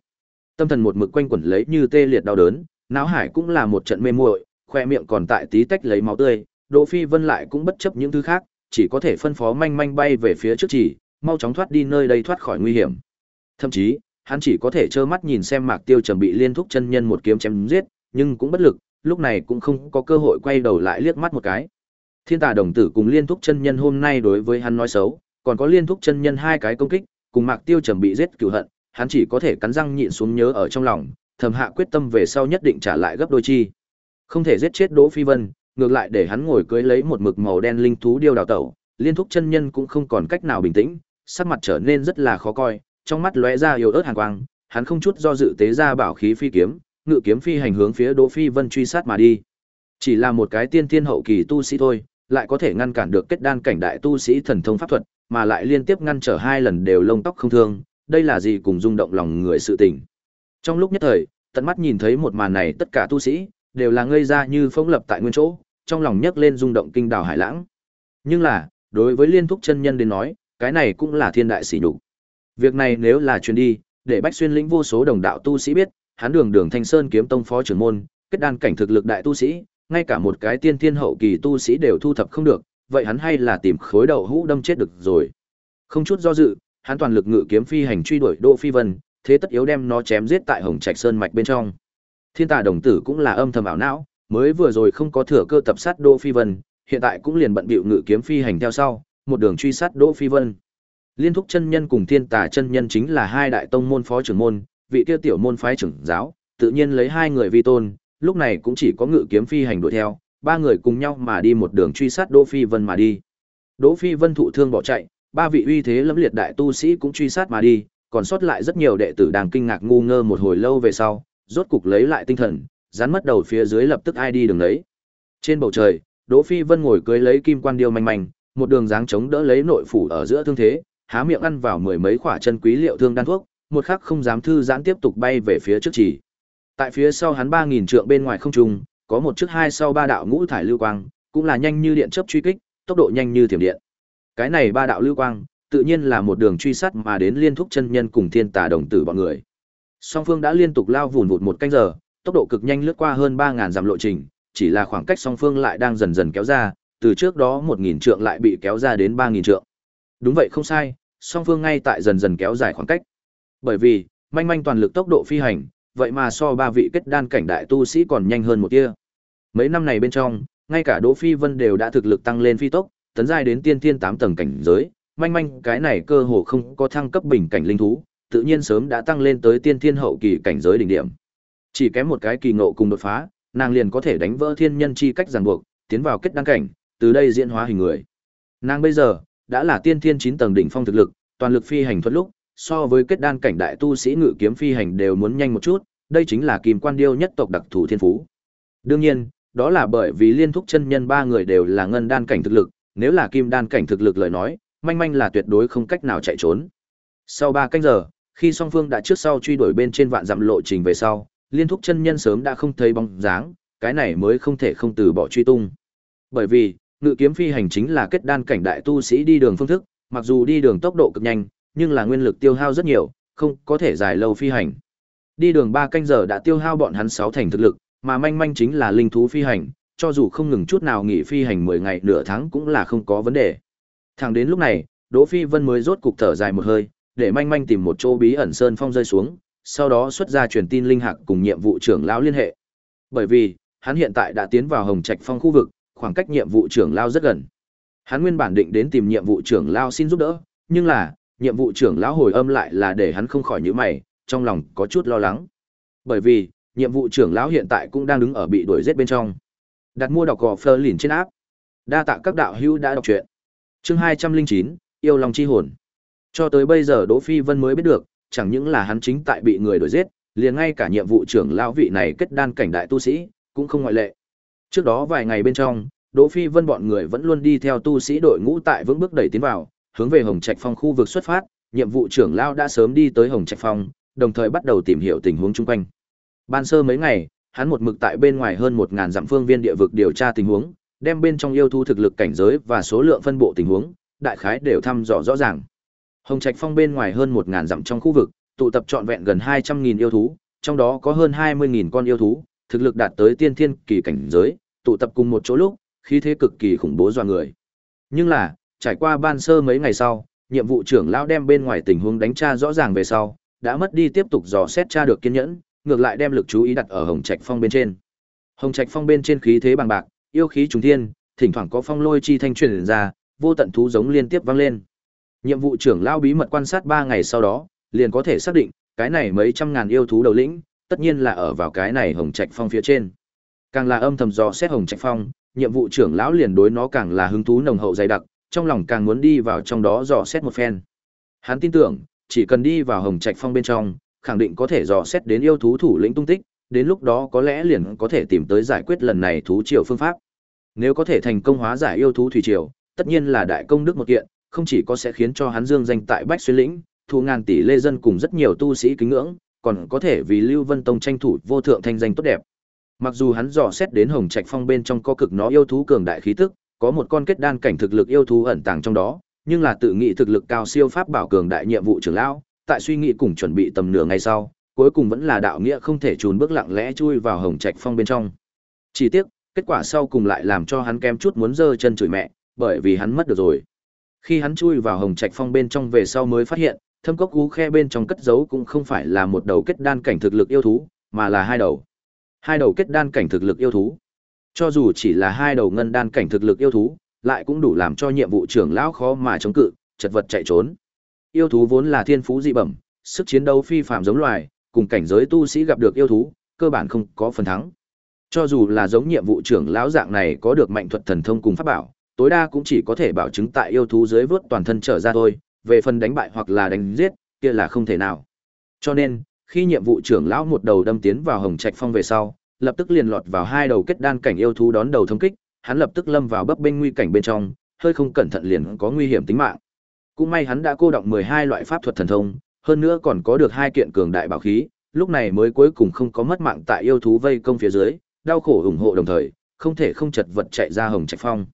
Tâm thần một mực quanh quẩn lấy như tê liệt đau đớn, não hải cũng là một trận mê muội, khoe miệng còn tại tí tách lấy máu tươi, Đỗ Phi Vân lại cũng bất chấp những thứ khác, chỉ có thể phân phó manh manh bay về phía trước chỉ, mau chóng thoát đi nơi đây thoát khỏi nguy hiểm. Thậm chí, hắn chỉ có thể trơ mắt nhìn xem Mạc Tiêu chuẩn bị liên thúc chân nhân một kiếm chém giết, nhưng cũng bất lực, lúc này cũng không có cơ hội quay đầu lại liếc mắt một cái. Thiên Tà đồng tử cùng liên thúc chân nhân hôm nay đối với hắn nói xấu, còn có liên thúc chân nhân hai cái công kích, cùng Mạc Tiêu chuẩn bị giết cửu hận, hắn chỉ có thể cắn răng nhịn xuống nhớ ở trong lòng, thầm hạ quyết tâm về sau nhất định trả lại gấp đôi chi. Không thể giết chết Đỗ Phi Vân, ngược lại để hắn ngồi cưới lấy một mực màu đen linh thú điêu đào tẩu, liên thúc chân nhân cũng không còn cách nào bình tĩnh, sắc mặt trở nên rất là khó coi, trong mắt lóe ra yếu ớt hàn quang, hắn không chút do dự tế ra bảo khí phi kiếm, ngự kiếm phi hành hướng phía Đỗ Phi Vân truy sát mà đi. Chỉ là một cái tiên tiên hậu kỳ tu sĩ thôi, lại có thể ngăn cản được kết đan cảnh đại tu sĩ thần thông pháp thuật, mà lại liên tiếp ngăn trở hai lần đều lông tóc không thương, đây là gì cùng rung động lòng người sự tình. Trong lúc nhất thời, tận mắt nhìn thấy một màn này tất cả tu sĩ đều là ngây ra như phóng lập tại nguyên chỗ, trong lòng nhấc lên rung động kinh đảo hải lãng. Nhưng là, đối với liên thúc chân nhân đến nói, cái này cũng là thiên đại sỉ nhục. Việc này nếu là truyền đi, để Bách Xuyên lĩnh vô số đồng đạo tu sĩ biết, hắn đường đường Thanh Sơn kiếm tông phó trưởng môn, kết đan cảnh thực lực đại tu sĩ, ngay cả một cái tiên thiên hậu kỳ tu sĩ đều thu thập không được, vậy hắn hay là tìm khối đầu hũ đâm chết được rồi. Không chút do dự, hắn toàn lực ngự kiếm phi hành truy đuổi Đỗ Phi Vân, thế tất yếu đem nó chém giết tại Hồng Trạch Sơn mạch bên trong. Thiên Tà đồng tử cũng là âm thầm ảo não, mới vừa rồi không có thừa cơ tập sát Đỗ Phi Vân, hiện tại cũng liền bận bịu ngự kiếm phi hành theo sau, một đường truy sát Đỗ Phi Vân. Liên thúc chân nhân cùng thiên tà chân nhân chính là hai đại tông môn phó trưởng môn, vị kia tiểu môn phái trưởng giáo, tự nhiên lấy hai người vi tôn, lúc này cũng chỉ có ngự kiếm phi hành đuổi theo, ba người cùng nhau mà đi một đường truy sát Đỗ Phi Vân mà đi. Đỗ Phi Vân thụ thương bỏ chạy, ba vị uy thế lẫm liệt đại tu sĩ cũng truy sát mà đi, còn sót lại rất nhiều đệ tử đang kinh ngạc ngu ngơ một hồi lâu về sau, rốt cục lấy lại tinh thần, rắn mất đầu phía dưới lập tức ai đi đường đấy. Trên bầu trời, Đỗ Phi Vân ngồi cưới lấy kim quan điêu manh manh, một đường dáng chống đỡ lấy nội phủ ở giữa thương thế, há miệng ăn vào mười mấy quả chân quý liệu thương đan thuốc, một khắc không dám thư giãn tiếp tục bay về phía trước chỉ. Tại phía sau hắn 3000 trượng bên ngoài không trung, có một chiếc hai sau ba đạo ngũ thải lưu quang, cũng là nhanh như điện chớp truy kích, tốc độ nhanh như thiểm điện. Cái này ba đạo lưu quang, tự nhiên là một đường truy sát mà đến liên thúc chân nhân cùng thiên tà đồng tử bọn người. Song phương đã liên tục lao vùn vụt một canh giờ, tốc độ cực nhanh lướt qua hơn 3000 dặm lộ trình, chỉ là khoảng cách song phương lại đang dần dần kéo ra, từ trước đó 1000 trượng lại bị kéo ra đến 3000 trượng. Đúng vậy không sai, song phương ngay tại dần dần kéo dài khoảng cách. Bởi vì, manh manh toàn lực tốc độ phi hành, vậy mà so ba vị kết đan cảnh đại tu sĩ còn nhanh hơn một tia. Mấy năm này bên trong, ngay cả Đỗ Phi Vân đều đã thực lực tăng lên phi tốc, tấn giai đến tiên thiên 8 tầng cảnh giới, manh manh cái này cơ hồ không có thăng cấp bình cảnh linh thú, tự nhiên sớm đã tăng lên tới tiên thiên hậu kỳ cảnh giới đỉnh điểm. Chỉ kém một cái kỳ ngộ cùng đột phá, nàng liền có thể đánh vỡ thiên nhân chi cách ràng buộc, tiến vào kết đăng cảnh, từ đây diễn hóa hình người. Nàng bây giờ đã là tiên thiên 9 tầng đỉnh phong thực lực, toàn lực phi hành thuật lúc, so với kết đan cảnh đại tu sĩ ngự kiếm phi hành đều muốn nhanh một chút, đây chính là kim quan điêu nhất tộc đặc thù thiên phú. Đương nhiên, đó là bởi vì liên thúc chân nhân ba người đều là ngân đan cảnh thực lực, nếu là kim đan cảnh thực lực lời nói, manh manh là tuyệt đối không cách nào chạy trốn. Sau 3 canh giờ, khi song phương đã trước sau truy đuổi bên trên vạn dặm lộ trình về sau, liên thúc chân nhân sớm đã không thấy bóng dáng, cái này mới không thể không từ bỏ truy tung. Bởi vì, ngự kiếm phi hành chính là kết đan cảnh đại tu sĩ đi đường phương thức, mặc dù đi đường tốc độ cực nhanh, nhưng là nguyên lực tiêu hao rất nhiều, không có thể dài lâu phi hành. Đi đường 3 canh giờ đã tiêu hao bọn hắn 6 thành thực lực, mà manh manh chính là linh thú phi hành, cho dù không ngừng chút nào nghỉ phi hành 10 ngày nửa tháng cũng là không có vấn đề. Thẳng đến lúc này, Đỗ Phi Vân mới rốt cục thở dài một hơi, để manh manh tìm một chỗ bí ẩn sơn phong rơi xuống, sau đó xuất ra truyền tin linh hạc cùng nhiệm vụ trưởng lão liên hệ. Bởi vì, hắn hiện tại đã tiến vào Hồng Trạch Phong khu vực, khoảng cách nhiệm vụ trưởng lão rất gần. Hắn nguyên bản định đến tìm nhiệm vụ trưởng lão xin giúp đỡ, nhưng là, nhiệm vụ trưởng lão hồi âm lại là để hắn không khỏi nhíu mày, trong lòng có chút lo lắng. Bởi vì, nhiệm vụ trưởng lão hiện tại cũng đang đứng ở bị đuổi giết bên trong. Đặt mua đọc gò Fleur lìn trên áp. Đa tạ các đạo hữu đã đọc truyện. Chương 209, yêu lòng chi hồn. Cho tới bây giờ Đỗ Phi Vân mới biết được, chẳng những là hắn chính tại bị người đuổi giết, liền ngay cả nhiệm vụ trưởng lão vị này kết đan cảnh đại tu sĩ, cũng không ngoại lệ. Trước đó vài ngày bên trong, Đỗ Phi Vân bọn người vẫn luôn đi theo tu sĩ đội ngũ tại vững bước đẩy tiến vào, hướng về Hồng Trạch Phong khu vực xuất phát, nhiệm vụ trưởng lão đã sớm đi tới Hồng Trạch Phong, đồng thời bắt đầu tìm hiểu tình huống chung quanh. Ban sơ mấy ngày, hắn một mực tại bên ngoài hơn 1000 dặm phương viên địa vực điều tra tình huống, đem bên trong yêu thú thực lực cảnh giới và số lượng phân bộ tình huống, đại khái đều thăm dò rõ ràng. Hồng Trạch Phong bên ngoài hơn 1000 dặm trong khu vực, tụ tập trọn vẹn gần 200.000 yêu thú, trong đó có hơn 20.000 con yêu thú, thực lực đạt tới tiên thiên kỳ cảnh giới, tụ tập cùng một chỗ lúc, khí thế cực kỳ khủng bố dọa người. Nhưng là, trải qua ban sơ mấy ngày sau, nhiệm vụ trưởng lão đem bên ngoài tình huống đánh tra rõ ràng về sau, đã mất đi tiếp tục dò xét tra được kiên nhẫn, ngược lại đem lực chú ý đặt ở Hồng Trạch Phong bên trên. Hồng Trạch Phong bên trên khí thế bằng bạc, yêu khí trùng thiên, thỉnh thoảng có phong lôi chi thanh truyền ra, vô tận thú giống liên tiếp vang lên. Nhiệm vụ trưởng lão bí mật quan sát 3 ngày sau đó, liền có thể xác định, cái này mấy trăm ngàn yêu thú đầu lĩnh, tất nhiên là ở vào cái này Hồng Trạch Phong phía trên. Càng là âm thầm dò xét Hồng Trạch Phong, nhiệm vụ trưởng lão liền đối nó càng là hứng thú nồng hậu dày đặc, trong lòng càng muốn đi vào trong đó dò xét một phen. Hắn tin tưởng, chỉ cần đi vào Hồng Trạch Phong bên trong, khẳng định có thể dò xét đến yêu thú thủ lĩnh tung tích, đến lúc đó có lẽ liền có thể tìm tới giải quyết lần này thú triều phương pháp. Nếu có thể thành công hóa giải yêu thú thủy triều, tất nhiên là đại công đức một kiện, không chỉ có sẽ khiến cho hắn dương danh tại Bách Xuyên lĩnh, thu ngàn tỷ lê dân cùng rất nhiều tu sĩ kính ngưỡng, còn có thể vì Lưu Vân Tông tranh thủ vô thượng thanh danh tốt đẹp. Mặc dù hắn dò xét đến Hồng Trạch Phong bên trong có cực nó yêu thú cường đại khí tức, có một con kết đan cảnh thực lực yêu thú ẩn tàng trong đó, nhưng là tự nghĩ thực lực cao siêu pháp bảo cường đại nhiệm vụ trưởng lão, tại suy nghĩ cùng chuẩn bị tầm nửa ngày sau, cuối cùng vẫn là đạo nghĩa không thể trốn bước lặng lẽ chui vào Hồng Trạch Phong bên trong. Chỉ tiếc, kết quả sau cùng lại làm cho hắn kém chút muốn giơ chân chửi mẹ, bởi vì hắn mất được rồi. Khi hắn chui vào Hồng Trạch Phong bên trong về sau mới phát hiện, thâm cốc cú khe bên trong cất giấu cũng không phải là một đầu kết đan cảnh thực lực yêu thú, mà là hai đầu. Hai đầu kết đan cảnh thực lực yêu thú. Cho dù chỉ là hai đầu ngân đan cảnh thực lực yêu thú, lại cũng đủ làm cho nhiệm vụ trưởng lão khó mà chống cự, chật vật chạy trốn. yêu thú vốn là thiên phú dị bẩm, sức chiến đấu phi phàm giống loài, cùng cảnh giới tu sĩ gặp được yêu thú, cơ bản không có phần thắng. Cho dù là giống nhiệm vụ trưởng lão dạng này có được mạnh thuật thần thông cùng pháp bảo, tối đa cũng chỉ có thể bảo chứng tại yêu thú dưới vớt toàn thân trở ra thôi, về phần đánh bại hoặc là đánh giết, kia là không thể nào. Cho nên, khi nhiệm vụ trưởng lão một đầu đâm tiến vào Hồng Trạch Phong về sau, lập tức liền lọt vào hai đầu kết đan cảnh yêu thú đón đầu thống kích, hắn lập tức lâm vào bấp bênh nguy cảnh bên trong, hơi không cẩn thận liền có nguy hiểm tính mạng. Cũng may hắn đã cô động 12 loại pháp thuật thần thông, hơn nữa còn có được hai kiện cường đại bảo khí, lúc này mới cuối cùng không có mất mạng tại yêu thú vây công phía dưới, đau khổ ủng hộ đồng thời, không thể không chật vật chạy ra Hồng Trạch Phong.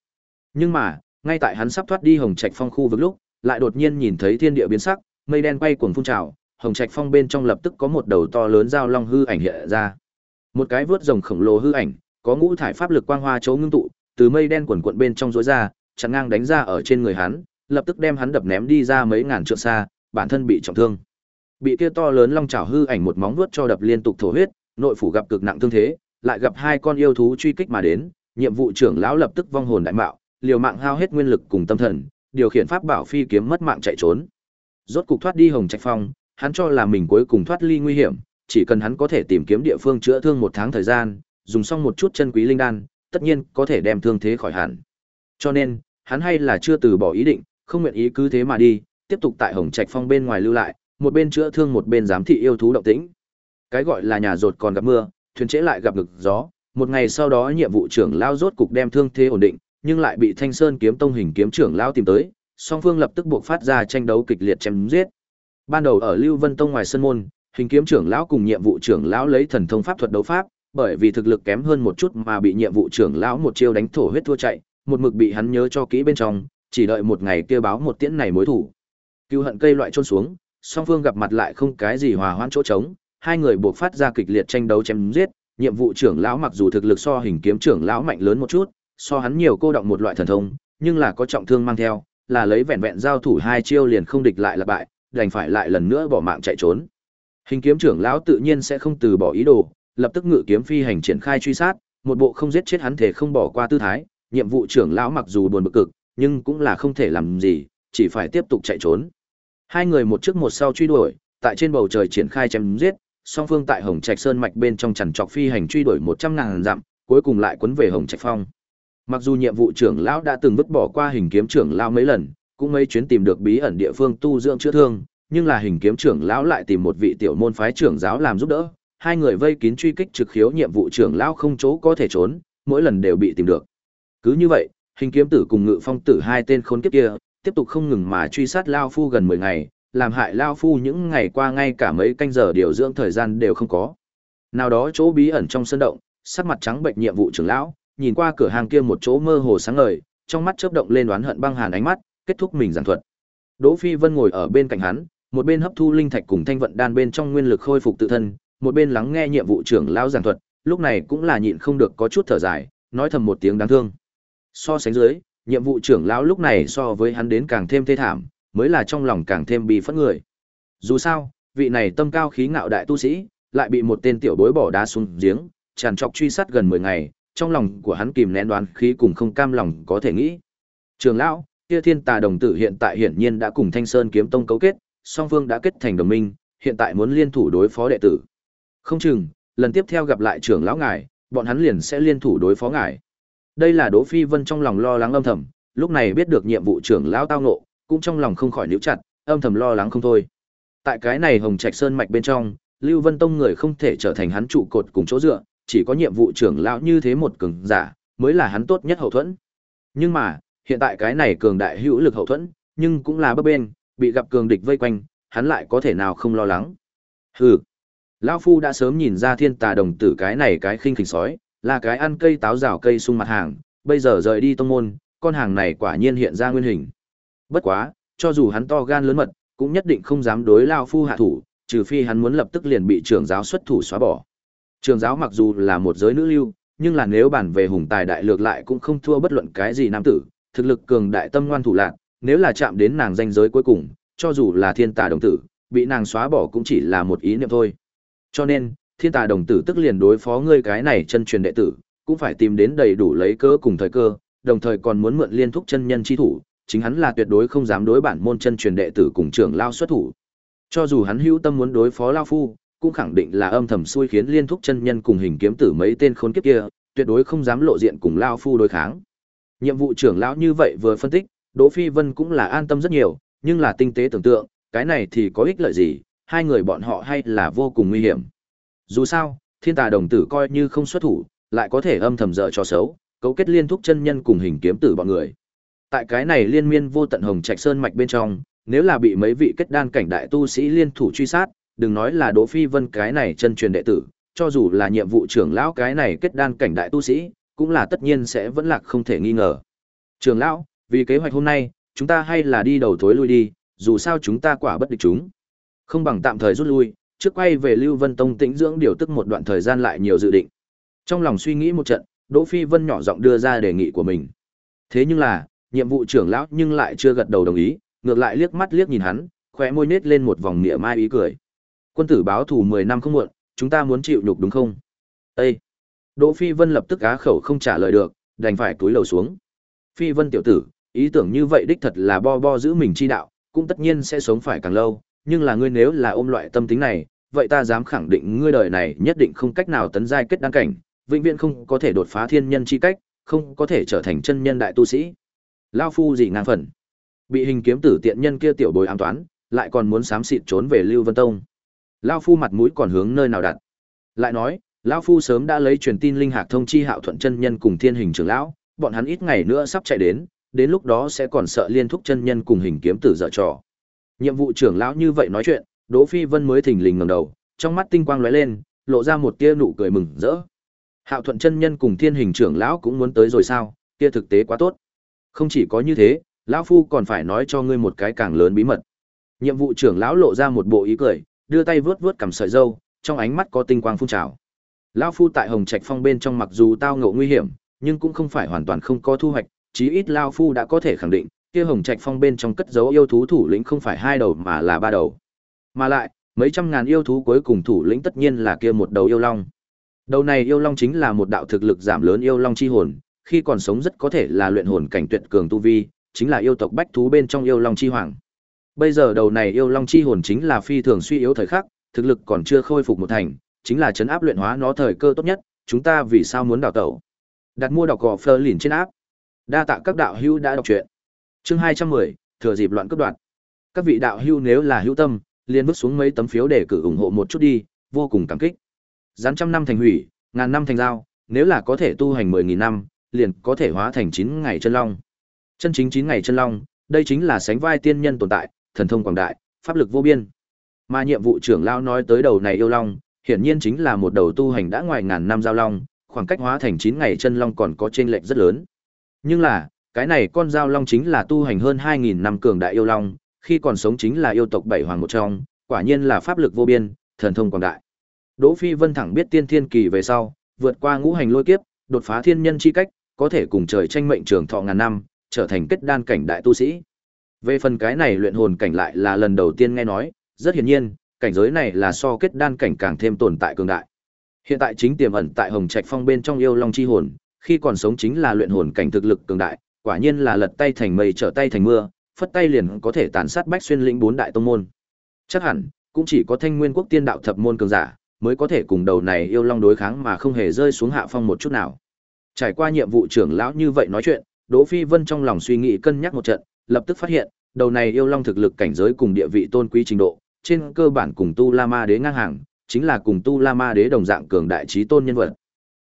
Nhưng mà, ngay tại hắn sắp thoát đi Hồng Trạch Phong khu vực lúc, lại đột nhiên nhìn thấy thiên địa biến sắc, mây đen quay cuồng phun trào, Hồng Trạch Phong bên trong lập tức có một đầu to lớn dao long hư ảnh hiện ra. Một cái vướt rồng khổng lồ hư ảnh, có ngũ thải pháp lực quang hoa chấu ngưng tụ, từ mây đen quần quận bên trong rối ra, chặn ngang đánh ra ở trên người hắn, lập tức đem hắn đập ném đi ra mấy ngàn trượng xa, bản thân bị trọng thương. Bị kia to lớn long chảo hư ảnh một móng vuốt cho đập liên tục thổ huyết, nội phủ gặp cực nặng thương thế, lại gặp hai con yêu thú truy kích mà đến, nhiệm vụ trưởng lão lập tức vong hồn đại mạo, liều mạng hao hết nguyên lực cùng tâm thần, điều khiển pháp bảo phi kiếm mất mạng chạy trốn. Rốt cục thoát đi Hồng Trạch Phong, hắn cho là mình cuối cùng thoát ly nguy hiểm, chỉ cần hắn có thể tìm kiếm địa phương chữa thương một tháng thời gian, dùng xong một chút chân quý linh đan, tất nhiên có thể đem thương thế khỏi hẳn. Cho nên, hắn hay là chưa từ bỏ ý định, không nguyện ý cứ thế mà đi, tiếp tục tại Hồng Trạch Phong bên ngoài lưu lại, một bên chữa thương một bên giám thị yêu thú động tĩnh. Cái gọi là nhà rột còn gặp mưa, thuyền trễ lại gặp ngực gió, một ngày sau đó nhiệm vụ trưởng lao rốt cục đem thương thế ổn định, nhưng lại bị Thanh Sơn kiếm tông hình kiếm trưởng lão tìm tới, song phương lập tức buộc phát ra tranh đấu kịch liệt chém giết. Ban đầu ở Lưu Vân Tông ngoài sân môn, hình kiếm trưởng lão cùng nhiệm vụ trưởng lão lấy thần thông pháp thuật đấu pháp, bởi vì thực lực kém hơn một chút mà bị nhiệm vụ trưởng lão một chiêu đánh thổ huyết thua chạy, một mực bị hắn nhớ cho kỹ bên trong, chỉ đợi một ngày kia báo một tiễn này mối thủ. Cưu hận cây loại trôn xuống, song phương gặp mặt lại không cái gì hòa hoãn chỗ trống, hai người buộc phát ra kịch liệt tranh đấu chém giết, nhiệm vụ trưởng lão mặc dù thực lực so hình kiếm trưởng lão mạnh lớn một chút, so hắn nhiều cô động một loại thần thông, nhưng là có trọng thương mang theo, là lấy vẹn vẹn giao thủ hai chiêu liền không địch lại là bại, đành phải lại lần nữa bỏ mạng chạy trốn. Hình kiếm trưởng lão tự nhiên sẽ không từ bỏ ý đồ, lập tức ngự kiếm phi hành triển khai truy sát, một bộ không giết chết hắn thể không bỏ qua tư thái, nhiệm vụ trưởng lão mặc dù buồn bực cực, nhưng cũng là không thể làm gì, chỉ phải tiếp tục chạy trốn. Hai người một trước một sau truy đuổi, tại trên bầu trời triển khai chém giết, song phương tại Hồng Trạch Sơn mạch bên trong chằn trọc phi hành truy đuổi một trăm ngàn dặm, cuối cùng lại quấn về Hồng Trạch Phong. Mặc dù nhiệm vụ trưởng lão đã từng vứt bỏ qua hình kiếm trưởng lão mấy lần, cũng mấy chuyến tìm được bí ẩn địa phương tu dưỡng chữa thương, nhưng là hình kiếm trưởng lão lại tìm một vị tiểu môn phái trưởng giáo làm giúp đỡ, hai người vây kín truy kích trực khiếu nhiệm vụ trưởng lão không chỗ có thể trốn, mỗi lần đều bị tìm được. Cứ như vậy, hình kiếm tử cùng ngự phong tử hai tên khốn kiếp kia, tiếp tục không ngừng mà truy sát Lao Phu gần 10 ngày, làm hại Lao Phu những ngày qua ngay cả mấy canh giờ điều dưỡng thời gian đều không có. Nào đó chỗ bí ẩn trong sân động, sắc mặt trắng bệnh nhiệm vụ trưởng lão, nhìn qua cửa hàng kia một chỗ mơ hồ sáng ngời, trong mắt chớp động lên đoán hận băng hàn ánh mắt, kết thúc mình giảng thuật. Đỗ Phi Vân ngồi ở bên cạnh hắn, một bên hấp thu linh thạch cùng thanh vận đan bên trong nguyên lực khôi phục tự thân, một bên lắng nghe nhiệm vụ trưởng lão giảng thuật, lúc này cũng là nhịn không được có chút thở dài, nói thầm một tiếng đáng thương. So sánh dưới, nhiệm vụ trưởng lão lúc này so với hắn đến càng thêm thê thảm, mới là trong lòng càng thêm bị phẫn người. Dù sao, vị này tâm cao khí ngạo đại tu sĩ, lại bị một tên tiểu bối bỏ đá xuống giếng, tràn trọc truy sát gần 10 ngày, trong lòng của hắn kìm nén đoán khí cùng không cam lòng có thể nghĩ. Trường lão, kia thiên tà đồng tử hiện tại hiển nhiên đã cùng Thanh Sơn kiếm tông cấu kết, song phương đã kết thành đồng minh, hiện tại muốn liên thủ đối phó đệ tử. Không chừng, lần tiếp theo gặp lại trưởng lão ngài, bọn hắn liền sẽ liên thủ đối phó ngài. Đây là Đỗ Phi Vân trong lòng lo lắng âm thầm, lúc này biết được nhiệm vụ trưởng lão tao ngộ, cũng trong lòng không khỏi níu chặt, âm thầm lo lắng không thôi. Tại cái này Hồng Trạch Sơn mạch bên trong, Lưu Vân Tông người không thể trở thành hắn trụ cột cùng chỗ dựa, chỉ có nhiệm vụ trưởng lão như thế một cường giả, mới là hắn tốt nhất hậu thuẫn. Nhưng mà, hiện tại cái này cường đại hữu lực hậu thuẫn, nhưng cũng là bấp bên, bị gặp cường địch vây quanh, hắn lại có thể nào không lo lắng. Hừ. Lão phu đã sớm nhìn ra thiên tà đồng tử cái này cái khinh khỉnh sói, là cái ăn cây táo rào cây sung mặt hàng, bây giờ rời đi tông môn, con hàng này quả nhiên hiện ra nguyên hình. Bất quá, cho dù hắn to gan lớn mật, cũng nhất định không dám đối lão phu hạ thủ, trừ phi hắn muốn lập tức liền bị trưởng giáo xuất thủ xóa bỏ. Trường giáo mặc dù là một giới nữ lưu, nhưng là nếu bản về hùng tài đại lược lại cũng không thua bất luận cái gì nam tử, thực lực cường đại tâm ngoan thủ lạc, nếu là chạm đến nàng danh giới cuối cùng, cho dù là thiên tà đồng tử, bị nàng xóa bỏ cũng chỉ là một ý niệm thôi. Cho nên, thiên tà đồng tử tức liền đối phó ngươi cái này chân truyền đệ tử, cũng phải tìm đến đầy đủ lấy cớ cùng thời cơ, đồng thời còn muốn mượn liên thúc chân nhân chi thủ, chính hắn là tuyệt đối không dám đối bản môn chân truyền đệ tử cùng trưởng lao xuất thủ. Cho dù hắn hữu tâm muốn đối phó lao phu, cũng khẳng định là âm thầm xui khiến liên thúc chân nhân cùng hình kiếm tử mấy tên khốn kiếp kia, tuyệt đối không dám lộ diện cùng lao phu đối kháng. Nhiệm vụ trưởng lão như vậy vừa phân tích, Đỗ Phi Vân cũng là an tâm rất nhiều, nhưng là tinh tế tưởng tượng, cái này thì có ích lợi gì, hai người bọn họ hay là vô cùng nguy hiểm. Dù sao, thiên tà đồng tử coi như không xuất thủ, lại có thể âm thầm dở cho xấu, cấu kết liên thúc chân nhân cùng hình kiếm tử bọn người. Tại cái này liên miên vô tận hồng trạch sơn mạch bên trong, nếu là bị mấy vị kết đan cảnh đại tu sĩ liên thủ truy sát, đừng nói là Đỗ Phi Vân cái này chân truyền đệ tử, cho dù là nhiệm vụ trưởng lão cái này kết đan cảnh đại tu sĩ, cũng là tất nhiên sẽ vẫn lạc không thể nghi ngờ. Trưởng lão, vì kế hoạch hôm nay, chúng ta hay là đi đầu thối lui đi, dù sao chúng ta quả bất địch chúng. Không bằng tạm thời rút lui, trước quay về Lưu Vân Tông tĩnh dưỡng điều tức một đoạn thời gian lại nhiều dự định. Trong lòng suy nghĩ một trận, Đỗ Phi Vân nhỏ giọng đưa ra đề nghị của mình. Thế nhưng là, nhiệm vụ trưởng lão nhưng lại chưa gật đầu đồng ý, ngược lại liếc mắt liếc nhìn hắn, khóe môi nết lên một vòng mỉa mai ý cười. Quân tử báo thù 10 năm không muộn, chúng ta muốn chịu nhục đúng không? Ê! Đỗ Phi Vân lập tức á khẩu không trả lời được, đành phải túi lầu xuống. Phi Vân tiểu tử, ý tưởng như vậy đích thật là bo bo giữ mình chi đạo, cũng tất nhiên sẽ sống phải càng lâu, nhưng là ngươi nếu là ôm loại tâm tính này, vậy ta dám khẳng định ngươi đời này nhất định không cách nào tấn giai kết đăng cảnh, vĩnh viễn không có thể đột phá thiên nhân chi cách, không có thể trở thành chân nhân đại tu sĩ. Lao phu gì ngang phần. Bị hình kiếm tử tiện nhân kia tiểu bồi ám toán, lại còn muốn xám xịt trốn về Lưu Vân Tông. Lao phu mặt mũi còn hướng nơi nào đặt. Lại nói, lão phu sớm đã lấy truyền tin linh hạc thông chi Hạo Thuận chân nhân cùng Thiên Hình trưởng lão, bọn hắn ít ngày nữa sắp chạy đến, đến lúc đó sẽ còn sợ liên thúc chân nhân cùng hình kiếm tử dở trò. Nhiệm vụ trưởng lão như vậy nói chuyện, Đỗ Phi Vân mới thình lình ngẩng đầu, trong mắt tinh quang lóe lên, lộ ra một tia nụ cười mừng rỡ. Hạo Thuận chân nhân cùng Thiên Hình trưởng lão cũng muốn tới rồi sao? Tia thực tế quá tốt. Không chỉ có như thế, lão phu còn phải nói cho ngươi một cái càng lớn bí mật. Nhiệm vụ trưởng lão lộ ra một bộ ý cười, đưa tay vướt vướt cầm sợi dâu, trong ánh mắt có tinh quang phun trào. Lão phu tại Hồng Trạch Phong bên trong mặc dù tao ngộ nguy hiểm, nhưng cũng không phải hoàn toàn không có thu hoạch, chí ít lão phu đã có thể khẳng định, kia Hồng Trạch Phong bên trong cất giấu yêu thú thủ lĩnh không phải hai đầu mà là ba đầu. Mà lại, mấy trăm ngàn yêu thú cuối cùng thủ lĩnh tất nhiên là kia một đầu yêu long. Đầu này yêu long chính là một đạo thực lực giảm lớn yêu long chi hồn, khi còn sống rất có thể là luyện hồn cảnh tuyệt cường tu vi, chính là yêu tộc bách thú bên trong yêu long chi hoàng. Bây giờ đầu này yêu long chi hồn chính là phi thường suy yếu thời khắc, thực lực còn chưa khôi phục một thành, chính là chấn áp luyện hóa nó thời cơ tốt nhất, chúng ta vì sao muốn đào tẩu. Đặt mua đọc gò Fleur lìn trên áp. Đa tạ các đạo hữu đã đọc truyện. Chương 210, thừa dịp loạn cấp đoạn. Các vị đạo hữu nếu là hữu tâm, liền vứt xuống mấy tấm phiếu để cử ủng hộ một chút đi, vô cùng cảm kích. Gián trăm năm thành hủy, ngàn năm thành giao, nếu là có thể tu hành mười nghìn năm, liền có thể hóa thành chín ngày chân long. Chân chính chín ngày chân long, đây chính là sánh vai tiên nhân tồn tại, thần thông quảng đại, pháp lực vô biên. Mà nhiệm vụ trưởng lão nói tới đầu này yêu long, hiển nhiên chính là một đầu tu hành đã ngoài ngàn năm giao long, khoảng cách hóa thành 9 ngày chân long còn có chênh lệch rất lớn. Nhưng là, cái này con giao long chính là tu hành hơn 2000 năm cường đại yêu long, khi còn sống chính là yêu tộc bảy hoàng một trong, quả nhiên là pháp lực vô biên, thần thông quảng đại. Đỗ Phi Vân thẳng biết tiên thiên kỳ về sau, vượt qua ngũ hành lôi kiếp, đột phá thiên nhân chi cách, có thể cùng trời tranh mệnh trường thọ ngàn năm, trở thành kết đan cảnh đại tu sĩ. Về phần cái này luyện hồn cảnh lại là lần đầu tiên nghe nói, rất hiển nhiên, cảnh giới này là so kết đan cảnh càng thêm tồn tại cường đại. Hiện tại chính tiềm ẩn tại Hồng Trạch Phong bên trong yêu long chi hồn, khi còn sống chính là luyện hồn cảnh thực lực cường đại, quả nhiên là lật tay thành mây trở tay thành mưa, phất tay liền có thể tàn sát bách xuyên lĩnh bốn đại tông môn. Chắc hẳn, cũng chỉ có Thanh Nguyên Quốc Tiên đạo thập môn cường giả mới có thể cùng đầu này yêu long đối kháng mà không hề rơi xuống hạ phong một chút nào. Trải qua nhiệm vụ trưởng lão như vậy nói chuyện, Đỗ Phi Vân trong lòng suy nghĩ cân nhắc một trận, lập tức phát hiện, đầu này yêu long thực lực cảnh giới cùng địa vị tôn quý trình độ, trên cơ bản cùng Tu La Ma Đế ngang hàng, chính là cùng Tu La Ma Đế đồng dạng cường đại trí tôn nhân vật.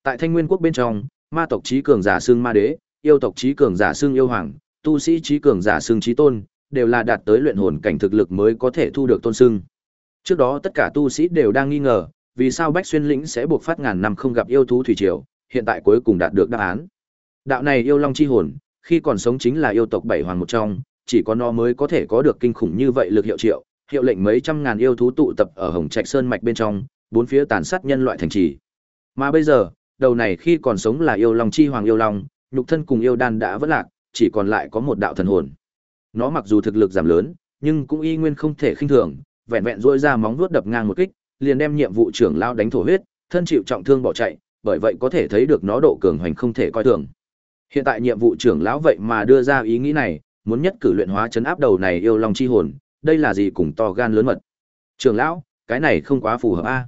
Tại Thanh Nguyên quốc bên trong, ma tộc trí cường giả xương Ma Đế, yêu tộc trí cường giả xương yêu hoàng, tu sĩ trí cường giả xương trí tôn, đều là đạt tới luyện hồn cảnh thực lực mới có thể thu được tôn xưng. Trước đó tất cả tu sĩ đều đang nghi ngờ, vì sao Bách Xuyên lĩnh sẽ buộc phát ngàn năm không gặp yêu thú thủy triều, hiện tại cuối cùng đạt được đáp án. Đạo này yêu long chi hồn, khi còn sống chính là yêu tộc bảy hoàng một trong, chỉ có nó mới có thể có được kinh khủng như vậy lực hiệu triệu, hiệu lệnh mấy trăm ngàn yêu thú tụ tập ở Hồng Trạch Sơn mạch bên trong, bốn phía tàn sát nhân loại thành trì. Mà bây giờ, đầu này khi còn sống là yêu long chi hoàng yêu long, nhục thân cùng yêu đan đã vỡ lạc, chỉ còn lại có một đạo thần hồn. Nó mặc dù thực lực giảm lớn, nhưng cũng y nguyên không thể khinh thường, vẹn vẹn rũa ra móng vuốt đập ngang một kích, liền đem nhiệm vụ trưởng lao đánh thổ huyết, thân chịu trọng thương bỏ chạy, bởi vậy có thể thấy được nó độ cường hoành không thể coi thường. Hiện tại nhiệm vụ trưởng lão vậy mà đưa ra ý nghĩ này, muốn nhất cử luyện hóa chấn áp đầu này yêu long chi hồn, đây là gì cùng to gan lớn mật. Trưởng lão, cái này không quá phù hợp a.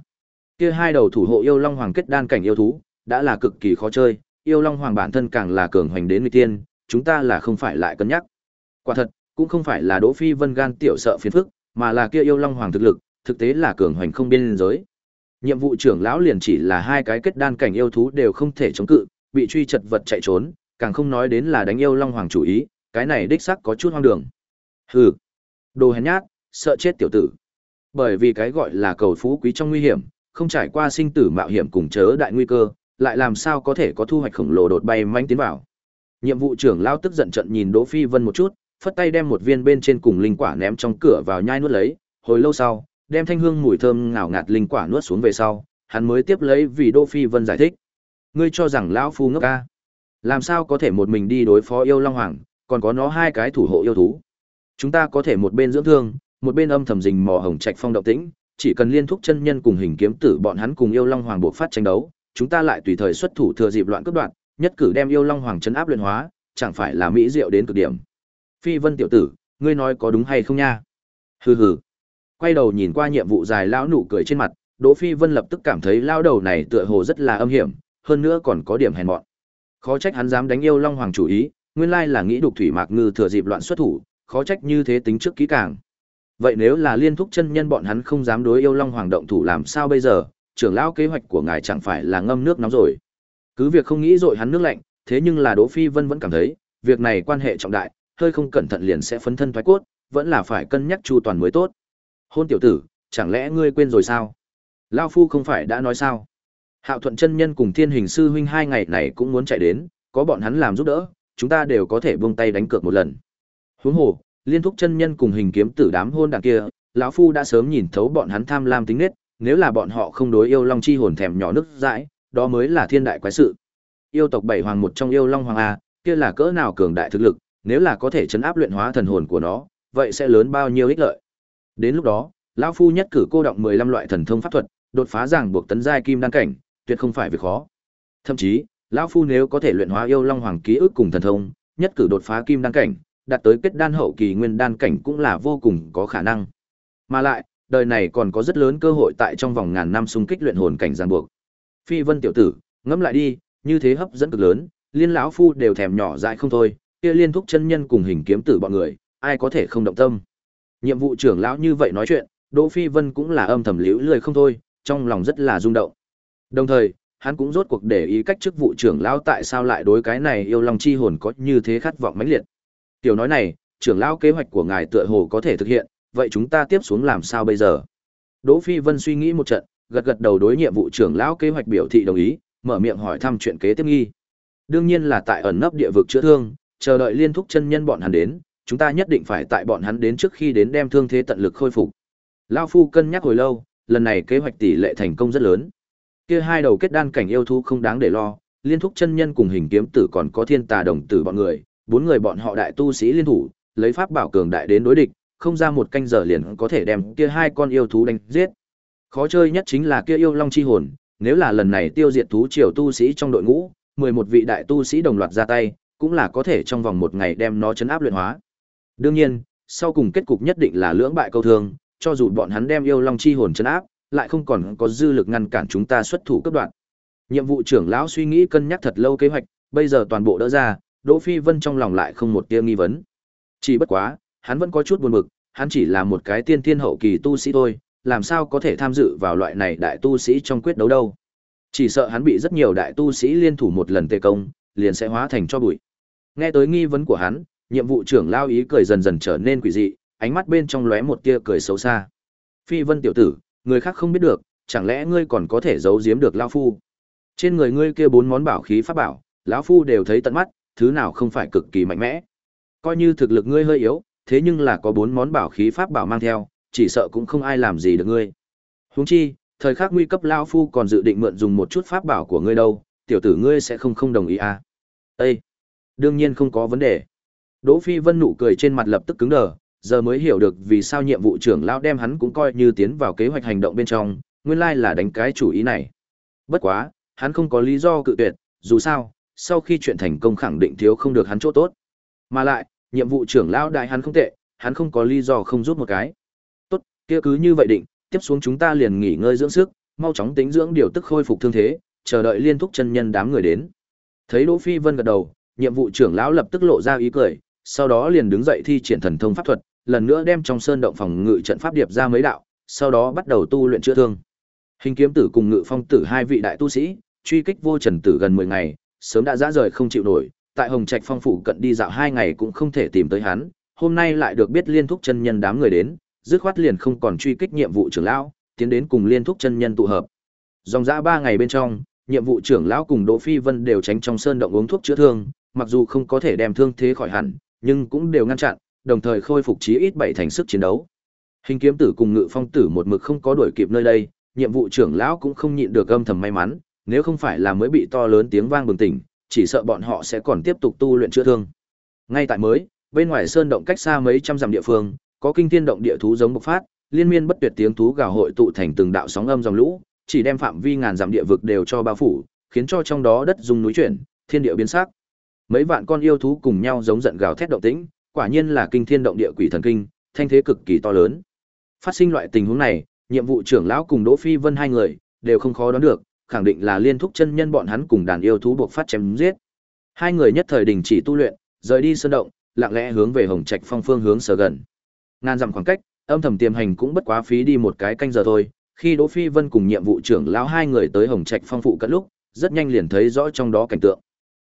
Kia hai đầu thủ hộ yêu long hoàng kết đan cảnh yêu thú, đã là cực kỳ khó chơi, yêu long hoàng bản thân càng là cường hoành đến nguy tiên, chúng ta là không phải lại cân nhắc. Quả thật, cũng không phải là Đỗ Phi Vân gan tiểu sợ phiền phức, mà là kia yêu long hoàng thực lực, thực tế là cường hoành không biên giới. Nhiệm vụ trưởng lão liền chỉ là hai cái kết đan cảnh yêu thú đều không thể chống cự, bị truy chật vật chạy trốn, càng không nói đến là đánh yêu long hoàng chủ ý, cái này đích xác có chút hoang đường. Hừ, đồ hèn nhát, sợ chết tiểu tử. Bởi vì cái gọi là cầu phú quý trong nguy hiểm, không trải qua sinh tử mạo hiểm cùng chớ đại nguy cơ, lại làm sao có thể có thu hoạch khổng lồ đột bay manh tiến vào. Nhiệm vụ trưởng lao tức giận trận nhìn Đỗ Phi Vân một chút, phất tay đem một viên bên trên cùng linh quả ném trong cửa vào nhai nuốt lấy, hồi lâu sau, đem thanh hương mùi thơm ngào ngạt linh quả nuốt xuống về sau, hắn mới tiếp lấy vì Đỗ Phi Vân giải thích. Ngươi cho rằng lão phu ngốc a? Làm sao có thể một mình đi đối phó yêu long hoàng, còn có nó hai cái thủ hộ yêu thú. Chúng ta có thể một bên dưỡng thương, một bên âm thầm rình mò hồng trạch phong động tĩnh, chỉ cần liên thúc chân nhân cùng hình kiếm tử bọn hắn cùng yêu long hoàng buộc phát tranh đấu, chúng ta lại tùy thời xuất thủ thừa dịp loạn cướp đoạn, nhất cử đem yêu long hoàng chấn áp luyện hóa, chẳng phải là mỹ diệu đến cực điểm. Phi Vân tiểu tử, ngươi nói có đúng hay không nha? Hừ hừ. Quay đầu nhìn qua nhiệm vụ dài lão nụ cười trên mặt, Đỗ Phi Vân lập tức cảm thấy lao đầu này tựa hồ rất là âm hiểm, hơn nữa còn có điểm hèn mọn. Khó trách hắn dám đánh yêu long hoàng chủ ý, nguyên lai là nghĩ đục thủy mạc ngư thừa dịp loạn xuất thủ, khó trách như thế tính trước kỹ càng. Vậy nếu là liên thúc chân nhân bọn hắn không dám đối yêu long hoàng động thủ làm sao bây giờ, trưởng lão kế hoạch của ngài chẳng phải là ngâm nước nóng rồi. Cứ việc không nghĩ dội hắn nước lạnh, thế nhưng là Đỗ Phi Vân vẫn cảm thấy, việc này quan hệ trọng đại, hơi không cẩn thận liền sẽ phấn thân thoái cốt, vẫn là phải cân nhắc chu toàn mới tốt. Hôn tiểu tử, chẳng lẽ ngươi quên rồi sao? Lão phu không phải đã nói sao? Hạo Thuận chân nhân cùng Thiên Hình sư huynh hai ngày này cũng muốn chạy đến, có bọn hắn làm giúp đỡ, chúng ta đều có thể buông tay đánh cược một lần. Huống hồ, liên thúc chân nhân cùng hình kiếm tử đám hôn đàn kia, lão phu đã sớm nhìn thấu bọn hắn tham lam tính nết, nếu là bọn họ không đối yêu long chi hồn thèm nhỏ nước dãi, đó mới là thiên đại quái sự. Yêu tộc bảy hoàng một trong yêu long hoàng a, kia là cỡ nào cường đại thực lực, nếu là có thể chấn áp luyện hóa thần hồn của nó, vậy sẽ lớn bao nhiêu ích lợi. Đến lúc đó, lão phu nhất cử cô động 15 loại thần thông pháp thuật, đột phá ràng buộc tấn giai kim đan cảnh, tuyệt không phải việc khó. Thậm chí, lão phu nếu có thể luyện hóa yêu long hoàng ký ức cùng thần thông, nhất cử đột phá kim đan cảnh, đạt tới kết đan hậu kỳ nguyên đan cảnh cũng là vô cùng có khả năng. Mà lại, đời này còn có rất lớn cơ hội tại trong vòng ngàn năm xung kích luyện hồn cảnh giang buộc. Phi Vân tiểu tử, ngẫm lại đi, như thế hấp dẫn cực lớn, liên lão phu đều thèm nhỏ dại không thôi, kia liên thúc chân nhân cùng hình kiếm tử bọn người, ai có thể không động tâm. Nhiệm vụ trưởng lão như vậy nói chuyện, Đỗ Phi Vân cũng là âm thầm liễu lười không thôi, trong lòng rất là rung động. Đồng thời, hắn cũng rốt cuộc để ý cách chức vụ trưởng lão tại sao lại đối cái này yêu long chi hồn có như thế khát vọng mãnh liệt. Tiểu nói này, trưởng lão kế hoạch của ngài tựa hồ có thể thực hiện, vậy chúng ta tiếp xuống làm sao bây giờ? Đỗ Phi Vân suy nghĩ một trận, gật gật đầu đối nhiệm vụ trưởng lão kế hoạch biểu thị đồng ý, mở miệng hỏi thăm chuyện kế tiếp nghi. Đương nhiên là tại ẩn nấp địa vực chữa thương, chờ đợi liên thúc chân nhân bọn hắn đến, chúng ta nhất định phải tại bọn hắn đến trước khi đến đem thương thế tận lực khôi phục. Lão phu cân nhắc hồi lâu, lần này kế hoạch tỷ lệ thành công rất lớn. Kia hai đầu kết đan cảnh yêu thú không đáng để lo, liên thúc chân nhân cùng hình kiếm tử còn có thiên tà đồng tử bọn người, bốn người bọn họ đại tu sĩ liên thủ, lấy pháp bảo cường đại đến đối địch, không ra một canh giờ liền có thể đem kia hai con yêu thú đánh giết. Khó chơi nhất chính là kia yêu long chi hồn, nếu là lần này tiêu diệt thú triều tu sĩ trong đội ngũ, 11 vị đại tu sĩ đồng loạt ra tay, cũng là có thể trong vòng một ngày đem nó chấn áp luyện hóa. Đương nhiên, sau cùng kết cục nhất định là lưỡng bại câu thương, cho dù bọn hắn đem yêu long chi hồn chấn áp, lại không còn có dư lực ngăn cản chúng ta xuất thủ cấp đoạn. Nhiệm vụ trưởng lão suy nghĩ cân nhắc thật lâu kế hoạch, bây giờ toàn bộ đỡ ra, Đỗ Phi Vân trong lòng lại không một tia nghi vấn. Chỉ bất quá, hắn vẫn có chút buồn bực, hắn chỉ là một cái tiên thiên hậu kỳ tu sĩ thôi, làm sao có thể tham dự vào loại này đại tu sĩ trong quyết đấu đâu. Chỉ sợ hắn bị rất nhiều đại tu sĩ liên thủ một lần tê công, liền sẽ hóa thành cho bụi. Nghe tới nghi vấn của hắn, nhiệm vụ trưởng lao ý cười dần dần trở nên quỷ dị, ánh mắt bên trong lóe một tia cười xấu xa. Phi Vân tiểu tử, người khác không biết được, chẳng lẽ ngươi còn có thể giấu giếm được lão phu? Trên người ngươi kia bốn món bảo khí pháp bảo, lão phu đều thấy tận mắt, thứ nào không phải cực kỳ mạnh mẽ. Coi như thực lực ngươi hơi yếu, thế nhưng là có bốn món bảo khí pháp bảo mang theo, chỉ sợ cũng không ai làm gì được ngươi. Huống chi, thời khắc nguy cấp lão phu còn dự định mượn dùng một chút pháp bảo của ngươi đâu, tiểu tử ngươi sẽ không không đồng ý à? Ê! Đương nhiên không có vấn đề. Đỗ Phi Vân nụ cười trên mặt lập tức cứng đờ, giờ mới hiểu được vì sao nhiệm vụ trưởng lão đem hắn cũng coi như tiến vào kế hoạch hành động bên trong, nguyên lai là đánh cái chủ ý này. Bất quá, hắn không có lý do cự tuyệt, dù sao, sau khi chuyện thành công khẳng định thiếu không được hắn chỗ tốt. Mà lại, nhiệm vụ trưởng lão đại hắn không tệ, hắn không có lý do không giúp một cái. Tốt, kia cứ như vậy định, tiếp xuống chúng ta liền nghỉ ngơi dưỡng sức, mau chóng tính dưỡng điều tức khôi phục thương thế, chờ đợi liên thúc chân nhân đám người đến. Thấy Đỗ Phi Vân gật đầu, nhiệm vụ trưởng lão lập tức lộ ra ý cười, sau đó liền đứng dậy thi triển thần thông pháp thuật, lần nữa đem trong sơn động phòng ngự trận pháp điệp ra mấy đạo, sau đó bắt đầu tu luyện chữa thương. Hình kiếm tử cùng ngự phong tử hai vị đại tu sĩ, truy kích vô trần tử gần 10 ngày, sớm đã dã rời không chịu nổi, tại Hồng Trạch Phong phủ cận đi dạo hai ngày cũng không thể tìm tới hắn, hôm nay lại được biết liên thúc chân nhân đám người đến, dứt khoát liền không còn truy kích nhiệm vụ trưởng lão, tiến đến cùng liên thúc chân nhân tụ hợp. Dòng dã ba ngày bên trong, nhiệm vụ trưởng lão cùng Đỗ Phi Vân đều tránh trong sơn động uống thuốc chữa thương, mặc dù không có thể đem thương thế khỏi hẳn, nhưng cũng đều ngăn chặn, đồng thời khôi phục chí ít bảy thành sức chiến đấu. Hình kiếm tử cùng ngự phong tử một mực không có đuổi kịp nơi đây, nhiệm vụ trưởng lão cũng không nhịn được âm thầm may mắn, nếu không phải là mới bị to lớn tiếng vang bừng tỉnh, chỉ sợ bọn họ sẽ còn tiếp tục tu luyện chữa thương. Ngay tại mới, bên ngoài sơn động cách xa mấy trăm dặm địa phương, có kinh thiên động địa thú giống bộc phát, liên miên bất tuyệt tiếng thú gào hội tụ thành từng đạo sóng âm dòng lũ, chỉ đem phạm vi ngàn dặm địa vực đều cho bao phủ, khiến cho trong đó đất rung núi chuyển, thiên địa biến sắc. Mấy vạn con yêu thú cùng nhau giống giận gào thét động tĩnh, quả nhiên là kinh thiên động địa quỷ thần kinh, thanh thế cực kỳ to lớn. Phát sinh loại tình huống này, nhiệm vụ trưởng lão cùng Đỗ Phi Vân hai người đều không khó đoán được, khẳng định là liên thúc chân nhân bọn hắn cùng đàn yêu thú buộc phát chém giết. Hai người nhất thời đình chỉ tu luyện, rời đi sơn động, lặng lẽ hướng về Hồng Trạch Phong phương hướng sở gần. Ngàn dặm khoảng cách, âm thầm tiềm hành cũng bất quá phí đi một cái canh giờ thôi. Khi Đỗ Phi Vân cùng nhiệm vụ trưởng lão hai người tới Hồng Trạch Phong phụ cận lúc, rất nhanh liền thấy rõ trong đó cảnh tượng.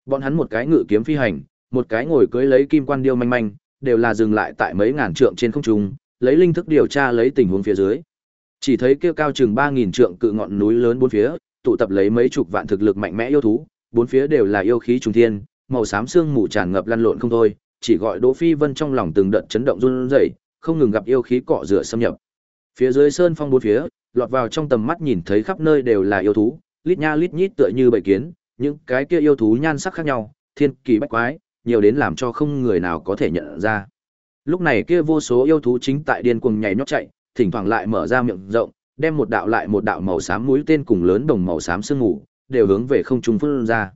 Bọn hắn một cái ngự kiếm phi hành, một cái ngồi cưới lấy kim quan điêu manh manh, đều là dừng lại tại mấy ngàn trượng trên không trung, lấy linh thức điều tra lấy tình huống phía dưới. Chỉ thấy kia cao chừng 3000 trượng cự ngọn núi lớn bốn phía, tụ tập lấy mấy chục vạn thực lực mạnh mẽ yêu thú, bốn phía đều là yêu khí trùng thiên, màu xám xương mù tràn ngập lăn lộn không thôi, chỉ gọi Đỗ Phi Vân trong lòng từng đợt chấn động run rẩy, không ngừng gặp yêu khí cọ rửa xâm nhập. Phía dưới sơn phong bốn phía, lọt vào trong tầm mắt nhìn thấy khắp nơi đều là yêu thú, lít nha lít nhít tựa như bầy kiến, những cái kia yêu thú nhan sắc khác nhau, thiên kỳ bách quái, nhiều đến làm cho không người nào có thể nhận ra. Lúc này kia vô số yêu thú chính tại điên cuồng nhảy nhót chạy, thỉnh thoảng lại mở ra miệng rộng, đem một đạo lại một đạo màu xám mũi tên cùng lớn đồng màu xám sương ngủ, đều hướng về không trung phun ra.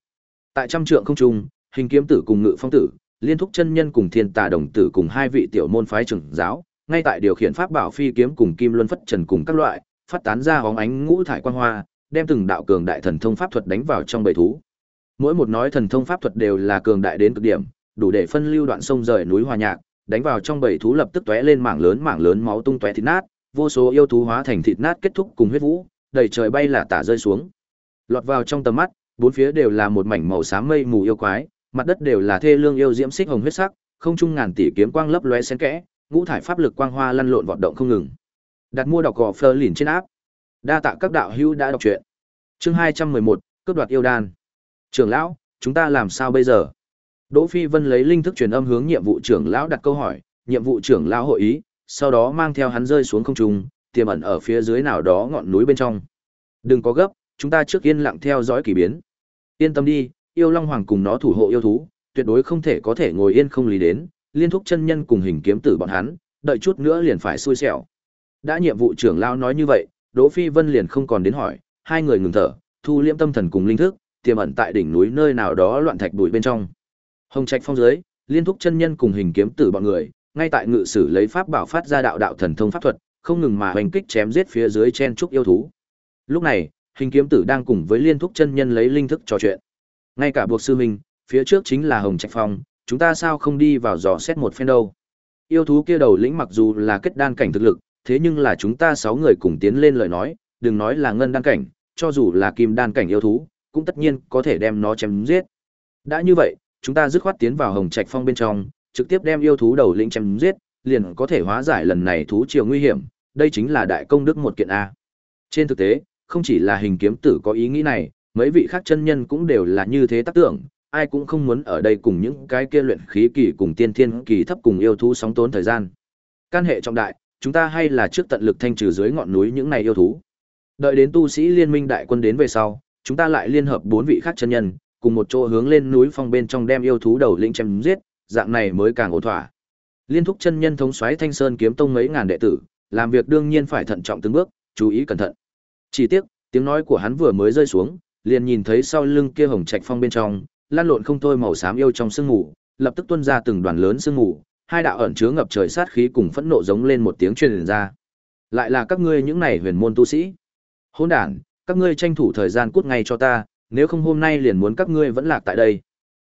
Tại trăm trượng không trung, hình kiếm tử cùng ngự phong tử, liên thúc chân nhân cùng thiên tà đồng tử cùng hai vị tiểu môn phái trưởng giáo, ngay tại điều khiển pháp bảo phi kiếm cùng kim luân phất trần cùng các loại, phát tán ra hóng ánh ngũ thải quang hoa, đem từng đạo cường đại thần thông pháp thuật đánh vào trong bầy thú. Mỗi một nói thần thông pháp thuật đều là cường đại đến cực điểm, đủ để phân lưu đoạn sông rời núi hòa nhạc, đánh vào trong bầy thú lập tức tóe lên mảng lớn mảng lớn máu tung tóe thịt nát, vô số yêu thú hóa thành thịt nát kết thúc cùng huyết vũ, đầy trời bay là tả rơi xuống. Lọt vào trong tầm mắt, bốn phía đều là một mảnh màu xám mây mù yêu quái, mặt đất đều là thê lương yêu diễm xích hồng huyết sắc, không trung ngàn tỷ kiếm quang lấp lóe xen kẽ, ngũ thải pháp lực quang hoa lăn lộn vọt động không ngừng. Đặt mua đọc gò Fleur lìn trên áp. Đa tạ các đạo hữu đã đọc truyện. Chương 211, cướp đoạt yêu đan. Trưởng lão, chúng ta làm sao bây giờ? Đỗ Phi Vân lấy linh thức truyền âm hướng nhiệm vụ trưởng lão đặt câu hỏi, nhiệm vụ trưởng lão hội ý, sau đó mang theo hắn rơi xuống không trung, tiềm ẩn ở phía dưới nào đó ngọn núi bên trong. Đừng có gấp, chúng ta trước yên lặng theo dõi kỳ biến. Yên tâm đi, yêu long hoàng cùng nó thủ hộ yêu thú, tuyệt đối không thể có thể ngồi yên không lý đến, liên thúc chân nhân cùng hình kiếm tử bọn hắn, đợi chút nữa liền phải xui xẻo. Đã nhiệm vụ trưởng lão nói như vậy, Đỗ Phi Vân liền không còn đến hỏi, hai người ngừng thở, thu liễm tâm thần cùng linh thức, tiềm ẩn tại đỉnh núi nơi nào đó loạn thạch bụi bên trong. Hồng Trạch phong dưới, liên thúc chân nhân cùng hình kiếm tử bọn người, ngay tại ngự sử lấy pháp bảo phát ra đạo đạo thần thông pháp thuật, không ngừng mà hoành kích chém giết phía dưới chen trúc yêu thú. Lúc này, hình kiếm tử đang cùng với liên thúc chân nhân lấy linh thức trò chuyện. Ngay cả buộc sư mình, phía trước chính là Hồng Trạch Phong, chúng ta sao không đi vào dò xét một phen đâu. Yêu thú kia đầu lĩnh mặc dù là kết đan cảnh thực lực, thế nhưng là chúng ta sáu người cùng tiến lên lời nói, đừng nói là ngân đan cảnh, cho dù là kim đan cảnh yêu thú, cũng tất nhiên có thể đem nó chém giết. Đã như vậy, chúng ta dứt khoát tiến vào Hồng Trạch Phong bên trong, trực tiếp đem yêu thú đầu lĩnh chém giết, liền có thể hóa giải lần này thú triều nguy hiểm, đây chính là đại công đức một kiện a. Trên thực tế, không chỉ là hình kiếm tử có ý nghĩ này, mấy vị khác chân nhân cũng đều là như thế tác tưởng, ai cũng không muốn ở đây cùng những cái kia luyện khí kỳ cùng tiên thiên kỳ thấp cùng yêu thú sóng tốn thời gian. Can hệ trọng đại, chúng ta hay là trước tận lực thanh trừ dưới ngọn núi những này yêu thú. Đợi đến tu sĩ liên minh đại quân đến về sau, chúng ta lại liên hợp bốn vị khác chân nhân, cùng một chỗ hướng lên núi phong bên trong đem yêu thú đầu lĩnh chém giết, dạng này mới càng ổn thỏa. Liên thúc chân nhân thống soái Thanh Sơn kiếm tông mấy ngàn đệ tử, làm việc đương nhiên phải thận trọng từng bước, chú ý cẩn thận. Chỉ tiếc, tiếng nói của hắn vừa mới rơi xuống, liền nhìn thấy sau lưng kia hồng trạch phong bên trong, lan lộn không thôi màu xám yêu trong sương mù, lập tức tuôn ra từng đoàn lớn sương mù, hai đạo ẩn chứa ngập trời sát khí cùng phẫn nộ giống lên một tiếng truyền ra. Lại là các ngươi những này huyền môn tu sĩ. Hỗn đản, các ngươi tranh thủ thời gian cút ngay cho ta, nếu không hôm nay liền muốn các ngươi vẫn lạc tại đây.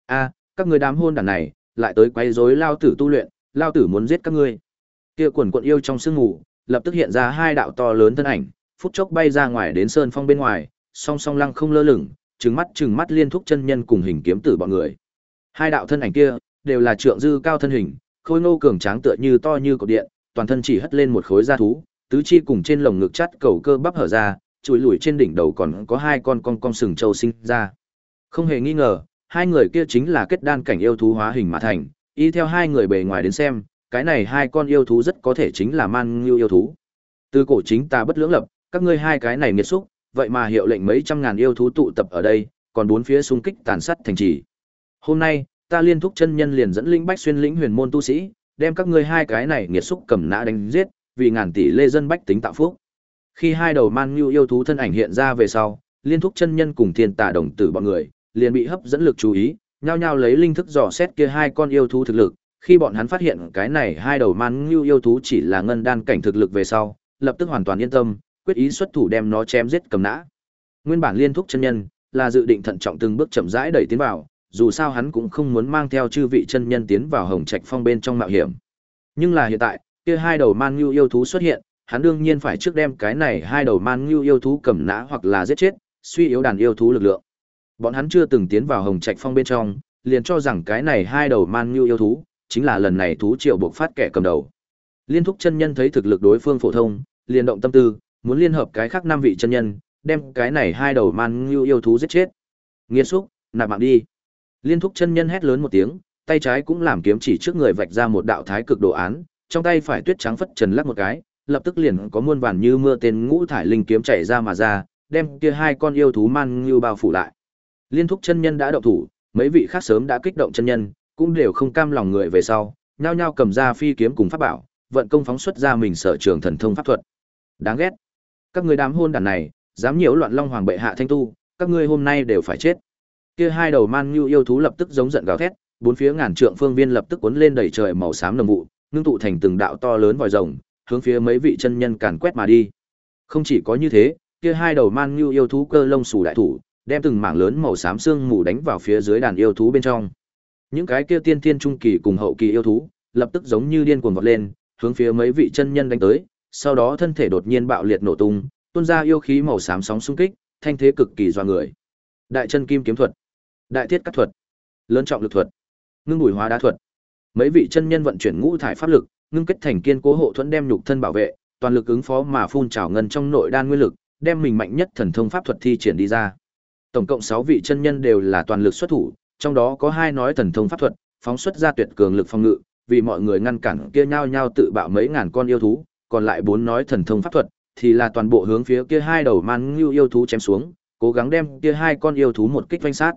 A, các ngươi đám hôn đản này, lại tới quấy rối lao tử tu luyện, lao tử muốn giết các ngươi. Kia quần quận yêu trong sương ngủ lập tức hiện ra hai đạo to lớn thân ảnh, phút chốc bay ra ngoài đến sơn phong bên ngoài, song song lăng không lơ lửng, trừng mắt trừng mắt liên thúc chân nhân cùng hình kiếm tử bọn người. Hai đạo thân ảnh kia đều là trượng dư cao thân hình, khôi ngô cường tráng tựa như to như cột điện, toàn thân chỉ hất lên một khối da thú, tứ chi cùng trên lồng ngực chắt cầu cơ bắp hở ra, chùi lùi trên đỉnh đầu còn có hai con con con sừng trâu sinh ra. Không hề nghi ngờ, hai người kia chính là kết đan cảnh yêu thú hóa hình mà thành, y theo hai người bề ngoài đến xem, cái này hai con yêu thú rất có thể chính là man ngưu yêu thú. Từ cổ chính ta bất lưỡng lập, các ngươi hai cái này nghiệt xúc, vậy mà hiệu lệnh mấy trăm ngàn yêu thú tụ tập ở đây, còn bốn phía xung kích tàn sát thành trì. Hôm nay, ta liên thúc chân nhân liền dẫn linh bách xuyên lĩnh huyền môn tu sĩ, đem các ngươi hai cái này nghiệt xúc cầm nã đánh giết, vì ngàn tỷ lê dân bách tính tạo phúc. Khi hai đầu man nhu yêu thú thân ảnh hiện ra về sau, liên thúc chân nhân cùng thiên tà đồng tử bọn người, liền bị hấp dẫn lực chú ý, nhao nhao lấy linh thức dò xét kia hai con yêu thú thực lực, khi bọn hắn phát hiện cái này hai đầu man nhu yêu thú chỉ là ngân đan cảnh thực lực về sau, lập tức hoàn toàn yên tâm, quyết ý xuất thủ đem nó chém giết cầm nã. Nguyên bản liên thúc chân nhân là dự định thận trọng từng bước chậm rãi đẩy tiến vào, dù sao hắn cũng không muốn mang theo chư vị chân nhân tiến vào Hồng Trạch Phong bên trong mạo hiểm. Nhưng là hiện tại, kia hai đầu man ngưu yêu thú xuất hiện, hắn đương nhiên phải trước đem cái này hai đầu man ngưu yêu thú cầm nã hoặc là giết chết, suy yếu đàn yêu thú lực lượng. Bọn hắn chưa từng tiến vào Hồng Trạch Phong bên trong, liền cho rằng cái này hai đầu man ngưu yêu thú chính là lần này thú triệu buộc phát kẻ cầm đầu. Liên thúc chân nhân thấy thực lực đối phương phổ thông, liền động tâm tư, muốn liên hợp cái khác năm vị chân nhân, đem cái này hai đầu man ngưu yêu thú giết chết. Nghiên xúc, nạp mạng đi. Liên thúc chân nhân hét lớn một tiếng, tay trái cũng làm kiếm chỉ trước người vạch ra một đạo thái cực đồ án, trong tay phải tuyết trắng phất trần lắc một cái, lập tức liền có muôn vàn như mưa tên ngũ thải linh kiếm chảy ra mà ra, đem kia hai con yêu thú man như bao phủ lại. Liên thúc chân nhân đã động thủ, mấy vị khác sớm đã kích động chân nhân, cũng đều không cam lòng người về sau, nhao nhao cầm ra phi kiếm cùng pháp bảo, vận công phóng xuất ra mình sở trường thần thông pháp thuật. Đáng ghét. Các người đám hôn đàn này, dám nhiễu loạn Long Hoàng bệ hạ thanh tu, các ngươi hôm nay đều phải chết. Kia hai đầu man nhu yêu thú lập tức giống giận gào thét, bốn phía ngàn trượng phương viên lập tức cuốn lên đầy trời màu xám nồng vụ, ngưng tụ thành từng đạo to lớn vòi rồng, hướng phía mấy vị chân nhân càn quét mà đi. Không chỉ có như thế, kia hai đầu man nhu yêu thú cơ lông sù đại thủ, đem từng mảng lớn màu xám xương mù đánh vào phía dưới đàn yêu thú bên trong. Những cái kia tiên tiên trung kỳ cùng hậu kỳ yêu thú, lập tức giống như điên cuồng vọt lên, hướng phía mấy vị chân nhân đánh tới, sau đó thân thể đột nhiên bạo liệt nổ tung, tuôn ra yêu khí màu xám sóng xung kích, thanh thế cực kỳ doa người. Đại chân kim kiếm thuật, đại thiết cắt thuật, lớn trọng lực thuật, ngưng bùi hóa đá thuật. Mấy vị chân nhân vận chuyển ngũ thải pháp lực, ngưng kết thành kiên cố hộ thuẫn đem nhục thân bảo vệ, toàn lực ứng phó mà phun trào ngân trong nội đan nguyên lực, đem mình mạnh nhất thần thông pháp thuật thi triển đi ra. Tổng cộng sáu vị chân nhân đều là toàn lực xuất thủ, trong đó có hai nói thần thông pháp thuật, phóng xuất ra tuyệt cường lực phòng ngự, vì mọi người ngăn cản kia nhau nhau tự bạo mấy ngàn con yêu thú, còn lại bốn nói thần thông pháp thuật, thì là toàn bộ hướng phía kia hai đầu man ngưu yêu thú chém xuống, cố gắng đem kia hai con yêu thú một kích vanh sát.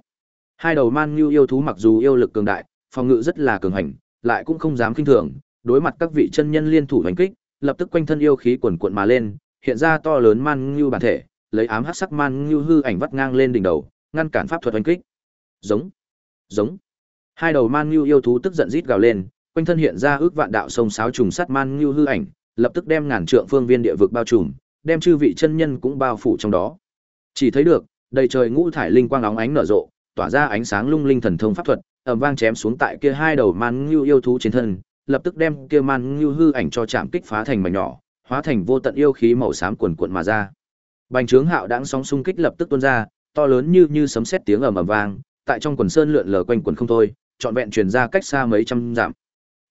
Hai đầu man như yêu thú mặc dù yêu lực cường đại, phòng ngự rất là cường hành, lại cũng không dám kinh thường, đối mặt các vị chân nhân liên thủ hành kích, lập tức quanh thân yêu khí quần cuộn mà lên, hiện ra to lớn man như bản thể, lấy ám hắc sắc man như hư ảnh vắt ngang lên đỉnh đầu, ngăn cản pháp thuật hành kích. Giống, giống. Hai đầu man như yêu thú tức giận rít gào lên, quanh thân hiện ra ước vạn đạo sông sáo trùng sắt man như hư ảnh, lập tức đem ngàn trượng phương viên địa vực bao trùm, đem chư vị chân nhân cũng bao phủ trong đó. Chỉ thấy được, đầy trời ngũ thải linh quang óng ánh nở rộ, tỏa ra ánh sáng lung linh thần thông pháp thuật, ầm vang chém xuống tại kia hai đầu man ngưu yêu thú trên thân, lập tức đem kia man ngưu hư ảnh cho chạm kích phá thành mảnh nhỏ, hóa thành vô tận yêu khí màu xám cuồn cuộn mà ra. Bành trướng hạo đãng sóng xung kích lập tức tuôn ra, to lớn như như sấm sét tiếng ầm ầm vang, tại trong quần sơn lượn lờ quanh quần không thôi, trọn vẹn truyền ra cách xa mấy trăm dặm.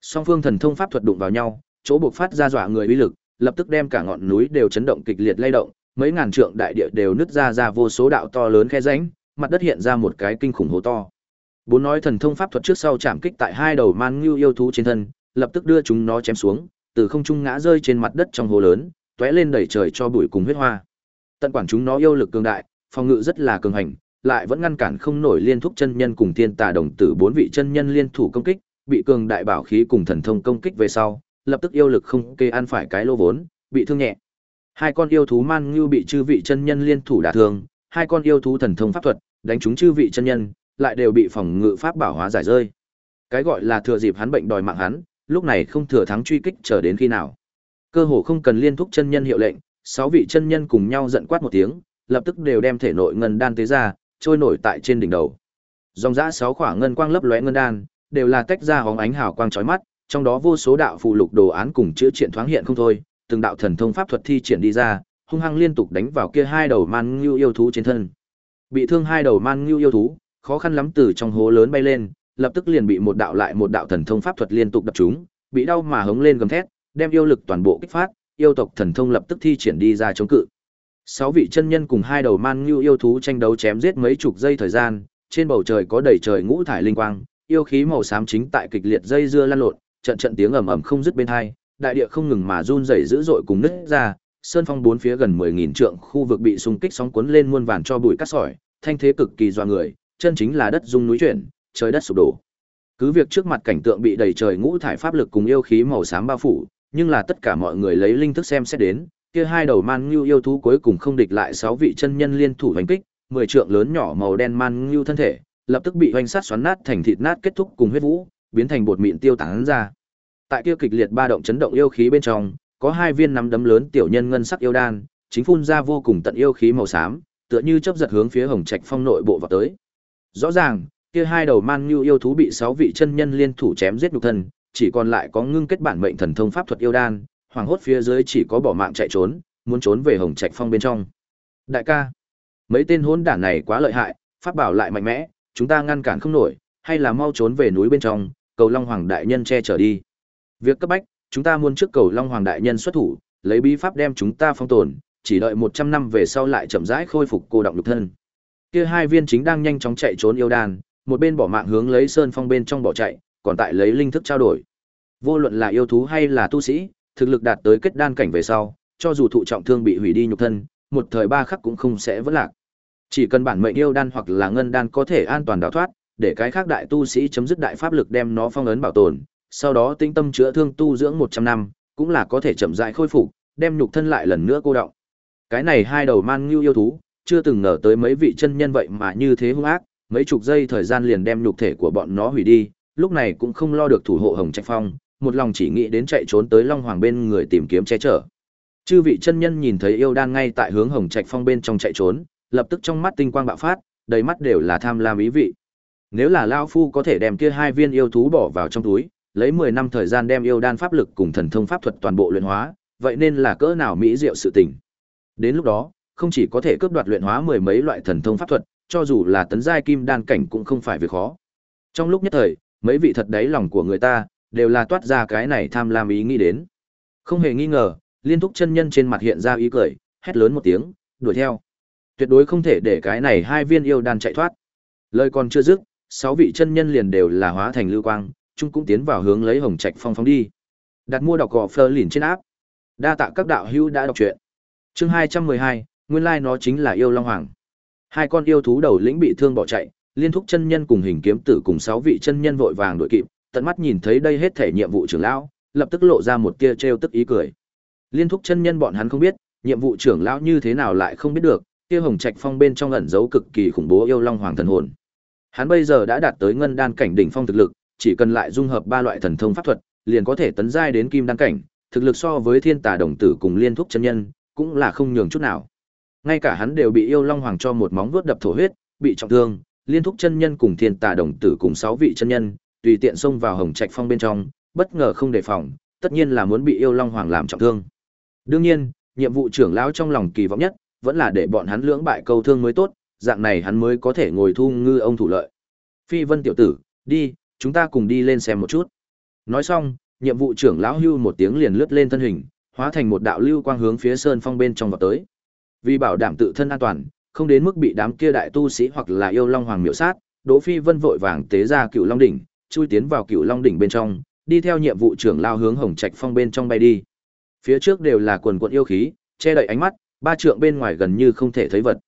Song phương thần thông pháp thuật đụng vào nhau, chỗ buộc phát ra dọa người uy lực, lập tức đem cả ngọn núi đều chấn động kịch liệt lay động, mấy ngàn trượng đại địa đều nứt ra ra vô số đạo to lớn khe rãnh, mặt đất hiện ra một cái kinh khủng hố to. Bốn nói thần thông pháp thuật trước sau chạm kích tại hai đầu man ngưu yêu thú trên thân, lập tức đưa chúng nó chém xuống, từ không trung ngã rơi trên mặt đất trong hố lớn, tóe lên đẩy trời cho bụi cùng huyết hoa. Tận quản chúng nó yêu lực cường đại, phòng ngự rất là cường hành, lại vẫn ngăn cản không nổi liên thúc chân nhân cùng tiên tà đồng tử bốn vị chân nhân liên thủ công kích, bị cường đại bảo khí cùng thần thông công kích về sau, lập tức yêu lực không kê ăn phải cái lô vốn, bị thương nhẹ. Hai con yêu thú man ngưu bị chư vị chân nhân liên thủ đả thương, hai con yêu thú thần thông pháp thuật, đánh chúng chư vị chân nhân, lại đều bị phòng ngự pháp bảo hóa giải rơi. Cái gọi là thừa dịp hắn bệnh đòi mạng hắn, lúc này không thừa thắng truy kích chờ đến khi nào. Cơ hồ không cần liên thúc chân nhân hiệu lệnh, sáu vị chân nhân cùng nhau giận quát một tiếng, lập tức đều đem thể nội ngân đan tế ra, trôi nổi tại trên đỉnh đầu. Dòng dã sáu khỏa ngân quang lấp lóe ngân đan, đều là tách ra hóng ánh hào quang chói mắt, trong đó vô số đạo phù lục đồ án cùng chữ triển thoáng hiện không thôi, từng đạo thần thông pháp thuật thi triển đi ra, hung hăng liên tục đánh vào kia hai đầu man ngưu yêu thú trên thân. Bị thương hai đầu man ngưu yêu thú, khó khăn lắm từ trong hố lớn bay lên, lập tức liền bị một đạo lại một đạo thần thông pháp thuật liên tục đập trúng, bị đau mà hống lên gầm thét, đem yêu lực toàn bộ kích phát, yêu tộc thần thông lập tức thi triển đi ra chống cự. Sáu vị chân nhân cùng hai đầu man ngưu yêu thú tranh đấu chém giết mấy chục giây thời gian, trên bầu trời có đầy trời ngũ thải linh quang, yêu khí màu xám chính tại kịch liệt dây dưa lan lộn, trận trận tiếng ầm ầm không dứt bên hai, đại địa không ngừng mà run rẩy dữ dội cùng nứt ra, sơn phong bốn phía gần 10.000 trượng khu vực bị xung kích sóng cuốn lên muôn vàn cho bụi cát sỏi, thanh thế cực kỳ doa người, chân chính là đất rung núi chuyển, trời đất sụp đổ. Cứ việc trước mặt cảnh tượng bị đầy trời ngũ thải pháp lực cùng yêu khí màu xám bao phủ, nhưng là tất cả mọi người lấy linh thức xem xét đến, kia hai đầu man ngưu yêu thú cuối cùng không địch lại sáu vị chân nhân liên thủ hành kích, mười trượng lớn nhỏ màu đen man ngưu thân thể, lập tức bị hoành sát xoắn nát thành thịt nát kết thúc cùng huyết vũ, biến thành bột mịn tiêu tán ra. Tại kia kịch liệt ba động chấn động yêu khí bên trong, có hai viên nắm đấm lớn tiểu nhân ngân sắc yêu đan, chính phun ra vô cùng tận yêu khí màu xám, tựa như chớp giật hướng phía Hồng Trạch Phong nội bộ vào tới. Rõ ràng, kia hai đầu man như yêu thú bị sáu vị chân nhân liên thủ chém giết nhục thân, chỉ còn lại có ngưng kết bản mệnh thần thông pháp thuật yêu đan, hoàng hốt phía dưới chỉ có bỏ mạng chạy trốn, muốn trốn về Hồng Trạch Phong bên trong. Đại ca, mấy tên hỗn đản này quá lợi hại, pháp bảo lại mạnh mẽ, chúng ta ngăn cản không nổi, hay là mau trốn về núi bên trong, cầu Long Hoàng đại nhân che chở đi. Việc cấp bách, chúng ta muốn trước cầu Long Hoàng đại nhân xuất thủ, lấy bí pháp đem chúng ta phong tồn, chỉ đợi 100 năm về sau lại chậm rãi khôi phục cô động lục thân. Kia hai viên chính đang nhanh chóng chạy trốn yêu đan, một bên bỏ mạng hướng lấy sơn phong bên trong bỏ chạy, còn tại lấy linh thức trao đổi. Vô luận là yêu thú hay là tu sĩ, thực lực đạt tới kết đan cảnh về sau, cho dù thụ trọng thương bị hủy đi nhục thân, một thời ba khắc cũng không sẽ vỡ lạc. Chỉ cần bản mệnh yêu đan hoặc là ngân đan có thể an toàn đào thoát, để cái khác đại tu sĩ chấm dứt đại pháp lực đem nó phong ấn bảo tồn, sau đó tinh tâm chữa thương tu dưỡng 100 năm, cũng là có thể chậm rãi khôi phục, đem nhục thân lại lần nữa cô động. Cái này hai đầu man như yêu thú, chưa từng ngờ tới mấy vị chân nhân vậy mà như thế hung ác, mấy chục giây thời gian liền đem nhục thể của bọn nó hủy đi, lúc này cũng không lo được thủ hộ Hồng Trạch Phong, một lòng chỉ nghĩ đến chạy trốn tới Long Hoàng bên người tìm kiếm che chở. Chư vị chân nhân nhìn thấy yêu đan ngay tại hướng Hồng Trạch Phong bên trong chạy trốn, lập tức trong mắt tinh quang bạo phát, đầy mắt đều là tham lam ý vị. Nếu là lão phu có thể đem kia hai viên yêu thú bỏ vào trong túi, lấy 10 năm thời gian đem yêu đan pháp lực cùng thần thông pháp thuật toàn bộ luyện hóa, vậy nên là cỡ nào mỹ diệu sự tình. Đến lúc đó, không chỉ có thể cướp đoạt luyện hóa mười mấy loại thần thông pháp thuật, cho dù là tấn giai kim đan cảnh cũng không phải việc khó. Trong lúc nhất thời, mấy vị thật đáy lòng của người ta đều là toát ra cái này tham lam ý nghĩ đến. Không hề nghi ngờ, liên tục chân nhân trên mặt hiện ra ý cười, hét lớn một tiếng, đuổi theo. Tuyệt đối không thể để cái này hai viên yêu đan chạy thoát. Lời còn chưa dứt, sáu vị chân nhân liền đều là hóa thành lưu quang, chung cũng tiến vào hướng lấy hồng trạch phong phóng đi. Đặt mua đọc gò phơ lìn trên áp. Đa tạ các đạo hữu đã đọc truyện. Chương hai trăm mười hai nguyên lai nó chính là yêu long hoàng. Hai con yêu thú đầu lĩnh bị thương bỏ chạy, liên thúc chân nhân cùng hình kiếm tử cùng sáu vị chân nhân vội vàng đuổi kịp, tận mắt nhìn thấy đây hết thể nhiệm vụ trưởng lão, lập tức lộ ra một tia trêu tức ý cười. Liên thúc chân nhân bọn hắn không biết, nhiệm vụ trưởng lão như thế nào lại không biết được, kia hồng trạch phong bên trong ẩn giấu cực kỳ khủng bố yêu long hoàng thần hồn. Hắn bây giờ đã đạt tới ngân đan cảnh đỉnh phong thực lực, chỉ cần lại dung hợp ba loại thần thông pháp thuật, liền có thể tấn giai đến kim đan cảnh, thực lực so với thiên tà đồng tử cùng liên thúc chân nhân, cũng là không nhường chút nào. Ngay cả hắn đều bị yêu long hoàng cho một móng vuốt đập thổ huyết, bị trọng thương, liên thúc chân nhân cùng thiên tà đồng tử cùng sáu vị chân nhân, tùy tiện xông vào hồng trạch phong bên trong, bất ngờ không đề phòng, tất nhiên là muốn bị yêu long hoàng làm trọng thương. Đương nhiên, nhiệm vụ trưởng lão trong lòng kỳ vọng nhất, vẫn là để bọn hắn lưỡng bại câu thương mới tốt, dạng này hắn mới có thể ngồi thu ngư ông thủ lợi. Phi Vân tiểu tử, đi, chúng ta cùng đi lên xem một chút. Nói xong, nhiệm vụ trưởng lão hưu một tiếng liền lướt lên thân hình, hóa thành một đạo lưu quang hướng phía sơn phong bên trong vào tới. Vì bảo đảm tự thân an toàn, không đến mức bị đám kia đại tu sĩ hoặc là yêu long hoàng miểu sát, Đỗ Phi Vân vội vàng tế ra Cựu Long đỉnh, chui tiến vào Cựu Long đỉnh bên trong, đi theo nhiệm vụ trưởng lao hướng Hồng Trạch Phong bên trong bay đi. Phía trước đều là quần quần yêu khí, che đậy ánh mắt, ba trượng bên ngoài gần như không thể thấy vật.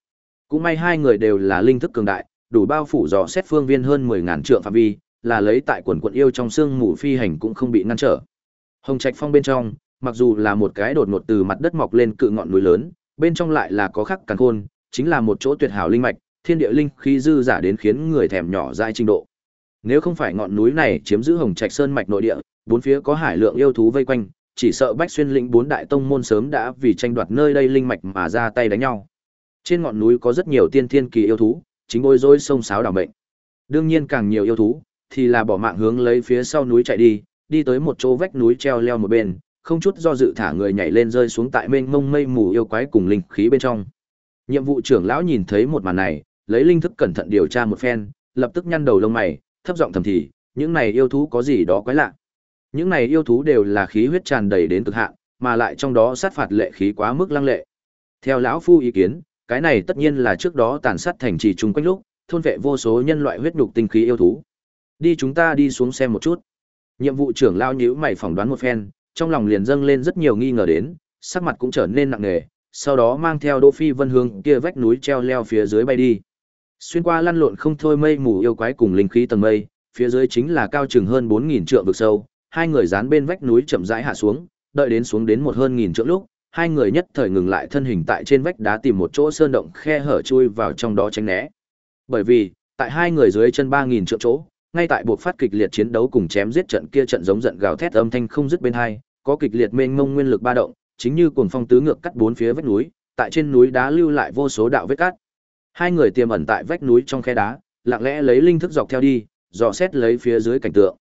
Cũng may hai người đều là linh thức cường đại, đủ bao phủ dò xét phương viên hơn 10000 trượng phạm vi, là lấy tại quần quận yêu trong xương mù phi hành cũng không bị ngăn trở. Hồng Trạch Phong bên trong, mặc dù là một cái đột ngột từ mặt đất mọc lên cự ngọn núi lớn, bên trong lại là có khắc càn khôn, chính là một chỗ tuyệt hảo linh mạch, thiên địa linh khí dư giả đến khiến người thèm nhỏ dai trình độ. Nếu không phải ngọn núi này chiếm giữ Hồng Trạch Sơn mạch nội địa, bốn phía có hải lượng yêu thú vây quanh, chỉ sợ Bách Xuyên lĩnh bốn đại tông môn sớm đã vì tranh đoạt nơi đây linh mạch mà ra tay đánh nhau. Trên ngọn núi có rất nhiều tiên thiên kỳ yêu thú, chính bôi rối sông sáo đảo mệnh. Đương nhiên càng nhiều yêu thú thì là bỏ mạng hướng lấy phía sau núi chạy đi, đi tới một chỗ vách núi treo leo một bên, không chút do dự thả người nhảy lên rơi xuống tại mênh mông mây mù yêu quái cùng linh khí bên trong. Nhiệm vụ trưởng lão nhìn thấy một màn này, lấy linh thức cẩn thận điều tra một phen, lập tức nhăn đầu lông mày, thấp giọng thầm thì, những này yêu thú có gì đó quái lạ. Những này yêu thú đều là khí huyết tràn đầy đến cực hạn, mà lại trong đó sát phạt lệ khí quá mức lăng lệ. Theo lão phu ý kiến, cái này tất nhiên là trước đó tàn sát thành trì chung quanh lúc, thôn vệ vô số nhân loại huyết nhục tinh khí yêu thú. Đi chúng ta đi xuống xem một chút. Nhiệm vụ trưởng lão nhữ mày phỏng đoán một phen, trong lòng liền dâng lên rất nhiều nghi ngờ đến, sắc mặt cũng trở nên nặng nề, sau đó mang theo Đỗ Phi Vân hướng kia vách núi treo leo phía dưới bay đi. Xuyên qua lăn lộn không thôi mây mù yêu quái cùng linh khí tầng mây, phía dưới chính là cao chừng hơn 4000 trượng vực sâu, hai người dán bên vách núi chậm rãi hạ xuống, đợi đến xuống đến một hơn nghìn trượng lúc, hai người nhất thời ngừng lại thân hình tại trên vách đá tìm một chỗ sơn động khe hở chui vào trong đó tránh né. Bởi vì, tại hai người dưới chân 3000 trượng chỗ, ngay tại buộc phát kịch liệt chiến đấu cùng chém giết trận kia trận giống giận gào thét âm thanh không dứt bên hai, có kịch liệt mênh mông nguyên lực ba động, chính như cuồng phong tứ ngược cắt bốn phía vách núi, tại trên núi đá lưu lại vô số đạo vết cắt. Hai người tiềm ẩn tại vách núi trong khe đá, lặng lẽ lấy linh thức dọc theo đi, dò xét lấy phía dưới cảnh tượng.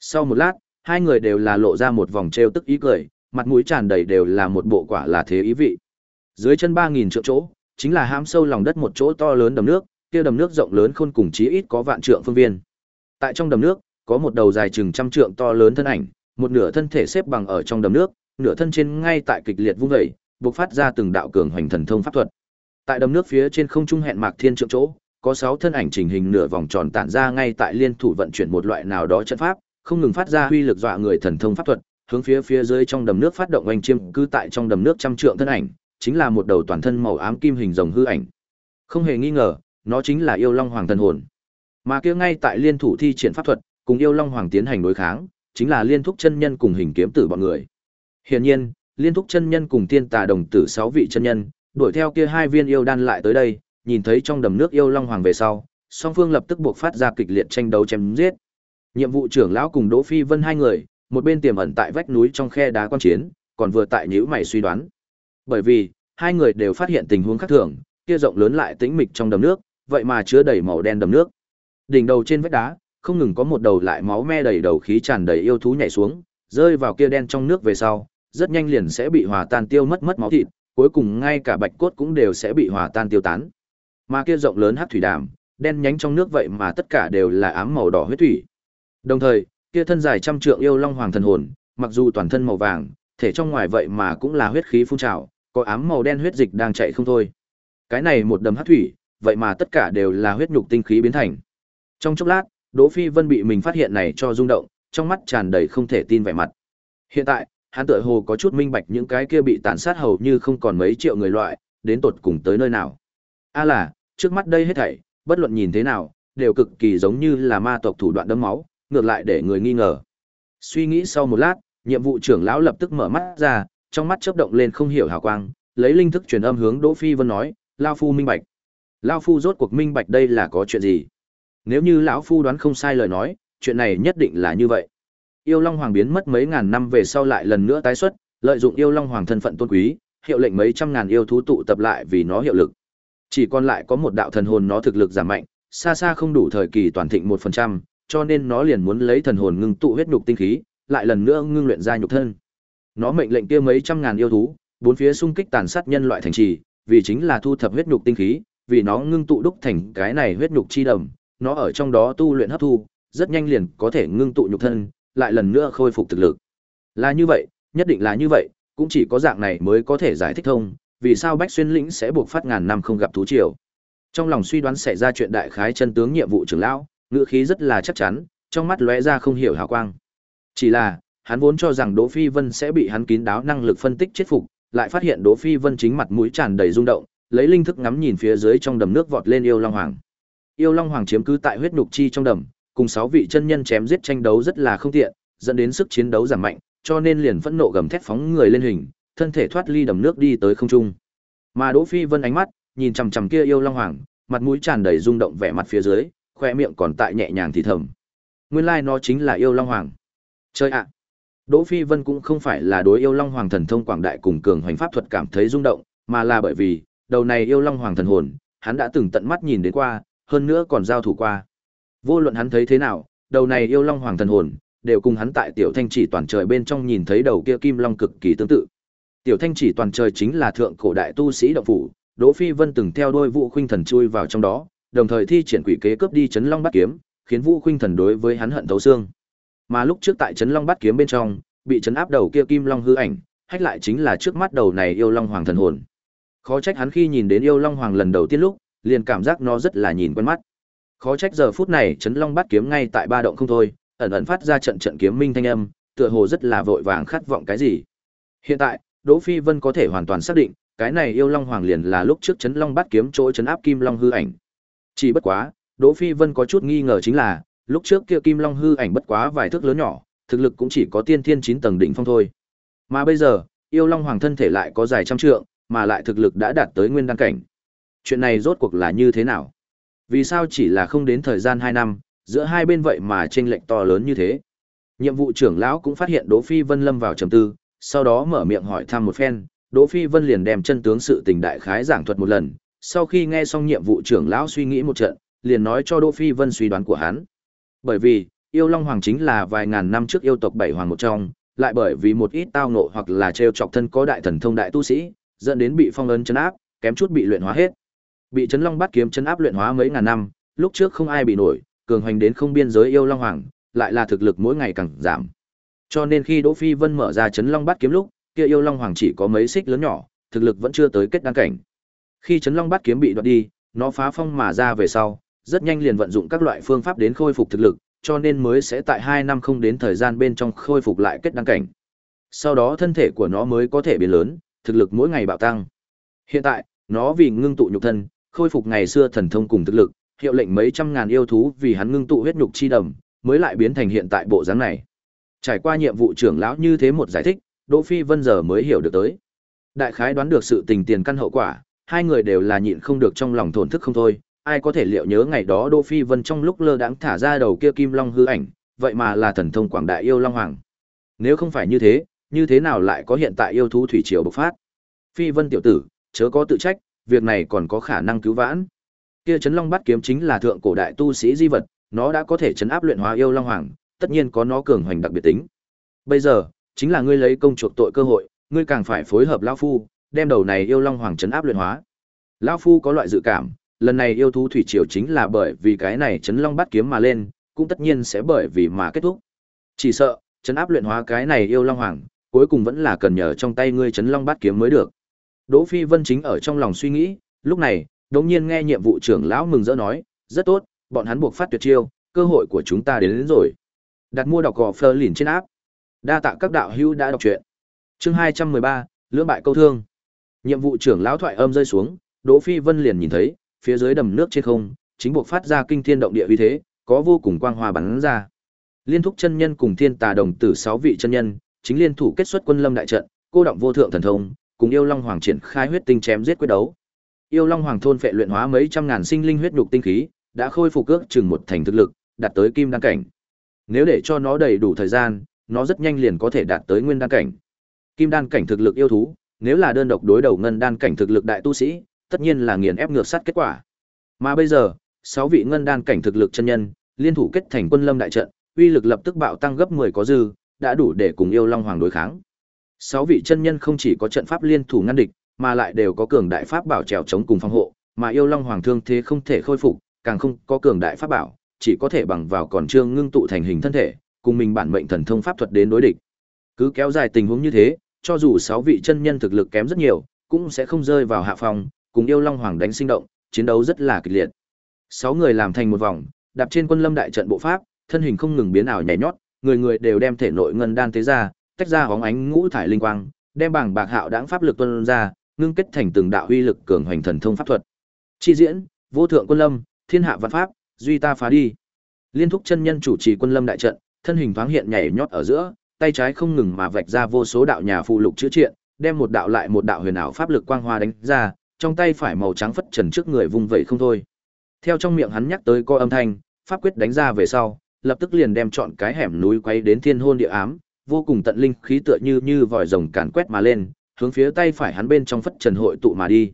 Sau một lát, hai người đều là lộ ra một vòng trêu tức ý cười, mặt mũi tràn đầy đều là một bộ quả là thế ý vị. Dưới chân 3000 trượng chỗ, chính là hãm sâu lòng đất một chỗ to lớn đầm nước, kia đầm nước rộng lớn khôn cùng chí ít có vạn trượng phương viên. Tại trong đầm nước, có một đầu dài chừng trăm trượng to lớn thân ảnh, một nửa thân thể xếp bằng ở trong đầm nước, nửa thân trên ngay tại kịch liệt vung dậy, bộc phát ra từng đạo cường hoành thần thông pháp thuật. Tại đầm nước phía trên không trung hẹn mạc thiên trượng chỗ, có sáu thân ảnh trình hình nửa vòng tròn tản ra ngay tại liên thủ vận chuyển một loại nào đó trận pháp, không ngừng phát ra uy lực dọa người thần thông pháp thuật, hướng phía phía dưới trong đầm nước phát động oanh chiêm cư tại trong đầm nước trăm trượng thân ảnh, chính là một đầu toàn thân màu ám kim hình rồng hư ảnh. Không hề nghi ngờ, nó chính là yêu long hoàng thần hồn. Mà kia ngay tại liên thủ thi triển pháp thuật, cùng yêu long hoàng tiến hành đối kháng, chính là liên thúc chân nhân cùng hình kiếm tử bọn người. Hiển nhiên, liên thúc chân nhân cùng tiên tà đồng tử sáu vị chân nhân, đuổi theo kia hai viên yêu đan lại tới đây, nhìn thấy trong đầm nước yêu long hoàng về sau, song phương lập tức buộc phát ra kịch liệt tranh đấu chém giết. Nhiệm vụ trưởng lão cùng Đỗ Phi Vân hai người, một bên tiềm ẩn tại vách núi trong khe đá quan chiến, còn vừa tại nhíu mày suy đoán. Bởi vì, hai người đều phát hiện tình huống khác thường, kia rộng lớn lại tĩnh mịch trong đầm nước, vậy mà chứa đầy màu đen đầm nước. Đỉnh đầu trên vách đá, không ngừng có một đầu lại máu me đầy đầu khí tràn đầy yêu thú nhảy xuống, rơi vào kia đen trong nước về sau, rất nhanh liền sẽ bị hòa tan tiêu mất mất máu thịt, cuối cùng ngay cả bạch cốt cũng đều sẽ bị hòa tan tiêu tán. Mà kia rộng lớn hắc thủy đàm, đen nhánh trong nước vậy mà tất cả đều là ám màu đỏ huyết thủy. Đồng thời, kia thân dài trăm trượng yêu long hoàng thần hồn, mặc dù toàn thân màu vàng, thể trong ngoài vậy mà cũng là huyết khí phun trào, có ám màu đen huyết dịch đang chạy không thôi. Cái này một đầm hắc thủy, vậy mà tất cả đều là huyết nhục tinh khí biến thành. Trong chốc lát, Đỗ Phi Vân bị mình phát hiện này cho rung động, trong mắt tràn đầy không thể tin vẻ mặt. Hiện tại, hắn tựa hồ có chút minh bạch những cái kia bị tàn sát hầu như không còn mấy triệu người loại, đến tột cùng tới nơi nào. A là, trước mắt đây hết thảy, bất luận nhìn thế nào, đều cực kỳ giống như là ma tộc thủ đoạn đấm máu, ngược lại để người nghi ngờ. Suy nghĩ sau một lát, nhiệm vụ trưởng lão lập tức mở mắt ra, trong mắt chớp động lên không hiểu hào quang, lấy linh thức truyền âm hướng Đỗ Phi Vân nói, "Lão phu minh bạch." Lão phu rốt cuộc minh bạch đây là có chuyện gì? Nếu như lão phu đoán không sai lời nói, chuyện này nhất định là như vậy. Yêu Long Hoàng biến mất mấy ngàn năm về sau lại lần nữa tái xuất, lợi dụng Yêu Long Hoàng thân phận tôn quý, hiệu lệnh mấy trăm ngàn yêu thú tụ tập lại vì nó hiệu lực. Chỉ còn lại có một đạo thần hồn nó thực lực giảm mạnh, xa xa không đủ thời kỳ toàn thịnh một phần trăm, cho nên nó liền muốn lấy thần hồn ngưng tụ huyết nhục tinh khí, lại lần nữa ngưng luyện ra nhục thân. Nó mệnh lệnh kia mấy trăm ngàn yêu thú, bốn phía xung kích tàn sát nhân loại thành trì, vì chính là thu thập huyết nhục tinh khí, vì nó ngưng tụ đúc thành cái này huyết nhục chi đầm, nó ở trong đó tu luyện hấp thu, rất nhanh liền có thể ngưng tụ nhục thân, lại lần nữa khôi phục thực lực. Là như vậy, nhất định là như vậy, cũng chỉ có dạng này mới có thể giải thích thông, vì sao Bách Xuyên lĩnh sẽ buộc phát ngàn năm không gặp thú triều. Trong lòng suy đoán xảy ra chuyện đại khái chân tướng nhiệm vụ trưởng lão, ngữ khí rất là chắc chắn, trong mắt lóe ra không hiểu hào quang. Chỉ là, hắn vốn cho rằng Đỗ Phi Vân sẽ bị hắn kín đáo năng lực phân tích chết phục, lại phát hiện Đỗ Phi Vân chính mặt mũi tràn đầy rung động, lấy linh thức ngắm nhìn phía dưới trong đầm nước vọt lên yêu long hoàng. Yêu long hoàng chiếm cứ tại huyết nhục chi trong đầm, cùng sáu vị chân nhân chém giết tranh đấu rất là không tiện, dẫn đến sức chiến đấu giảm mạnh, cho nên liền phẫn nộ gầm thét phóng người lên hình, thân thể thoát ly đầm nước đi tới không trung. Mà Đỗ Phi Vân ánh mắt nhìn chằm chằm kia yêu long hoàng, mặt mũi tràn đầy rung động vẻ mặt phía dưới, khoe miệng còn tại nhẹ nhàng thì thầm. Nguyên lai like nó chính là yêu Long Hoàng. Chơi ạ! Đỗ Phi Vân cũng không phải là đối yêu Long Hoàng thần thông quảng đại cùng cường hoành pháp thuật cảm thấy rung động, mà là bởi vì, đầu này yêu Long Hoàng thần hồn, hắn đã từng tận mắt nhìn đến qua, hơn nữa còn giao thủ qua. Vô luận hắn thấy thế nào, đầu này yêu Long Hoàng thần hồn, đều cùng hắn tại tiểu thanh chỉ toàn trời bên trong nhìn thấy đầu kia kim long cực kỳ tương tự. Tiểu thanh chỉ toàn trời chính là thượng cổ đại tu sĩ động phủ, Đỗ Phi Vân từng theo đôi Vũ Khuynh Thần chui vào trong đó, đồng thời thi triển quỷ kế cướp đi chấn long bắt kiếm, khiến Vũ Khuynh Thần đối với hắn hận thấu xương. Mà lúc trước tại chấn long bắt kiếm bên trong, bị chấn áp đầu kia kim long hư ảnh, hách lại chính là trước mắt đầu này yêu long hoàng thần hồn. Khó trách hắn khi nhìn đến yêu long hoàng lần đầu tiên lúc, liền cảm giác nó rất là nhìn quen mắt. Khó trách giờ phút này chấn long bắt kiếm ngay tại ba động không thôi, ẩn ẩn phát ra trận trận kiếm minh thanh âm, tựa hồ rất là vội vàng khát vọng cái gì. Hiện tại, Đỗ Phi Vân có thể hoàn toàn xác định, cái này yêu long hoàng liền là lúc trước chấn long bắt kiếm chỗ chấn áp kim long hư ảnh. Chỉ bất quá, Đỗ Phi Vân có chút nghi ngờ chính là, lúc trước kia kim long hư ảnh bất quá vài thước lớn nhỏ, thực lực cũng chỉ có tiên thiên 9 tầng đỉnh phong thôi. Mà bây giờ, yêu long hoàng thân thể lại có dài trăm trượng, mà lại thực lực đã đạt tới nguyên đan cảnh. Chuyện này rốt cuộc là như thế nào? Vì sao chỉ là không đến thời gian 2 năm, giữa hai bên vậy mà chênh lệch to lớn như thế? Nhiệm vụ trưởng lão cũng phát hiện Đỗ Phi Vân lâm vào trầm tư, sau đó mở miệng hỏi thăm một phen, Đỗ Phi Vân liền đem chân tướng sự tình đại khái giảng thuật một lần, sau khi nghe xong nhiệm vụ trưởng lão suy nghĩ một trận, liền nói cho Đỗ Phi Vân suy đoán của hắn. Bởi vì, yêu Long Hoàng chính là vài ngàn năm trước yêu tộc bảy hoàng một trong, lại bởi vì một ít tao ngộ hoặc là trêu chọc thân có đại thần thông đại tu sĩ, dẫn đến bị phong ấn chấn áp, kém chút bị luyện hóa hết. Bị chấn long bát kiếm chấn áp luyện hóa mấy ngàn năm, lúc trước không ai bị nổi, cường hoành đến không biên giới yêu Long Hoàng, lại là thực lực mỗi ngày càng giảm. Cho nên khi Đỗ Phi Vân mở ra chấn long bát kiếm lúc, kia yêu long hoàng chỉ có mấy xích lớn nhỏ, thực lực vẫn chưa tới kết đăng cảnh. Khi chấn long bát kiếm bị đoạt đi, nó phá phong mà ra về sau, rất nhanh liền vận dụng các loại phương pháp đến khôi phục thực lực, cho nên mới sẽ tại 2 năm không đến thời gian bên trong khôi phục lại kết đăng cảnh. Sau đó thân thể của nó mới có thể biến lớn, thực lực mỗi ngày bạo tăng. Hiện tại, nó vì ngưng tụ nhục thân, khôi phục ngày xưa thần thông cùng thực lực, hiệu lệnh mấy trăm ngàn yêu thú vì hắn ngưng tụ huyết nhục chi đầm, mới lại biến thành hiện tại bộ dáng này. Trải qua nhiệm vụ trưởng lão như thế một giải thích, Đỗ Phi Vân giờ mới hiểu được tới. Đại khái đoán được sự tình tiền căn hậu quả, hai người đều là nhịn không được trong lòng thổn thức không thôi, ai có thể liệu nhớ ngày đó Đỗ Phi Vân trong lúc lơ đãng thả ra đầu kia kim long hư ảnh, vậy mà là thần thông quảng đại yêu long hoàng. Nếu không phải như thế, như thế nào lại có hiện tại yêu thú thủy triều bộc phát? Phi Vân tiểu tử, chớ có tự trách, việc này còn có khả năng cứu vãn. Kia chấn long bát kiếm chính là thượng cổ đại tu sĩ di vật, nó đã có thể chấn áp luyện hóa yêu long hoàng, tất nhiên có nó cường hoành đặc biệt tính. Bây giờ, chính là ngươi lấy công chuộc tội cơ hội, ngươi càng phải phối hợp lão phu, đem đầu này yêu long hoàng chấn áp luyện hóa. Lão phu có loại dự cảm, lần này yêu thú thủy triều chính là bởi vì cái này chấn long bát kiếm mà lên, cũng tất nhiên sẽ bởi vì mà kết thúc. Chỉ sợ, chấn áp luyện hóa cái này yêu long hoàng, cuối cùng vẫn là cần nhờ trong tay ngươi chấn long bát kiếm mới được. Đỗ Phi Vân chính ở trong lòng suy nghĩ, lúc này, đột nhiên nghe nhiệm vụ trưởng lão mừng rỡ nói, rất tốt, bọn hắn buộc phát tuyệt chiêu, cơ hội của chúng ta đến, đến rồi. Đặt mua đọc gò Fleur liền trên áp. Đa tạ các đạo hữu đã đọc truyện. Chương hai trăm mười ba lưỡng bại câu thương. Nhiệm vụ trưởng lão thoại âm rơi xuống, Đỗ Phi Vân liền nhìn thấy, phía dưới đầm nước trên không, chính buộc phát ra kinh thiên động địa uy thế, có vô cùng quang hoa bắn ra. Liên thúc chân nhân cùng thiên tà đồng tử sáu vị chân nhân, chính liên thủ kết xuất quân lâm đại trận, cô động vô thượng thần thông, cùng yêu long hoàng triển khai huyết tinh chém giết quyết đấu. Yêu long hoàng thôn phệ luyện hóa mấy trăm ngàn sinh linh huyết nhục tinh khí, đã khôi phục ước chừng một thành thực lực, đạt tới kim đan cảnh. Nếu để cho nó đầy đủ thời gian, nó rất nhanh liền có thể đạt tới nguyên đan cảnh. Kim đan cảnh thực lực yêu thú, nếu là đơn độc đối đầu ngân đan cảnh thực lực đại tu sĩ, tất nhiên là nghiền ép ngược sát kết quả. Mà bây giờ, sáu vị ngân đan cảnh thực lực chân nhân, liên thủ kết thành quân lâm đại trận, uy lực lập tức bạo tăng gấp 10 có dư, đã đủ để cùng yêu long hoàng đối kháng. Sáu vị chân nhân không chỉ có trận pháp liên thủ ngăn địch, mà lại đều có cường đại pháp bảo trèo chống cùng phòng hộ, mà yêu long hoàng thương thế không thể khôi phục, càng không có cường đại pháp bảo, chỉ có thể bằng vào còn trương ngưng tụ thành hình thân thể, cùng mình bản mệnh thần thông pháp thuật đến đối địch. Cứ kéo dài tình huống như thế, cho dù sáu vị chân nhân thực lực kém rất nhiều, cũng sẽ không rơi vào hạ phòng, cùng yêu long hoàng đánh sinh động, chiến đấu rất là kịch liệt. Sáu người làm thành một vòng, đạp trên quân lâm đại trận bộ pháp, thân hình không ngừng biến ảo nhảy nhót, người người đều đem thể nội ngân đan tế ra, tách ra hóng ánh ngũ thải linh quang, đem bảng bạc hạo đãng pháp lực tuôn ra, ngưng kết thành từng đạo uy lực cường hoành thần thông pháp thuật. Chi diễn, vô thượng quân lâm, thiên hạ văn pháp, duy ta phá đi. Liên thúc chân nhân chủ trì quân lâm đại trận, thân hình thoáng hiện nhảy nhót ở giữa, tay trái không ngừng mà vạch ra vô số đạo nhà phụ lục chữ triện, đem một đạo lại một đạo huyền ảo pháp lực quang hoa đánh ra, trong tay phải màu trắng phất trần trước người vung vẩy không thôi. Theo trong miệng hắn nhắc tới co âm thanh, pháp quyết đánh ra về sau, lập tức liền đem chọn cái hẻm núi quay đến thiên hôn địa ám, vô cùng tận linh khí tựa như như vòi rồng càn quét mà lên, hướng phía tay phải hắn bên trong phất trần hội tụ mà đi.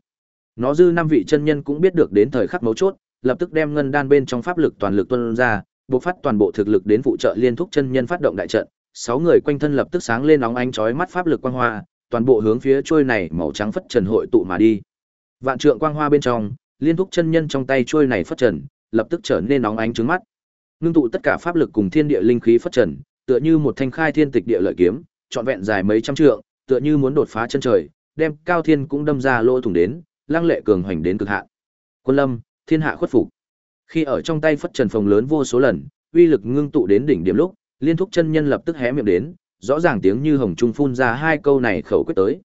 Nó dư năm vị chân nhân cũng biết được đến thời khắc mấu chốt, lập tức đem ngân đan bên trong pháp lực toàn lực tuôn ra, bộc phát toàn bộ thực lực đến phụ trợ liên thúc chân nhân phát động đại trận, sáu người quanh thân lập tức sáng lên nóng ánh chói mắt pháp lực quang hoa, toàn bộ hướng phía trôi này màu trắng phất trần hội tụ mà đi. Vạn trượng quang hoa bên trong, liên thúc chân nhân trong tay trôi này phất trần, lập tức trở nên nóng ánh trứng mắt. Ngưng tụ tất cả pháp lực cùng thiên địa linh khí phất trần, tựa như một thanh khai thiên tịch địa lợi kiếm, trọn vẹn dài mấy trăm trượng, tựa như muốn đột phá chân trời, đem cao thiên cũng đâm ra lỗ thủng đến, lăng lệ cường hoành đến cực hạn. Quân Lâm, thiên hạ khuất phục. Khi ở trong tay phất trần Phòng lớn vô số lần, uy lực ngưng tụ đến đỉnh điểm lúc, liên thúc chân nhân lập tức hé miệng đến, rõ ràng tiếng như hồng trung phun ra hai câu này khẩu quyết tới.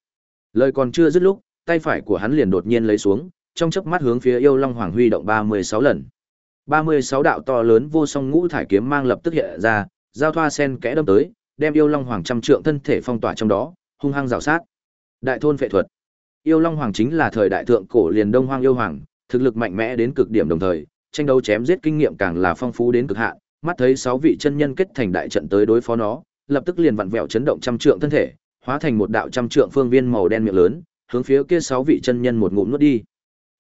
Lời còn chưa dứt lúc, tay phải của hắn liền đột nhiên lấy xuống, trong chớp mắt hướng phía yêu long hoàng huy động 36 lần. 36 đạo to lớn vô song ngũ thải kiếm mang lập tức hiện ra, giao thoa sen kẽ đâm tới, đem yêu long hoàng trăm trượng thân thể phong tỏa trong đó, hung hăng rào sát. Đại thôn phệ thuật. Yêu long hoàng chính là thời đại thượng cổ liền đông hoang yêu hoàng, thực lực mạnh mẽ đến cực điểm đồng thời, tranh đấu chém giết kinh nghiệm càng là phong phú đến cực hạn, mắt thấy sáu vị chân nhân kết thành đại trận tới đối phó nó, lập tức liền vặn vẹo chấn động trăm trượng thân thể, hóa thành một đạo trăm trượng phương viên màu đen miệng lớn, hướng phía kia sáu vị chân nhân một ngụm nuốt đi.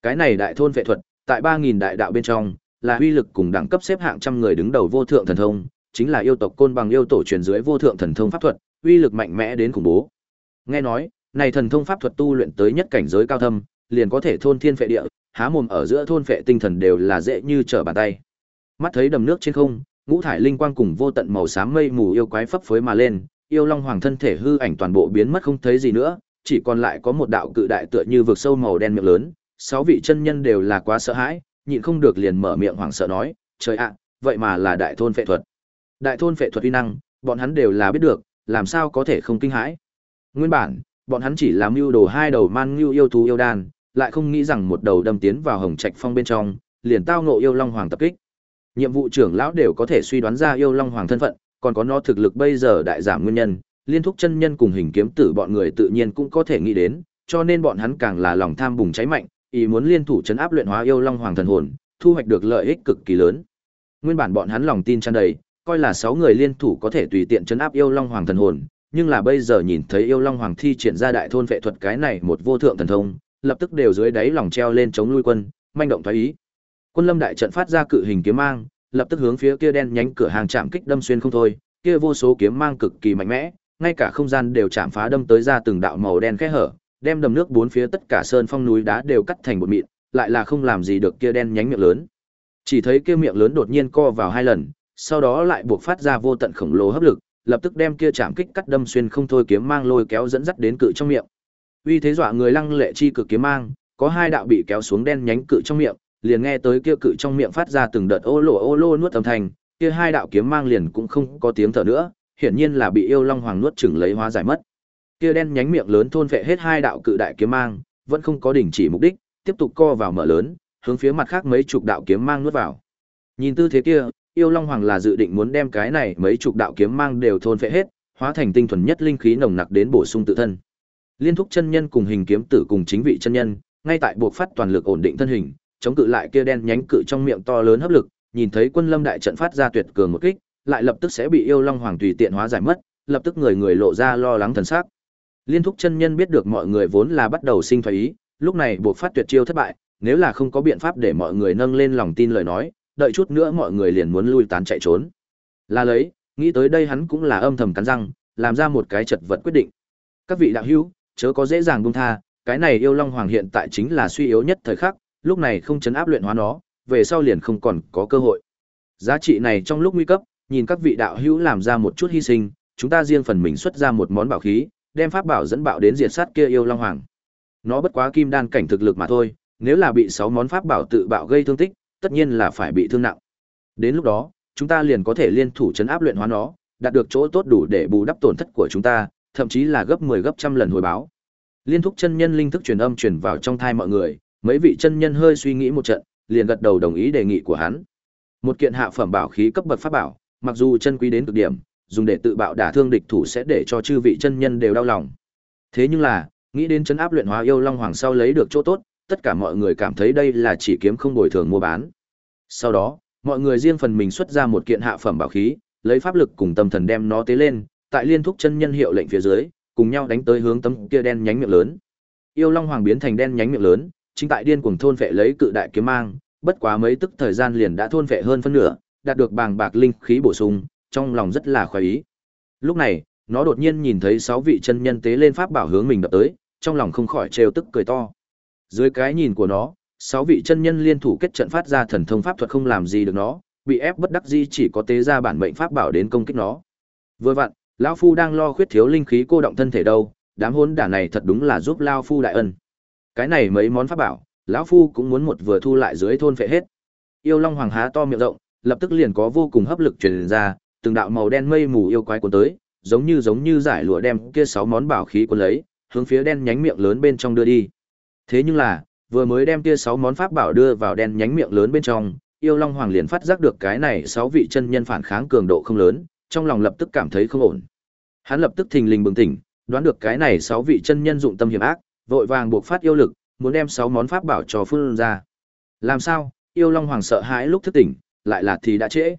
Cái này đại thôn vệ thuật, tại 3000 đại đạo bên trong, là uy lực cùng đẳng cấp xếp hạng trăm người đứng đầu vô thượng thần thông, chính là yêu tộc côn bằng yêu tổ truyền dưới vô thượng thần thông pháp thuật, uy lực mạnh mẽ đến khủng bố. Nghe nói, này thần thông pháp thuật tu luyện tới nhất cảnh giới cao thâm, liền có thể thôn thiên phệ địa, há mồm ở giữa thôn phệ tinh thần đều là dễ như trở bàn tay. Mắt thấy đầm nước trên không, ngũ thải linh quang cùng vô tận màu xám mây mù yêu quái phấp phới mà lên, yêu long hoàng thân thể hư ảnh toàn bộ biến mất không thấy gì nữa, chỉ còn lại có một đạo cự đại tựa như vực sâu màu đen miệng lớn, sáu vị chân nhân đều là quá sợ hãi, nhịn không được liền mở miệng hoảng sợ nói, "Trời ạ, vậy mà là đại thôn phệ thuật." Đại thôn phệ thuật uy năng, bọn hắn đều là biết được, làm sao có thể không kinh hãi. Nguyên bản, bọn hắn chỉ làm mưu đồ hai đầu man ngưu yêu thú yêu đan, lại không nghĩ rằng một đầu đâm tiến vào hồng trạch phong bên trong, liền tao ngộ yêu long hoàng tập kích. Nhiệm vụ trưởng lão đều có thể suy đoán ra yêu long hoàng thân phận, còn có nó thực lực bây giờ đại giảm nguyên nhân, liên thúc chân nhân cùng hình kiếm tử bọn người tự nhiên cũng có thể nghĩ đến, cho nên bọn hắn càng là lòng tham bùng cháy mạnh, ý muốn liên thủ chấn áp luyện hóa yêu long hoàng thần hồn, thu hoạch được lợi ích cực kỳ lớn. Nguyên bản bọn hắn lòng tin tràn đầy, coi là sáu người liên thủ có thể tùy tiện chấn áp yêu long hoàng thần hồn, nhưng là bây giờ nhìn thấy yêu long hoàng thi triển ra đại thôn vệ thuật cái này một vô thượng thần thông, lập tức đều dưới đáy lòng treo lên chống lui quân, manh động thái ý. Quân Lâm đại trận phát ra cự hình kiếm mang, lập tức hướng phía kia đen nhánh cửa hàng chạm kích đâm xuyên không thôi, kia vô số kiếm mang cực kỳ mạnh mẽ, ngay cả không gian đều chạm phá đâm tới ra từng đạo màu đen khe hở, đem đầm nước bốn phía tất cả sơn phong núi đá đều cắt thành một mịn, lại là không làm gì được kia đen nhánh miệng lớn. Chỉ thấy kia miệng lớn đột nhiên co vào hai lần, sau đó lại buộc phát ra vô tận khổng lồ hấp lực, lập tức đem kia chạm kích cắt đâm xuyên không thôi kiếm mang lôi kéo dẫn dắt đến cự trong miệng. Uy thế dọa người lăng lệ chi cực kiếm mang, có hai đạo bị kéo xuống đen nhánh cự trong miệng, liền nghe tới kia cự trong miệng phát ra từng đợt ô lô ô lô nuốt âm thanh, kia hai đạo kiếm mang liền cũng không có tiếng thở nữa, hiển nhiên là bị yêu long hoàng nuốt chửng lấy hóa giải mất. Kia đen nhánh miệng lớn thôn phệ hết hai đạo cự đại kiếm mang, vẫn không có đình chỉ mục đích, tiếp tục co vào mở lớn, hướng phía mặt khác mấy chục đạo kiếm mang nuốt vào. Nhìn tư thế kia, yêu long hoàng là dự định muốn đem cái này mấy chục đạo kiếm mang đều thôn phệ hết, hóa thành tinh thuần nhất linh khí nồng nặc đến bổ sung tự thân. Liên thúc chân nhân cùng hình kiếm tử cùng chính vị chân nhân, ngay tại buộc phát toàn lực ổn định thân hình, chống cự lại kia đen nhánh cự trong miệng to lớn hấp lực, nhìn thấy quân lâm đại trận phát ra tuyệt cường một kích, lại lập tức sẽ bị yêu long hoàng tùy tiện hóa giải mất, lập tức người người lộ ra lo lắng thần sắc. Liên thúc chân nhân biết được mọi người vốn là bắt đầu sinh phái ý, lúc này buộc phát tuyệt chiêu thất bại, nếu là không có biện pháp để mọi người nâng lên lòng tin lời nói, đợi chút nữa mọi người liền muốn lui tán chạy trốn. Là lấy, nghĩ tới đây hắn cũng là âm thầm cắn răng, làm ra một cái chật vật quyết định. Các vị đạo hữu, chớ có dễ dàng buông tha, cái này yêu long hoàng hiện tại chính là suy yếu nhất thời khắc, lúc này không chấn áp luyện hóa nó, về sau liền không còn có cơ hội. Giá trị này trong lúc nguy cấp, nhìn các vị đạo hữu làm ra một chút hy sinh, chúng ta riêng phần mình xuất ra một món bảo khí, đem pháp bảo dẫn bạo đến diệt sát kia yêu long hoàng. Nó bất quá kim đan cảnh thực lực mà thôi, nếu là bị 6 món pháp bảo tự bạo gây thương tích, tất nhiên là phải bị thương nặng. Đến lúc đó, chúng ta liền có thể liên thủ chấn áp luyện hóa nó, đạt được chỗ tốt đủ để bù đắp tổn thất của chúng ta, thậm chí là gấp 10 gấp trăm lần hồi báo. Liên thúc chân nhân linh thức truyền âm truyền vào trong thai mọi người, mấy vị chân nhân hơi suy nghĩ một trận, liền gật đầu đồng ý đề nghị của hắn. Một kiện hạ phẩm bảo khí cấp bậc pháp bảo, mặc dù chân quý đến cực điểm, dùng để tự bạo đả thương địch thủ sẽ để cho chư vị chân nhân đều đau lòng. Thế nhưng là, nghĩ đến chấn áp luyện hóa yêu long hoàng sau lấy được chỗ tốt, tất cả mọi người cảm thấy đây là chỉ kiếm không bồi thường mua bán. Sau đó, mọi người riêng phần mình xuất ra một kiện hạ phẩm bảo khí, lấy pháp lực cùng tâm thần đem nó tế lên, tại liên thúc chân nhân hiệu lệnh phía dưới, cùng nhau đánh tới hướng tấm kia đen nhánh miệng lớn. Yêu Long Hoàng biến thành đen nhánh miệng lớn, chính tại điên cuồng thôn phệ lấy cự đại kiếm mang, bất quá mấy tức thời gian liền đã thôn phệ hơn phân nửa, đạt được bàng bạc linh khí bổ sung, trong lòng rất là khoái ý. Lúc này, nó đột nhiên nhìn thấy sáu vị chân nhân tế lên pháp bảo hướng mình đập tới, trong lòng không khỏi trêu tức cười to. Dưới cái nhìn của nó, sáu vị chân nhân liên thủ kết trận phát ra thần thông pháp thuật không làm gì được nó, bị ép bất đắc dĩ chỉ có tế ra bản mệnh pháp bảo đến công kích nó. Vừa vặn, lão phu đang lo khuyết thiếu linh khí cô động thân thể đâu, đám hỗn đản này thật đúng là giúp lão phu đại ân. Cái này mấy món pháp bảo, lão phu cũng muốn một vừa thu lại dưới thôn phệ hết. Yêu Long Hoàng há to miệng rộng, lập tức liền có vô cùng hấp lực truyền ra, từng đạo màu đen mây mù yêu quái cuốn tới, giống như giống như giải lụa đem kia sáu món bảo khí cuốn lấy, hướng phía đen nhánh miệng lớn bên trong đưa đi. Thế nhưng là, vừa mới đem kia sáu món pháp bảo đưa vào đen nhánh miệng lớn bên trong, Yêu Long Hoàng liền phát giác được cái này sáu vị chân nhân phản kháng cường độ không lớn, trong lòng lập tức cảm thấy không ổn. Hắn lập tức thình lình bừng tỉnh, đoán được cái này sáu vị chân nhân dụng tâm hiểm ác, vội vàng buộc phát yêu lực, muốn đem sáu món pháp bảo cho phương ra. Làm sao? Yêu Long Hoàng sợ hãi lúc thức tỉnh, lại là thì đã trễ.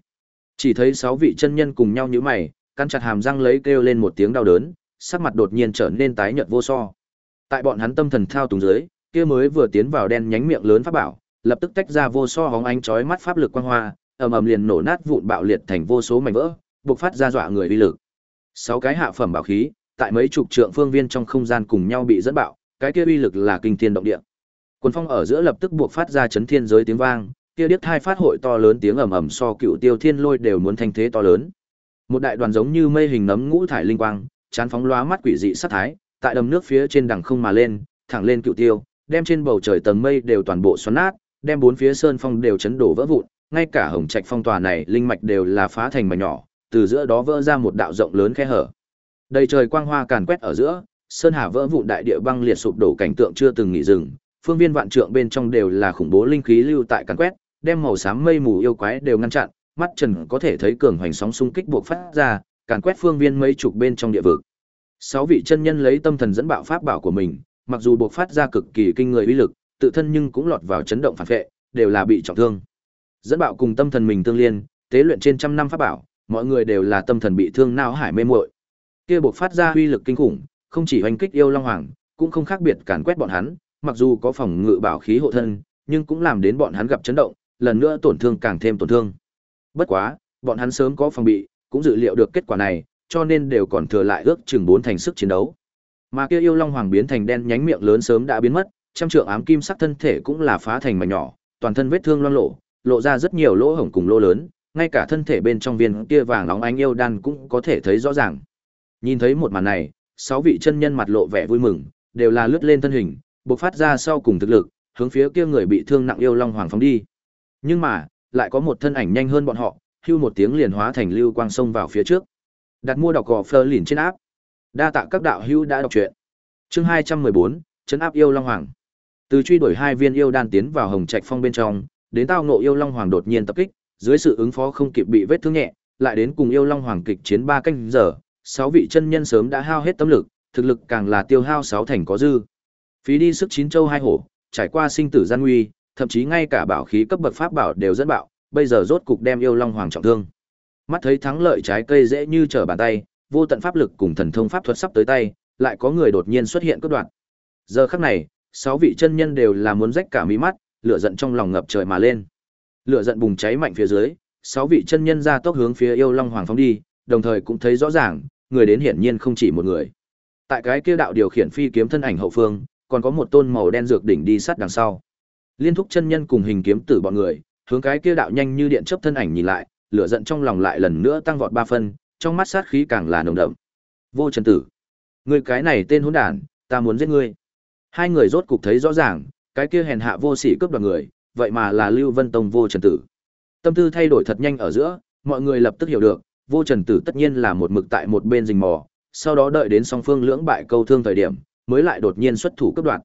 Chỉ thấy sáu vị chân nhân cùng nhau như mày, cắn chặt hàm răng lấy kêu lên một tiếng đau đớn, sắc mặt đột nhiên trở nên tái nhợt vô so. Tại bọn hắn tâm thần thao túng dưới, kia mới vừa tiến vào đen nhánh miệng lớn pháp bảo, lập tức tách ra vô so hóng ánh chói mắt pháp lực quang hoa, ầm ầm liền nổ nát vụn bạo liệt thành vô số mảnh vỡ, bộc phát ra dọa người uy lực. Sáu cái hạ phẩm bảo khí, tại mấy chục trượng phương viên trong không gian cùng nhau bị dẫn bạo, cái kia uy lực là kinh thiên động địa. Quân phong ở giữa lập tức buộc phát ra chấn thiên giới tiếng vang, kia điếc thai phát hội to lớn tiếng ầm ầm so cựu tiêu thiên lôi đều muốn thanh thế to lớn. Một đại đoàn giống như mây hình nấm ngũ thải linh quang, chán phóng lóa mắt quỷ dị sát thái, tại đầm nước phía trên đằng không mà lên, thẳng lên cựu tiêu, đem trên bầu trời tầng mây đều toàn bộ xoắn nát, đem bốn phía sơn phong đều chấn đổ vỡ vụn, ngay cả hồng trạch phong tòa này linh mạch đều là phá thành mảnh nhỏ, từ giữa đó vỡ ra một đạo rộng lớn khe hở. Đầy trời quang hoa càn quét ở giữa, sơn hà vỡ vụn đại địa băng liệt sụp đổ cảnh tượng chưa từng nghỉ dừng, phương viên vạn trượng bên trong đều là khủng bố linh khí lưu tại càn quét, đem màu xám mây mù yêu quái đều ngăn chặn, mắt trần có thể thấy cường hoành sóng xung kích buộc phát ra, càn quét phương viên mấy chục bên trong địa vực. Sáu vị chân nhân lấy tâm thần dẫn bạo pháp bảo của mình, mặc dù buộc phát ra cực kỳ kinh người uy lực, tự thân nhưng cũng lọt vào chấn động phản vệ, đều là bị trọng thương. Dẫn bạo cùng tâm thần mình tương liên, tế luyện trên trăm năm pháp bảo, mọi người đều là tâm thần bị thương não hải mê muội. Kia buộc phát ra uy lực kinh khủng, không chỉ hoành kích yêu long hoàng, cũng không khác biệt càn quét bọn hắn, mặc dù có phòng ngự bảo khí hộ thân, nhưng cũng làm đến bọn hắn gặp chấn động, lần nữa tổn thương càng thêm tổn thương. Bất quá, bọn hắn sớm có phòng bị, cũng dự liệu được kết quả này, cho nên đều còn thừa lại ước chừng bốn thành sức chiến đấu. Mà kia yêu long hoàng biến thành đen nhánh miệng lớn sớm đã biến mất, trăm trượng ám kim sắc thân thể cũng là phá thành mảnh nhỏ, toàn thân vết thương loang lộ, lộ ra rất nhiều lỗ hổng cùng lỗ lớn, ngay cả thân thể bên trong viên kia vàng nóng ánh yêu đan cũng có thể thấy rõ ràng. Nhìn thấy một màn này, sáu vị chân nhân mặt lộ vẻ vui mừng, đều là lướt lên thân hình, bộc phát ra sau cùng thực lực, hướng phía kia người bị thương nặng yêu long hoàng phóng đi. Nhưng mà, lại có một thân ảnh nhanh hơn bọn họ, hưu một tiếng liền hóa thành lưu quang sông vào phía trước. Đặt mua đọc gò phơ lìn trên áp. Đa tạ các đạo hưu đã đọc truyện. Chương 214, trấn áp yêu long hoàng. Từ truy đuổi hai viên yêu đan tiến vào hồng trạch phong bên trong, đến tao ngộ yêu long hoàng đột nhiên tập kích, dưới sự ứng phó không kịp bị vết thương nhẹ, lại đến cùng yêu long hoàng kịch chiến ba canh giờ, sáu vị chân nhân sớm đã hao hết tâm lực, thực lực càng là tiêu hao sáu thành có dư. Phí đi sức chín châu hai hổ, trải qua sinh tử gian nguy, thậm chí ngay cả bảo khí cấp bậc pháp bảo đều dẫn bạo, bây giờ rốt cục đem yêu long hoàng trọng thương. Mắt thấy thắng lợi trái cây dễ như trở bàn tay, vô tận pháp lực cùng thần thông pháp thuật sắp tới tay, lại có người đột nhiên xuất hiện cướp đoạn. Giờ khắc này, sáu vị chân nhân đều là muốn rách cả mí mắt, lửa giận trong lòng ngập trời mà lên. Lửa giận bùng cháy mạnh phía dưới, sáu vị chân nhân ra tốc hướng phía yêu long hoàng phóng đi, đồng thời cũng thấy rõ ràng, người đến hiển nhiên không chỉ một người. Tại cái kia đạo điều khiển phi kiếm thân ảnh hậu phương, còn có một tôn màu đen dược đỉnh đi sát đằng sau. Liên thúc chân nhân cùng hình kiếm tử bọn người, hướng cái kia đạo nhanh như điện chớp thân ảnh nhìn lại, lửa giận trong lòng lại lần nữa tăng vọt ba phân, trong mắt sát khí càng là nồng đậm. Vô Trần Tử, ngươi cái này tên hỗn đản, ta muốn giết ngươi. Hai người rốt cục thấy rõ ràng, cái kia hèn hạ vô sỉ cướp đoạt người, vậy mà là Lưu Vân Tông Vô Trần Tử. Tâm tư thay đổi thật nhanh ở giữa, mọi người lập tức hiểu được, Vô Trần Tử tất nhiên là một mực tại một bên rình mò, sau đó đợi đến song phương lưỡng bại câu thương thời điểm, mới lại đột nhiên xuất thủ cướp đoạt.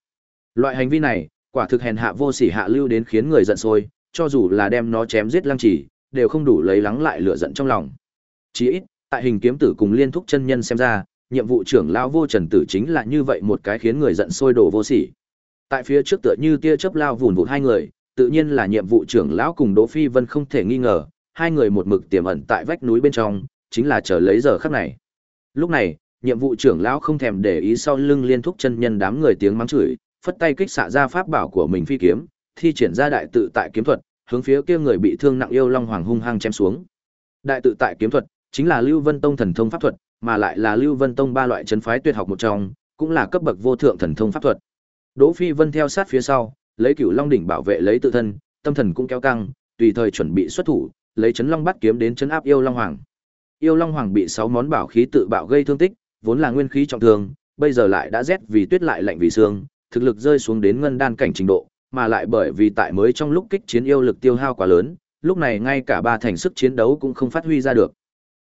Loại hành vi này, quả thực hèn hạ vô sỉ hạ lưu đến khiến người giận sôi, cho dù là đem nó chém giết lăng trì, đều không đủ lấy lắng lại lửa giận trong lòng. Chỉ ít, tại hình kiếm tử cùng liên thúc chân nhân xem ra, nhiệm vụ trưởng lão vô trần tử chính là như vậy một cái khiến người giận sôi đổ vô sỉ. Tại phía trước tựa như tia chớp lao vùn vụt hai người, tự nhiên là nhiệm vụ trưởng lão cùng Đỗ Phi Vân không thể nghi ngờ, hai người một mực tiềm ẩn tại vách núi bên trong, chính là chờ lấy giờ khắc này. Lúc này, nhiệm vụ trưởng lão không thèm để ý sau lưng liên thúc chân nhân đám người tiếng mắng chửi, phất tay kích xạ ra pháp bảo của mình phi kiếm, thi triển ra đại tự tại kiếm thuật, hướng phía kia người bị thương nặng yêu long hoàng hung hăng chém xuống. Đại tự tại kiếm thuật chính là Lưu Vân Tông thần thông pháp thuật, mà lại là Lưu Vân Tông ba loại chấn phái tuyệt học một trong, cũng là cấp bậc vô thượng thần thông pháp thuật. Đỗ Phi Vân theo sát phía sau, lấy Cửu Long đỉnh bảo vệ lấy tự thân, tâm thần cũng kéo căng, tùy thời chuẩn bị xuất thủ, lấy chấn long bát kiếm đến chấn áp yêu long hoàng. Yêu long hoàng bị sáu món bảo khí tự bạo gây thương tích, vốn là nguyên khí trọng thương, bây giờ lại đã rét vì tuyết lại lạnh vì xương, thực lực rơi xuống đến ngân đan cảnh trình độ, mà lại bởi vì tại mới trong lúc kích chiến yêu lực tiêu hao quá lớn, lúc này ngay cả ba thành sức chiến đấu cũng không phát huy ra được.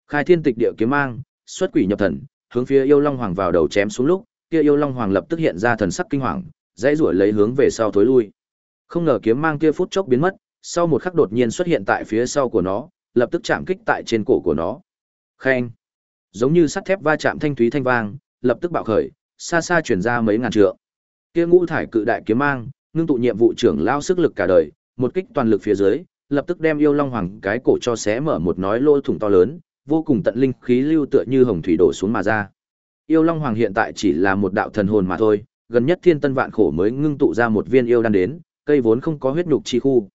Khai Thiên Tịch Địa kiếm mang, xuất quỷ nhập thần, hướng phía yêu long hoàng vào đầu chém xuống lúc, kia yêu long hoàng lập tức hiện ra thần sắc kinh hoàng, dãy rủa lấy hướng về sau thối lui. Không ngờ kiếm mang kia phút chốc biến mất, sau một khắc đột nhiên xuất hiện tại phía sau của nó, lập tức chạm kích tại trên cổ của nó. Khen! Giống như sắt thép va chạm thanh thúy thanh vang, lập tức bạo khởi, xa xa chuyển ra mấy ngàn trượng. Kia ngũ thải cự đại kiếm mang, ngưng tụ nhiệm vụ trưởng lao sức lực cả đời, một kích toàn lực phía dưới, lập tức đem yêu long hoàng cái cổ cho xé mở một nói lỗ thủng to lớn, vô cùng tận linh khí lưu tựa như hồng thủy đổ xuống mà ra. Yêu long hoàng hiện tại chỉ là một đạo thần hồn mà thôi, gần nhất thiên tân vạn khổ mới ngưng tụ ra một viên yêu đan đến, cây vốn không có huyết nhục chi khu.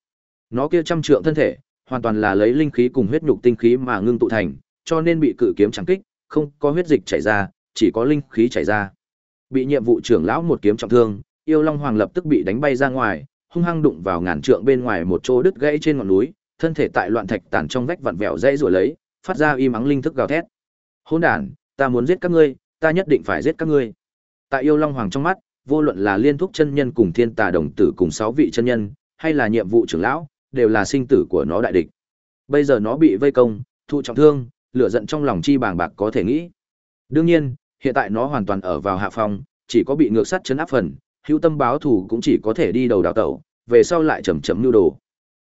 Nó kia trăm trượng thân thể, hoàn toàn là lấy linh khí cùng huyết nhục tinh khí mà ngưng tụ thành, cho nên bị cự kiếm chẳng kích, không có huyết dịch chảy ra, chỉ có linh khí chảy ra. Bị nhiệm vụ trưởng lão một kiếm trọng thương, yêu long hoàng lập tức bị đánh bay ra ngoài, hung hăng đụng vào ngàn trượng bên ngoài một chỗ đứt gãy trên ngọn núi, thân thể tại loạn thạch tàn trong vách vặn vẹo rẽ rủa lấy, phát ra y mắng linh thức gào thét. Hỗn đản, ta muốn giết các ngươi, ta nhất định phải giết các ngươi. Tại yêu long hoàng trong mắt, vô luận là liên thúc chân nhân cùng thiên tà đồng tử cùng sáu vị chân nhân, hay là nhiệm vụ trưởng lão, đều là sinh tử của nó đại địch. Bây giờ nó bị vây công, thụ trọng thương, lửa giận trong lòng chi bàng bạc có thể nghĩ. Đương nhiên, hiện tại nó hoàn toàn ở vào hạ phong, chỉ có bị ngược sát chấn áp phần, hữu tâm báo thủ cũng chỉ có thể đi đầu đào tẩu, về sau lại chậm chậm nưu đồ.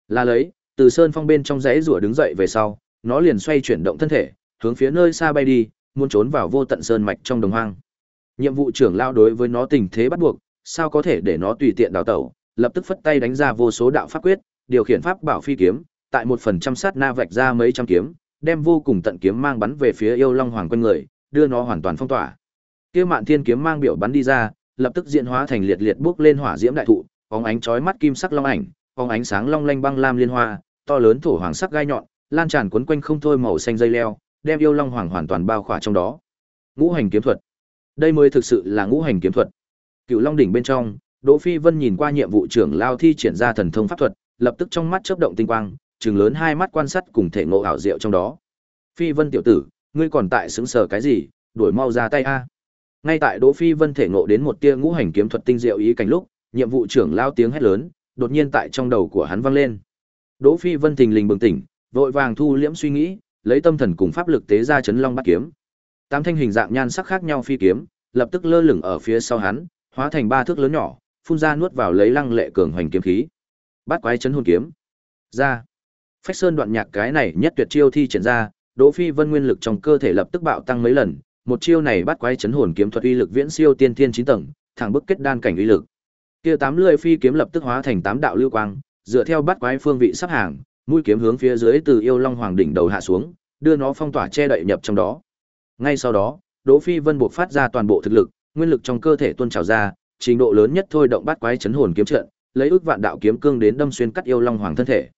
Là lấy, từ sơn phong bên trong rẽ rủa đứng dậy về sau, nó liền xoay chuyển động thân thể, hướng phía nơi xa bay đi, muốn trốn vào vô tận sơn mạch trong đồng hoang. Nhiệm vụ trưởng lao đối với nó tình thế bắt buộc, sao có thể để nó tùy tiện đào tẩu, lập tức phất tay đánh ra vô số đạo pháp quyết, điều khiển pháp bảo phi kiếm, tại một phần trăm sát na vạch ra mấy trăm kiếm, đem vô cùng tận kiếm mang bắn về phía yêu long hoàng quanh người, đưa nó hoàn toàn phong tỏa. Kia Mạn Thiên kiếm mang biểu bắn đi ra, lập tức diễn hóa thành liệt liệt bước lên hỏa diễm đại thụ, bóng ánh chói mắt kim sắc long ảnh, bóng ánh sáng long lanh băng lam liên hoa, to lớn thổ hoàng sắc gai nhọn, lan tràn quấn quanh không thôi màu xanh dây leo, đem yêu long hoàng hoàn toàn bao khỏa trong đó. Ngũ hành kiếm thuật. Đây mới thực sự là ngũ hành kiếm thuật. Cựu Long đỉnh bên trong, Đỗ Phi Vân nhìn qua nhiệm vụ trưởng lao thi triển ra thần thông pháp thuật, lập tức trong mắt chớp động tinh quang, trừng lớn hai mắt quan sát cùng thể ngộ ảo diệu trong đó. Phi Vân tiểu tử, ngươi còn tại xứng sở cái gì, đuổi mau ra tay a. Ngay tại Đỗ Phi Vân thể ngộ đến một tia ngũ hành kiếm thuật tinh diệu ý cảnh lúc, nhiệm vụ trưởng lao tiếng hét lớn, đột nhiên tại trong đầu của hắn vang lên. Đỗ Phi Vân thình lình bừng tỉnh, vội vàng thu liễm suy nghĩ, lấy tâm thần cùng pháp lực tế ra chấn long bát kiếm. Tám thanh hình dạng nhan sắc khác nhau phi kiếm, lập tức lơ lửng ở phía sau hắn, hóa thành ba thước lớn nhỏ, phun ra nuốt vào lấy lăng lệ cường hoành kiếm khí. Bát quái chấn hồn kiếm. Ra. Phách Sơn đoạn nhạc cái này nhất tuyệt chiêu thi triển ra, Đỗ Phi Vân nguyên lực trong cơ thể lập tức bạo tăng mấy lần, một chiêu này bắt quái chấn hồn kiếm thuật uy lực viễn siêu tiên thiên chín tầng, thẳng bức kết đan cảnh uy lực. Kia tám lưỡi phi kiếm lập tức hóa thành tám đạo lưu quang, dựa theo bắt quái phương vị sắp hàng, mũi kiếm hướng phía dưới từ yêu long hoàng đỉnh đầu hạ xuống, đưa nó phong tỏa che đậy nhập trong đó. Ngay sau đó, Đỗ Phi Vân buộc phát ra toàn bộ thực lực, nguyên lực trong cơ thể tuôn trào ra, trình độ lớn nhất thôi động bắt quái chấn hồn kiếm trận, lấy ước vạn đạo kiếm cương đến đâm xuyên cắt yêu long hoàng thân thể.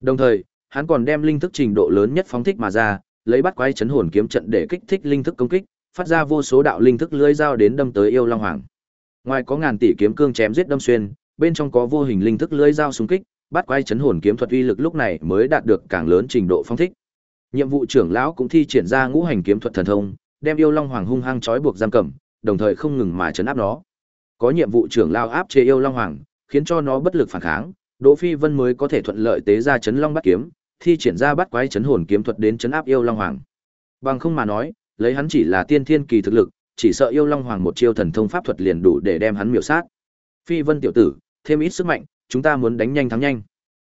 Đồng thời, hắn còn đem linh thức trình độ lớn nhất phóng thích mà ra, lấy bắt quái chấn hồn kiếm trận để kích thích linh thức công kích, phát ra vô số đạo linh thức lưỡi dao đến đâm tới yêu long hoàng. Ngoài có ngàn tỷ kiếm cương chém giết đâm xuyên, bên trong có vô hình linh thức lưỡi dao xung kích, bắt quái chấn hồn kiếm thuật uy lực lúc này mới đạt được càng lớn trình độ phong thích. Nhiệm vụ trưởng lão cũng thi triển ra ngũ hành kiếm thuật thần thông, đem yêu long hoàng hung hăng trói buộc giam cầm, đồng thời không ngừng mà chấn áp nó. Có nhiệm vụ trưởng lão áp chế yêu long hoàng, khiến cho nó bất lực phản kháng, Đỗ Phi Vân mới có thể thuận lợi tế ra chấn long bắt kiếm, thi triển ra bắt quái chấn hồn kiếm thuật đến chấn áp yêu long hoàng. Bằng không mà nói, lấy hắn chỉ là tiên thiên kỳ thực lực, chỉ sợ yêu long hoàng một chiêu thần thông pháp thuật liền đủ để đem hắn miểu sát. Phi Vân tiểu tử, thêm ít sức mạnh, chúng ta muốn đánh nhanh thắng nhanh.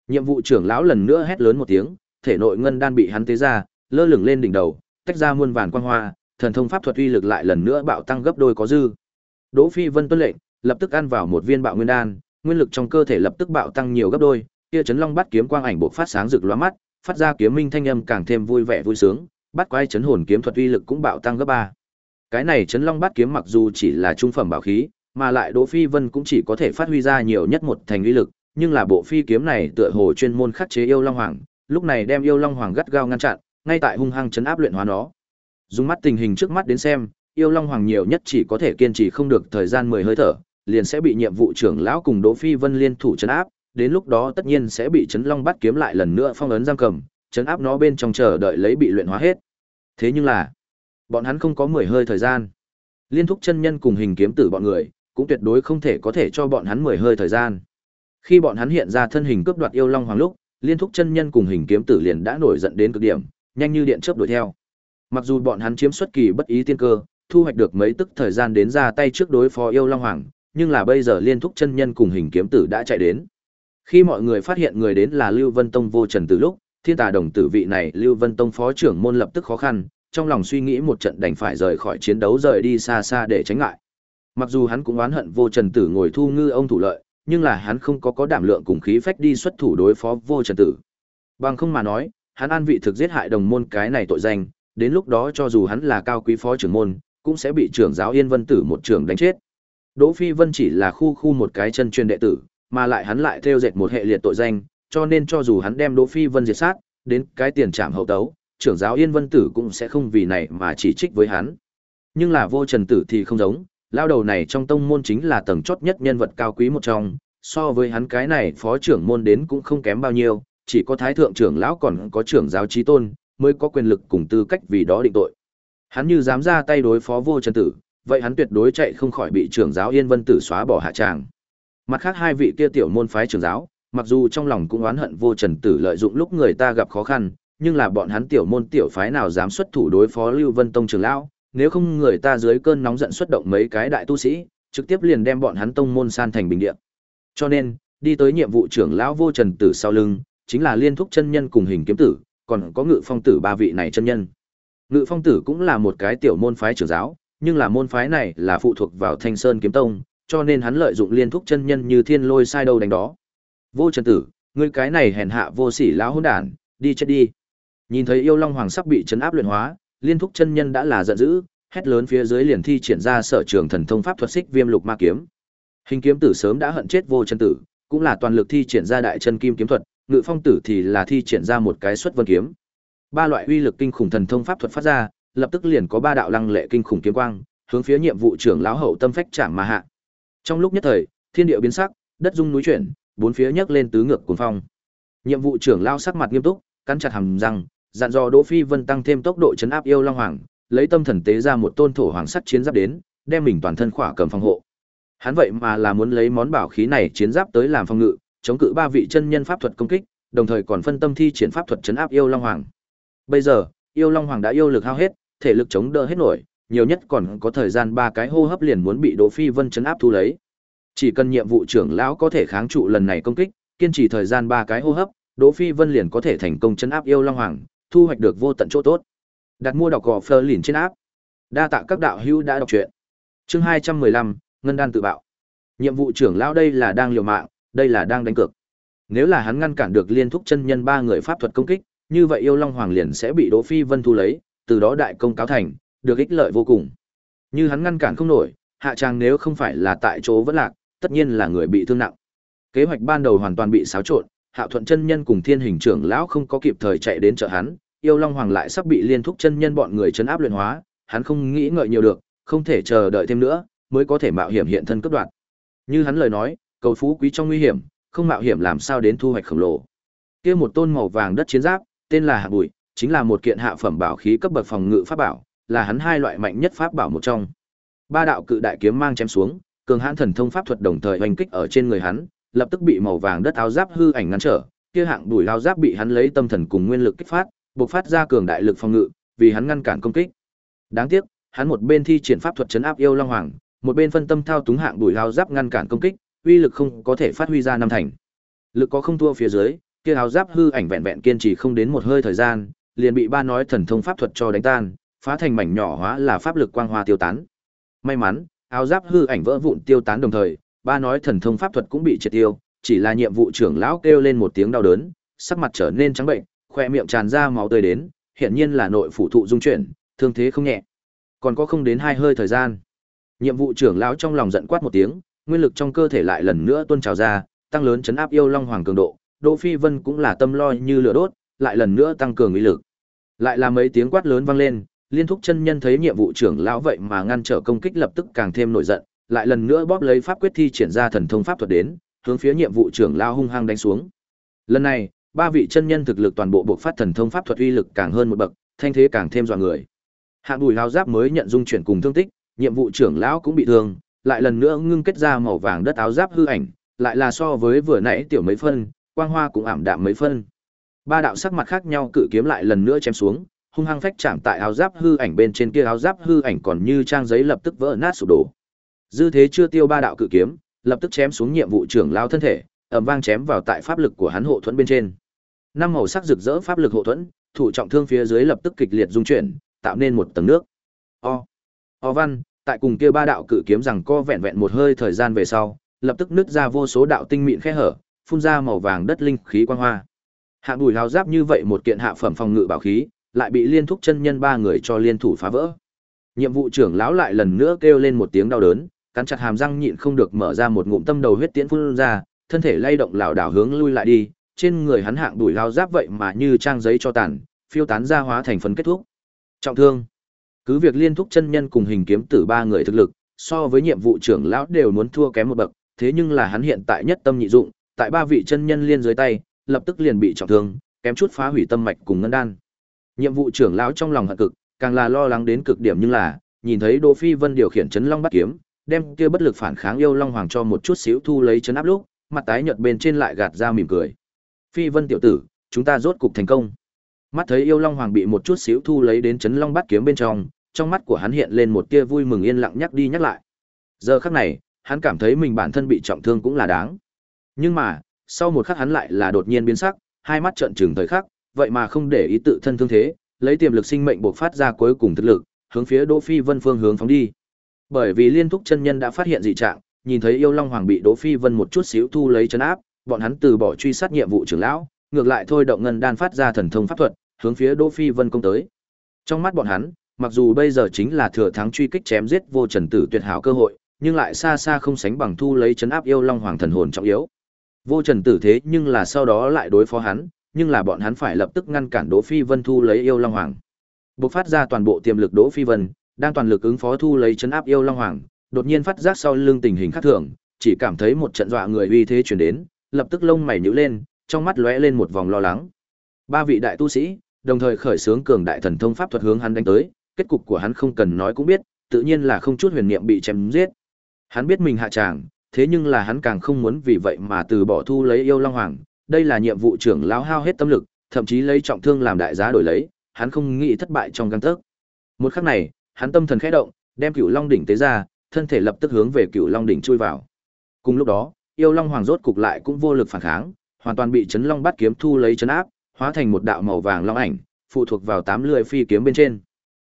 Nhiệm vụ trưởng lão lần nữa hét lớn một tiếng, thể nội ngân đan bị hắn tế ra, lơ lửng lên đỉnh đầu, tách ra muôn vàn quang hoa, thần thông pháp thuật uy lực lại lần nữa bạo tăng gấp đôi có dư. Đỗ Phi Vân tuân lệnh, lập tức ăn vào một viên bạo nguyên đan, nguyên lực trong cơ thể lập tức bạo tăng nhiều gấp đôi, kia chấn long bắt kiếm quang ảnh bộ phát sáng rực lóa mắt, phát ra kiếm minh thanh âm càng thêm vui vẻ vui sướng, bắt quái chấn hồn kiếm thuật uy lực cũng bạo tăng gấp ba. Cái này chấn long bắt kiếm mặc dù chỉ là trung phẩm bảo khí, mà lại Đỗ Phi Vân cũng chỉ có thể phát huy ra nhiều nhất một thành uy lực, nhưng là bộ phi kiếm này tựa hồ chuyên môn khắc chế yêu long hoàng, lúc này đem yêu long hoàng gắt gao ngăn chặn, ngay tại hung hăng chấn áp luyện hóa nó. Dùng mắt tình hình trước mắt đến xem, yêu long hoàng nhiều nhất chỉ có thể kiên trì không được thời gian 10 hơi thở, liền sẽ bị nhiệm vụ trưởng lão cùng Đỗ Phi Vân liên thủ chấn áp, đến lúc đó tất nhiên sẽ bị chấn long bắt kiếm lại lần nữa phong ấn giam cầm, chấn áp nó bên trong chờ đợi lấy bị luyện hóa hết. Thế nhưng là, bọn hắn không có 10 hơi thời gian. Liên thúc chân nhân cùng hình kiếm tử bọn người, cũng tuyệt đối không thể có thể cho bọn hắn 10 hơi thời gian. Khi bọn hắn hiện ra thân hình cướp đoạt yêu long hoàng lúc, liên thúc chân nhân cùng hình kiếm tử liền đã nổi giận đến cực điểm, nhanh như điện chớp đuổi theo. Mặc dù bọn hắn chiếm xuất kỳ bất ý tiên cơ, thu hoạch được mấy tức thời gian đến ra tay trước đối phó yêu long hoàng, nhưng là bây giờ liên thúc chân nhân cùng hình kiếm tử đã chạy đến. Khi mọi người phát hiện người đến là Lưu Vân Tông vô trần từ lúc, thiên tà đồng tử vị này Lưu Vân Tông phó trưởng môn lập tức khó khăn, trong lòng suy nghĩ một trận đành phải rời khỏi chiến đấu rời đi xa xa để tránh ngại. Mặc dù hắn cũng oán hận vô trần tử ngồi thu ngư ông thủ lợi, nhưng là hắn không có có đảm lượng cùng khí phách đi xuất thủ đối phó vô trần tử. Bằng không mà nói, hắn an vị thực giết hại đồng môn cái này tội danh, đến lúc đó cho dù hắn là cao quý phó trưởng môn, cũng sẽ bị trưởng giáo Yên Vân Tử một trưởng đánh chết. Đỗ Phi Vân chỉ là khu khu một cái chân truyền đệ tử, mà lại hắn lại theo dệt một hệ liệt tội danh, cho nên cho dù hắn đem Đỗ Phi Vân diệt sát, đến cái tiền trảm hậu tấu, trưởng giáo Yên Vân Tử cũng sẽ không vì này mà chỉ trích với hắn. Nhưng là vô trần tử thì không giống, lao đầu này trong tông môn chính là tầng chót nhất nhân vật cao quý một trong, so với hắn cái này phó trưởng môn đến cũng không kém bao nhiêu, chỉ có thái thượng trưởng lão còn có trưởng giáo trí tôn, mới có quyền lực cùng tư cách vì đó định tội. Hắn như dám ra tay đối phó vô trần tử, vậy hắn tuyệt đối chạy không khỏi bị trưởng giáo Yên Vân Tử xóa bỏ hạ tràng. Mặt khác hai vị kia tiểu môn phái trưởng giáo, mặc dù trong lòng cũng oán hận vô trần tử lợi dụng lúc người ta gặp khó khăn, nhưng là bọn hắn tiểu môn tiểu phái nào dám xuất thủ đối phó Lưu Vân Tông trưởng lão, nếu không người ta dưới cơn nóng giận xuất động mấy cái đại tu sĩ, trực tiếp liền đem bọn hắn tông môn san thành bình địa. Cho nên, đi tới nhiệm vụ trưởng lão vô trần tử sau lưng, chính là liên thúc chân nhân cùng hình kiếm tử, còn có ngự phong tử ba vị này chân nhân. Ngự phong tử cũng là một cái tiểu môn phái trưởng giáo, nhưng là môn phái này là phụ thuộc vào Thanh Sơn kiếm tông, cho nên hắn lợi dụng liên thúc chân nhân như thiên lôi sai đâu đánh đó. Vô Trần Tử, ngươi cái này hèn hạ vô sỉ lão hỗn đản, đi chết đi. Nhìn thấy yêu long hoàng sắp bị chấn áp luyện hóa, liên thúc chân nhân đã là giận dữ, hét lớn phía dưới liền thi triển ra sở trường thần thông pháp thuật xích viêm lục ma kiếm. Hình kiếm tử sớm đã hận chết vô chân tử, cũng là toàn lực thi triển ra đại chân kim kiếm thuật, ngự phong tử thì là thi triển ra một cái xuất vân kiếm. Ba loại uy lực kinh khủng thần thông pháp thuật phát ra, lập tức liền có ba đạo lăng lệ kinh khủng kiếm quang, hướng phía nhiệm vụ trưởng lão hậu tâm phách chạm mà hạ. Trong lúc nhất thời, thiên địa biến sắc, đất rung núi chuyển, bốn phía nhấc lên tứ ngược cuồng phong. Nhiệm vụ trưởng lão sắc mặt nghiêm túc, cắn chặt hàm răng, dặn dò Đỗ Phi Vân tăng thêm tốc độ chấn áp yêu long hoàng, lấy tâm thần tế ra một tôn thổ hoàng sắt chiến giáp đến, đem mình toàn thân khỏa cầm phòng hộ. Hắn vậy mà là muốn lấy món bảo khí này chiến giáp tới làm phòng ngự, chống cự ba vị chân nhân pháp thuật công kích, đồng thời còn phân tâm thi triển pháp thuật chấn áp yêu long hoàng. Bây giờ, yêu long hoàng đã yêu lực hao hết, thể lực chống đỡ hết nổi, nhiều nhất còn có thời gian ba cái hô hấp liền muốn bị Đỗ Phi Vân chấn áp thu lấy. Chỉ cần nhiệm vụ trưởng lão có thể kháng trụ lần này công kích, kiên trì thời gian ba cái hô hấp, Đỗ Phi Vân liền có thể thành công chấn áp yêu long hoàng, thu hoạch được vô tận chỗ tốt. Đặt mua đọc gò Fleur liền trên áp. Đa tạ các đạo hữu đã đọc truyện. Chương 215, ngân đan tự bạo. Nhiệm vụ trưởng lão đây là đang liều mạng, đây là đang đánh cược. Nếu là hắn ngăn cản được liên thúc chân nhân ba người pháp thuật công kích, như vậy yêu long hoàng liền sẽ bị Đỗ Phi Vân thu lấy, từ đó đại công cáo thành, được ích lợi vô cùng. Như hắn ngăn cản không nổi, hạ trang nếu không phải là tại chỗ vẫn lạc, tất nhiên là người bị thương nặng. Kế hoạch ban đầu hoàn toàn bị xáo trộn, Hạo Thuận chân nhân cùng Thiên Hình trưởng lão không có kịp thời chạy đến trợ hắn, yêu long hoàng lại sắp bị liên thúc chân nhân bọn người chấn áp luyện hóa, hắn không nghĩ ngợi nhiều được, không thể chờ đợi thêm nữa, mới có thể mạo hiểm hiện thân cấp đoạn. Như hắn lời nói, cầu phú quý trong nguy hiểm, không mạo hiểm làm sao đến thu hoạch khổng lồ. Kia một tôn màu vàng đất chiến giáp, tên là Hạ Bụi, chính là một kiện hạ phẩm bảo khí cấp bậc phòng ngự pháp bảo, là hắn hai loại mạnh nhất pháp bảo một trong. Ba đạo cự đại kiếm mang chém xuống, cường hãn thần thông pháp thuật đồng thời hoành kích ở trên người hắn, lập tức bị màu vàng đất áo giáp hư ảnh ngăn trở, kia hạng đùi áo giáp bị hắn lấy tâm thần cùng nguyên lực kích phát, bộc phát ra cường đại lực phòng ngự, vì hắn ngăn cản công kích. Đáng tiếc, hắn một bên thi triển pháp thuật chấn áp yêu long hoàng, một bên phân tâm thao túng hạng đùi áo giáp ngăn cản công kích, uy lực không có thể phát huy ra năm thành. Lực có không thua phía dưới, kia áo giáp hư ảnh vẹn vẹn kiên trì không đến một hơi thời gian, liền bị ba nói thần thông pháp thuật cho đánh tan, phá thành mảnh nhỏ hóa là pháp lực quang hoa tiêu tán. May mắn, áo giáp hư ảnh vỡ vụn tiêu tán đồng thời, ba nói thần thông pháp thuật cũng bị triệt tiêu, chỉ là nhiệm vụ trưởng lão kêu lên một tiếng đau đớn, sắc mặt trở nên trắng bệnh, khoe miệng tràn ra máu tươi đến, hiển nhiên là nội phủ thụ dung chuyển, thương thế không nhẹ. Còn có không đến hai hơi thời gian. Nhiệm vụ trưởng lão trong lòng giận quát một tiếng, nguyên lực trong cơ thể lại lần nữa tuôn trào ra, tăng lớn chấn áp yêu long hoàng cường độ, Đỗ Phi Vân cũng là tâm lo như lửa đốt, lại lần nữa tăng cường uy lực. Lại là mấy tiếng quát lớn vang lên, liên thúc chân nhân thấy nhiệm vụ trưởng lão vậy mà ngăn trở công kích lập tức càng thêm nổi giận, lại lần nữa bóp lấy pháp quyết thi triển ra thần thông pháp thuật đến, hướng phía nhiệm vụ trưởng lao hung hăng đánh xuống. Lần này, ba vị chân nhân thực lực toàn bộ buộc phát thần thông pháp thuật uy lực càng hơn một bậc, thanh thế càng thêm dọa người. Hạng Bùi Lao Giáp mới nhận dung chuyển cùng thương tích, nhiệm vụ trưởng lão cũng bị thương, lại lần nữa ngưng kết ra màu vàng đất áo giáp hư ảnh, lại là so với vừa nãy tiểu mấy phân, quang hoa cũng ảm đạm mấy phân. Ba đạo sắc mặt khác nhau cự kiếm lại lần nữa chém xuống, hung hăng phách chạm tại áo giáp hư ảnh bên trên kia áo giáp hư ảnh còn như trang giấy lập tức vỡ nát sụp đổ. Dư thế chưa tiêu ba đạo cự kiếm, lập tức chém xuống nhiệm vụ trưởng lao thân thể, ầm vang chém vào tại pháp lực của hắn hộ thuẫn bên trên. Năm màu sắc rực rỡ pháp lực hộ thuẫn, thủ trọng thương phía dưới lập tức kịch liệt rung chuyển, tạo nên một tầng nước. O. O văn, tại cùng kia ba đạo cự kiếm rằng co vẹn vẹn một hơi thời gian về sau, lập tức nứt ra vô số đạo tinh mịn khe hở, phun ra màu vàng đất linh khí quang hoa. Hạng đùi hào giáp như vậy một kiện hạ phẩm phòng ngự bảo khí, lại bị liên thúc chân nhân ba người cho liên thủ phá vỡ. Nhiệm vụ trưởng lão lại lần nữa kêu lên một tiếng đau đớn, cắn chặt hàm răng nhịn không được mở ra một ngụm tâm đầu huyết tiễn phun ra, thân thể lay động lảo đảo hướng lui lại đi, trên người hắn hạng đùi lao giáp vậy mà như trang giấy cho tàn, phiêu tán ra hóa thành phấn kết thúc. Trọng thương. Cứ việc liên thúc chân nhân cùng hình kiếm tử ba người thực lực, so với nhiệm vụ trưởng lão đều muốn thua kém một bậc, thế nhưng là hắn hiện tại nhất tâm nhị dụng, tại ba vị chân nhân liên dưới tay, lập tức liền bị trọng thương, kém chút phá hủy tâm mạch cùng ngân đan. Nhiệm vụ trưởng lão trong lòng hận cực, càng là lo lắng đến cực điểm nhưng là, nhìn thấy Đỗ Phi Vân điều khiển chấn long bắt kiếm, đem kia bất lực phản kháng yêu long hoàng cho một chút xíu thu lấy chấn áp lúc, mặt tái nhợt bên trên lại gạt ra mỉm cười. Phi Vân tiểu tử, chúng ta rốt cục thành công. Mắt thấy yêu long hoàng bị một chút xíu thu lấy đến chấn long bắt kiếm bên trong, trong mắt của hắn hiện lên một tia vui mừng yên lặng nhắc đi nhắc lại. Giờ khắc này, hắn cảm thấy mình bản thân bị trọng thương cũng là đáng. Nhưng mà, sau một khắc hắn lại là đột nhiên biến sắc, hai mắt trợn trừng thời khắc, vậy mà không để ý tự thân thương thế, lấy tiềm lực sinh mệnh bộc phát ra cuối cùng thực lực, hướng phía Đỗ Phi Vân phương hướng phóng đi. Bởi vì liên thúc chân nhân đã phát hiện dị trạng, nhìn thấy yêu long hoàng bị Đỗ Phi Vân một chút xíu thu lấy chấn áp, bọn hắn từ bỏ truy sát nhiệm vụ trưởng lão, ngược lại thôi động ngân đan phát ra thần thông pháp thuật, hướng phía Đỗ Phi Vân công tới. Trong mắt bọn hắn, mặc dù bây giờ chính là thừa thắng truy kích chém giết vô trần tử tuyệt hảo cơ hội, nhưng lại xa xa không sánh bằng thu lấy chấn áp yêu long hoàng thần hồn trọng yếu. Vô trần tử thế nhưng là sau đó lại đối phó hắn, nhưng là bọn hắn phải lập tức ngăn cản Đỗ Phi Vân thu lấy yêu long hoàng. Bộc phát ra toàn bộ tiềm lực Đỗ Phi Vân, đang toàn lực ứng phó thu lấy chấn áp yêu long hoàng, đột nhiên phát giác sau lưng tình hình khác thường, chỉ cảm thấy một trận dọa người uy thế truyền đến, lập tức lông mày nhíu lên, trong mắt lóe lên một vòng lo lắng. Ba vị đại tu sĩ, đồng thời khởi xướng cường đại thần thông pháp thuật hướng hắn đánh tới, kết cục của hắn không cần nói cũng biết, tự nhiên là không chút huyền niệm bị chém giết. Hắn biết mình hạ tràng, thế nhưng là hắn càng không muốn vì vậy mà từ bỏ thu lấy yêu long hoàng, đây là nhiệm vụ trưởng lão hao hết tâm lực, thậm chí lấy trọng thương làm đại giá đổi lấy, hắn không nghĩ thất bại trong gang tấc. Một khắc này, hắn tâm thần khẽ động, đem Cửu Long đỉnh tế ra, thân thể lập tức hướng về Cửu Long đỉnh chui vào. Cùng lúc đó, yêu long hoàng rốt cục lại cũng vô lực phản kháng, hoàn toàn bị chấn long bắt kiếm thu lấy chấn áp, hóa thành một đạo màu vàng long ảnh, phụ thuộc vào tám lưỡi phi kiếm bên trên.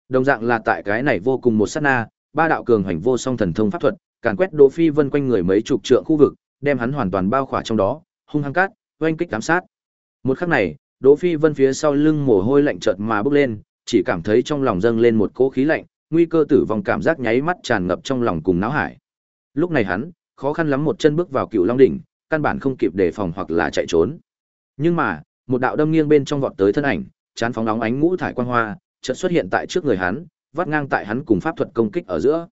Đồng dạng là tại cái này vô cùng một sát na, ba đạo cường hành vô song thần thông pháp thuật, càn quét Đỗ Phi Vân quanh người mấy chục trượng khu vực, đem hắn hoàn toàn bao khỏa trong đó, hung hăng cát, oanh kích giám sát. Một khắc này, Đỗ Phi Vân phía sau lưng mồ hôi lạnh chợt mà bốc lên, chỉ cảm thấy trong lòng dâng lên một cỗ khí lạnh, nguy cơ tử vong cảm giác nháy mắt tràn ngập trong lòng cùng náo hải. Lúc này hắn, khó khăn lắm một chân bước vào Cựu Long đỉnh, căn bản không kịp đề phòng hoặc là chạy trốn. Nhưng mà, một đạo đâm nghiêng bên trong vọt tới thân ảnh, chán phóng nóng ánh ngũ thải quang hoa, chợt xuất hiện tại trước người hắn, vắt ngang tại hắn cùng pháp thuật công kích ở giữa.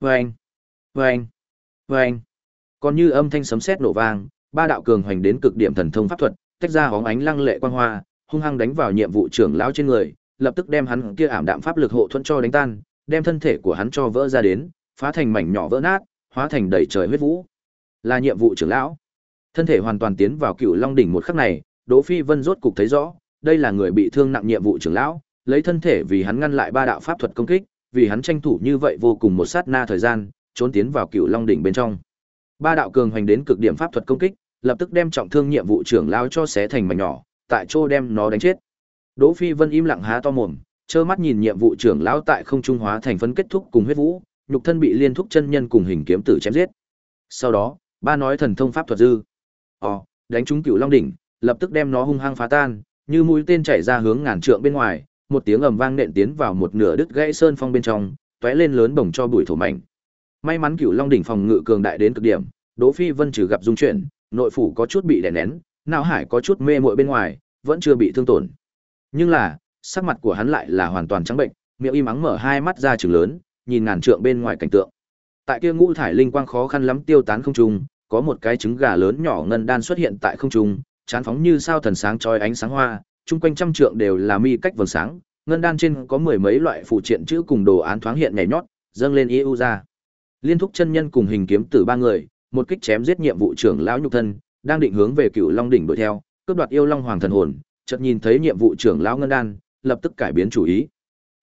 Oeng, oeng, oeng. Còn như âm thanh sấm sét nổ vang, ba đạo cường hoành đến cực điểm thần thông pháp thuật, tách ra hóng ánh lăng lệ quang hoa, hung hăng đánh vào nhiệm vụ trưởng lão trên người, lập tức đem hắn kia ảm đạm pháp lực hộ thuẫn cho đánh tan, đem thân thể của hắn cho vỡ ra đến, phá thành mảnh nhỏ vỡ nát, hóa thành đầy trời huyết vũ. Là nhiệm vụ trưởng lão. Thân thể hoàn toàn tiến vào Cựu Long đỉnh một khắc này, Đỗ Phi Vân rốt cục thấy rõ, đây là người bị thương nặng nhiệm vụ trưởng lão, lấy thân thể vì hắn ngăn lại ba đạo pháp thuật công kích, vì hắn tranh thủ như vậy vô cùng một sát na thời gian, trốn tiến vào Cựu Long đỉnh bên trong. Ba đạo cường hoành đến cực điểm pháp thuật công kích, lập tức đem trọng thương nhiệm vụ trưởng lão cho xé thành mảnh nhỏ, tại chỗ đem nó đánh chết. Đỗ Phi Vân im lặng há to mồm, trơ mắt nhìn nhiệm vụ trưởng lão tại không trung hóa thành phấn kết thúc cùng huyết vũ, nhục thân bị liên thúc chân nhân cùng hình kiếm tử chém giết. Sau đó, ba nói thần thông pháp thuật dư. Ồ, đánh trúng cựu long đỉnh, lập tức đem nó hung hăng phá tan, như mũi tên chảy ra hướng ngàn trượng bên ngoài, một tiếng ầm vang nện tiến vào một nửa đứt gãy sơn phong bên trong, tóe lên lớn bổng cho bụi thổ mảnh. May mắn cựu long đỉnh phòng ngự cường đại đến cực điểm, Đỗ Phi Vân trừ gặp dung chuyển, nội phủ có chút bị đè nén, não hải có chút mê muội bên ngoài, vẫn chưa bị thương tổn. Nhưng là, sắc mặt của hắn lại là hoàn toàn trắng bệnh, miệng im ắng mở hai mắt ra trừng lớn, nhìn ngàn trượng bên ngoài cảnh tượng. Tại kia ngũ thải linh quang khó khăn lắm tiêu tán không trung, có một cái trứng gà lớn nhỏ ngân đan xuất hiện tại không trung, chán phóng như sao thần sáng chói ánh sáng hoa, chung quanh trăm trượng đều là mi cách vầng sáng, ngân đan trên có mười mấy loại phụ triện chữ cùng đồ án thoáng hiện nhảy nhót, dâng lên yêu ra. Liên thúc chân nhân cùng hình kiếm tử ba người, một kích chém giết nhiệm vụ trưởng lão nhục thân, đang định hướng về Cựu Long đỉnh đuổi theo, cướp đoạt yêu long hoàng thần hồn, chợt nhìn thấy nhiệm vụ trưởng lão ngân đan, lập tức cải biến chủ ý.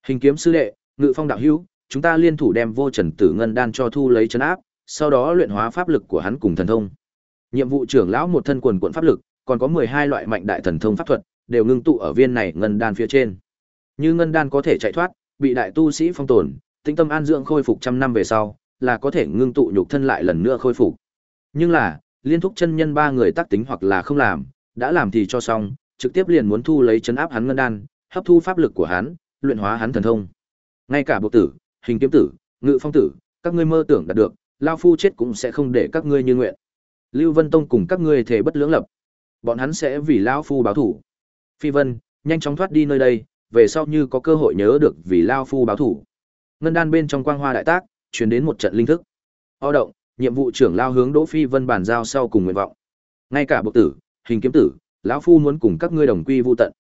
Hình kiếm sư đệ, ngự phong đạo hữu, chúng ta liên thủ đem vô trần tử ngân đan cho thu lấy chấn áp, sau đó luyện hóa pháp lực của hắn cùng thần thông. Nhiệm vụ trưởng lão một thân quần quần pháp lực, còn có 12 loại mạnh đại thần thông pháp thuật, đều ngưng tụ ở viên này ngân đan phía trên. Như ngân đan có thể chạy thoát, bị đại tu sĩ phong tồn, tinh tâm an dưỡng khôi phục trăm năm về sau, là có thể ngưng tụ nhục thân lại lần nữa khôi phục. Nhưng là, liên thúc chân nhân ba người tác tính hoặc là không làm, đã làm thì cho xong, trực tiếp liền muốn thu lấy chấn áp hắn ngân đan, hấp thu pháp lực của hắn, luyện hóa hắn thần thông. Ngay cả bộ tử, hình kiếm tử, ngự phong tử, các ngươi mơ tưởng đạt được, lão phu chết cũng sẽ không để các ngươi như nguyện. Lưu Vân Tông cùng các ngươi thể bất lưỡng lập. Bọn hắn sẽ vì lão phu báo thù. Phi Vân, nhanh chóng thoát đi nơi đây, về sau như có cơ hội nhớ được vì lão phu báo thù. Ngân đan bên trong quang hoa đại tác, truyền đến một trận linh thức. O động, nhiệm vụ trưởng lao hướng Đỗ Phi Vân bàn giao sau cùng nguyện vọng. Ngay cả bộ tử, hình kiếm tử, lão phu muốn cùng các ngươi đồng quy vu tận.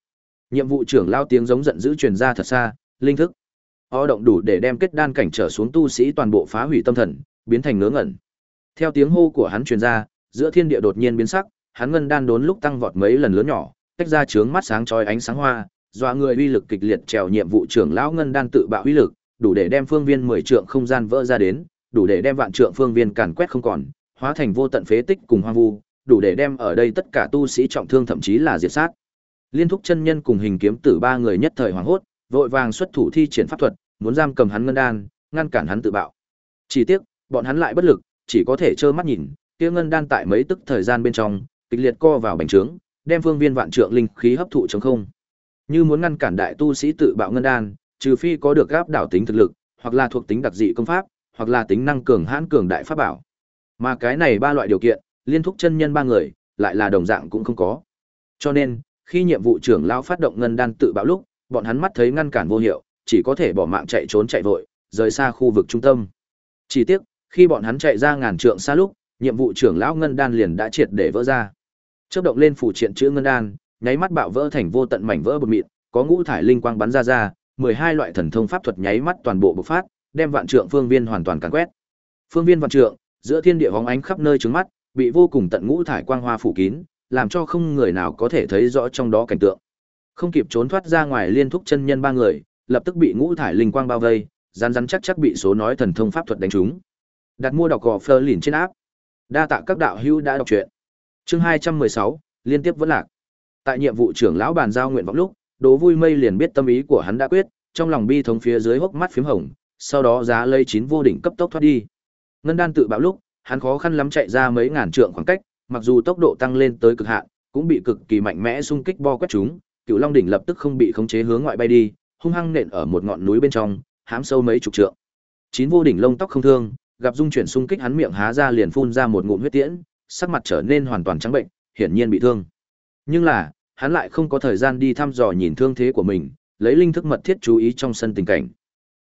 Nhiệm vụ trưởng lao tiếng giống giận dữ truyền ra thật xa, linh thức. O động đủ để đem kết đan cảnh trở xuống tu sĩ toàn bộ phá hủy tâm thần, biến thành ngớ ngẩn. Theo tiếng hô của hắn truyền ra, giữa thiên địa đột nhiên biến sắc, hắn ngân đan đốn lúc tăng vọt mấy lần lớn nhỏ, tách ra trướng mắt sáng chói ánh sáng hoa, dọa người uy lực kịch liệt trèo nhiệm vụ trưởng lão ngân đan tự bạo uy lực, đủ để đem phương viên 10 trượng không gian vỡ ra đến, đủ để đem vạn trượng phương viên càn quét không còn, hóa thành vô tận phế tích cùng hoang vu, đủ để đem ở đây tất cả tu sĩ trọng thương thậm chí là diệt sát. Liên thúc chân nhân cùng hình kiếm tử ba người nhất thời hoảng hốt, vội vàng xuất thủ thi triển pháp thuật, muốn giam cầm hắn ngân đan, ngăn cản hắn tự bạo. Chỉ tiếc, bọn hắn lại bất lực, chỉ có thể trơ mắt nhìn, kia ngân đan tại mấy tức thời gian bên trong, kịch liệt co vào bành trướng, đem phương viên vạn trượng linh khí hấp thụ trống không. Như muốn ngăn cản đại tu sĩ tự bạo ngân đan, trừ phi có được gáp đảo tính thực lực, hoặc là thuộc tính đặc dị công pháp, hoặc là tính năng cường hãn cường đại pháp bảo. Mà cái này ba loại điều kiện, liên thúc chân nhân ba người, lại là đồng dạng cũng không có. Cho nên, khi nhiệm vụ trưởng lão phát động ngân đan tự bạo lúc, bọn hắn mắt thấy ngăn cản vô hiệu, chỉ có thể bỏ mạng chạy trốn chạy vội, rời xa khu vực trung tâm. Chỉ tiếc, khi bọn hắn chạy ra ngàn trượng xa lúc, nhiệm vụ trưởng lão ngân đan liền đã triệt để vỡ ra. Chớp động lên phủ triện chữ ngân đan, nháy mắt bạo vỡ thành vô tận mảnh vỡ bột mịn, có ngũ thải linh quang bắn ra ra, 12 loại thần thông pháp thuật nháy mắt toàn bộ bộc phát, đem vạn trượng phương viên hoàn toàn càn quét. Phương viên vạn trượng, giữa thiên địa hóng ánh khắp nơi trứng mắt, bị vô cùng tận ngũ thải quang hoa phủ kín, làm cho không người nào có thể thấy rõ trong đó cảnh tượng. Không kịp trốn thoát ra ngoài liên thúc chân nhân ba người, lập tức bị ngũ thải linh quang bao vây, rắn rắn chắc chắc bị số nói thần thông pháp thuật đánh trúng. Đặt mua đọc gò Fleur liền trên áp. Đa tạ các đạo hữu đã đọc truyện. Chương 216, liên tiếp vẫn lạc. Tại nhiệm vụ trưởng lão bàn giao nguyện vọng lúc, Đỗ Vui Mây liền biết tâm ý của hắn đã quyết, trong lòng bi thống phía dưới hốc mắt phím hồng, sau đó giá lây chín vô đỉnh cấp tốc thoát đi. Ngân đan tự bạo lúc, hắn khó khăn lắm chạy ra mấy ngàn trượng khoảng cách, mặc dù tốc độ tăng lên tới cực hạn, cũng bị cực kỳ mạnh mẽ xung kích bo quét chúng, Cửu Long đỉnh lập tức không bị khống chế hướng ngoại bay đi, hung hăng nện ở một ngọn núi bên trong, hãm sâu mấy chục trượng. Chín vô đỉnh lông tóc không thương, gặp dung chuyển xung kích hắn miệng há ra liền phun ra một ngụm huyết tiễn, sắc mặt trở nên hoàn toàn trắng bệnh, hiển nhiên bị thương. Nhưng là, hắn lại không có thời gian đi thăm dò nhìn thương thế của mình, lấy linh thức mật thiết chú ý trong sân tình cảnh.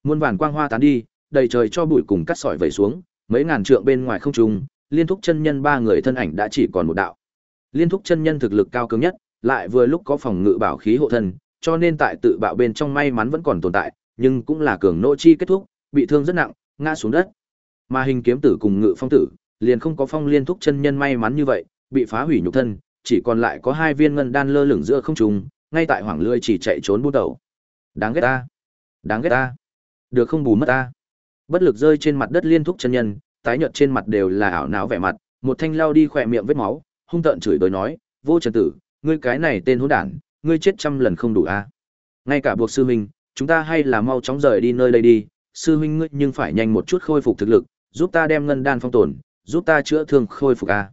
Muôn vàn quang hoa tán đi, đầy trời cho bụi cùng cắt sỏi vẩy xuống, mấy ngàn trượng bên ngoài không trung, liên thúc chân nhân ba người thân ảnh đã chỉ còn một đạo. Liên thúc chân nhân thực lực cao cường nhất, lại vừa lúc có phòng ngự bảo khí hộ thân, cho nên tại tự bạo bên trong may mắn vẫn còn tồn tại, nhưng cũng là cường nô chi kết thúc, bị thương rất nặng, ngã xuống đất. Mà hình kiếm tử cùng ngự phong tử, liền không có phong liên thúc chân nhân may mắn như vậy, bị phá hủy nhục thân, chỉ còn lại có hai viên ngân đan lơ lửng giữa không trung, ngay tại hoàng lươi chỉ chạy trốn buôn đầu. Đáng ghét ta, đáng ghét ta, được không bù mất ta. Bất lực rơi trên mặt đất liên thúc chân nhân, tái nhợt trên mặt đều là ảo não vẻ mặt, một thanh lao đi khỏe miệng vết máu, hung tợn chửi đối nói, vô trần tử, ngươi cái này tên hỗn đản, ngươi chết trăm lần không đủ a. Ngay cả buộc sư huynh, chúng ta hay là mau chóng rời đi nơi đây đi, sư huynh ngươi nhưng phải nhanh một chút khôi phục thực lực, giúp ta đem ngân đan phong tồn, giúp ta chữa thương khôi phục a.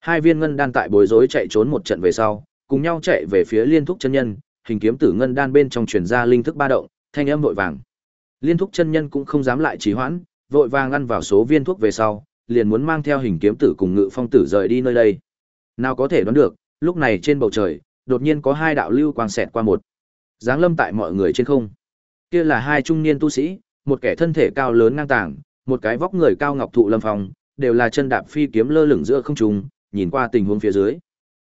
Hai viên ngân đan tại bối rối chạy trốn một trận về sau, cùng nhau chạy về phía Liên Thúc chân nhân, hình kiếm tử ngân đan bên trong truyền ra linh thức ba động, thanh âm vội vàng. Liên Thúc chân nhân cũng không dám lại trì hoãn, vội vàng ăn vào số viên thuốc về sau, liền muốn mang theo hình kiếm tử cùng ngự phong tử rời đi nơi đây. Nào có thể đoán được, lúc này trên bầu trời, đột nhiên có hai đạo lưu quang xẹt qua một. Giáng lâm tại mọi người trên không. Kia là hai trung niên tu sĩ, một kẻ thân thể cao lớn ngang tàng, một cái vóc người cao ngọc thụ lâm phong, đều là chân đạp phi kiếm lơ lửng giữa không trung, nhìn qua tình huống phía dưới.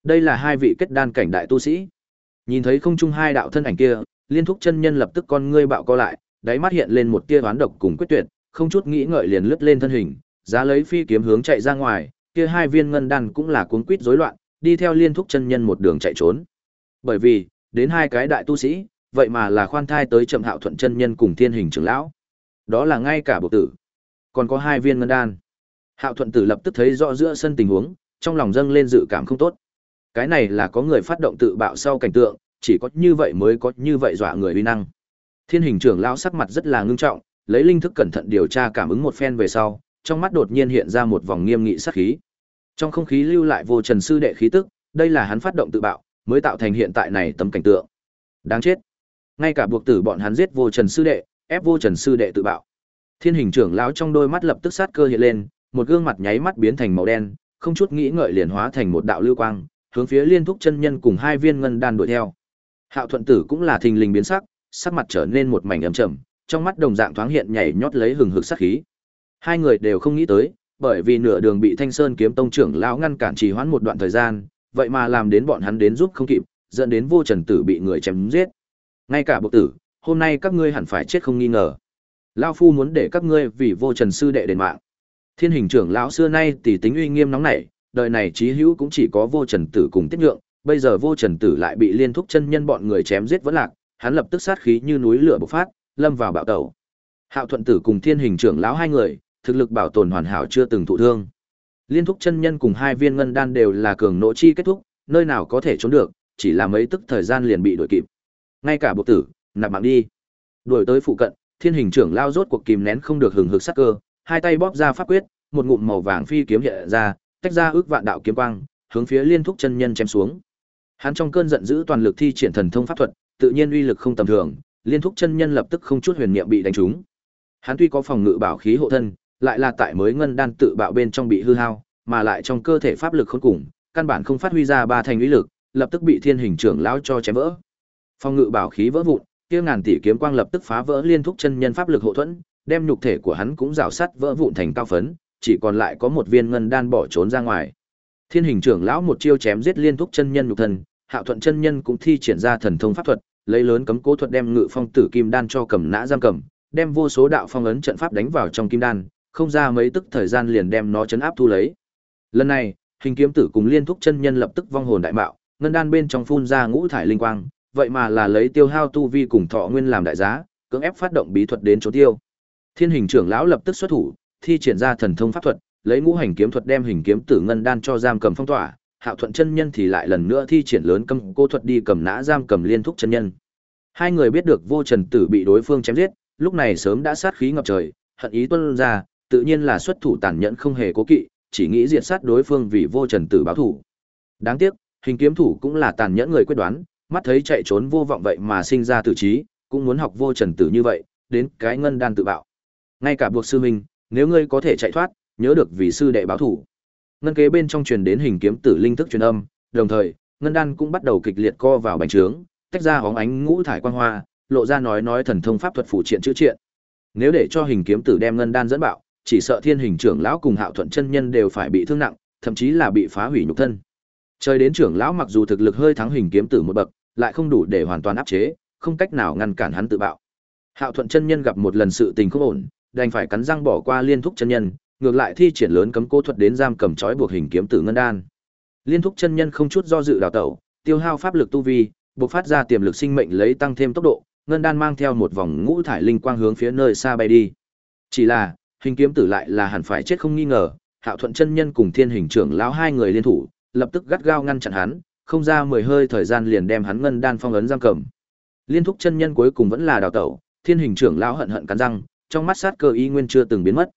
Đây là hai vị kết đan cảnh đại tu sĩ. Nhìn thấy không trung hai đạo thân ảnh kia, Liên Thúc chân nhân lập tức con ngươi bạo co lại, đáy mắt hiện lên một tia oán độc cùng quyết tuyệt, không chút nghĩ ngợi liền lướt lên thân hình, giá lấy phi kiếm hướng chạy ra ngoài, kia hai viên ngân đan cũng là cuống quýt rối loạn, đi theo Liên Thúc chân nhân một đường chạy trốn. Bởi vì, đến hai cái đại tu sĩ, vậy mà là khoan thai tới Trầm Hạo Thuận chân nhân cùng Thiên Hình trưởng lão. Đó là ngay cả bộ tử. Còn có hai viên ngân đan. Hạo Thuận tử lập tức thấy rõ giữa sân tình huống, trong lòng dâng lên dự cảm không tốt. Cái này là có người phát động tự bạo sau cảnh tượng, chỉ có như vậy mới có như vậy dọa người uy năng. Thiên hình trưởng lão sắc mặt rất là ngưng trọng, lấy linh thức cẩn thận điều tra cảm ứng một phen về sau, trong mắt đột nhiên hiện ra một vòng nghiêm nghị sát khí. Trong không khí lưu lại vô trần sư đệ khí tức, đây là hắn phát động tự bạo, mới tạo thành hiện tại này tấm cảnh tượng. Đáng chết. Ngay cả buộc tử bọn hắn giết vô trần sư đệ, ép vô trần sư đệ tự bạo. Thiên hình trưởng lão trong đôi mắt lập tức sát cơ hiện lên, một gương mặt nháy mắt biến thành màu đen, không chút nghĩ ngợi liền hóa thành một đạo lưu quang, hướng phía Liên Thúc chân nhân cùng hai viên ngân đan đuổi theo. Hạo Thuận Tử cũng là thình lình biến sắc, sắc mặt trở nên một mảnh ấm trầm, trong mắt đồng dạng thoáng hiện nhảy nhót lấy hừng hực sát khí. Hai người đều không nghĩ tới, bởi vì nửa đường bị Thanh Sơn kiếm tông trưởng lão ngăn cản trì hoãn một đoạn thời gian, vậy mà làm đến bọn hắn đến giúp không kịp, dẫn đến Vô Trần Tử bị người chém giết. Ngay cả bộ tử, hôm nay các ngươi hẳn phải chết không nghi ngờ. Lão phu muốn để các ngươi vì Vô Trần sư đệ đền mạng. Thiên hình trưởng lão xưa nay tỷ tính uy nghiêm nóng nảy, đời này trí hữu cũng chỉ có Vô Trần Tử cùng Tiết Nhượng, bây giờ Vô Trần Tử lại bị liên thúc chân nhân bọn người chém giết vẫn lạc, hắn lập tức sát khí như núi lửa bộc phát, lâm vào bạo tẩu. Hạo Thuận Tử cùng Thiên Hình trưởng lão hai người, thực lực bảo tồn hoàn hảo chưa từng thụ thương. Liên thúc chân nhân cùng hai viên ngân đan đều là cường nộ chi kết thúc, nơi nào có thể trốn được, chỉ là mấy tức thời gian liền bị đuổi kịp. Ngay cả bộ tử, nạp mạng đi. Đuổi tới phụ cận, Thiên Hình trưởng lao rốt cuộc kìm nén không được hừng hực sát cơ, hai tay bóp ra pháp quyết, một ngụm màu vàng phi kiếm hiện ra, tách ra ước vạn đạo kiếm quang, hướng phía Liên thúc chân nhân chém xuống. Hắn trong cơn giận dữ toàn lực thi triển thần thông pháp thuật, tự nhiên uy lực không tầm thường, liên thúc chân nhân lập tức không chút huyền niệm bị đánh trúng. Hắn tuy có phòng ngự bảo khí hộ thân, lại là tại mới ngân đan tự bạo bên trong bị hư hao, mà lại trong cơ thể pháp lực khốn cùng, căn bản không phát huy ra ba thành uy lực, lập tức bị thiên hình trưởng lão cho chém vỡ. Phòng ngự bảo khí vỡ vụn, kia ngàn tỷ kiếm quang lập tức phá vỡ liên thúc chân nhân pháp lực hộ thuẫn, đem nhục thể của hắn cũng rào sắt vỡ vụn thành cao phấn, chỉ còn lại có một viên ngân đan bỏ trốn ra ngoài. Thiên hình trưởng lão một chiêu chém giết liên thúc chân nhân nhục thân, Hạo Thuận chân nhân cũng thi triển ra thần thông pháp thuật, lấy lớn cấm cố thuật đem ngự phong tử kim đan cho cầm nã giam cầm, đem vô số đạo phong ấn trận pháp đánh vào trong kim đan, không ra mấy tức thời gian liền đem nó chấn áp thu lấy. Lần này, hình kiếm tử cùng liên thúc chân nhân lập tức vong hồn đại mạo, ngân đan bên trong phun ra ngũ thải linh quang, vậy mà là lấy tiêu hao tu vi cùng thọ nguyên làm đại giá, cưỡng ép phát động bí thuật đến chỗ tiêu. Thiên hình trưởng lão lập tức xuất thủ, thi triển ra thần thông pháp thuật, lấy ngũ hành kiếm thuật đem hình kiếm tử ngân đan cho giam cầm phong tỏa, Hạo Thuận chân nhân thì lại lần nữa thi triển lớn cấm cô thuật đi cầm nã giam cầm liên thúc chân nhân. Hai người biết được Vô Trần Tử bị đối phương chém giết, lúc này sớm đã sát khí ngập trời, hận ý tuôn ra, tự nhiên là xuất thủ tàn nhẫn không hề cố kỵ, chỉ nghĩ diệt sát đối phương vì Vô Trần Tử báo thủ. Đáng tiếc, hình kiếm thủ cũng là tàn nhẫn người quyết đoán, mắt thấy chạy trốn vô vọng vậy mà sinh ra tử trí, cũng muốn học Vô Trần Tử như vậy, đến cái ngân đan tự bạo. Ngay cả buộc sư minh, nếu ngươi có thể chạy thoát, nhớ được vì sư đệ báo thủ. Ngân kế bên trong truyền đến hình kiếm tử linh thức truyền âm, đồng thời, ngân đan cũng bắt đầu kịch liệt co vào bành trướng, tách ra hóng ánh ngũ thải quang hoa, lộ ra nói nói thần thông pháp thuật phụ triện chữa triện. Nếu để cho hình kiếm tử đem ngân đan dẫn bạo, chỉ sợ thiên hình trưởng lão cùng hạo thuận chân nhân đều phải bị thương nặng, thậm chí là bị phá hủy nhục thân. Trời đến trưởng lão mặc dù thực lực hơi thắng hình kiếm tử một bậc, lại không đủ để hoàn toàn áp chế, không cách nào ngăn cản hắn tự bạo. Hạo thuận chân nhân gặp một lần sự tình không ổn, đành phải cắn răng bỏ qua liên thúc chân nhân, ngược lại thi triển lớn cấm cố thuật đến giam cầm trói buộc hình kiếm tử ngân đan. Liên thúc chân nhân không chút do dự đào tẩu, tiêu hao pháp lực tu vi, bộc phát ra tiềm lực sinh mệnh lấy tăng thêm tốc độ, ngân đan mang theo một vòng ngũ thải linh quang hướng phía nơi xa bay đi. Chỉ là, hình kiếm tử lại là hẳn phải chết không nghi ngờ, Hạo Thuận chân nhân cùng Thiên hình trưởng lão hai người liên thủ, lập tức gắt gao ngăn chặn hắn, không ra mười hơi thời gian liền đem hắn ngân đan phong ấn giam cầm. Liên thúc chân nhân cuối cùng vẫn là đào tẩu, Thiên hình trưởng lão hận hận cắn răng, trong mắt sát cơ y nguyên chưa từng biến mất.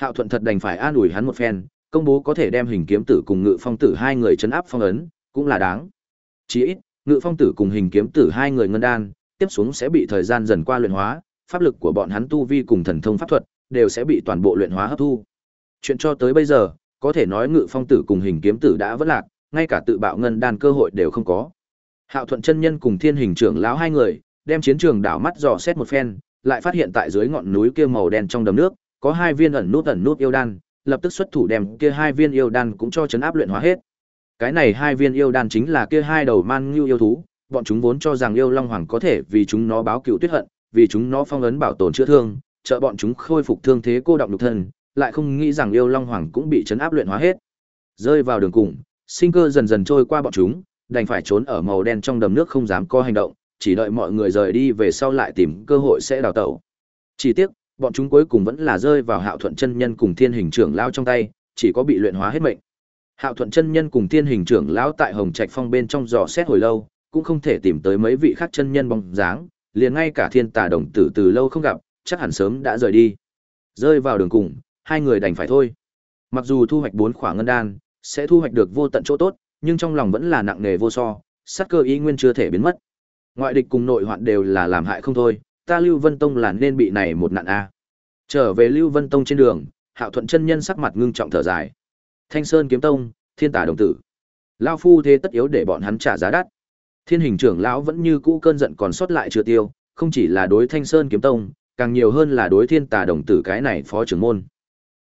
Hạo Thuận thật đành phải an ủi hắn một phen, công bố có thể đem hình kiếm tử cùng ngự phong tử hai người chấn áp phong ấn, cũng là đáng. Chỉ ít, ngự phong tử cùng hình kiếm tử hai người ngân đan, tiếp xuống sẽ bị thời gian dần qua luyện hóa, pháp lực của bọn hắn tu vi cùng thần thông pháp thuật đều sẽ bị toàn bộ luyện hóa hấp thu. Chuyện cho tới bây giờ, có thể nói ngự phong tử cùng hình kiếm tử đã vất lạc, ngay cả tự bạo ngân đan cơ hội đều không có. Hạo Thuận chân nhân cùng Thiên Hình trưởng lão hai người, đem chiến trường đảo mắt dò xét một phen, lại phát hiện tại dưới ngọn núi kia màu đen trong đầm nước, có hai viên ẩn nút ẩn nút yêu đan, lập tức xuất thủ đem kia hai viên yêu đan cũng cho chấn áp luyện hóa hết. Cái này hai viên yêu đan chính là kia hai đầu man ngưu yêu thú, bọn chúng vốn cho rằng yêu long hoàng có thể vì chúng nó báo cựu tuyết hận, vì chúng nó phong ấn bảo tồn chữa thương, trợ bọn chúng khôi phục thương thế cô động lục thân, lại không nghĩ rằng yêu long hoàng cũng bị chấn áp luyện hóa hết. Rơi vào đường cùng, sinh cơ dần dần trôi qua bọn chúng, đành phải trốn ở màu đen trong đầm nước không dám co hành động, chỉ đợi mọi người rời đi về sau lại tìm cơ hội sẽ đào tẩu. Chỉ tiếc, bọn chúng cuối cùng vẫn là rơi vào Hạo Thuận chân nhân cùng Thiên Hình trưởng lão trong tay, chỉ có bị luyện hóa hết mệnh. Hạo Thuận chân nhân cùng Thiên Hình trưởng lão tại Hồng Trạch Phong bên trong dò xét hồi lâu, cũng không thể tìm tới mấy vị khác chân nhân bóng dáng, liền ngay cả Thiên Tà đồng tử từ lâu không gặp, chắc hẳn sớm đã rời đi. Rơi vào đường cùng, hai người đành phải thôi. Mặc dù thu hoạch bốn khỏa ngân đan, sẽ thu hoạch được vô tận chỗ tốt, nhưng trong lòng vẫn là nặng nề vô so, sát cơ ý nguyên chưa thể biến mất. Ngoại địch cùng nội hoạn đều là làm hại không thôi, ta Lưu Vân Tông là nên bị này một nạn a. Trở về Lưu Vân Tông trên đường, Hạo Thuận chân nhân sắc mặt ngưng trọng thở dài. Thanh Sơn kiếm tông, Thiên Tà đồng tử. Lão phu thế tất yếu để bọn hắn trả giá đắt. Thiên hình trưởng lão vẫn như cũ cơn giận còn sót lại chưa tiêu, không chỉ là đối Thanh Sơn kiếm tông, càng nhiều hơn là đối Thiên Tà đồng tử cái này phó trưởng môn.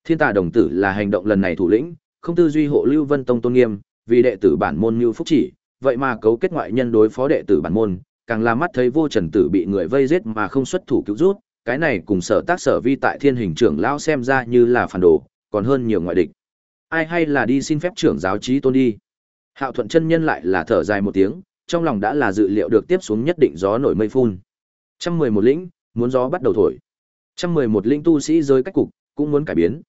Thiên Tà đồng tử là hành động lần này thủ lĩnh, không tư duy hộ Lưu Vân Tông tôn nghiêm, vì đệ tử bản môn như phúc chỉ, vậy mà cấu kết ngoại nhân đối phó đệ tử bản môn, càng là mắt thấy vô trần tử bị người vây giết mà không xuất thủ cứu rút, cái này cùng sở tác sở vi tại thiên hình trưởng lão xem ra như là phản đồ, còn hơn nhiều ngoại địch. Ai hay là đi xin phép trưởng giáo trí tôn đi. Hạo thuận chân nhân lại là thở dài một tiếng, trong lòng đã là dự liệu được tiếp xuống nhất định gió nổi mây phun. Trăm mười một lĩnh, muốn gió bắt đầu thổi. Trăm mười một lĩnh tu sĩ rơi cách cục, cũng muốn cải biến.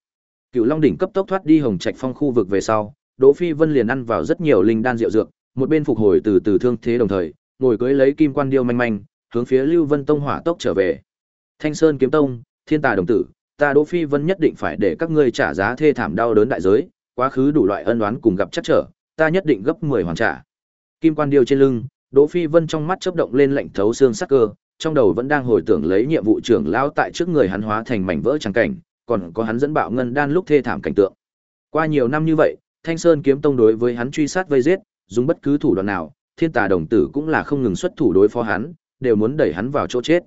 Cựu Long đỉnh cấp tốc thoát đi Hồng Trạch Phong khu vực về sau, Đỗ Phi Vân liền ăn vào rất nhiều linh đan rượu dược, một bên phục hồi từ từ thương thế đồng thời, ngồi cưới lấy kim quan điêu manh manh, hướng phía Lưu Vân Tông hỏa tốc trở về. Thanh Sơn kiếm tông, Thiên Tà đồng tử, ta Đỗ Phi Vân nhất định phải để các ngươi trả giá thê thảm đau đớn đại giới, quá khứ đủ loại ân oán cùng gặp chắc trở, ta nhất định gấp 10 hoàn trả. Kim quan điêu trên lưng, Đỗ Phi Vân trong mắt chớp động lên lạnh thấu xương sắc cơ, trong đầu vẫn đang hồi tưởng lấy nhiệm vụ trưởng lão tại trước người hắn hóa thành mảnh vỡ chẳng cảnh, còn có hắn dẫn bạo ngân đan lúc thê thảm cảnh tượng. Qua nhiều năm như vậy, Thanh Sơn kiếm tông đối với hắn truy sát vây giết, dùng bất cứ thủ đoạn nào, Thiên Tà đồng tử cũng là không ngừng xuất thủ đối phó hắn, đều muốn đẩy hắn vào chỗ chết.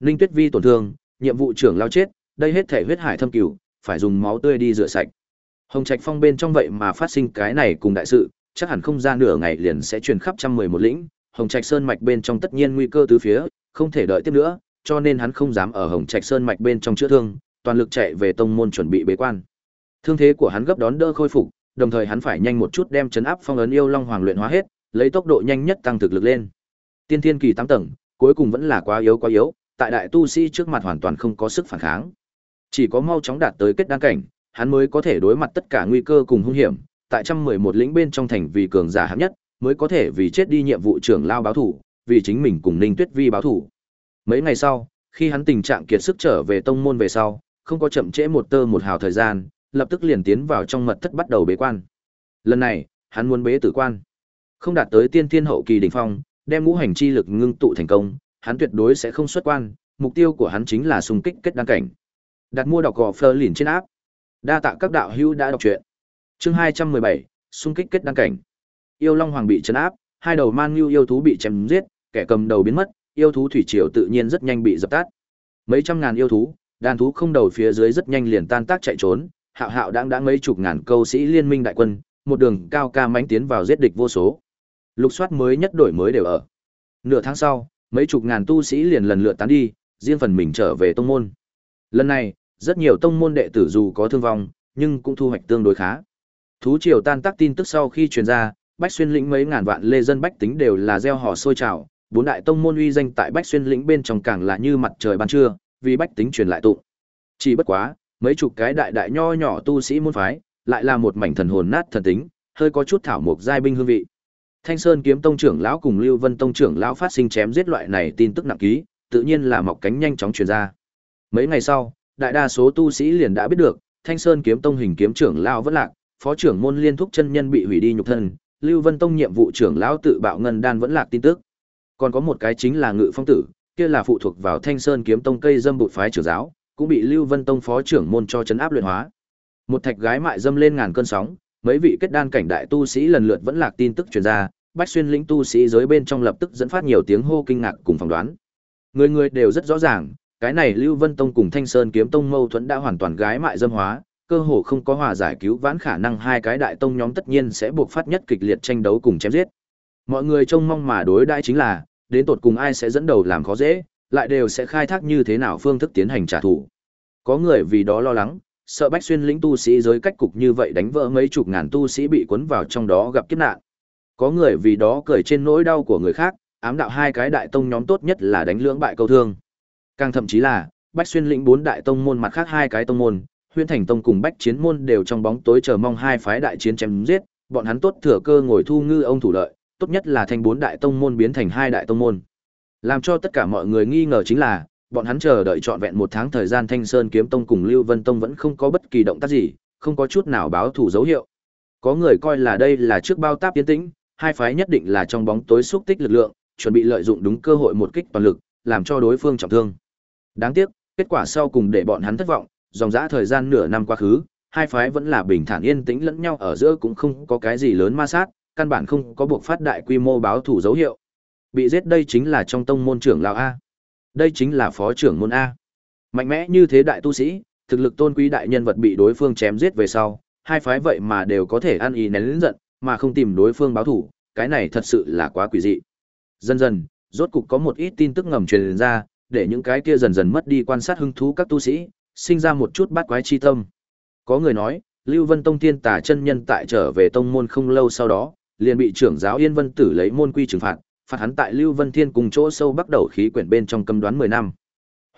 Ninh Tuyết Vi tổn thương, nhiệm vụ trưởng lao chết, đây hết thể huyết hải thâm cửu, phải dùng máu tươi đi rửa sạch. Hồng Trạch Phong bên trong vậy mà phát sinh cái này cùng đại sự, chắc hẳn không ra nửa ngày liền sẽ truyền khắp trăm mười một lĩnh, Hồng Trạch Sơn mạch bên trong tất nhiên nguy cơ tứ phía, không thể đợi tiếp nữa, cho nên hắn không dám ở Hồng Trạch Sơn mạch bên trong chữa thương, toàn lực chạy về tông môn chuẩn bị bế quan. Thương thế của hắn gấp đón đỡ khôi phục, đồng thời hắn phải nhanh một chút đem chấn áp phong ấn yêu long hoàng luyện hóa hết, lấy tốc độ nhanh nhất tăng thực lực lên. Tiên thiên kỳ 8 tầng, cuối cùng vẫn là quá yếu quá yếu, tại đại tu sĩ trước mặt hoàn toàn không có sức phản kháng. Chỉ có mau chóng đạt tới kết đan cảnh, hắn mới có thể đối mặt tất cả nguy cơ cùng hung hiểm, tại trăm mười một lĩnh bên trong thành vì cường giả hạng nhất, mới có thể vì chết đi nhiệm vụ trưởng lao báo thủ, vì chính mình cùng Ninh Tuyết Vi báo thủ. Mấy ngày sau, khi hắn tình trạng kiệt sức trở về tông môn về sau, không có chậm trễ một tơ một hào thời gian, lập tức liền tiến vào trong mật thất bắt đầu bế quan. Lần này, hắn muốn bế tử quan. Không đạt tới tiên thiên hậu kỳ đỉnh phong, đem ngũ hành chi lực ngưng tụ thành công, hắn tuyệt đối sẽ không xuất quan, mục tiêu của hắn chính là xung kích kết đăng cảnh. Đặt mua đọc gò Fleur lìn trên áp. Đa tạ các đạo hữu đã đọc truyện. Chương 217, xung kích kết đăng cảnh. Yêu Long Hoàng bị trấn áp, hai đầu man nhu yêu thú bị chém giết, kẻ cầm đầu biến mất, yêu thú thủy triều tự nhiên rất nhanh bị dập tắt. Mấy trăm ngàn yêu thú, đàn thú không đầu phía dưới rất nhanh liền tan tác chạy trốn, hạo hạo đang đã mấy chục ngàn câu sĩ liên minh đại quân, một đường cao ca mãnh tiến vào giết địch vô số. Lục soát mới nhất đổi mới đều ở. Nửa tháng sau, mấy chục ngàn tu sĩ liền lần lượt tán đi, riêng phần mình trở về tông môn. Lần này, rất nhiều tông môn đệ tử dù có thương vong, nhưng cũng thu hoạch tương đối khá. Thú triều tan tác tin tức sau khi truyền ra, Bách Xuyên lĩnh mấy ngàn vạn lê dân bách tính đều là gieo hò sôi trào, bốn đại tông môn uy danh tại Bách Xuyên lĩnh bên trong càng là như mặt trời ban trưa, vì bách tính truyền lại tụ. Chỉ bất quá, mấy chục cái đại đại nho nhỏ tu sĩ môn phái, lại là một mảnh thần hồn nát thần tính, hơi có chút thảo mộc giai binh hương vị. Thanh Sơn kiếm tông trưởng lão cùng Lưu Vân tông trưởng lão phát sinh chém giết loại này tin tức nặng ký, tự nhiên là mọc cánh nhanh chóng truyền ra. Mấy ngày sau, đại đa số tu sĩ liền đã biết được, Thanh Sơn kiếm tông hình kiếm trưởng lão vẫn lạc, phó trưởng môn liên thúc chân nhân bị hủy đi nhục thân, Lưu Vân Tông nhiệm vụ trưởng lão tự bạo ngân đan vẫn lạc tin tức. Còn có một cái chính là Ngự Phong tử, kia là phụ thuộc vào Thanh Sơn kiếm tông cây dâm bụt phái trưởng giáo, cũng bị Lưu Vân Tông phó trưởng môn cho chấn áp luyện hóa. Một thạch gái mại dâm lên ngàn cơn sóng, mấy vị kết đan cảnh đại tu sĩ lần lượt vẫn lạc tin tức truyền ra, Bách Xuyên lĩnh tu sĩ giới bên trong lập tức dẫn phát nhiều tiếng hô kinh ngạc cùng phỏng đoán. Người người đều rất rõ ràng, cái này Lưu Vân Tông cùng Thanh Sơn kiếm tông mâu thuẫn đã hoàn toàn gái mại dâm hóa, cơ hồ không có hòa giải cứu vãn khả năng hai cái đại tông nhóm tất nhiên sẽ buộc phát nhất kịch liệt tranh đấu cùng chém giết. Mọi người trông mong mà đối đãi chính là, đến tột cùng ai sẽ dẫn đầu làm khó dễ, lại đều sẽ khai thác như thế nào phương thức tiến hành trả thù. Có người vì đó lo lắng, sợ Bách Xuyên lĩnh tu sĩ giới cách cục như vậy đánh vỡ mấy chục ngàn tu sĩ bị cuốn vào trong đó gặp kiếp nạn. Có người vì đó cười trên nỗi đau của người khác, ám đạo hai cái đại tông nhóm tốt nhất là đánh lưỡng bại câu thương. Càng thậm chí là, Bách Xuyên lĩnh bốn đại tông môn mặt khác hai cái tông môn, Huyễn Thành Tông cùng Bách Chiến môn đều trong bóng tối chờ mong hai phái đại chiến chém giết, bọn hắn tốt thừa cơ ngồi thu ngư ông thủ lợi, tốt nhất là thành bốn đại tông môn biến thành hai đại tông môn. Làm cho tất cả mọi người nghi ngờ chính là, bọn hắn chờ đợi trọn vẹn một tháng thời gian Thanh Sơn Kiếm Tông cùng Lưu Vân Tông vẫn không có bất kỳ động tác gì, không có chút nào báo thủ dấu hiệu. Có người coi là đây là trước bao táp tiến tĩnh, hai phái nhất định là trong bóng tối xúc tích lực lượng, chuẩn bị lợi dụng đúng cơ hội một kích toàn lực, làm cho đối phương trọng thương. Đáng tiếc, kết quả sau cùng để bọn hắn thất vọng, dòng dã thời gian nửa năm quá khứ, hai phái vẫn là bình thản yên tĩnh lẫn nhau ở giữa cũng không có cái gì lớn ma sát, căn bản không có buộc phát đại quy mô báo thủ dấu hiệu. Bị giết đây chính là trong tông môn trưởng lão A. Đây chính là phó trưởng môn A. Mạnh mẽ như thế đại tu sĩ, thực lực tôn quý đại nhân vật bị đối phương chém giết về sau, hai phái vậy mà đều có thể ăn ý nén lĩnh giận, mà không tìm đối phương báo thủ, cái này thật sự là quá quỷ dị. Dần dần, rốt cục có một ít tin tức ngầm truyền ra, để những cái kia dần dần mất đi quan sát hứng thú các tu sĩ, sinh ra một chút bát quái chi tâm. Có người nói, Lưu Vân Tông tiên tà chân nhân tại trở về tông môn không lâu sau đó, liền bị trưởng giáo Yên Vân Tử lấy môn quy trừng phạt, phạt hắn tại Lưu Vân Thiên cùng chỗ sâu bắt đầu khí quyển bên trong cấm đoán 10 năm.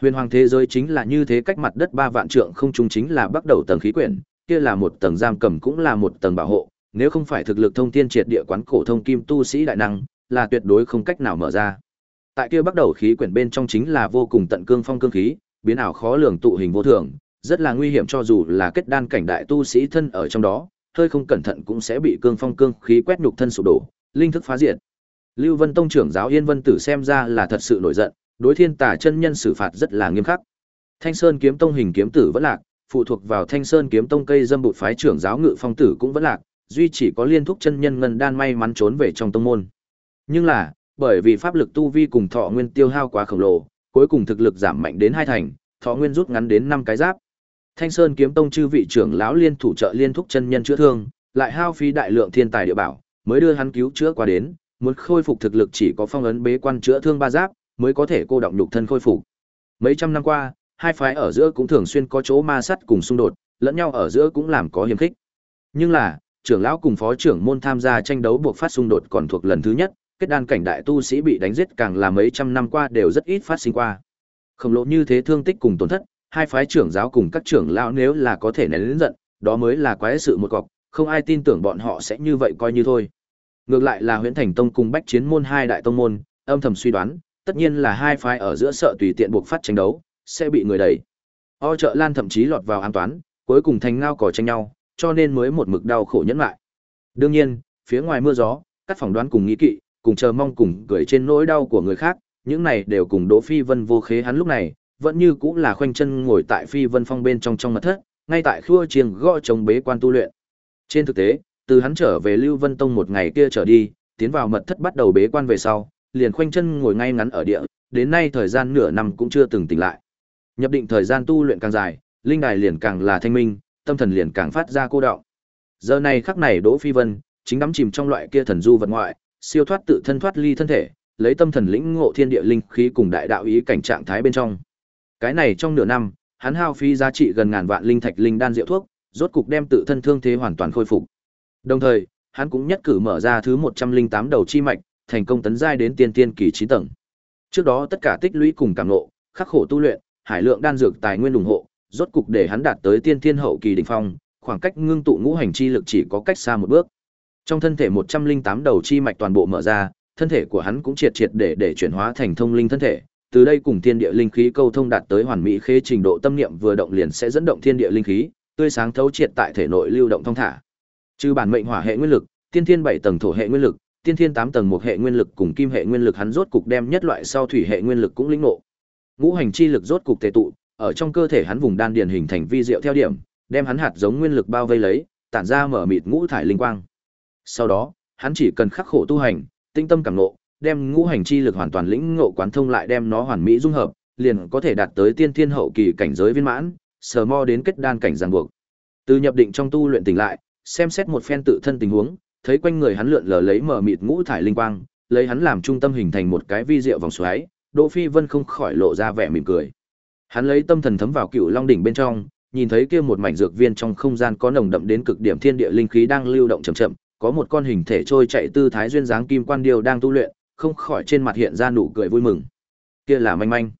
Huyền hoàng thế giới chính là như thế cách mặt đất ba vạn trượng không trung chính là bắt đầu tầng khí quyển, kia là một tầng giam cầm cũng là một tầng bảo hộ, nếu không phải thực lực thông thiên triệt địa quán cổ thông kim tu sĩ đại năng, là tuyệt đối không cách nào mở ra. Tại kia bắt đầu khí quyển bên trong chính là vô cùng tận cương phong cương khí, biến ảo khó lường tụ hình vô thường, rất là nguy hiểm cho dù là kết đan cảnh đại tu sĩ thân ở trong đó, hơi không cẩn thận cũng sẽ bị cương phong cương khí quét nhục thân sụp đổ, linh thức phá diệt. Lưu Vân Tông trưởng giáo Yên Vân Tử xem ra là thật sự nổi giận, đối thiên tà chân nhân xử phạt rất là nghiêm khắc. Thanh Sơn kiếm tông hình kiếm tử vẫn lạc, phụ thuộc vào Thanh Sơn kiếm tông cây dâm bụt phái trưởng giáo Ngự Phong tử cũng vẫn lạc, duy chỉ có liên thúc chân nhân ngân đan may mắn trốn về trong tông môn. Nhưng là, bởi vì pháp lực tu vi cùng thọ nguyên tiêu hao quá khổng lồ, cuối cùng thực lực giảm mạnh đến hai thành, thọ nguyên rút ngắn đến năm cái giáp. Thanh Sơn kiếm tông chư vị trưởng lão liên thủ trợ liên thúc chân nhân chữa thương, lại hao phí đại lượng thiên tài địa bảo, mới đưa hắn cứu chữa qua đến, muốn khôi phục thực lực chỉ có phong ấn bế quan chữa thương ba giáp, mới có thể cô động nhục thân khôi phục. Mấy trăm năm qua, hai phái ở giữa cũng thường xuyên có chỗ ma sát cùng xung đột, lẫn nhau ở giữa cũng làm có hiềm khích. Nhưng là, trưởng lão cùng phó trưởng môn tham gia tranh đấu buộc phát xung đột còn thuộc lần thứ nhất, kết đan cảnh đại tu sĩ bị đánh giết càng là mấy trăm năm qua đều rất ít phát sinh qua. Khổng lồ như thế thương tích cùng tổn thất, hai phái trưởng giáo cùng các trưởng lão nếu là có thể nén lớn giận, đó mới là quái sự một cọc, không ai tin tưởng bọn họ sẽ như vậy coi như thôi. Ngược lại là Huyễn Thành Tông cùng Bách Chiến môn hai đại tông môn, âm thầm suy đoán, tất nhiên là hai phái ở giữa sợ tùy tiện buộc phát tranh đấu, sẽ bị người đẩy. O trợ Lan thậm chí lọt vào an toán, cuối cùng thành ngao cỏ tranh nhau, cho nên mới một mực đau khổ nhẫn lại. Đương nhiên, phía ngoài mưa gió, các phỏng đoán cùng nghĩ kỵ, cùng chờ mong cùng gửi trên nỗi đau của người khác, những này đều cùng Đỗ Phi Vân vô khế hắn lúc này, vẫn như cũng là khoanh chân ngồi tại Phi Vân Phong bên trong trong mật thất, ngay tại khua chiêng gõ chống bế quan tu luyện. Trên thực tế, từ hắn trở về Lưu Vân Tông một ngày kia trở đi, tiến vào mật thất bắt đầu bế quan về sau, liền khoanh chân ngồi ngay ngắn ở địa, đến nay thời gian nửa năm cũng chưa từng tỉnh lại. Nhập định thời gian tu luyện càng dài, linh đài liền càng là thanh minh, tâm thần liền càng phát ra cô đọng. Giờ này khắc này Đỗ Phi Vân chính đắm chìm trong loại kia thần du vật ngoại, siêu thoát tự thân thoát ly thân thể, lấy tâm thần lĩnh ngộ thiên địa linh khí cùng đại đạo ý cảnh trạng thái bên trong. Cái này trong nửa năm, hắn hao phí giá trị gần ngàn vạn linh thạch linh đan diệu thuốc, rốt cục đem tự thân thương thế hoàn toàn khôi phục. Đồng thời, hắn cũng nhất cử mở ra thứ 108 đầu chi mạch, thành công tấn giai đến tiên tiên kỳ 9 tầng. Trước đó tất cả tích lũy cùng cảm ngộ, khắc khổ tu luyện, hải lượng đan dược tài nguyên ủng hộ, rốt cục để hắn đạt tới tiên tiên hậu kỳ đỉnh phong, khoảng cách ngưng tụ ngũ hành chi lực chỉ có cách xa một bước. Trong thân thể 108 đầu chi mạch toàn bộ mở ra, thân thể của hắn cũng triệt triệt để để chuyển hóa thành thông linh thân thể, từ đây cùng thiên địa linh khí câu thông đạt tới hoàn mỹ khế trình độ tâm niệm vừa động liền sẽ dẫn động thiên địa linh khí, tươi sáng thấu triệt tại thể nội lưu động thông thả. Trừ bản mệnh hỏa hệ nguyên lực, tiên thiên bảy tầng thổ hệ nguyên lực, tiên thiên tám tầng một hệ nguyên lực cùng kim hệ nguyên lực hắn rốt cục đem nhất loại sau thủy hệ nguyên lực cũng lĩnh ngộ. Ngũ hành chi lực rốt cục tề tụ, ở trong cơ thể hắn vùng đan điền hình thành vi diệu theo điểm, đem hắn hạt giống nguyên lực bao vây lấy, tản ra mở mịt ngũ thải linh quang. Sau đó, hắn chỉ cần khắc khổ tu hành, tinh tâm cảm ngộ, đem ngũ hành chi lực hoàn toàn lĩnh ngộ quán thông lại đem nó hoàn mỹ dung hợp, liền có thể đạt tới tiên thiên hậu kỳ cảnh giới viên mãn, sờ mo đến kết đan cảnh giang buộc. Từ nhập định trong tu luyện tỉnh lại, xem xét một phen tự thân tình huống, thấy quanh người hắn lượn lờ lấy mở mịt ngũ thải linh quang, lấy hắn làm trung tâm hình thành một cái vi diệu vòng xoáy, Đỗ Phi Vân không khỏi lộ ra vẻ mỉm cười. Hắn lấy tâm thần thấm vào Cựu Long đỉnh bên trong, nhìn thấy kia một mảnh dược viên trong không gian có nồng đậm đến cực điểm thiên địa linh khí đang lưu động chậm chậm, có một con hình thể trôi chạy tư thái duyên dáng kim quan điêu đang tu luyện, không khỏi trên mặt hiện ra nụ cười vui mừng. Kia là manh manh.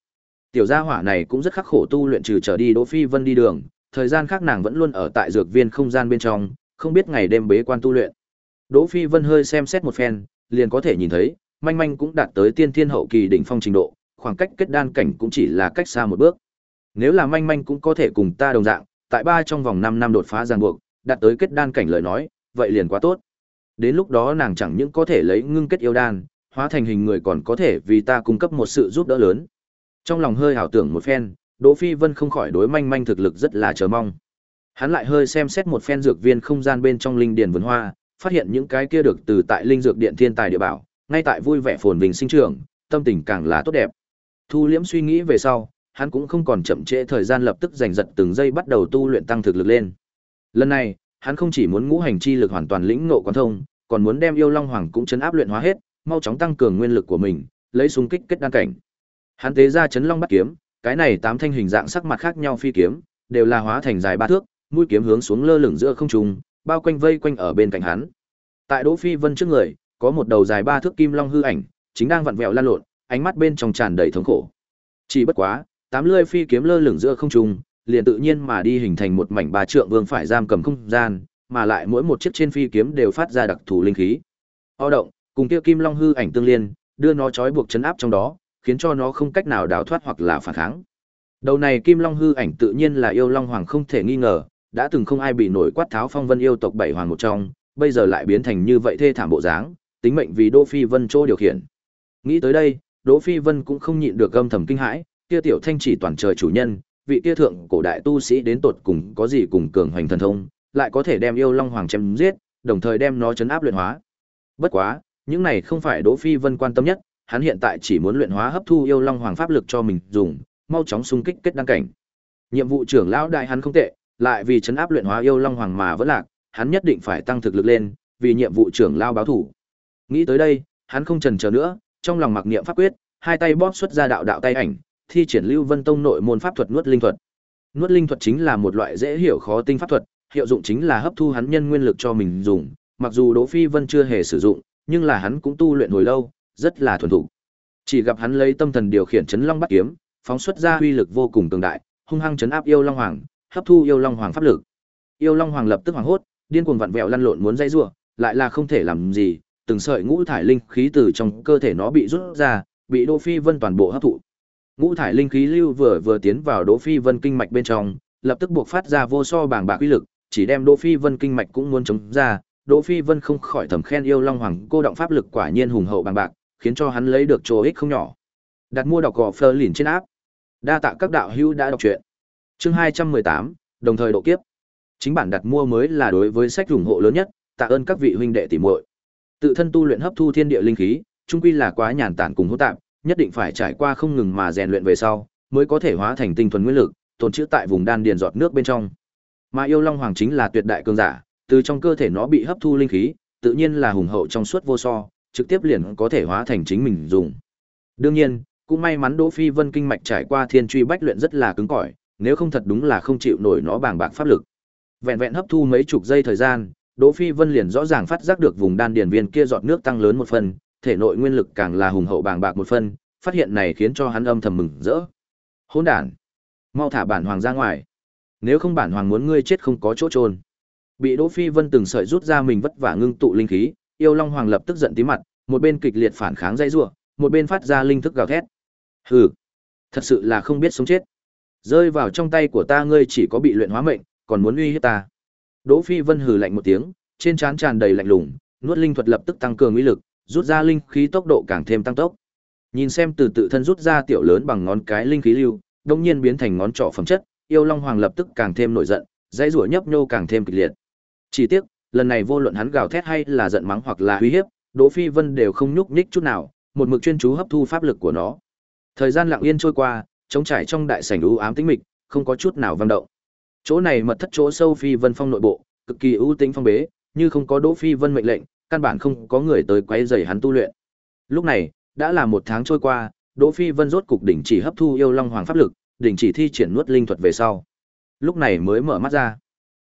Tiểu gia hỏa này cũng rất khắc khổ tu luyện trừ trở đi Đỗ Phi Vân đi đường, thời gian khác nàng vẫn luôn ở tại dược viên không gian bên trong, không biết ngày đêm bế quan tu luyện. Đỗ Phi Vân hơi xem xét một phen, liền có thể nhìn thấy, manh manh cũng đạt tới tiên thiên hậu kỳ đỉnh phong trình độ, khoảng cách kết đan cảnh cũng chỉ là cách xa một bước. Nếu là manh manh cũng có thể cùng ta đồng dạng, tại ba trong vòng 5 năm đột phá ràng buộc, đạt tới kết đan cảnh lời nói, vậy liền quá tốt. Đến lúc đó nàng chẳng những có thể lấy ngưng kết yêu đan, hóa thành hình người còn có thể vì ta cung cấp một sự giúp đỡ lớn. Trong lòng hơi hảo tưởng một phen, Đỗ Phi Vân không khỏi đối manh manh thực lực rất là chờ mong. Hắn lại hơi xem xét một phen dược viên không gian bên trong linh điền vườn hoa, phát hiện những cái kia được từ tại linh dược điện thiên tài địa bảo, ngay tại vui vẻ phồn vinh sinh trưởng, tâm tình càng là tốt đẹp. Thu liễm suy nghĩ về sau, hắn cũng không còn chậm trễ thời gian lập tức giành giật từng giây bắt đầu tu luyện tăng thực lực lên. Lần này, hắn không chỉ muốn ngũ hành chi lực hoàn toàn lĩnh ngộ quán thông, còn muốn đem yêu long hoàng cũng chấn áp luyện hóa hết, mau chóng tăng cường nguyên lực của mình, lấy xung kích kết đan cảnh. Hắn tế ra chấn long bắt kiếm, cái này tám thanh hình dạng sắc mặt khác nhau phi kiếm, đều là hóa thành dài ba thước, mũi kiếm hướng xuống lơ lửng giữa không trung, bao quanh vây quanh ở bên cạnh hắn. Tại Đỗ Phi Vân trước người, có một đầu dài ba thước kim long hư ảnh, chính đang vặn vẹo lan lộn, ánh mắt bên trong tràn đầy thống khổ. Chỉ bất quá, tám lưỡi phi kiếm lơ lửng giữa không trung, liền tự nhiên mà đi hình thành một mảnh ba trượng vương phải giam cầm không gian, mà lại mỗi một chiếc trên phi kiếm đều phát ra đặc thù linh khí. O động, cùng kia kim long hư ảnh tương liên, đưa nó trói buộc chấn áp trong đó, khiến cho nó không cách nào đào thoát hoặc là phản kháng. Đầu này kim long hư ảnh tự nhiên là yêu long hoàng không thể nghi ngờ, đã từng không ai bị nổi quát tháo phong vân yêu tộc bảy hoàng một trong, bây giờ lại biến thành như vậy thê thảm bộ dáng, tính mệnh vì Đỗ Phi Vân chỗ điều khiển. Nghĩ tới đây, Đỗ Phi Vân cũng không nhịn được âm thầm kinh hãi, kia tiểu thanh chỉ toàn trời chủ nhân, vị kia thượng cổ đại tu sĩ đến tột cùng có gì cùng cường hoành thần thông, lại có thể đem yêu long hoàng chém giết, đồng thời đem nó chấn áp luyện hóa. Bất quá, những này không phải Đỗ Phi Vân quan tâm nhất, hắn hiện tại chỉ muốn luyện hóa hấp thu yêu long hoàng pháp lực cho mình dùng, mau chóng xung kích kết đăng cảnh. Nhiệm vụ trưởng lão đại hắn không tệ, lại vì chấn áp luyện hóa yêu long hoàng mà vẫn lạc, hắn nhất định phải tăng thực lực lên, vì nhiệm vụ trưởng lao báo thủ. Nghĩ tới đây, hắn không chần chờ nữa, trong lòng mặc niệm pháp quyết, hai tay bóp xuất ra đạo đạo tay ảnh, thi triển Lưu Vân Tông nội môn pháp thuật nuốt linh thuật. Nuốt linh thuật chính là một loại dễ hiểu khó tinh pháp thuật, hiệu dụng chính là hấp thu hắn nhân nguyên lực cho mình dùng, mặc dù Đỗ Phi Vân chưa hề sử dụng, nhưng là hắn cũng tu luyện hồi lâu, rất là thuần thục. Chỉ gặp hắn lấy tâm thần điều khiển chấn long bắt kiếm, phóng xuất ra uy lực vô cùng cường đại, hung hăng chấn áp yêu long hoàng, hấp thu yêu long hoàng pháp lực. Yêu long hoàng lập tức hoảng hốt, điên cuồng vặn vẹo lăn lộn muốn dây rủa, lại là không thể làm gì, từng sợi ngũ thải linh khí từ trong cơ thể nó bị rút ra, bị Đỗ Phi Vân toàn bộ hấp thụ. Ngũ thải linh khí lưu vừa vừa tiến vào Đỗ Phi Vân kinh mạch bên trong, lập tức buộc phát ra vô so bàng bạc uy lực, chỉ đem Đỗ Phi Vân kinh mạch cũng muốn chống ra, Đỗ Phi Vân không khỏi thầm khen yêu Long Hoàng cô động pháp lực quả nhiên hùng hậu bàng bạc, khiến cho hắn lấy được chỗ ích không nhỏ. Đặt mua đọc gò Fleur lìn trên áp. Đa tạ các đạo hữu đã đọc truyện. Chương 218, đồng thời độ kiếp. Chính bản đặt mua mới là đối với sách ủng hộ lớn nhất, tạ ơn các vị huynh đệ tỷ muội. Tự thân tu luyện hấp thu thiên địa linh khí, chung quy là quá nhàn tản cùng hỗn tạp, nhất định phải trải qua không ngừng mà rèn luyện về sau, mới có thể hóa thành tinh thuần nguyên lực, tồn trữ tại vùng đan điền giọt nước bên trong. Mà yêu long hoàng chính là tuyệt đại cường giả, từ trong cơ thể nó bị hấp thu linh khí, tự nhiên là hùng hậu trong suốt vô so, trực tiếp liền có thể hóa thành chính mình dùng. Đương nhiên, cũng may mắn Đỗ Phi Vân kinh mạch trải qua thiên truy bách luyện rất là cứng cỏi, nếu không thật đúng là không chịu nổi nó bàng bạc pháp lực. Vẹn vẹn hấp thu mấy chục giây thời gian, Đỗ Phi Vân liền rõ ràng phát giác được vùng đan điền viên kia giọt nước tăng lớn một phần, thể nội nguyên lực càng là hùng hậu bàng bạc một phần, phát hiện này khiến cho hắn âm thầm mừng rỡ. Hỗn đản, mau thả bản hoàng ra ngoài. Nếu không bản hoàng muốn ngươi chết không có chỗ trôn. Bị Đỗ Phi Vân từng sợi rút ra mình vất vả ngưng tụ linh khí, yêu long hoàng lập tức giận tím mặt, một bên kịch liệt phản kháng dây rủa, một bên phát ra linh thức gào thét. Hừ, thật sự là không biết sống chết. Rơi vào trong tay của ta ngươi chỉ có bị luyện hóa mệnh, còn muốn uy hiếp ta. Đỗ Phi Vân hừ lạnh một tiếng, trên trán tràn đầy lạnh lùng, nuốt linh thuật lập tức tăng cường uy lực, rút ra linh khí tốc độ càng thêm tăng tốc. Nhìn xem từ tự thân rút ra tiểu lớn bằng ngón cái linh khí lưu, đột nhiên biến thành ngón trỏ phẩm chất, yêu long hoàng lập tức càng thêm nổi giận, dãy rủa nhấp nhô càng thêm kịch liệt. Chỉ tiếc, lần này vô luận hắn gào thét hay là giận mắng hoặc là uy hiếp, Đỗ Phi Vân đều không nhúc nhích chút nào, một mực chuyên chú hấp thu pháp lực của nó. Thời gian lặng yên trôi qua, trống trải trong đại sảnh u ám tĩnh mịch, không có chút nào vang động. Chỗ này mật thất chỗ sâu Phi Vân Phong nội bộ, cực kỳ ưu tĩnh phong bế, như không có Đỗ Phi Vân mệnh lệnh, căn bản không có người tới quấy rầy hắn tu luyện. Lúc này, đã là một tháng trôi qua, Đỗ Phi Vân rốt cục đỉnh chỉ hấp thu yêu long hoàng pháp lực, đỉnh chỉ thi triển nuốt linh thuật về sau. Lúc này mới mở mắt ra.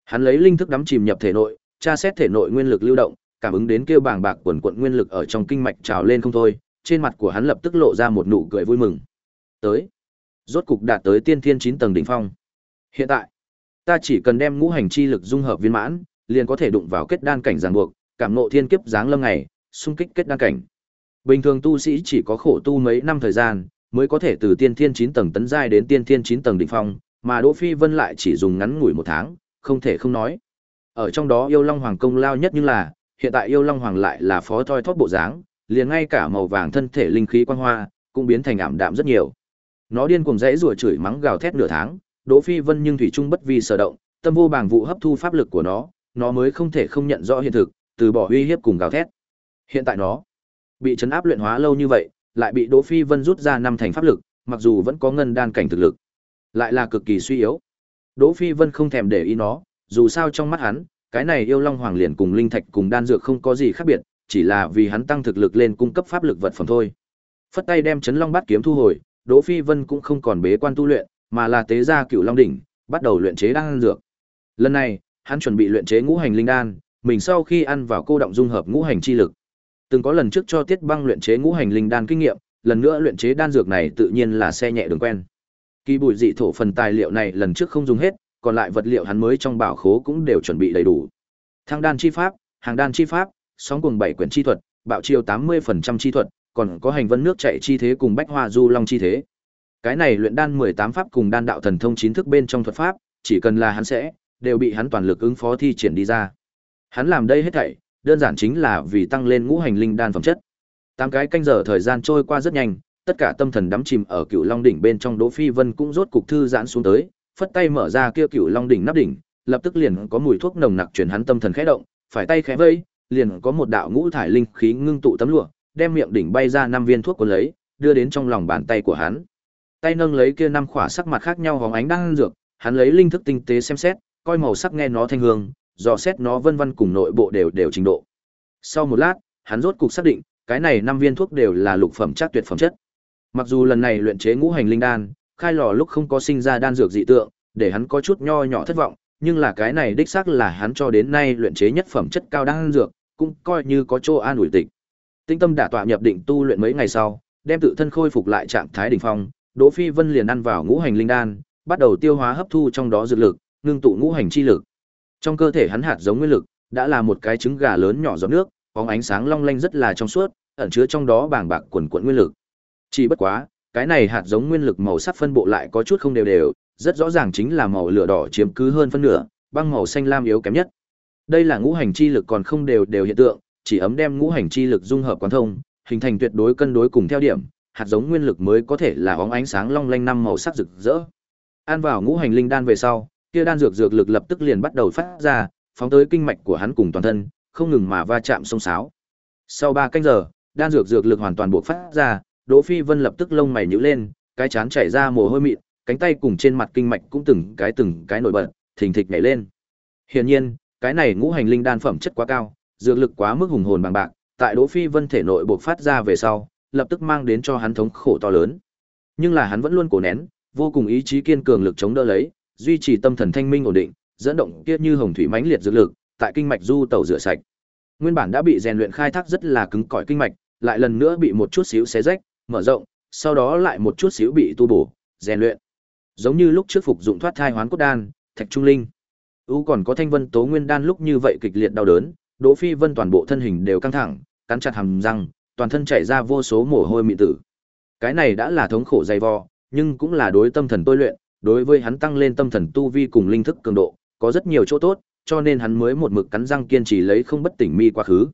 Hắn lấy linh thức đắm chìm nhập thể nội, tra xét thể nội nguyên lực lưu động, cảm ứng đến kêu bàng bạc quần quần nguyên lực ở trong kinh mạch trào lên không thôi, trên mặt của hắn lập tức lộ ra một nụ cười vui mừng. Tới, rốt cục đạt tới tiên thiên 9 tầng đỉnh phong. Hiện tại, ta chỉ cần đem ngũ hành chi lực dung hợp viên mãn, liền có thể đụng vào kết đan cảnh giáng buộc, cảm ngộ thiên kiếp dáng lâm ngày, xung kích kết đan cảnh. Bình thường tu sĩ chỉ có khổ tu mấy năm thời gian, mới có thể từ tiên thiên 9 tầng tấn giai đến tiên thiên 9 tầng đỉnh phong, mà Đỗ Phi Vân lại chỉ dùng ngắn ngủi một tháng, không thể không nói. Ở trong đó yêu long hoàng công lao nhất nhưng là, hiện tại yêu long hoàng lại là phó thoi thóp bộ dáng, liền ngay cả màu vàng thân thể linh khí quang hoa cũng biến thành ảm đạm rất nhiều. Nó điên cuồng rẽ rủa chửi mắng gào thét nửa tháng, Đỗ Phi Vân nhưng thủy trung bất vi sở động, tâm vô bàng vụ hấp thu pháp lực của nó, nó mới không thể không nhận rõ hiện thực, từ bỏ uy hiếp cùng gào thét. Hiện tại nó bị chấn áp luyện hóa lâu như vậy, lại bị Đỗ Phi Vân rút ra năm thành pháp lực, mặc dù vẫn có ngân đan cảnh thực lực, lại là cực kỳ suy yếu. Đỗ Phi Vân không thèm để ý nó, dù sao trong mắt hắn, cái này yêu long hoàng liền cùng linh thạch cùng đan dược không có gì khác biệt, chỉ là vì hắn tăng thực lực lên cung cấp pháp lực vật phẩm thôi. Phất tay đem chấn long bát kiếm thu hồi, Đỗ Phi Vân cũng không còn bế quan tu luyện, mà là tế ra cựu long đỉnh, bắt đầu luyện chế đan dược. Lần này, hắn chuẩn bị luyện chế ngũ hành linh đan, mình sau khi ăn vào cô động dung hợp ngũ hành chi lực. Từng có lần trước cho Tiết Băng luyện chế ngũ hành linh đan kinh nghiệm, lần nữa luyện chế đan dược này tự nhiên là xe nhẹ đường quen. Kỳ bụi dị thổ phần tài liệu này lần trước không dùng hết, còn lại vật liệu hắn mới trong bảo khố cũng đều chuẩn bị đầy đủ. Thang đan chi pháp, hàng đan chi pháp, sóng cuồng bảy quyển chi thuật, bạo chiêu 80% chi thuật, còn có hành vân nước chạy chi thế cùng bách hoa du long chi thế. Cái này luyện đan 18 pháp cùng đan đạo thần thông chín thức bên trong thuật pháp, chỉ cần là hắn sẽ, đều bị hắn toàn lực ứng phó thi triển đi ra. Hắn làm đây hết thảy, đơn giản chính là vì tăng lên ngũ hành linh đan phẩm chất. Tám cái canh giờ thời gian trôi qua rất nhanh, tất cả tâm thần đắm chìm ở Cựu Long đỉnh bên trong Đỗ Phi Vân cũng rốt cục thư giãn xuống tới, phất tay mở ra kia Cựu Long đỉnh nắp đỉnh, lập tức liền có mùi thuốc nồng nặc truyền hắn tâm thần khẽ động, phải tay khẽ vây, liền có một đạo ngũ thải linh khí ngưng tụ tấm lụa, đem miệng đỉnh bay ra năm viên thuốc cuốn lấy, đưa đến trong lòng bàn tay của hắn. Tay nâng lấy kia năm khỏa sắc mặt khác nhau hóng ánh đang dược, hắn lấy linh thức tinh tế xem xét, coi màu sắc nghe nó thanh hương, dò xét nó vân vân cùng nội bộ đều đều trình độ. Sau một lát, hắn rốt cục xác định, cái này năm viên thuốc đều là lục phẩm chắc tuyệt phẩm chất. Mặc dù lần này luyện chế ngũ hành linh đan, khai lò lúc không có sinh ra đan dược dị tượng, để hắn có chút nho nhỏ thất vọng, nhưng là cái này đích xác là hắn cho đến nay luyện chế nhất phẩm chất cao đan dược, cũng coi như có chỗ an ủi tịch. Tinh tâm đả tọa nhập định tu luyện mấy ngày sau, đem tự thân khôi phục lại trạng thái đỉnh phong, Đỗ Phi Vân liền ăn vào ngũ hành linh đan, bắt đầu tiêu hóa hấp thu trong đó dược lực, ngưng tụ ngũ hành chi lực. Trong cơ thể hắn hạt giống nguyên lực, đã là một cái trứng gà lớn nhỏ giọt nước, bóng ánh sáng long lanh rất là trong suốt, ẩn chứa trong đó bàng bạc quần quần nguyên lực. Chỉ bất quá, cái này hạt giống nguyên lực màu sắc phân bộ lại có chút không đều đều, rất rõ ràng chính là màu lửa đỏ chiếm cứ hơn phân nửa, băng màu xanh lam yếu kém nhất. Đây là ngũ hành chi lực còn không đều đều hiện tượng, chỉ ấm đem ngũ hành chi lực dung hợp quán thông, hình thành tuyệt đối cân đối cùng theo điểm, hạt giống nguyên lực mới có thể là óng ánh sáng long lanh năm màu sắc rực rỡ. Ăn vào ngũ hành linh đan về sau, kia đan dược dược lực lập tức liền bắt đầu phát ra, phóng tới kinh mạch của hắn cùng toàn thân, không ngừng mà va chạm xông xáo. Sau 3 canh giờ, đan dược dược lực hoàn toàn buộc phát ra, Đỗ Phi Vân lập tức lông mày nhíu lên, cái chán chảy ra mồ hôi mịn, cánh tay cùng trên mặt kinh mạch cũng từng cái từng cái nổi bật, thình thịch nhảy lên. Hiển nhiên, cái này ngũ hành linh đan phẩm chất quá cao, dược lực quá mức hùng hồn bằng bạc, tại Đỗ Phi Vân thể nội bộc phát ra về sau, lập tức mang đến cho hắn thống khổ to lớn. Nhưng là hắn vẫn luôn cố nén, vô cùng ý chí kiên cường lực chống đỡ lấy, duy trì tâm thần thanh minh ổn định, dẫn động kia như hồng thủy mãnh liệt dược lực, tại kinh mạch du tẩu rửa sạch. Nguyên bản đã bị rèn luyện khai thác rất là cứng cỏi kinh mạch, lại lần nữa bị một chút xíu xé rách, mở rộng, sau đó lại một chút xíu bị tu bổ, rèn luyện. Giống như lúc trước phục dụng thoát thai hoán cốt đan, thạch trung linh. U còn có thanh vân tố nguyên đan lúc như vậy kịch liệt đau đớn, Đỗ Phi Vân toàn bộ thân hình đều căng thẳng, cắn chặt hàm răng, toàn thân chảy ra vô số mồ hôi mịn tử. Cái này đã là thống khổ dày vò, nhưng cũng là đối tâm thần tôi luyện, đối với hắn tăng lên tâm thần tu vi cùng linh thức cường độ, có rất nhiều chỗ tốt, cho nên hắn mới một mực cắn răng kiên trì lấy không bất tỉnh mi quá khứ,